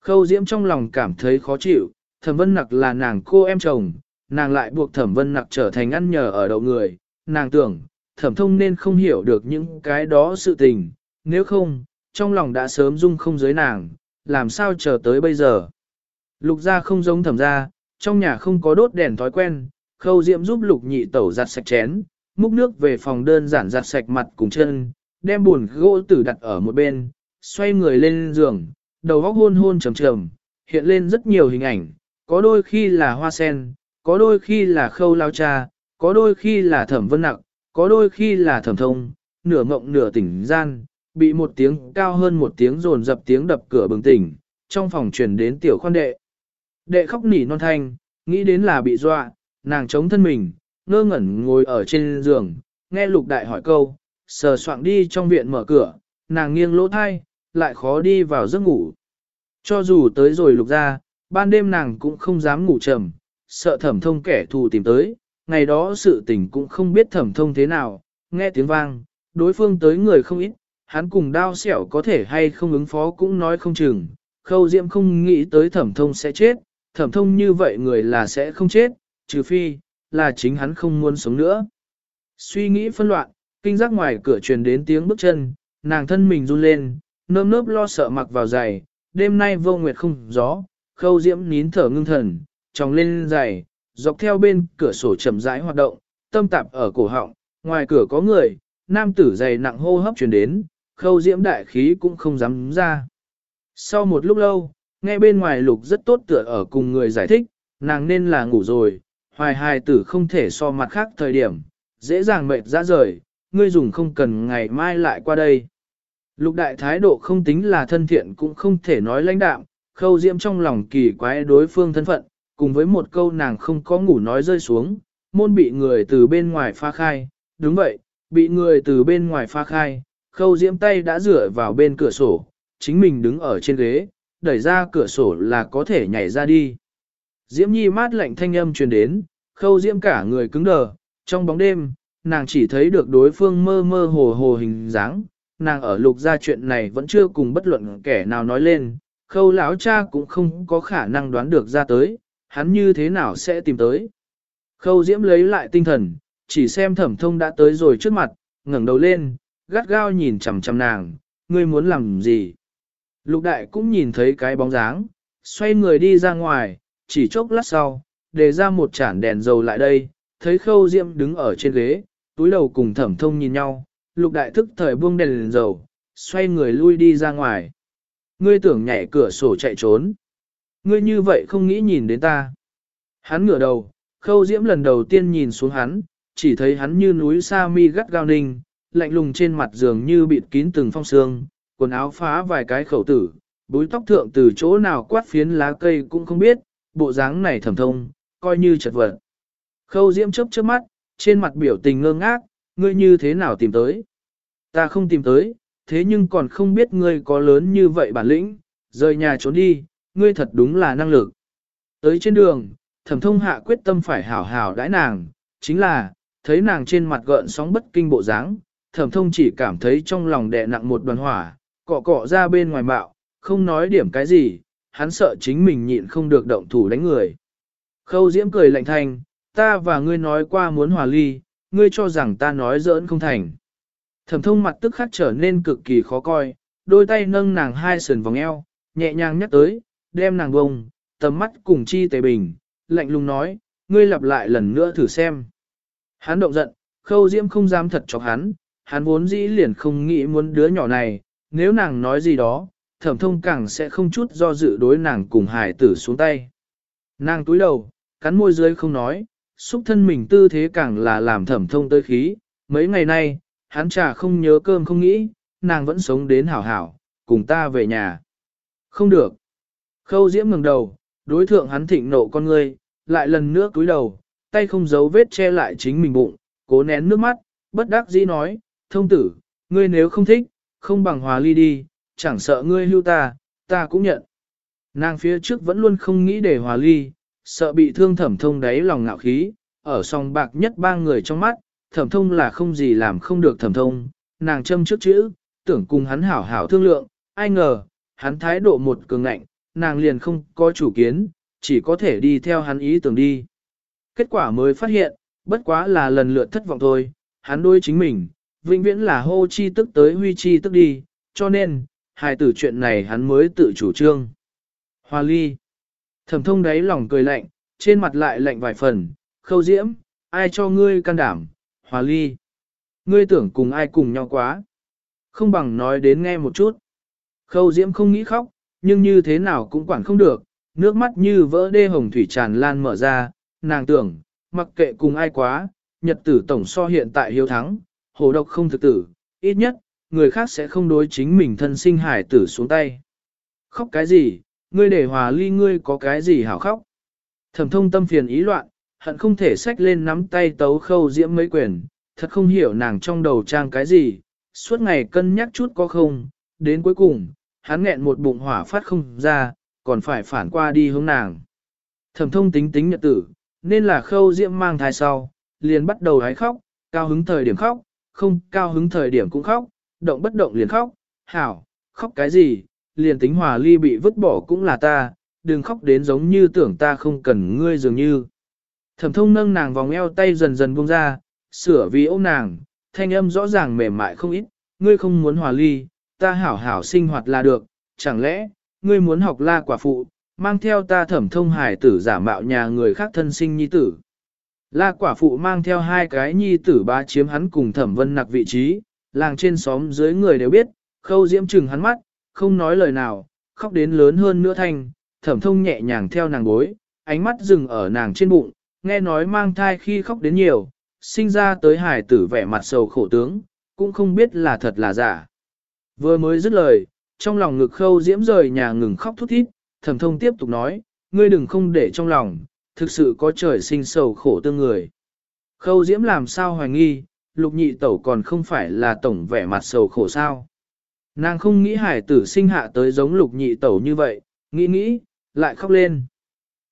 Khâu diễm trong lòng cảm thấy khó chịu, thẩm vân nặc là nàng cô em chồng, nàng lại buộc thẩm vân nặc trở thành ăn nhờ ở đậu người, nàng tưởng, thẩm thông nên không hiểu được những cái đó sự tình, nếu không, trong lòng đã sớm dung không giới nàng, làm sao chờ tới bây giờ. Lục gia không giống thẩm gia, trong nhà không có đốt đèn thói quen, khâu diệm giúp lục nhị tẩu giặt sạch chén, múc nước về phòng đơn giản giặt sạch mặt cùng chân, đem buồn gỗ tử đặt ở một bên, xoay người lên giường, đầu góc hôn hôn trầm trầm, hiện lên rất nhiều hình ảnh, có đôi khi là hoa sen, có đôi khi là khâu lao cha, có đôi khi là thẩm vân nặng, có đôi khi là thẩm thông, nửa mộng nửa tỉnh gian, bị một tiếng cao hơn một tiếng rồn dập tiếng đập cửa bừng tỉnh, trong phòng truyền đến tiểu khoan đệ. Đệ khóc nỉ non thanh, nghĩ đến là bị dọa, nàng chống thân mình, ngơ ngẩn ngồi ở trên giường, nghe lục đại hỏi câu, sờ soạng đi trong viện mở cửa, nàng nghiêng lỗ thai, lại khó đi vào giấc ngủ. Cho dù tới rồi lục ra, ban đêm nàng cũng không dám ngủ trầm, sợ thẩm thông kẻ thù tìm tới, ngày đó sự tình cũng không biết thẩm thông thế nào, nghe tiếng vang, đối phương tới người không ít, hắn cùng đao xẻo có thể hay không ứng phó cũng nói không chừng, khâu diễm không nghĩ tới thẩm thông sẽ chết, thẩm thông như vậy người là sẽ không chết, trừ phi, là chính hắn không muốn sống nữa. Suy nghĩ phân loạn, kinh giác ngoài cửa truyền đến tiếng bước chân, nàng thân mình run lên, nơm nớp lo sợ mặc vào giày, đêm nay vô nguyệt không gió, khâu diễm nín thở ngưng thần, tròng lên giày, dọc theo bên cửa sổ chậm rãi hoạt động, tâm tạp ở cổ họng, ngoài cửa có người, nam tử dày nặng hô hấp truyền đến, khâu diễm đại khí cũng không dám ra. Sau một lúc lâu, nghe bên ngoài lục rất tốt tựa ở cùng người giải thích, nàng nên là ngủ rồi, hoài hài tử không thể so mặt khác thời điểm, dễ dàng mệt ra rời, ngươi dùng không cần ngày mai lại qua đây. Lục đại thái độ không tính là thân thiện cũng không thể nói lãnh đạm, khâu diễm trong lòng kỳ quái đối phương thân phận, cùng với một câu nàng không có ngủ nói rơi xuống, môn bị người từ bên ngoài pha khai, đúng vậy, bị người từ bên ngoài pha khai, khâu diễm tay đã rửa vào bên cửa sổ, chính mình đứng ở trên ghế, đẩy ra cửa sổ là có thể nhảy ra đi. Diễm nhi mát lạnh thanh âm truyền đến, khâu diễm cả người cứng đờ, trong bóng đêm, nàng chỉ thấy được đối phương mơ mơ hồ hồ hình dáng, nàng ở lục ra chuyện này vẫn chưa cùng bất luận kẻ nào nói lên, khâu lão cha cũng không có khả năng đoán được ra tới, hắn như thế nào sẽ tìm tới. Khâu diễm lấy lại tinh thần, chỉ xem thẩm thông đã tới rồi trước mặt, ngẩng đầu lên, gắt gao nhìn chằm chằm nàng, ngươi muốn làm gì? Lục đại cũng nhìn thấy cái bóng dáng, xoay người đi ra ngoài, chỉ chốc lát sau, để ra một chản đèn dầu lại đây, thấy khâu diễm đứng ở trên ghế, túi đầu cùng thẩm thông nhìn nhau, lục đại thức thời buông đèn, đèn dầu, xoay người lui đi ra ngoài. Ngươi tưởng nhảy cửa sổ chạy trốn. Ngươi như vậy không nghĩ nhìn đến ta. Hắn ngửa đầu, khâu diễm lần đầu tiên nhìn xuống hắn, chỉ thấy hắn như núi sa mi gắt gao ninh, lạnh lùng trên mặt giường như bịt kín từng phong sương, quần áo phá vài cái khẩu tử, búi tóc thượng từ chỗ nào quát phiến lá cây cũng không biết, bộ dáng này thầm thông, coi như chật vật. Khâu diễm chớp chớp mắt, trên mặt biểu tình ngơ ngác, ngươi như thế nào tìm tới? Ta không tìm tới, thế nhưng còn không biết ngươi có lớn như vậy bản lĩnh, rời nhà trốn đi, ngươi thật đúng là năng lực. Tới trên đường, thẩm thông hạ quyết tâm phải hảo hảo đãi nàng, chính là, thấy nàng trên mặt gợn sóng bất kinh bộ dáng, thẩm thông chỉ cảm thấy trong lòng đè nặng một đoàn hỏa, cọ cọ ra bên ngoài bạo, không nói điểm cái gì, hắn sợ chính mình nhịn không được động thủ đánh người. Khâu diễm cười lạnh thanh, ta và ngươi nói qua muốn hòa ly, ngươi cho rằng ta nói giỡn không thành. Thẩm thông mặt tức khắc trở nên cực kỳ khó coi, đôi tay nâng nàng hai sườn vòng eo, nhẹ nhàng nhắc tới, đem nàng bông, tầm mắt cùng chi tề bình, lạnh lùng nói, ngươi lặp lại lần nữa thử xem. Hắn động giận, khâu diễm không dám thật chọc hắn, hắn vốn dĩ liền không nghĩ muốn đứa nhỏ này, nếu nàng nói gì đó, thẩm thông càng sẽ không chút do dự đối nàng cùng hải tử xuống tay. Nàng túi đầu, cắn môi dưới không nói, xúc thân mình tư thế càng là làm thẩm thông tới khí, mấy ngày nay, hắn chả không nhớ cơm không nghĩ, nàng vẫn sống đến hảo hảo, cùng ta về nhà. Không được. Khâu diễm ngừng đầu, đối thượng hắn thịnh nộ con ngươi, lại lần nữa cúi đầu, tay không giấu vết che lại chính mình bụng, cố nén nước mắt, bất đắc dĩ nói, thông tử, ngươi nếu không thích, không bằng hòa ly đi, chẳng sợ ngươi hưu ta, ta cũng nhận. Nàng phía trước vẫn luôn không nghĩ để hòa ly, sợ bị thương thẩm thông đáy lòng ngạo khí, ở song bạc nhất ba người trong mắt, thẩm thông là không gì làm không được thẩm thông, nàng châm trước chữ, tưởng cùng hắn hảo hảo thương lượng, ai ngờ, hắn thái độ một cường ngạnh, nàng liền không có chủ kiến, chỉ có thể đi theo hắn ý tưởng đi. Kết quả mới phát hiện, bất quá là lần lượt thất vọng thôi, hắn đôi chính mình, vĩnh viễn là hô chi tức tới huy chi tức đi, cho nên, hài tử chuyện này hắn mới tự chủ trương. Hoa ly. Thẩm thông đáy lòng cười lạnh, trên mặt lại lạnh vài phần, khâu diễm, ai cho ngươi can đảm, Hoa ly. Ngươi tưởng cùng ai cùng nhau quá. Không bằng nói đến nghe một chút. Khâu diễm không nghĩ khóc, nhưng như thế nào cũng quản không được, nước mắt như vỡ đê hồng thủy tràn lan mở ra, nàng tưởng, mặc kệ cùng ai quá, nhật tử tổng so hiện tại hiếu thắng, hồ độc không thực tử, ít nhất, người khác sẽ không đối chính mình thân sinh hải tử xuống tay. Khóc cái gì, ngươi để hòa ly ngươi có cái gì hảo khóc. Thẩm thông tâm phiền ý loạn, hận không thể xách lên nắm tay tấu khâu diễm mấy quyền, thật không hiểu nàng trong đầu trang cái gì, suốt ngày cân nhắc chút có không, đến cuối cùng, hắn nghẹn một bụng hỏa phát không ra, còn phải phản qua đi hướng nàng. Thẩm thông tính tính nhật tử, nên là khâu diễm mang thai sau, liền bắt đầu hái khóc, cao hứng thời điểm khóc, không cao hứng thời điểm cũng khóc, động bất động liền khóc, hảo, khóc cái gì, liền tính hòa ly bị vứt bỏ cũng là ta, đừng khóc đến giống như tưởng ta không cần ngươi dường như. Thẩm thông nâng nàng vòng eo tay dần dần buông ra, sửa vì ôm nàng, thanh âm rõ ràng mềm mại không ít, ngươi không muốn hòa ly, ta hảo hảo sinh hoạt là được, chẳng lẽ, ngươi muốn học la quả phụ, mang theo ta thẩm thông hải tử giả mạo nhà người khác thân sinh nhi tử. La quả phụ mang theo hai cái nhi tử ba chiếm hắn cùng thẩm vân nặc vị trí, làng trên xóm dưới người đều biết, khâu diễm trừng hắn mắt, không nói lời nào, khóc đến lớn hơn nữa thanh, thẩm thông nhẹ nhàng theo nàng bối, ánh mắt dừng ở nàng trên bụng, nghe nói mang thai khi khóc đến nhiều, sinh ra tới hải tử vẻ mặt sầu khổ tướng, cũng không biết là thật là giả. Vừa mới dứt lời, trong lòng ngực khâu diễm rời nhà ngừng khóc thút thít, thẩm thông tiếp tục nói, ngươi đừng không để trong lòng, thực sự có trời sinh sầu khổ tương người. Khâu diễm làm sao hoài nghi, lục nhị tẩu còn không phải là tổng vẻ mặt sầu khổ sao. Nàng không nghĩ hải tử sinh hạ tới giống lục nhị tẩu như vậy, nghĩ nghĩ, lại khóc lên.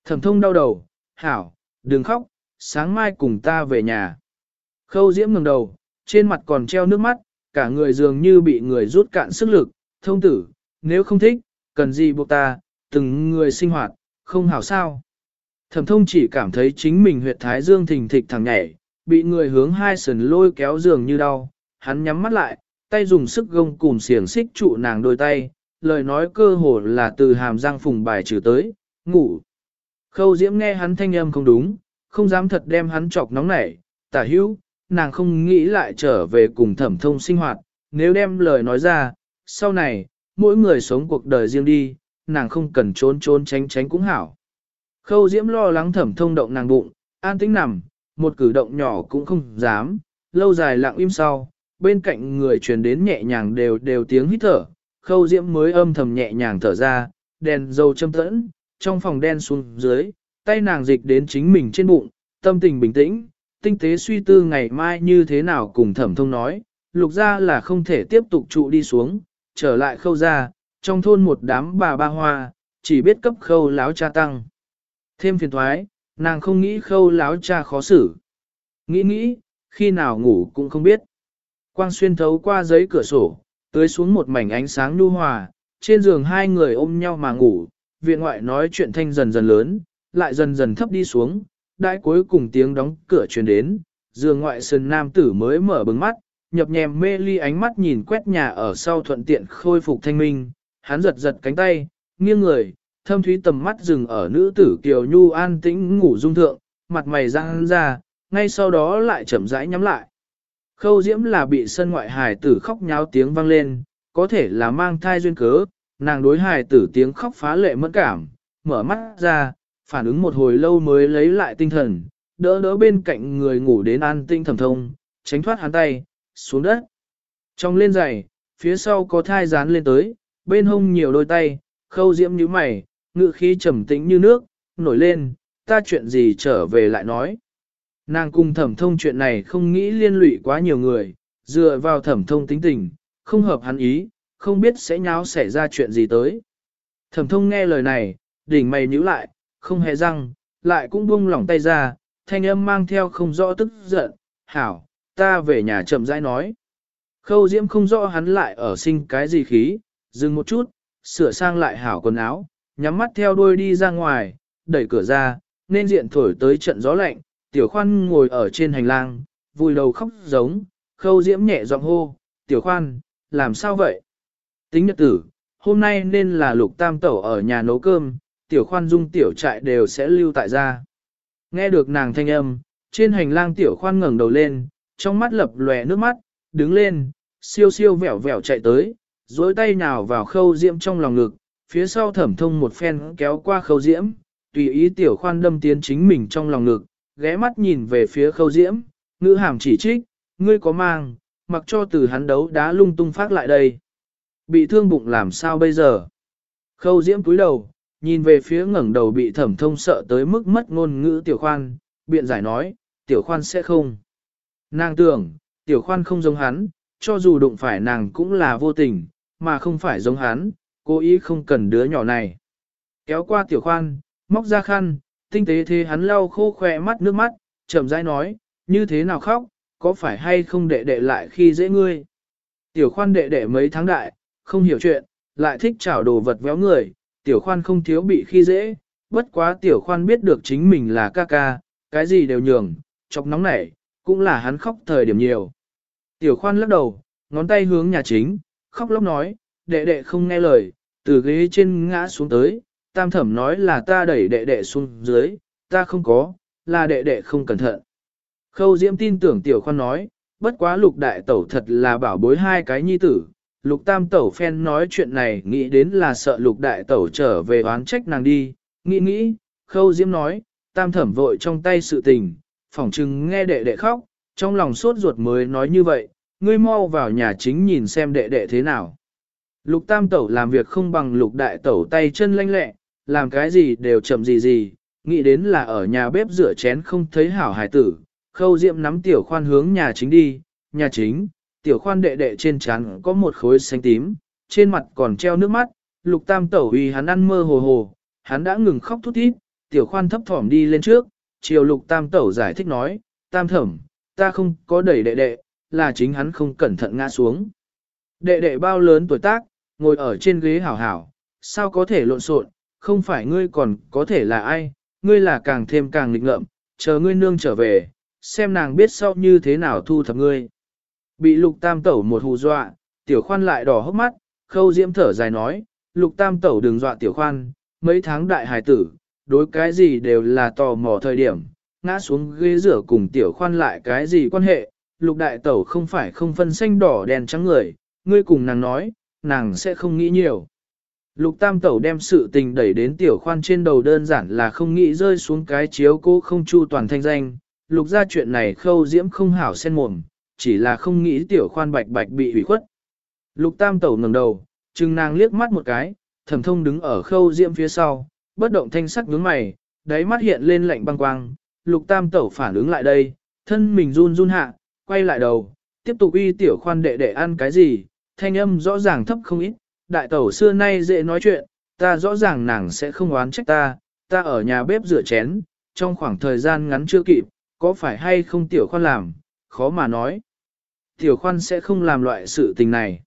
Thẩm thông đau đầu, hảo, đừng khóc, sáng mai cùng ta về nhà. Khâu diễm ngừng đầu, trên mặt còn treo nước mắt, cả người dường như bị người rút cạn sức lực, thông tử, nếu không thích, cần gì buộc ta, từng người sinh hoạt, không hảo sao. Thẩm thông chỉ cảm thấy chính mình huyệt thái dương thình thịch thẳng nhảy, bị người hướng hai sườn lôi kéo giường như đau, hắn nhắm mắt lại, tay dùng sức gông cùm xiềng xích trụ nàng đôi tay, lời nói cơ hồ là từ hàm răng phùng bài trừ tới, ngủ. Khâu diễm nghe hắn thanh âm không đúng, không dám thật đem hắn chọc nóng nảy, tả hữu, nàng không nghĩ lại trở về cùng thẩm thông sinh hoạt, nếu đem lời nói ra, sau này, mỗi người sống cuộc đời riêng đi, nàng không cần trốn trốn tránh tránh cũng hảo. Khâu diễm lo lắng thẩm thông động nàng bụng, an tĩnh nằm, một cử động nhỏ cũng không dám, lâu dài lặng im sau, bên cạnh người truyền đến nhẹ nhàng đều đều tiếng hít thở, khâu diễm mới âm thầm nhẹ nhàng thở ra, đèn dầu châm tẫn, trong phòng đen xuống dưới, tay nàng dịch đến chính mình trên bụng, tâm tình bình tĩnh, tinh tế suy tư ngày mai như thế nào cùng thẩm thông nói, lục ra là không thể tiếp tục trụ đi xuống, trở lại khâu ra, trong thôn một đám bà ba hoa, chỉ biết cấp khâu láo cha tăng. Thêm phiền thoái, nàng không nghĩ khâu láo cha khó xử. Nghĩ nghĩ, khi nào ngủ cũng không biết. Quang xuyên thấu qua giấy cửa sổ, tới xuống một mảnh ánh sáng nhu hòa, trên giường hai người ôm nhau mà ngủ, viện ngoại nói chuyện thanh dần dần lớn, lại dần dần thấp đi xuống, đại cuối cùng tiếng đóng cửa truyền đến, giường ngoại sơn nam tử mới mở bừng mắt, nhập nhèm mê ly ánh mắt nhìn quét nhà ở sau thuận tiện khôi phục thanh minh, hắn giật giật cánh tay, nghiêng người, thâm thúy tầm mắt dừng ở nữ tử kiều nhu an tĩnh ngủ dung thượng, mặt mày răng ra, ngay sau đó lại chậm rãi nhắm lại. Khâu diễm là bị sân ngoại hài tử khóc nháo tiếng vang lên, có thể là mang thai duyên cớ, nàng đối hài tử tiếng khóc phá lệ mẫn cảm, mở mắt ra, phản ứng một hồi lâu mới lấy lại tinh thần, đỡ đỡ bên cạnh người ngủ đến an tinh thầm thông, tránh thoát hắn tay, xuống đất. Trong lên giày, phía sau có thai dán lên tới, bên hông nhiều đôi tay, khâu diễm như mày, ngự khí trầm tĩnh như nước, nổi lên, ta chuyện gì trở về lại nói. Nàng cùng thẩm thông chuyện này không nghĩ liên lụy quá nhiều người, dựa vào thẩm thông tính tình, không hợp hắn ý, không biết sẽ nháo xảy ra chuyện gì tới. Thẩm thông nghe lời này, đỉnh mày nhíu lại, không hề răng, lại cũng buông lỏng tay ra, thanh âm mang theo không rõ tức giận, hảo, ta về nhà chậm rãi nói. Khâu diễm không rõ hắn lại ở sinh cái gì khí, dừng một chút, sửa sang lại hảo quần áo, nhắm mắt theo đuôi đi ra ngoài, đẩy cửa ra, nên diện thổi tới trận gió lạnh, tiểu khoan ngồi ở trên hành lang, vùi đầu khóc giống, khâu diễm nhẹ giọng hô, tiểu khoan, làm sao vậy? Tính nhật tử, hôm nay nên là lục tam tẩu ở nhà nấu cơm, tiểu khoan dung tiểu trại đều sẽ lưu tại gia. Nghe được nàng thanh âm, trên hành lang tiểu khoan ngẩng đầu lên, trong mắt lập lòe nước mắt, đứng lên, siêu siêu vẻo vẻo chạy tới, dối tay nào vào khâu diễm trong lòng ngực, phía sau thẩm thông một phen kéo qua khâu diễm, tùy ý tiểu khoan đâm tiến chính mình trong lòng ngực, ghé mắt nhìn về phía khâu diễm, ngữ hàm chỉ trích, ngươi có mang, mặc cho từ hắn đấu đá lung tung phát lại đây. Bị thương bụng làm sao bây giờ? Khâu diễm cúi đầu, nhìn về phía ngẩng đầu bị thẩm thông sợ tới mức mất ngôn ngữ tiểu khoan, biện giải nói, tiểu khoan sẽ không. Nàng tưởng, tiểu khoan không giống hắn, cho dù đụng phải nàng cũng là vô tình, mà không phải giống hắn, cố ý không cần đứa nhỏ này. Kéo qua tiểu khoan, móc ra khăn, tinh tế thế hắn lau khô khỏe mắt nước mắt, chậm rãi nói, như thế nào khóc, có phải hay không đệ đệ lại khi dễ ngươi. Tiểu khoan đệ đệ mấy tháng đại, không hiểu chuyện, lại thích chảo đồ vật véo người, tiểu khoan không thiếu bị khi dễ, bất quá tiểu khoan biết được chính mình là ca ca, cái gì đều nhường, chọc nóng nảy, cũng là hắn khóc thời điểm nhiều. Tiểu khoan lắc đầu, ngón tay hướng nhà chính, khóc lóc nói, đệ đệ không nghe lời, từ ghế trên ngã xuống tới, tam thẩm nói là ta đẩy đệ đệ xuống dưới, ta không có, là đệ đệ không cẩn thận. Khâu Diễm tin tưởng tiểu khoan nói, bất quá lục đại tẩu thật là bảo bối hai cái nhi tử. Lục tam tẩu phen nói chuyện này nghĩ đến là sợ lục đại tẩu trở về oán trách nàng đi, nghĩ nghĩ, khâu diễm nói, tam thẩm vội trong tay sự tình, phỏng chừng nghe đệ đệ khóc, trong lòng sốt ruột mới nói như vậy, ngươi mau vào nhà chính nhìn xem đệ đệ thế nào. Lục tam tẩu làm việc không bằng lục đại tẩu tay chân lanh lẹ, làm cái gì đều chậm gì gì, nghĩ đến là ở nhà bếp rửa chén không thấy hảo hài tử, khâu diệm nắm tiểu khoan hướng nhà chính đi, nhà chính, tiểu khoan đệ đệ trên trán có một khối xanh tím, trên mặt còn treo nước mắt, lục tam tẩu uy hắn ăn mơ hồ hồ, hắn đã ngừng khóc thút thít, tiểu khoan thấp thỏm đi lên trước, chiều lục tam tẩu giải thích nói, tam thẩm, ta không có đẩy đệ đệ, là chính hắn không cẩn thận ngã xuống. Đệ đệ bao lớn tuổi tác, ngồi ở trên ghế hảo hảo, sao có thể lộn xộn, không phải ngươi còn có thể là ai, ngươi là càng thêm càng nghịch ngợm, chờ ngươi nương trở về, xem nàng biết sau như thế nào thu thập ngươi. Bị lục tam tẩu một hù dọa, tiểu khoan lại đỏ hốc mắt, khâu diễm thở dài nói, lục tam tẩu đừng dọa tiểu khoan, mấy tháng đại hài tử, đối cái gì đều là tò mò thời điểm, ngã xuống ghế rửa cùng tiểu khoan lại cái gì quan hệ, lục đại tẩu không phải không phân xanh đỏ đèn trắng người, ngươi cùng nàng nói, nàng sẽ không nghĩ nhiều. Lục tam tẩu đem sự tình đẩy đến tiểu khoan trên đầu đơn giản là không nghĩ rơi xuống cái chiếu cố không chu toàn thanh danh, lục ra chuyện này khâu diễm không hảo sen mồm, chỉ là không nghĩ tiểu khoan bạch bạch bị hủy khuất. Lục tam tẩu ngẩng đầu, chừng nàng liếc mắt một cái, thẩm thông đứng ở khâu diễm phía sau, bất động thanh sắc nhướng mày, đáy mắt hiện lên lạnh băng quang, lục tam tẩu phản ứng lại đây, thân mình run run hạ, quay lại đầu, tiếp tục uy tiểu khoan đệ đệ ăn cái gì, thanh âm rõ ràng thấp không ít, đại tẩu xưa nay dễ nói chuyện, ta rõ ràng nàng sẽ không oán trách ta, ta ở nhà bếp rửa chén, trong khoảng thời gian ngắn chưa kịp, có phải hay không tiểu khoan làm, khó mà nói. Tiểu khoan sẽ không làm loại sự tình này.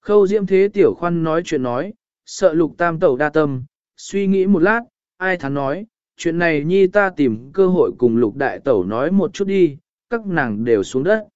Khâu diễm thế tiểu khoan nói chuyện nói, sợ lục tam tẩu đa tâm, suy nghĩ một lát, ai thắn nói, chuyện này nhi ta tìm cơ hội cùng lục đại tẩu nói một chút đi, các nàng đều xuống đất.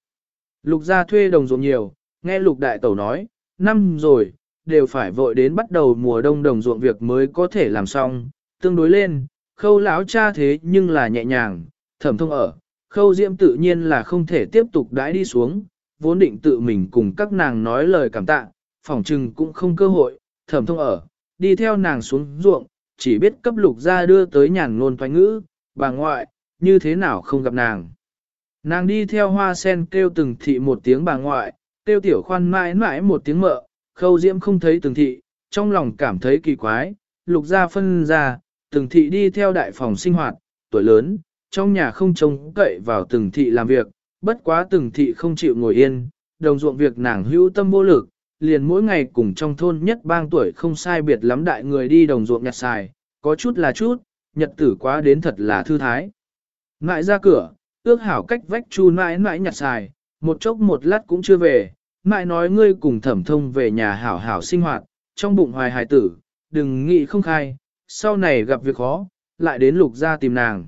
Lục gia thuê đồng ruộng nhiều, nghe lục đại tẩu nói, năm rồi, đều phải vội đến bắt đầu mùa đông đồng ruộng việc mới có thể làm xong, tương đối lên, khâu lão cha thế nhưng là nhẹ nhàng, thẩm thông ở, khâu diễm tự nhiên là không thể tiếp tục đãi đi xuống, vốn định tự mình cùng các nàng nói lời cảm tạ, phỏng trừng cũng không cơ hội, thẩm thông ở, đi theo nàng xuống ruộng, chỉ biết cấp lục ra đưa tới nhàn ngôn thoái ngữ, bà ngoại, như thế nào không gặp nàng. Nàng đi theo hoa sen kêu từng thị một tiếng bà ngoại, kêu tiểu khoan mãi mãi một tiếng mợ, khâu diễm không thấy từng thị, trong lòng cảm thấy kỳ quái, lục ra phân ra, từng thị đi theo đại phòng sinh hoạt, tuổi lớn, trong nhà không trông cậy vào từng thị làm việc, bất quá từng thị không chịu ngồi yên, đồng ruộng việc nàng hữu tâm vô lực, liền mỗi ngày cùng trong thôn nhất bang tuổi không sai biệt lắm đại người đi đồng ruộng nhặt xài, có chút là chút, nhật tử quá đến thật là thư thái. Ngại ra cửa, ước hảo cách vách chu mãi mãi nhặt xài, một chốc một lát cũng chưa về, mãi nói ngươi cùng thẩm thông về nhà hảo hảo sinh hoạt, trong bụng hoài hài tử, đừng nghĩ không khai, sau này gặp việc khó, lại đến lục ra tìm nàng.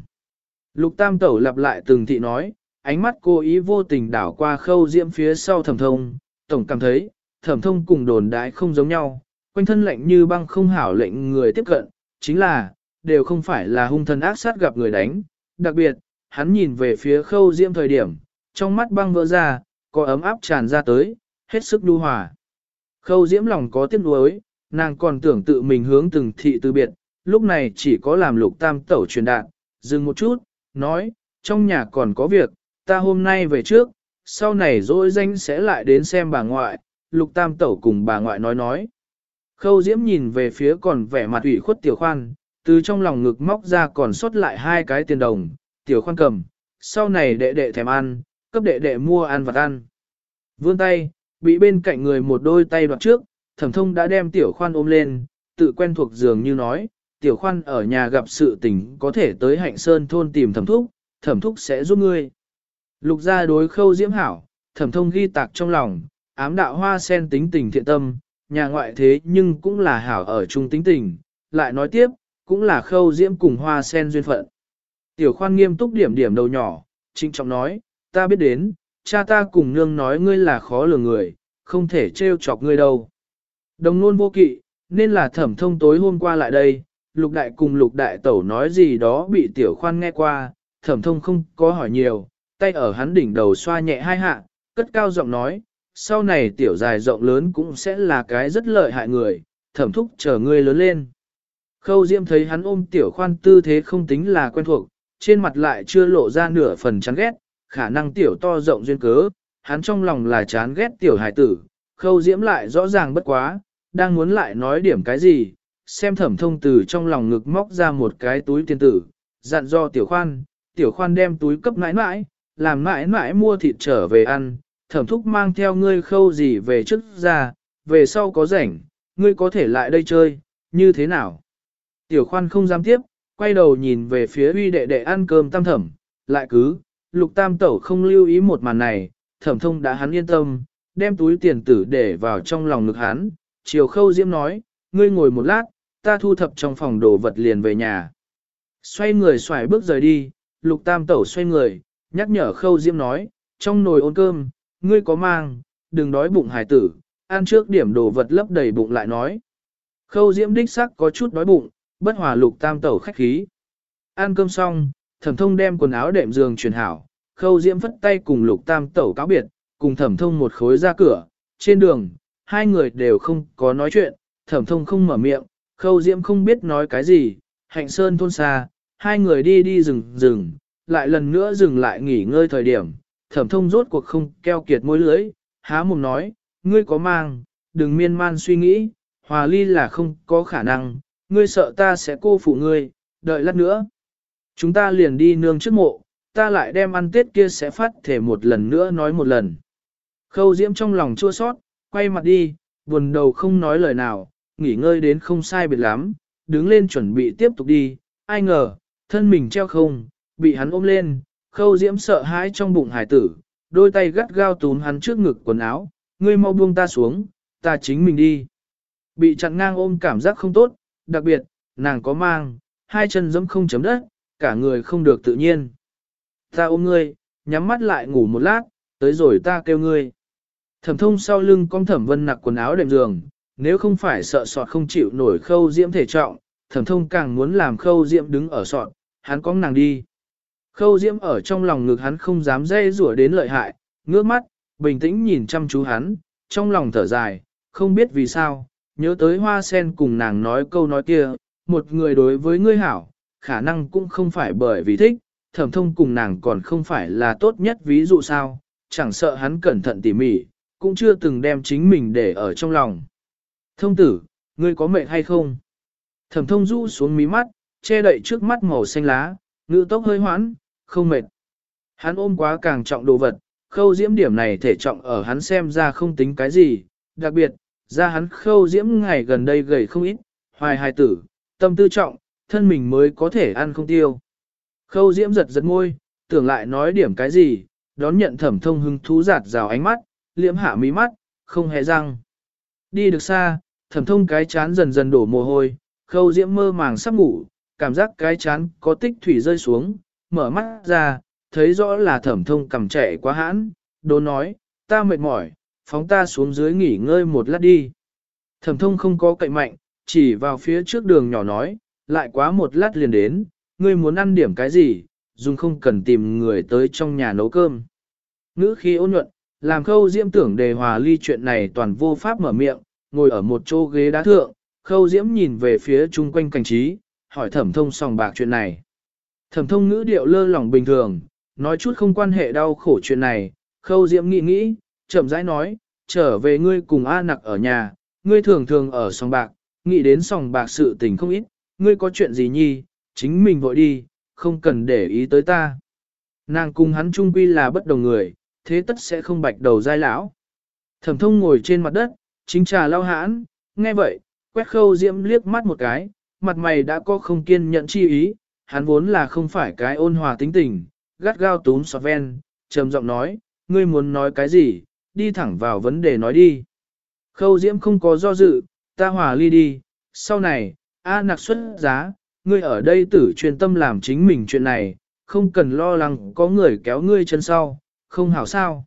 Lục tam tẩu lặp lại từng thị nói, ánh mắt cô ý vô tình đảo qua khâu diễm phía sau thẩm thông, tổng cảm thấy, thẩm thông cùng đồn đại không giống nhau, quanh thân lệnh như băng không hảo lệnh người tiếp cận, chính là, đều không phải là hung thần ác sát gặp người đánh, đặc biệt, hắn nhìn về phía khâu diễm thời điểm, trong mắt băng vỡ ra, có ấm áp tràn ra tới, hết sức đu hòa. Khâu diễm lòng có tiếc nuối, nàng còn tưởng tự mình hướng từng thị từ biệt, lúc này chỉ có làm lục tam tẩu truyền đạt, dừng một chút, nói, trong nhà còn có việc, ta hôm nay về trước, sau này dỗi danh sẽ lại đến xem bà ngoại, lục tam tẩu cùng bà ngoại nói nói. Khâu diễm nhìn về phía còn vẻ mặt ủy khuất tiểu khoan, từ trong lòng ngực móc ra còn sót lại hai cái tiền đồng, tiểu khoan cầm, sau này đệ đệ thèm ăn, cấp đệ đệ mua ăn vặt ăn. Vươn tay, bị bên cạnh người một đôi tay đoạt trước, thẩm thông đã đem tiểu khoan ôm lên, tự quen thuộc giường như nói, tiểu khoan ở nhà gặp sự tình có thể tới hạnh sơn thôn tìm thẩm thúc, thẩm thúc sẽ giúp ngươi. Lục gia đối khâu diễm hảo, thẩm thông ghi tạc trong lòng, ám đạo hoa sen tính tình thiện tâm, nhà ngoại thế nhưng cũng là hảo ở chung tính tình, lại nói tiếp, cũng là khâu diễm cùng hoa sen duyên phận. Tiểu khoan nghiêm túc điểm điểm đầu nhỏ, trinh trọng nói, ta biết đến, cha ta cùng nương nói ngươi là khó lường người, không thể trêu chọc ngươi đâu. Đồng nôn vô kỵ, nên là thẩm thông tối hôm qua lại đây, lục đại cùng lục đại tẩu nói gì đó bị tiểu khoan nghe qua, thẩm thông không có hỏi nhiều, tay ở hắn đỉnh đầu xoa nhẹ hai hạ, cất cao giọng nói, sau này tiểu dài rộng lớn cũng sẽ là cái rất lợi hại người, thẩm thúc chờ ngươi lớn lên. Khâu Diễm thấy hắn ôm tiểu khoan tư thế không tính là quen thuộc, trên mặt lại chưa lộ ra nửa phần chán ghét, khả năng tiểu to rộng duyên cớ, hắn trong lòng là chán ghét tiểu hải tử, khâu diễm lại rõ ràng bất quá, đang muốn lại nói điểm cái gì, xem thẩm thông từ trong lòng ngực móc ra một cái túi tiền tử, dặn do tiểu khoan, tiểu khoan đem túi cấp nãi nãi làm mãi mãi mua thịt trở về ăn, thẩm thúc mang theo ngươi khâu gì về trước ra, về sau có rảnh, ngươi có thể lại đây chơi, như thế nào? Tiểu khoan không dám tiếp, quay đầu nhìn về phía uy đệ đệ ăn cơm tam thẩm, lại cứ, lục tam tẩu không lưu ý một màn này, thẩm thông đã hắn yên tâm, đem túi tiền tử để vào trong lòng ngực hắn, chiều khâu diễm nói, ngươi ngồi một lát, ta thu thập trong phòng đồ vật liền về nhà. Xoay người xoài bước rời đi, lục tam tẩu xoay người, nhắc nhở khâu diễm nói, trong nồi ôn cơm, ngươi có mang, đừng đói bụng hải tử, ăn trước điểm đồ vật lấp đầy bụng lại nói. Khâu diễm đích sắc có chút đói bụng, bất hòa lục tam tẩu khách khí. Ăn cơm xong, thẩm thông đem quần áo đệm giường truyền hảo, khâu diễm phất tay cùng lục tam tẩu cáo biệt, cùng thẩm thông một khối ra cửa, trên đường, hai người đều không có nói chuyện, thẩm thông không mở miệng, khâu diễm không biết nói cái gì, hạnh sơn thôn xa, hai người đi đi rừng rừng, lại lần nữa dừng lại nghỉ ngơi thời điểm, thẩm thông rốt cuộc không keo kiệt môi lưới, há mồm nói, ngươi có mang, đừng miên man suy nghĩ, hòa ly là không có khả năng, ngươi sợ ta sẽ cô phụ ngươi, đợi lát nữa. Chúng ta liền đi nương trước mộ, ta lại đem ăn tết kia sẽ phát thể một lần nữa nói một lần. Khâu diễm trong lòng chua sót, quay mặt đi, buồn đầu không nói lời nào, nghỉ ngơi đến không sai biệt lắm, đứng lên chuẩn bị tiếp tục đi, ai ngờ, thân mình treo không, bị hắn ôm lên, khâu diễm sợ hãi trong bụng hải tử, đôi tay gắt gao túm hắn trước ngực quần áo, ngươi mau buông ta xuống, ta chính mình đi. Bị chặn ngang ôm cảm giác không tốt, đặc biệt, nàng có mang, hai chân giẫm không chấm đất, cả người không được tự nhiên. Ta ôm ngươi, nhắm mắt lại ngủ một lát, tới rồi ta kêu ngươi. Thẩm thông sau lưng con thẩm vân nặc quần áo đệm giường, nếu không phải sợ sọt không chịu nổi khâu diễm thể trọng, thẩm thông càng muốn làm khâu diễm đứng ở sọt, hắn cong nàng đi. Khâu diễm ở trong lòng ngực hắn không dám dây rủa đến lợi hại, ngước mắt, bình tĩnh nhìn chăm chú hắn, trong lòng thở dài, không biết vì sao, nhớ tới hoa sen cùng nàng nói câu nói kia, một người đối với ngươi hảo, khả năng cũng không phải bởi vì thích, thẩm thông cùng nàng còn không phải là tốt nhất ví dụ sao, chẳng sợ hắn cẩn thận tỉ mỉ, cũng chưa từng đem chính mình để ở trong lòng. Thông tử, ngươi có mệt hay không? Thẩm thông rũ xuống mí mắt, che đậy trước mắt màu xanh lá, ngữ tốc hơi hoãn, không mệt. Hắn ôm quá càng trọng đồ vật, khâu diễm điểm này thể trọng ở hắn xem ra không tính cái gì, đặc biệt, ra hắn khâu diễm ngày gần đây gầy không ít, hoài hài tử, tâm tư trọng, thân mình mới có thể ăn không tiêu. Khâu diễm giật giật ngôi, tưởng lại nói điểm cái gì, đón nhận thẩm thông hứng thú giạt rào ánh mắt, liễm hạ mí mắt, không hề răng. Đi được xa, thẩm thông cái chán dần dần đổ mồ hôi, khâu diễm mơ màng sắp ngủ, cảm giác cái chán có tích thủy rơi xuống, mở mắt ra, thấy rõ là thẩm thông cầm chạy quá hãn, đố nói, ta mệt mỏi, phóng ta xuống dưới nghỉ ngơi một lát đi. Thẩm thông không có cậy mạnh, chỉ vào phía trước đường nhỏ nói, lại quá một lát liền đến, ngươi muốn ăn điểm cái gì, dùng không cần tìm người tới trong nhà nấu cơm. Ngữ khí ôn nhuận, làm khâu diễm tưởng đề hòa ly chuyện này toàn vô pháp mở miệng, ngồi ở một chỗ ghế đá thượng, khâu diễm nhìn về phía chung quanh cảnh trí, hỏi thẩm thông sòng bạc chuyện này. Thẩm thông ngữ điệu lơ lỏng bình thường, nói chút không quan hệ đau khổ chuyện này, khâu diễm nghĩ nghĩ, chậm rãi nói, trở về ngươi cùng A nặc ở nhà, ngươi thường thường ở sòng bạc, nghĩ đến sòng bạc sự tình không ít, ngươi có chuyện gì nhi, chính mình vội đi, không cần để ý tới ta. Nàng cùng hắn trung quy là bất đồng người, thế tất sẽ không bạch đầu dai lão. Thẩm thông ngồi trên mặt đất, chính trà lao hãn, nghe vậy, quét khâu diễm liếc mắt một cái, mặt mày đã có không kiên nhận chi ý, hắn vốn là không phải cái ôn hòa tính tình, gắt gao túm sọt ven, trầm giọng nói, ngươi muốn nói cái gì, đi thẳng vào vấn đề nói đi. Khâu diễm không có do dự, ta hòa ly đi, sau này, A nặc xuất giá, ngươi ở đây tử chuyên tâm làm chính mình chuyện này, không cần lo lắng có người kéo ngươi chân sau, không hảo sao.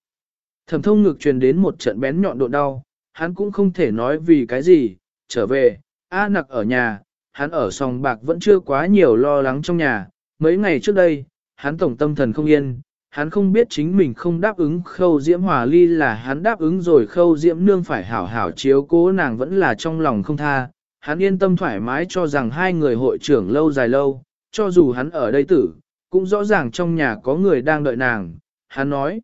Thẩm thông ngực truyền đến một trận bén nhọn độ đau, hắn cũng không thể nói vì cái gì, trở về, A nặc ở nhà, hắn ở sòng bạc vẫn chưa quá nhiều lo lắng trong nhà, mấy ngày trước đây, hắn tổng tâm thần không yên, hắn không biết chính mình không đáp ứng khâu diễm hòa ly là hắn đáp ứng rồi khâu diễm nương phải hảo hảo chiếu cố nàng vẫn là trong lòng không tha, hắn yên tâm thoải mái cho rằng hai người hội trưởng lâu dài lâu, cho dù hắn ở đây tử, cũng rõ ràng trong nhà có người đang đợi nàng, hắn nói.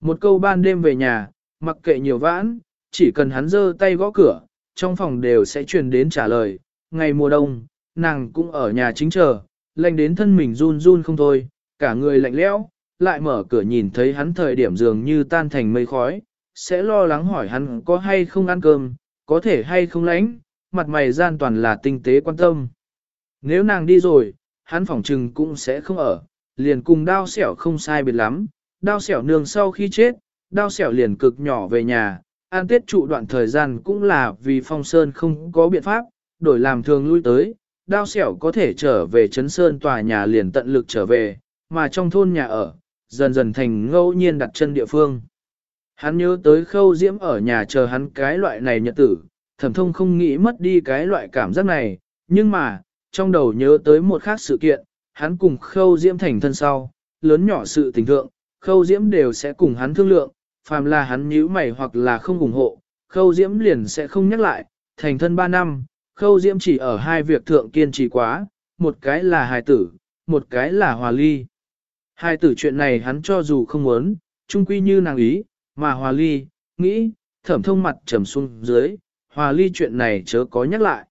Một câu ban đêm về nhà, mặc kệ nhiều vãn, chỉ cần hắn giơ tay gõ cửa, trong phòng đều sẽ truyền đến trả lời, ngày mùa đông, nàng cũng ở nhà chính chờ, lạnh đến thân mình run run không thôi, cả người lạnh lẽo, lại mở cửa nhìn thấy hắn thời điểm dường như tan thành mây khói, sẽ lo lắng hỏi hắn có hay không ăn cơm, có thể hay không lánh, mặt mày gian toàn là tinh tế quan tâm. Nếu nàng đi rồi, hắn phỏng trừng cũng sẽ không ở, liền cùng đao xẻo không sai biệt lắm, đao xẻo nương sau khi chết, đao xẻo liền cực nhỏ về nhà, an tiết trụ đoạn thời gian cũng là vì phong sơn không có biện pháp, đổi làm thường lui tới, đao xẻo có thể trở về chấn sơn tòa nhà liền tận lực trở về, mà trong thôn nhà ở, dần dần thành ngẫu nhiên đặt chân địa phương. Hắn nhớ tới khâu diễm ở nhà chờ hắn cái loại này nhật tử, thẩm thông không nghĩ mất đi cái loại cảm giác này, nhưng mà, trong đầu nhớ tới một khác sự kiện, hắn cùng khâu diễm thành thân sau, lớn nhỏ sự tình thượng, khâu diễm đều sẽ cùng hắn thương lượng, phàm là hắn nhíu mày hoặc là không ủng hộ, khâu diễm liền sẽ không nhắc lại, thành thân 3 năm, khâu diễm chỉ ở hai việc thượng kiên trì quá, một cái là hài tử, một cái là hòa ly. Hai tử chuyện này hắn cho dù không muốn, chung quy như nàng ý, mà hòa ly, nghĩ, thẩm thông mặt trầm xuống dưới, hòa ly chuyện này chớ có nhắc lại.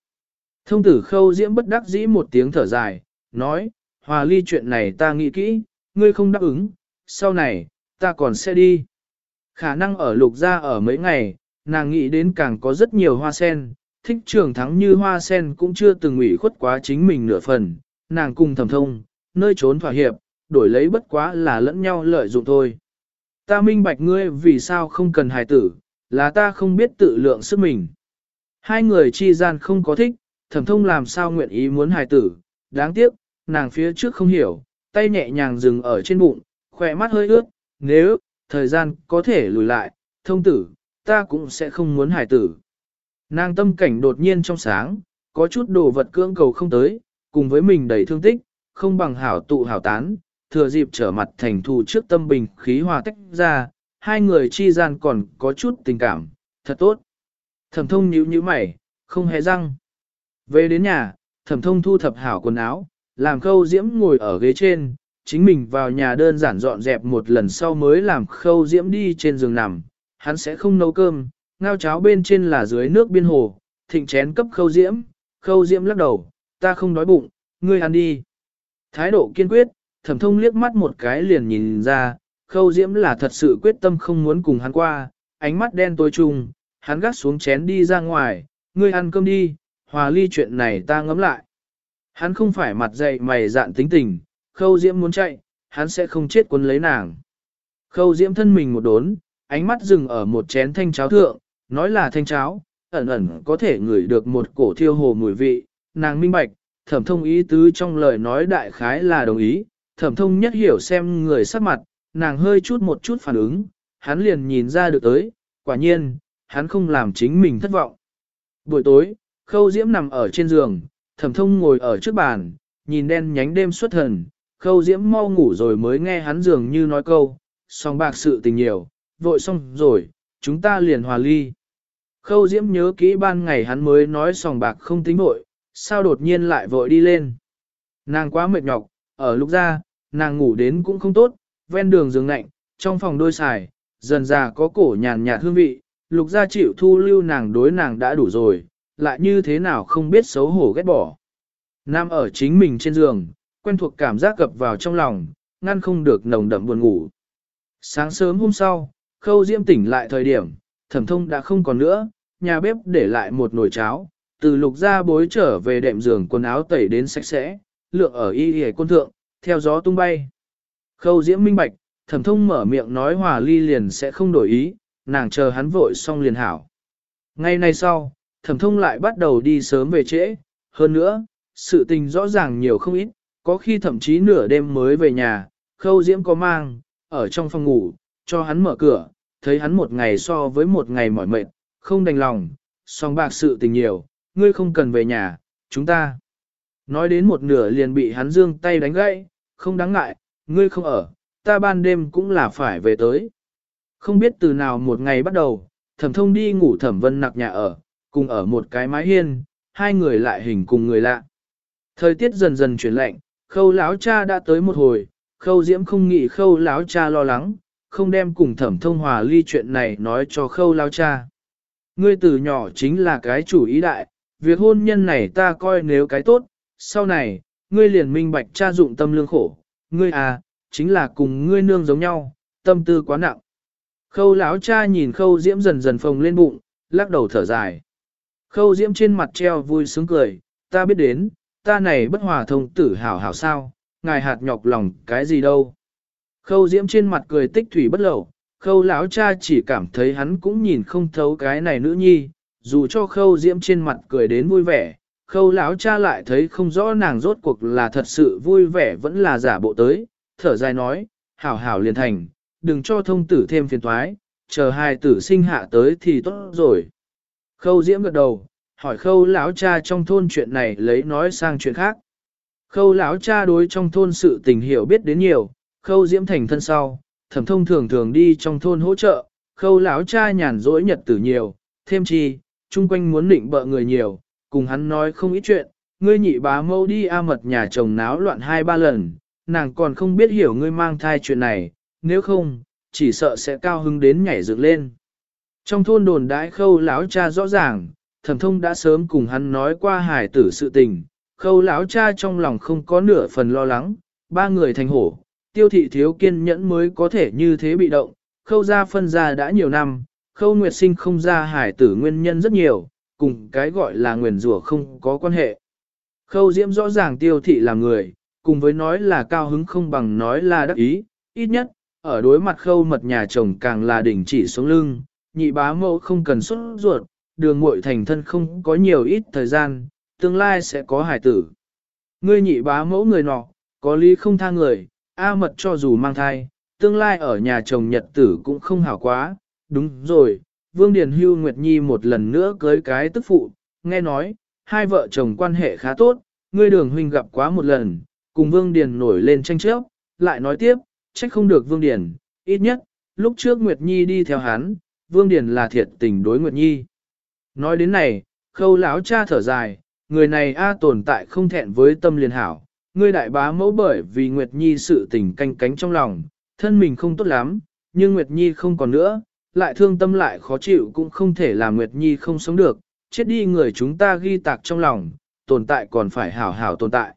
Thông tử khâu diễm bất đắc dĩ một tiếng thở dài, nói, hòa ly chuyện này ta nghĩ kỹ, ngươi không đáp ứng, sau này, ta còn sẽ đi. Khả năng ở lục gia ở mấy ngày, nàng nghĩ đến càng có rất nhiều hoa sen, thích trường thắng như hoa sen cũng chưa từng ủy khuất quá chính mình nửa phần, nàng cùng thẩm thông, nơi trốn thỏa hiệp, đổi lấy bất quá là lẫn nhau lợi dụng thôi. Ta minh bạch ngươi vì sao không cần hài tử, là ta không biết tự lượng sức mình. Hai người chi gian không có thích, thẩm thông làm sao nguyện ý muốn hài tử, đáng tiếc, nàng phía trước không hiểu, tay nhẹ nhàng dừng ở trên bụng, khỏe mắt hơi ướt, nếu, thời gian có thể lùi lại, thông tử, ta cũng sẽ không muốn hài tử. Nàng tâm cảnh đột nhiên trong sáng, có chút đồ vật cưỡng cầu không tới, cùng với mình đầy thương tích, không bằng hảo tụ hảo tán, thừa dịp trở mặt thành thù trước tâm bình khí hòa tách ra, hai người chi gian còn có chút tình cảm, thật tốt. Thẩm thông nhíu nhíu mày, không hề răng. Về đến nhà, thẩm thông thu thập hảo quần áo, làm khâu diễm ngồi ở ghế trên, chính mình vào nhà đơn giản dọn dẹp một lần sau mới làm khâu diễm đi trên giường nằm, hắn sẽ không nấu cơm, ngao cháo bên trên là dưới nước biên hồ, thịnh chén cấp khâu diễm, khâu diễm lắc đầu, ta không đói bụng, ngươi ăn đi. Thái độ kiên quyết, thẩm thông liếc mắt một cái liền nhìn ra, khâu diễm là thật sự quyết tâm không muốn cùng hắn qua, ánh mắt đen tối trùng, hắn gắt xuống chén đi ra ngoài, ngươi ăn cơm đi, hòa ly chuyện này ta ngấm lại. Hắn không phải mặt dậy mày dạn tính tình, khâu diễm muốn chạy, hắn sẽ không chết quân lấy nàng. Khâu diễm thân mình một đốn, ánh mắt dừng ở một chén thanh cháo thượng, nói là thanh cháo, ẩn ẩn có thể ngửi được một cổ thiêu hồ mùi vị, nàng minh bạch, thẩm thông ý tứ trong lời nói đại khái là đồng ý, thẩm thông nhất hiểu xem người sắc mặt, nàng hơi chút một chút phản ứng, hắn liền nhìn ra được tới, quả nhiên, hắn không làm chính mình thất vọng. Buổi tối, khâu diễm nằm ở trên giường, thẩm thông ngồi ở trước bàn, nhìn đen nhánh đêm xuất thần, khâu diễm mau ngủ rồi mới nghe hắn dường như nói câu, song bạc sự tình nhiều, vội xong rồi, chúng ta liền hòa ly. Khâu diễm nhớ kỹ ban ngày hắn mới nói sòng bạc không tính vội, sao đột nhiên lại vội đi lên. Nàng quá mệt nhọc, ở lúc ra, nàng ngủ đến cũng không tốt, ven đường giường lạnh, trong phòng đôi xài, dần già có cổ nhàn nhạt hương vị, lục gia chịu thu lưu nàng đối nàng đã đủ rồi, lại như thế nào không biết xấu hổ ghét bỏ. Nam ở chính mình trên giường, quen thuộc cảm giác gập vào trong lòng, ngăn không được nồng đậm buồn ngủ. Sáng sớm hôm sau, khâu diễm tỉnh lại thời điểm, thẩm thông đã không còn nữa, nhà bếp để lại một nồi cháo, từ lục ra bối trở về đệm giường quần áo tẩy đến sạch sẽ, lượng ở y hề côn thượng, theo gió tung bay. Khâu diễm minh bạch, thẩm thông mở miệng nói hòa ly liền sẽ không đổi ý, nàng chờ hắn vội xong liền hảo. Ngay nay sau, thẩm thông lại bắt đầu đi sớm về trễ, hơn nữa, sự tình rõ ràng nhiều không ít, có khi thậm chí nửa đêm mới về nhà, khâu diễm có mang, ở trong phòng ngủ, cho hắn mở cửa, thấy hắn một ngày so với một ngày mỏi mệt, không đành lòng, song bạc sự tình nhiều, ngươi không cần về nhà, chúng ta. Nói đến một nửa liền bị hắn dương tay đánh gãy, không đáng ngại, ngươi không ở, ta ban đêm cũng là phải về tới. Không biết từ nào một ngày bắt đầu, thẩm thông đi ngủ thẩm vân nặc nhà ở, cùng ở một cái mái hiên, hai người lại hình cùng người lạ. Thời tiết dần dần chuyển lạnh, khâu láo cha đã tới một hồi, khâu diễm không nghĩ khâu láo cha lo lắng, không đem cùng thẩm thông hòa ly chuyện này nói cho khâu lão cha. Ngươi từ nhỏ chính là cái chủ ý đại, việc hôn nhân này ta coi nếu cái tốt, sau này, ngươi liền minh bạch cha dụng tâm lương khổ, ngươi à, chính là cùng ngươi nương giống nhau, tâm tư quá nặng. Khâu lão cha nhìn khâu diễm dần dần phồng lên bụng, lắc đầu thở dài. Khâu diễm trên mặt treo vui sướng cười, ta biết đến, ta này bất hòa thông tử hảo hảo sao, ngài hạt nhọc lòng cái gì đâu. Khâu diễm trên mặt cười tích thủy bất lậu, khâu lão cha chỉ cảm thấy hắn cũng nhìn không thấu cái này nữ nhi, dù cho khâu diễm trên mặt cười đến vui vẻ, khâu lão cha lại thấy không rõ nàng rốt cuộc là thật sự vui vẻ vẫn là giả bộ tới, thở dài nói, hảo hảo liền thành, đừng cho thông tử thêm phiền toái, chờ hai tử sinh hạ tới thì tốt rồi. Khâu diễm gật đầu, hỏi khâu lão cha trong thôn chuyện này lấy nói sang chuyện khác. Khâu lão cha đối trong thôn sự tình hiểu biết đến nhiều, khâu diễm thành thân sau, thẩm thông thường thường đi trong thôn hỗ trợ, khâu lão cha nhàn rỗi nhật tử nhiều, thêm chi, chung quanh muốn định bợ người nhiều, cùng hắn nói không ít chuyện, ngươi nhị bá mâu đi a mật nhà chồng náo loạn hai ba lần, nàng còn không biết hiểu ngươi mang thai chuyện này, nếu không, chỉ sợ sẽ cao hứng đến nhảy dựng lên. Trong thôn đồn đãi khâu lão cha rõ ràng, thẩm thông đã sớm cùng hắn nói qua hài tử sự tình, khâu lão cha trong lòng không có nửa phần lo lắng, ba người thành hổ, tiêu thị thiếu kiên nhẫn mới có thể như thế bị động, khâu ra phân ra đã nhiều năm, khâu nguyệt sinh không ra hải tử nguyên nhân rất nhiều, cùng cái gọi là nguyền rủa không có quan hệ. Khâu diễm rõ ràng tiêu thị là người, cùng với nói là cao hứng không bằng nói là đắc ý, ít nhất, ở đối mặt khâu mật nhà chồng càng là đỉnh chỉ xuống lưng, nhị bá mẫu không cần xuất ruột, đường muội thành thân không có nhiều ít thời gian, tương lai sẽ có hải tử. Ngươi nhị bá mẫu người nọ, có lý không tha người, A mật cho dù mang thai, tương lai ở nhà chồng nhật tử cũng không hảo quá, đúng rồi, Vương Điền Hưu Nguyệt Nhi một lần nữa cưới cái tức phụ, nghe nói, hai vợ chồng quan hệ khá tốt, ngươi đường huynh gặp quá một lần, cùng Vương Điền nổi lên tranh chấp, lại nói tiếp, trách không được Vương Điền, ít nhất, lúc trước Nguyệt Nhi đi theo hắn, Vương Điền là thiệt tình đối Nguyệt Nhi. Nói đến này, khâu lão cha thở dài, người này A tồn tại không thẹn với tâm liền hảo, ngươi đại bá mẫu bởi vì Nguyệt Nhi sự tình canh cánh trong lòng, thân mình không tốt lắm, nhưng Nguyệt Nhi không còn nữa, lại thương tâm lại khó chịu cũng không thể làm Nguyệt Nhi không sống được, chết đi người chúng ta ghi tạc trong lòng, tồn tại còn phải hảo hảo tồn tại.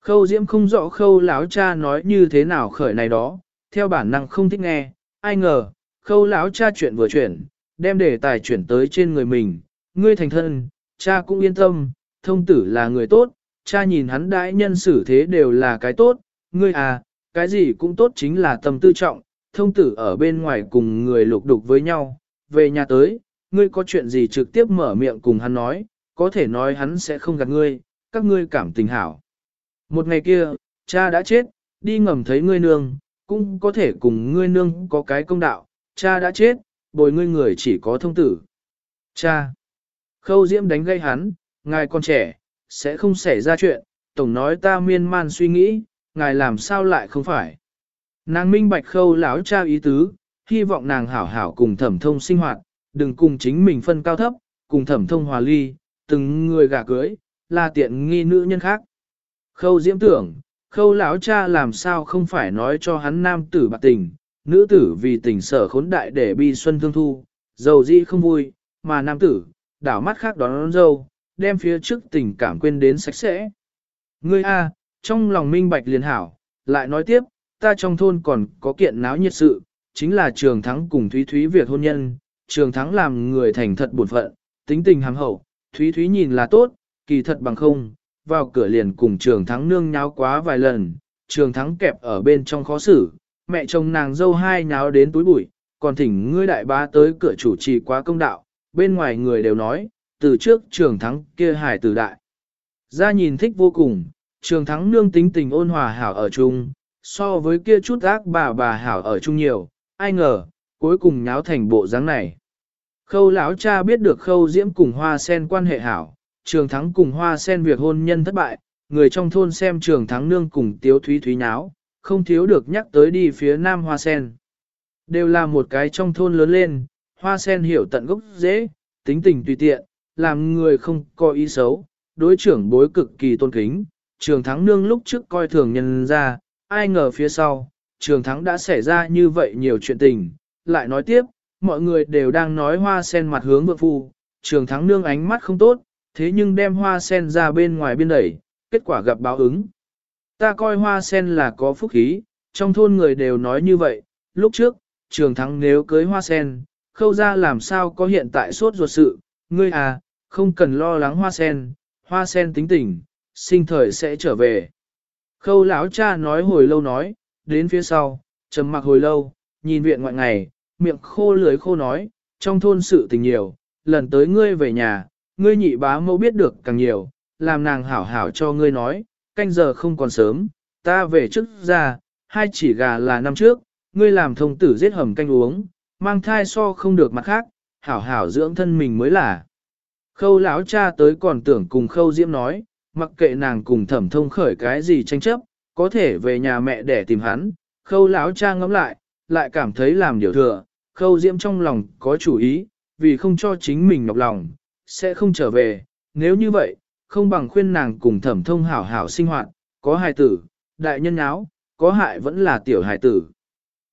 Khâu Diễm không rõ khâu lão cha nói như thế nào khởi này đó, theo bản năng không thích nghe, ai ngờ, khâu lão cha chuyện vừa chuyển, đem đề tài chuyển tới trên người mình, ngươi thành thân, cha cũng yên tâm, thông tử là người tốt, cha nhìn hắn đãi nhân xử thế đều là cái tốt, ngươi à, cái gì cũng tốt chính là tâm tư trọng, thông tử ở bên ngoài cùng người lục đục với nhau, về nhà tới, ngươi có chuyện gì trực tiếp mở miệng cùng hắn nói, có thể nói hắn sẽ không gạt ngươi, các ngươi cảm tình hảo. Một ngày kia, cha đã chết, đi ngầm thấy ngươi nương, cũng có thể cùng ngươi nương có cái công đạo, cha đã chết, bồi ngươi người chỉ có thông tử. Cha! Khâu Diễm đánh gây hắn, ngài con trẻ, sẽ không xảy ra chuyện, tổng nói ta miên man suy nghĩ, ngài làm sao lại không phải. Nàng minh bạch khâu lão cha ý tứ, hy vọng nàng hảo hảo cùng thẩm thông sinh hoạt, đừng cùng chính mình phân cao thấp, cùng thẩm thông hòa ly, từng người gả cưới, là tiện nghi nữ nhân khác. Khâu diễm tưởng, khâu lão cha làm sao không phải nói cho hắn nam tử bạc tình, nữ tử vì tình sở khốn đại để bi xuân thương thu, dầu dĩ không vui, mà nam tử, đảo mắt khác đón, đón dâu, đem phía trước tình cảm quên đến sạch sẽ. Ngươi A, trong lòng minh bạch liền hảo, lại nói tiếp, ta trong thôn còn có kiện náo nhiệt sự, chính là trường thắng cùng Thúy Thúy việc hôn nhân, trường thắng làm người thành thật buồn phận, tính tình hàm hậu, Thúy Thúy nhìn là tốt, kỳ thật bằng không, vào cửa liền cùng trường thắng nương nháo quá vài lần, trường thắng kẹp ở bên trong khó xử, mẹ chồng nàng dâu hai nháo đến túi bụi, còn thỉnh ngươi đại bá tới cửa chủ trì quá công đạo, bên ngoài người đều nói, từ trước trường thắng kia hải tử đại. Ra nhìn thích vô cùng, trường thắng nương tính tình ôn hòa hảo ở chung, so với kia chút ác bà bà hảo ở chung nhiều, ai ngờ, cuối cùng nháo thành bộ dáng này. Khâu lão cha biết được khâu diễm cùng hoa sen quan hệ hảo, trường thắng cùng hoa sen việc hôn nhân thất bại, người trong thôn xem trường thắng nương cùng tiếu thúy thúy nháo, không thiếu được nhắc tới đi phía nam hoa sen. Đều là một cái trong thôn lớn lên, hoa sen hiểu tận gốc dễ, tính tình tùy tiện, làm người không có ý xấu, đối trưởng bối cực kỳ tôn kính, trường thắng nương lúc trước coi thường nhân ra, ai ngờ phía sau, trường thắng đã xảy ra như vậy nhiều chuyện tình, lại nói tiếp, mọi người đều đang nói hoa sen mặt hướng vượng phu, trường thắng nương ánh mắt không tốt, thế nhưng đem hoa sen ra bên ngoài biên đẩy, kết quả gặp báo ứng. Ta coi hoa sen là có phúc khí, trong thôn người đều nói như vậy, lúc trước, trường thắng nếu cưới hoa sen, khâu ra làm sao có hiện tại sốt ruột sự, ngươi à, không cần lo lắng hoa sen, hoa sen tính tình, sinh thời sẽ trở về. Khâu lão cha nói hồi lâu nói, đến phía sau, trầm mặc hồi lâu, nhìn viện ngoại ngày, miệng khô lưới khô nói, trong thôn sự tình nhiều, lần tới ngươi về nhà, ngươi nhị bá mẫu biết được càng nhiều, làm nàng hảo hảo cho ngươi nói, canh giờ không còn sớm, ta về trước ra, hai chỉ gà là năm trước, ngươi làm thông tử giết hầm canh uống, mang thai so không được mặt khác, hảo hảo dưỡng thân mình mới là. Khâu lão cha tới còn tưởng cùng khâu diễm nói, mặc kệ nàng cùng thẩm thông khởi cái gì tranh chấp, có thể về nhà mẹ để tìm hắn, khâu lão cha ngẫm lại, lại cảm thấy làm điều thừa, khâu diễm trong lòng có chủ ý, vì không cho chính mình nhọc lòng, sẽ không trở về, nếu như vậy, không bằng khuyên nàng cùng thẩm thông hảo hảo sinh hoạt, có hài tử, đại nhân áo, có hại vẫn là tiểu hài tử.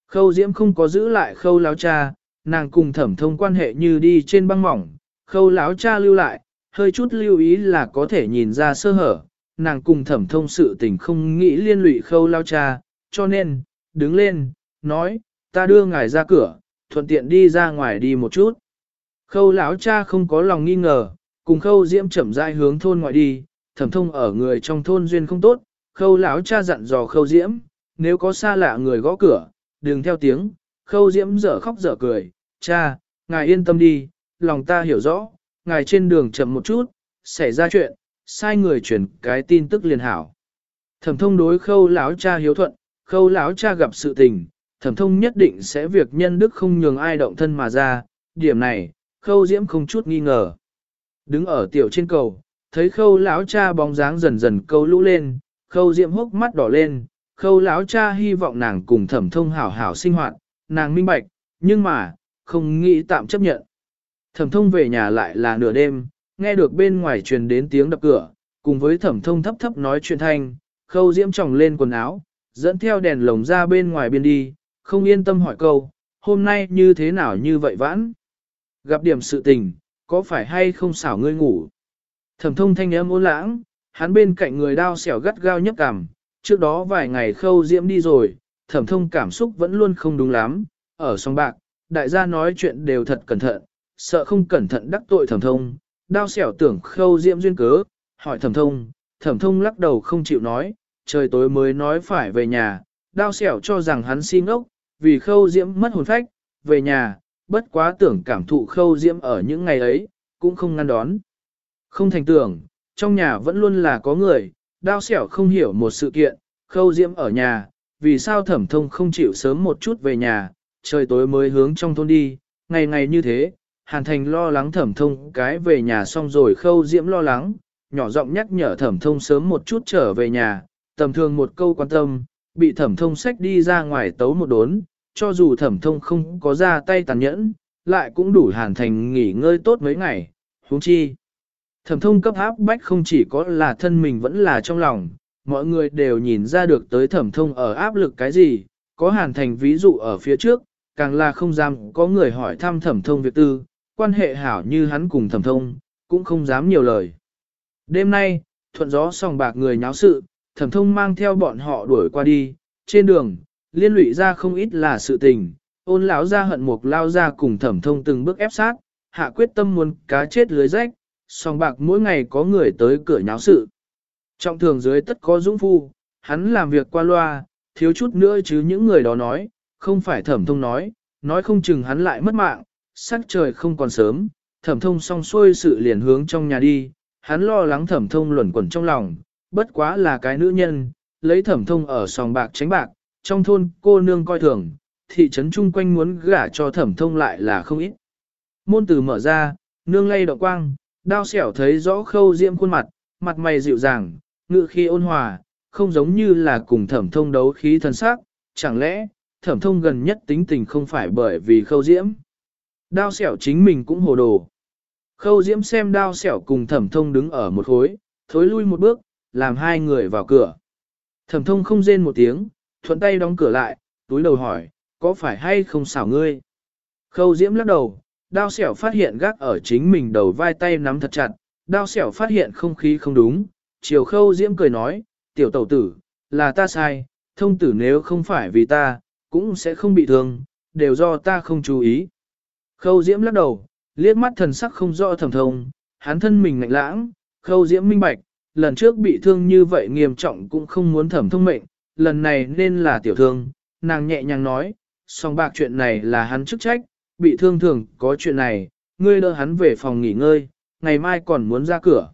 Khâu diễm không có giữ lại khâu lão cha, nàng cùng thẩm thông quan hệ như đi trên băng mỏng, khâu lão cha lưu lại, hơi chút lưu ý là có thể nhìn ra sơ hở, nàng cùng thẩm thông sự tình không nghĩ liên lụy khâu lão cha, cho nên, đứng lên, nói, ta đưa ngài ra cửa, thuận tiện đi ra ngoài đi một chút. Khâu lão cha không có lòng nghi ngờ, cùng khâu diễm chậm rãi hướng thôn ngoại đi, thẩm thông ở người trong thôn duyên không tốt, khâu lão cha dặn dò khâu diễm, nếu có xa lạ người gõ cửa, đừng theo tiếng, khâu diễm dở khóc dở cười, cha, ngài yên tâm đi, lòng ta hiểu rõ, ngài trên đường chậm một chút, xảy ra chuyện, sai người chuyển cái tin tức liền hảo. Thẩm thông đối khâu lão cha hiếu thuận, khâu lão cha gặp sự tình, thẩm thông nhất định sẽ việc nhân đức không nhường ai động thân mà ra, điểm này, khâu diễm không chút nghi ngờ. Đứng ở tiểu trên cầu, thấy khâu lão cha bóng dáng dần dần câu lũ lên, khâu diễm hốc mắt đỏ lên, khâu lão cha hy vọng nàng cùng thẩm thông hảo hảo sinh hoạt, nàng minh bạch, nhưng mà, không nghĩ tạm chấp nhận. Thẩm thông về nhà lại là nửa đêm, nghe được bên ngoài truyền đến tiếng đập cửa, cùng với thẩm thông thấp thấp nói chuyện thanh, khâu diễm tròng lên quần áo, dẫn theo đèn lồng ra bên ngoài biên đi, không yên tâm hỏi câu, hôm nay như thế nào như vậy vãn? Gặp điểm sự tình, có phải hay không xảo ngươi ngủ? Thẩm thông thanh âm ôn lãng, hắn bên cạnh người đao xẻo gắt gao nhấp cằm, trước đó vài ngày khâu diễm đi rồi, thẩm thông cảm xúc vẫn luôn không đúng lắm, ở song bạc, đại gia nói chuyện đều thật cẩn thận, sợ không cẩn thận đắc tội thẩm thông, đao xẻo tưởng khâu diễm duyên cớ, hỏi thẩm thông, thẩm thông lắc đầu không chịu nói, trời tối mới nói phải về nhà, đao xẻo cho rằng hắn xin ngốc, vì khâu diễm mất hồn phách, về nhà, bất quá tưởng cảm thụ khâu diễm ở những ngày ấy, cũng không ngăn đón. Không thành tưởng, trong nhà vẫn luôn là có người, đao xẻo không hiểu một sự kiện, khâu diễm ở nhà, vì sao thẩm thông không chịu sớm một chút về nhà, trời tối mới hướng trong thôn đi, ngày ngày như thế, hàn thành lo lắng thẩm thông cái về nhà xong rồi khâu diễm lo lắng, nhỏ giọng nhắc nhở thẩm thông sớm một chút trở về nhà, tầm thường một câu quan tâm, bị thẩm thông sách đi ra ngoài tấu một đốn, cho dù thẩm thông không có ra tay tàn nhẫn, lại cũng đủ hàn thành nghỉ ngơi tốt mấy ngày, huống chi. Thẩm thông cấp áp bách không chỉ có là thân mình vẫn là trong lòng, mọi người đều nhìn ra được tới thẩm thông ở áp lực cái gì, có hàn thành ví dụ ở phía trước, càng là không dám có người hỏi thăm thẩm thông việc tư, quan hệ hảo như hắn cùng thẩm thông, cũng không dám nhiều lời. Đêm nay, thuận gió sòng bạc người nháo sự, thẩm thông mang theo bọn họ đuổi qua đi, trên đường, liên lụy ra không ít là sự tình, ôn lão ra hận mục lao ra cùng thẩm thông từng bước ép sát, hạ quyết tâm muốn cá chết lưới rách, song bạc mỗi ngày có người tới cửa nháo sự. Trọng thường dưới tất có dũng phu, hắn làm việc qua loa, thiếu chút nữa chứ những người đó nói, không phải thẩm thông nói, nói không chừng hắn lại mất mạng, sắc trời không còn sớm, thẩm thông xong xuôi sự liền hướng trong nhà đi, hắn lo lắng thẩm thông luẩn quẩn trong lòng, bất quá là cái nữ nhân, lấy thẩm thông ở sòng bạc tránh bạc, trong thôn cô nương coi thường, thị trấn chung quanh muốn gả cho thẩm thông lại là không ít. Môn từ mở ra, nương lay động quang, đao xẻo thấy rõ khâu diễm khuôn mặt, mặt mày dịu dàng, ngự khi ôn hòa, không giống như là cùng thẩm thông đấu khí thân sắc, chẳng lẽ, thẩm thông gần nhất tính tình không phải bởi vì khâu diễm. Đao xẻo chính mình cũng hồ đồ. Khâu diễm xem đao xẻo cùng thẩm thông đứng ở một khối, thối lui một bước, làm hai người vào cửa. Thẩm thông không rên một tiếng, thuận tay đóng cửa lại, túi đầu hỏi, có phải hay không xảo ngươi? Khâu diễm lắc đầu, đao xẻo phát hiện gác ở chính mình đầu vai tay nắm thật chặt, đao xẻo phát hiện không khí không đúng, chiều khâu diễm cười nói, tiểu tẩu tử, là ta sai, thông tử nếu không phải vì ta, cũng sẽ không bị thương, đều do ta không chú ý. Khâu diễm lắc đầu, liếc mắt thần sắc không rõ thầm thông, hắn thân mình ngạnh lãng, khâu diễm minh bạch, lần trước bị thương như vậy nghiêm trọng cũng không muốn thẩm thông mệnh, lần này nên là tiểu thương, nàng nhẹ nhàng nói, song bạc chuyện này là hắn chức trách, bị thương thường có chuyện này, ngươi đỡ hắn về phòng nghỉ ngơi, ngày mai còn muốn ra cửa.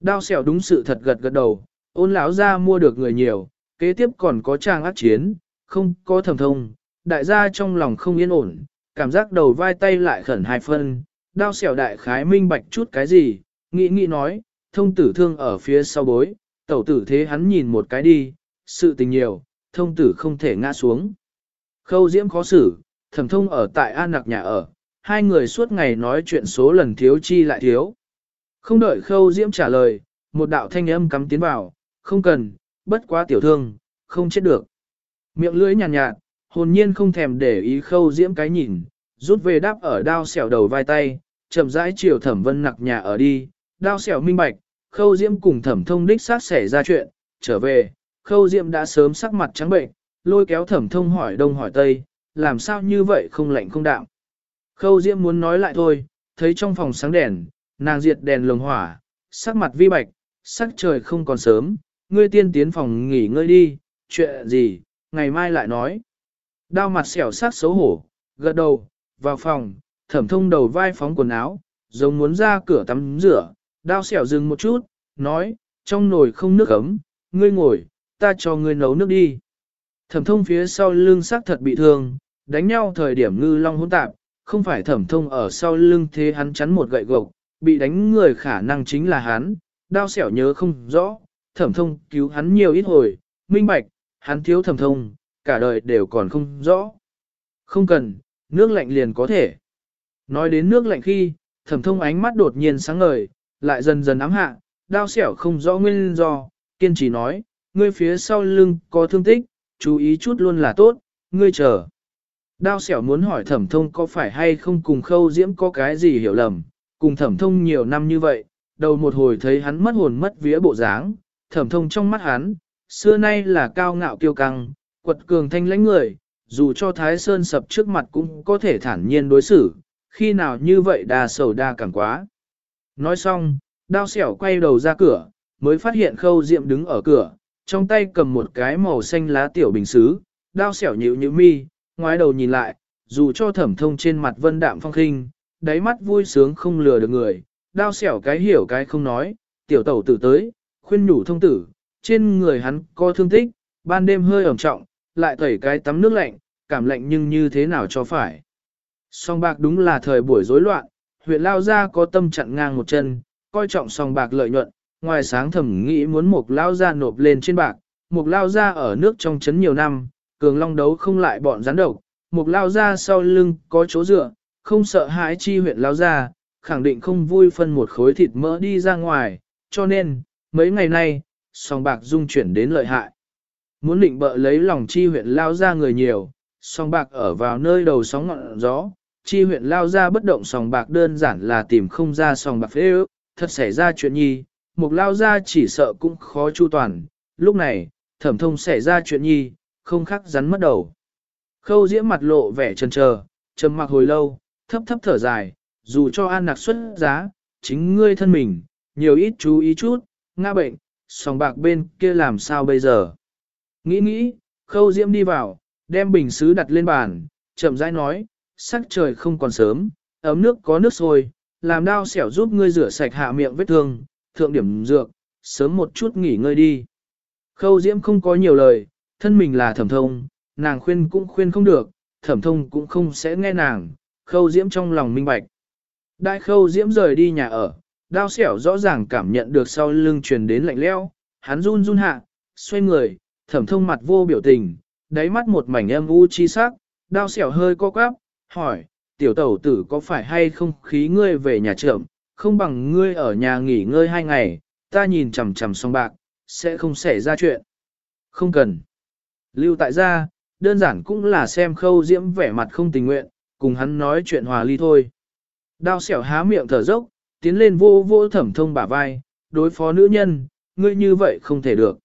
Đao xẻo đúng sự thật gật gật đầu, ôn lão ra mua được người nhiều, kế tiếp còn có trang ác chiến, không có thẩm thông, đại gia trong lòng không yên ổn, cảm giác đầu vai tay lại khẩn hai phân, đao xẻo đại khái minh bạch chút cái gì, nghĩ nghĩ nói, thông tử thương ở phía sau bối, tẩu tử thế hắn nhìn một cái đi, sự tình nhiều, thông tử không thể ngã xuống. Khâu diễm khó xử, thẩm thông ở tại an nặc nhà ở, hai người suốt ngày nói chuyện số lần thiếu chi lại thiếu. Không đợi khâu diễm trả lời, một đạo thanh âm cắm tiến vào, không cần, bất quá tiểu thương, không chết được. Miệng lưỡi nhàn nhạt, nhạt, hồn nhiên không thèm để ý khâu diễm cái nhìn, rút về đáp ở đao xẻo đầu vai tay, chậm rãi chiều thẩm vân nặc nhà ở đi, đao xẻo minh bạch, khâu diễm cùng thẩm thông đích sát xảy ra chuyện, trở về, khâu diễm đã sớm sắc mặt trắng bệnh, lôi kéo thẩm thông hỏi đông hỏi tây, làm sao như vậy không lạnh không đạm. Khâu diễm muốn nói lại thôi, thấy trong phòng sáng đèn, nàng diệt đèn lồng hỏa, sắc mặt vi bạch, sắc trời không còn sớm, ngươi tiên tiến phòng nghỉ ngơi đi, chuyện gì, ngày mai lại nói. Đao mặt xẻo sắc xấu hổ, gật đầu, vào phòng, thẩm thông đầu vai phóng quần áo, giống muốn ra cửa tắm rửa, đao xẻo dừng một chút, nói, trong nồi không nước ấm, ngươi ngồi, ta cho ngươi nấu nước đi. Thẩm thông phía sau lưng sắc thật bị thương, đánh nhau thời điểm ngư long hỗn tạp, không phải thẩm thông ở sau lưng thế hắn chắn một gậy gộc, bị đánh người khả năng chính là hắn, đao xẻo nhớ không rõ, thẩm thông cứu hắn nhiều ít hồi, minh bạch, hắn thiếu thẩm thông, cả đời đều còn không rõ. Không cần, nước lạnh liền có thể. Nói đến nước lạnh khi, thẩm thông ánh mắt đột nhiên sáng ngời, lại dần dần ám hạ, đao xẻo không rõ nguyên do, kiên trì nói, ngươi phía sau lưng có thương tích, chú ý chút luôn là tốt, ngươi chờ. Đao xẻo muốn hỏi thẩm thông có phải hay không cùng khâu diễm có cái gì hiểu lầm, cùng thẩm thông nhiều năm như vậy, đầu một hồi thấy hắn mất hồn mất vía bộ dáng, thẩm thông trong mắt hắn, xưa nay là cao ngạo kiêu căng, quật cường thanh lãnh người, dù cho Thái Sơn sập trước mặt cũng có thể thản nhiên đối xử, khi nào như vậy đa sầu đa càng quá. Nói xong, đao xẻo quay đầu ra cửa, mới phát hiện khâu diệm đứng ở cửa, trong tay cầm một cái màu xanh lá tiểu bình xứ, đao xẻo nhịu nhịu mi, ngoái đầu nhìn lại, dù cho thẩm thông trên mặt vân đạm phong khinh, đáy mắt vui sướng không lừa được người, đao xẻo cái hiểu cái không nói, tiểu tẩu tử tới, khuyên nhủ thông tử, trên người hắn có thương tích, ban đêm hơi ẩm trọng, lại tẩy cái tắm nước lạnh, cảm lạnh nhưng như thế nào cho phải. Song bạc đúng là thời buổi rối loạn, huyện Lao Gia có tâm chặn ngang một chân, coi trọng song bạc lợi nhuận, ngoài sáng thẩm nghĩ muốn một Lao Gia nộp lên trên bạc, một Lao Gia ở nước trong chấn nhiều năm, cường long đấu không lại bọn gián độc, một Lao Gia sau lưng có chỗ dựa, không sợ hãi chi huyện Lao Gia, khẳng định không vui phân một khối thịt mỡ đi ra ngoài, cho nên, mấy ngày nay, song bạc dung chuyển đến lợi hại. Muốn định bợ lấy lòng chi huyện Lao Gia người nhiều, song bạc ở vào nơi đầu sóng ngọn gió, chi huyện lao ra bất động sòng bạc đơn giản là tìm không ra sòng bạc phê ước, thật xảy ra chuyện nhi, mục lao ra chỉ sợ cũng khó chu toàn, lúc này, thẩm thông xảy ra chuyện nhi, không khắc rắn mất đầu. Khâu diễm mặt lộ vẻ chần chờ, trầm mặc hồi lâu, thấp thấp thở dài, dù cho an nạc xuất giá, chính ngươi thân mình, nhiều ít chú ý chút, ngã bệnh, sòng bạc bên kia làm sao bây giờ. Nghĩ nghĩ, khâu diễm đi vào, đem bình xứ đặt lên bàn, chậm rãi nói, sắc trời không còn sớm, ấm nước có nước sôi, làm đao xẻo giúp ngươi rửa sạch hạ miệng vết thương, thượng điểm dược, sớm một chút nghỉ ngơi đi. Khâu Diễm không có nhiều lời, thân mình là thẩm thông, nàng khuyên cũng khuyên không được, thẩm thông cũng không sẽ nghe nàng, khâu Diễm trong lòng minh bạch. Đại khâu Diễm rời đi nhà ở, đao xẻo rõ ràng cảm nhận được sau lưng truyền đến lạnh leo, hắn run run hạ, xoay người, thẩm thông mặt vô biểu tình, đáy mắt một mảnh âm u chi sắc, đao xẻo hơi co quắp, hỏi, tiểu tẩu tử có phải hay không khí ngươi về nhà trưởng không bằng ngươi ở nhà nghỉ ngơi hai ngày, ta nhìn chằm chằm song bạc, sẽ không xảy ra chuyện. Không cần. Lưu tại gia, đơn giản cũng là xem khâu diễm vẻ mặt không tình nguyện, cùng hắn nói chuyện hòa ly thôi. Đao xẻo há miệng thở dốc, tiến lên vô vô thẩm thông bả vai, đối phó nữ nhân, ngươi như vậy không thể được.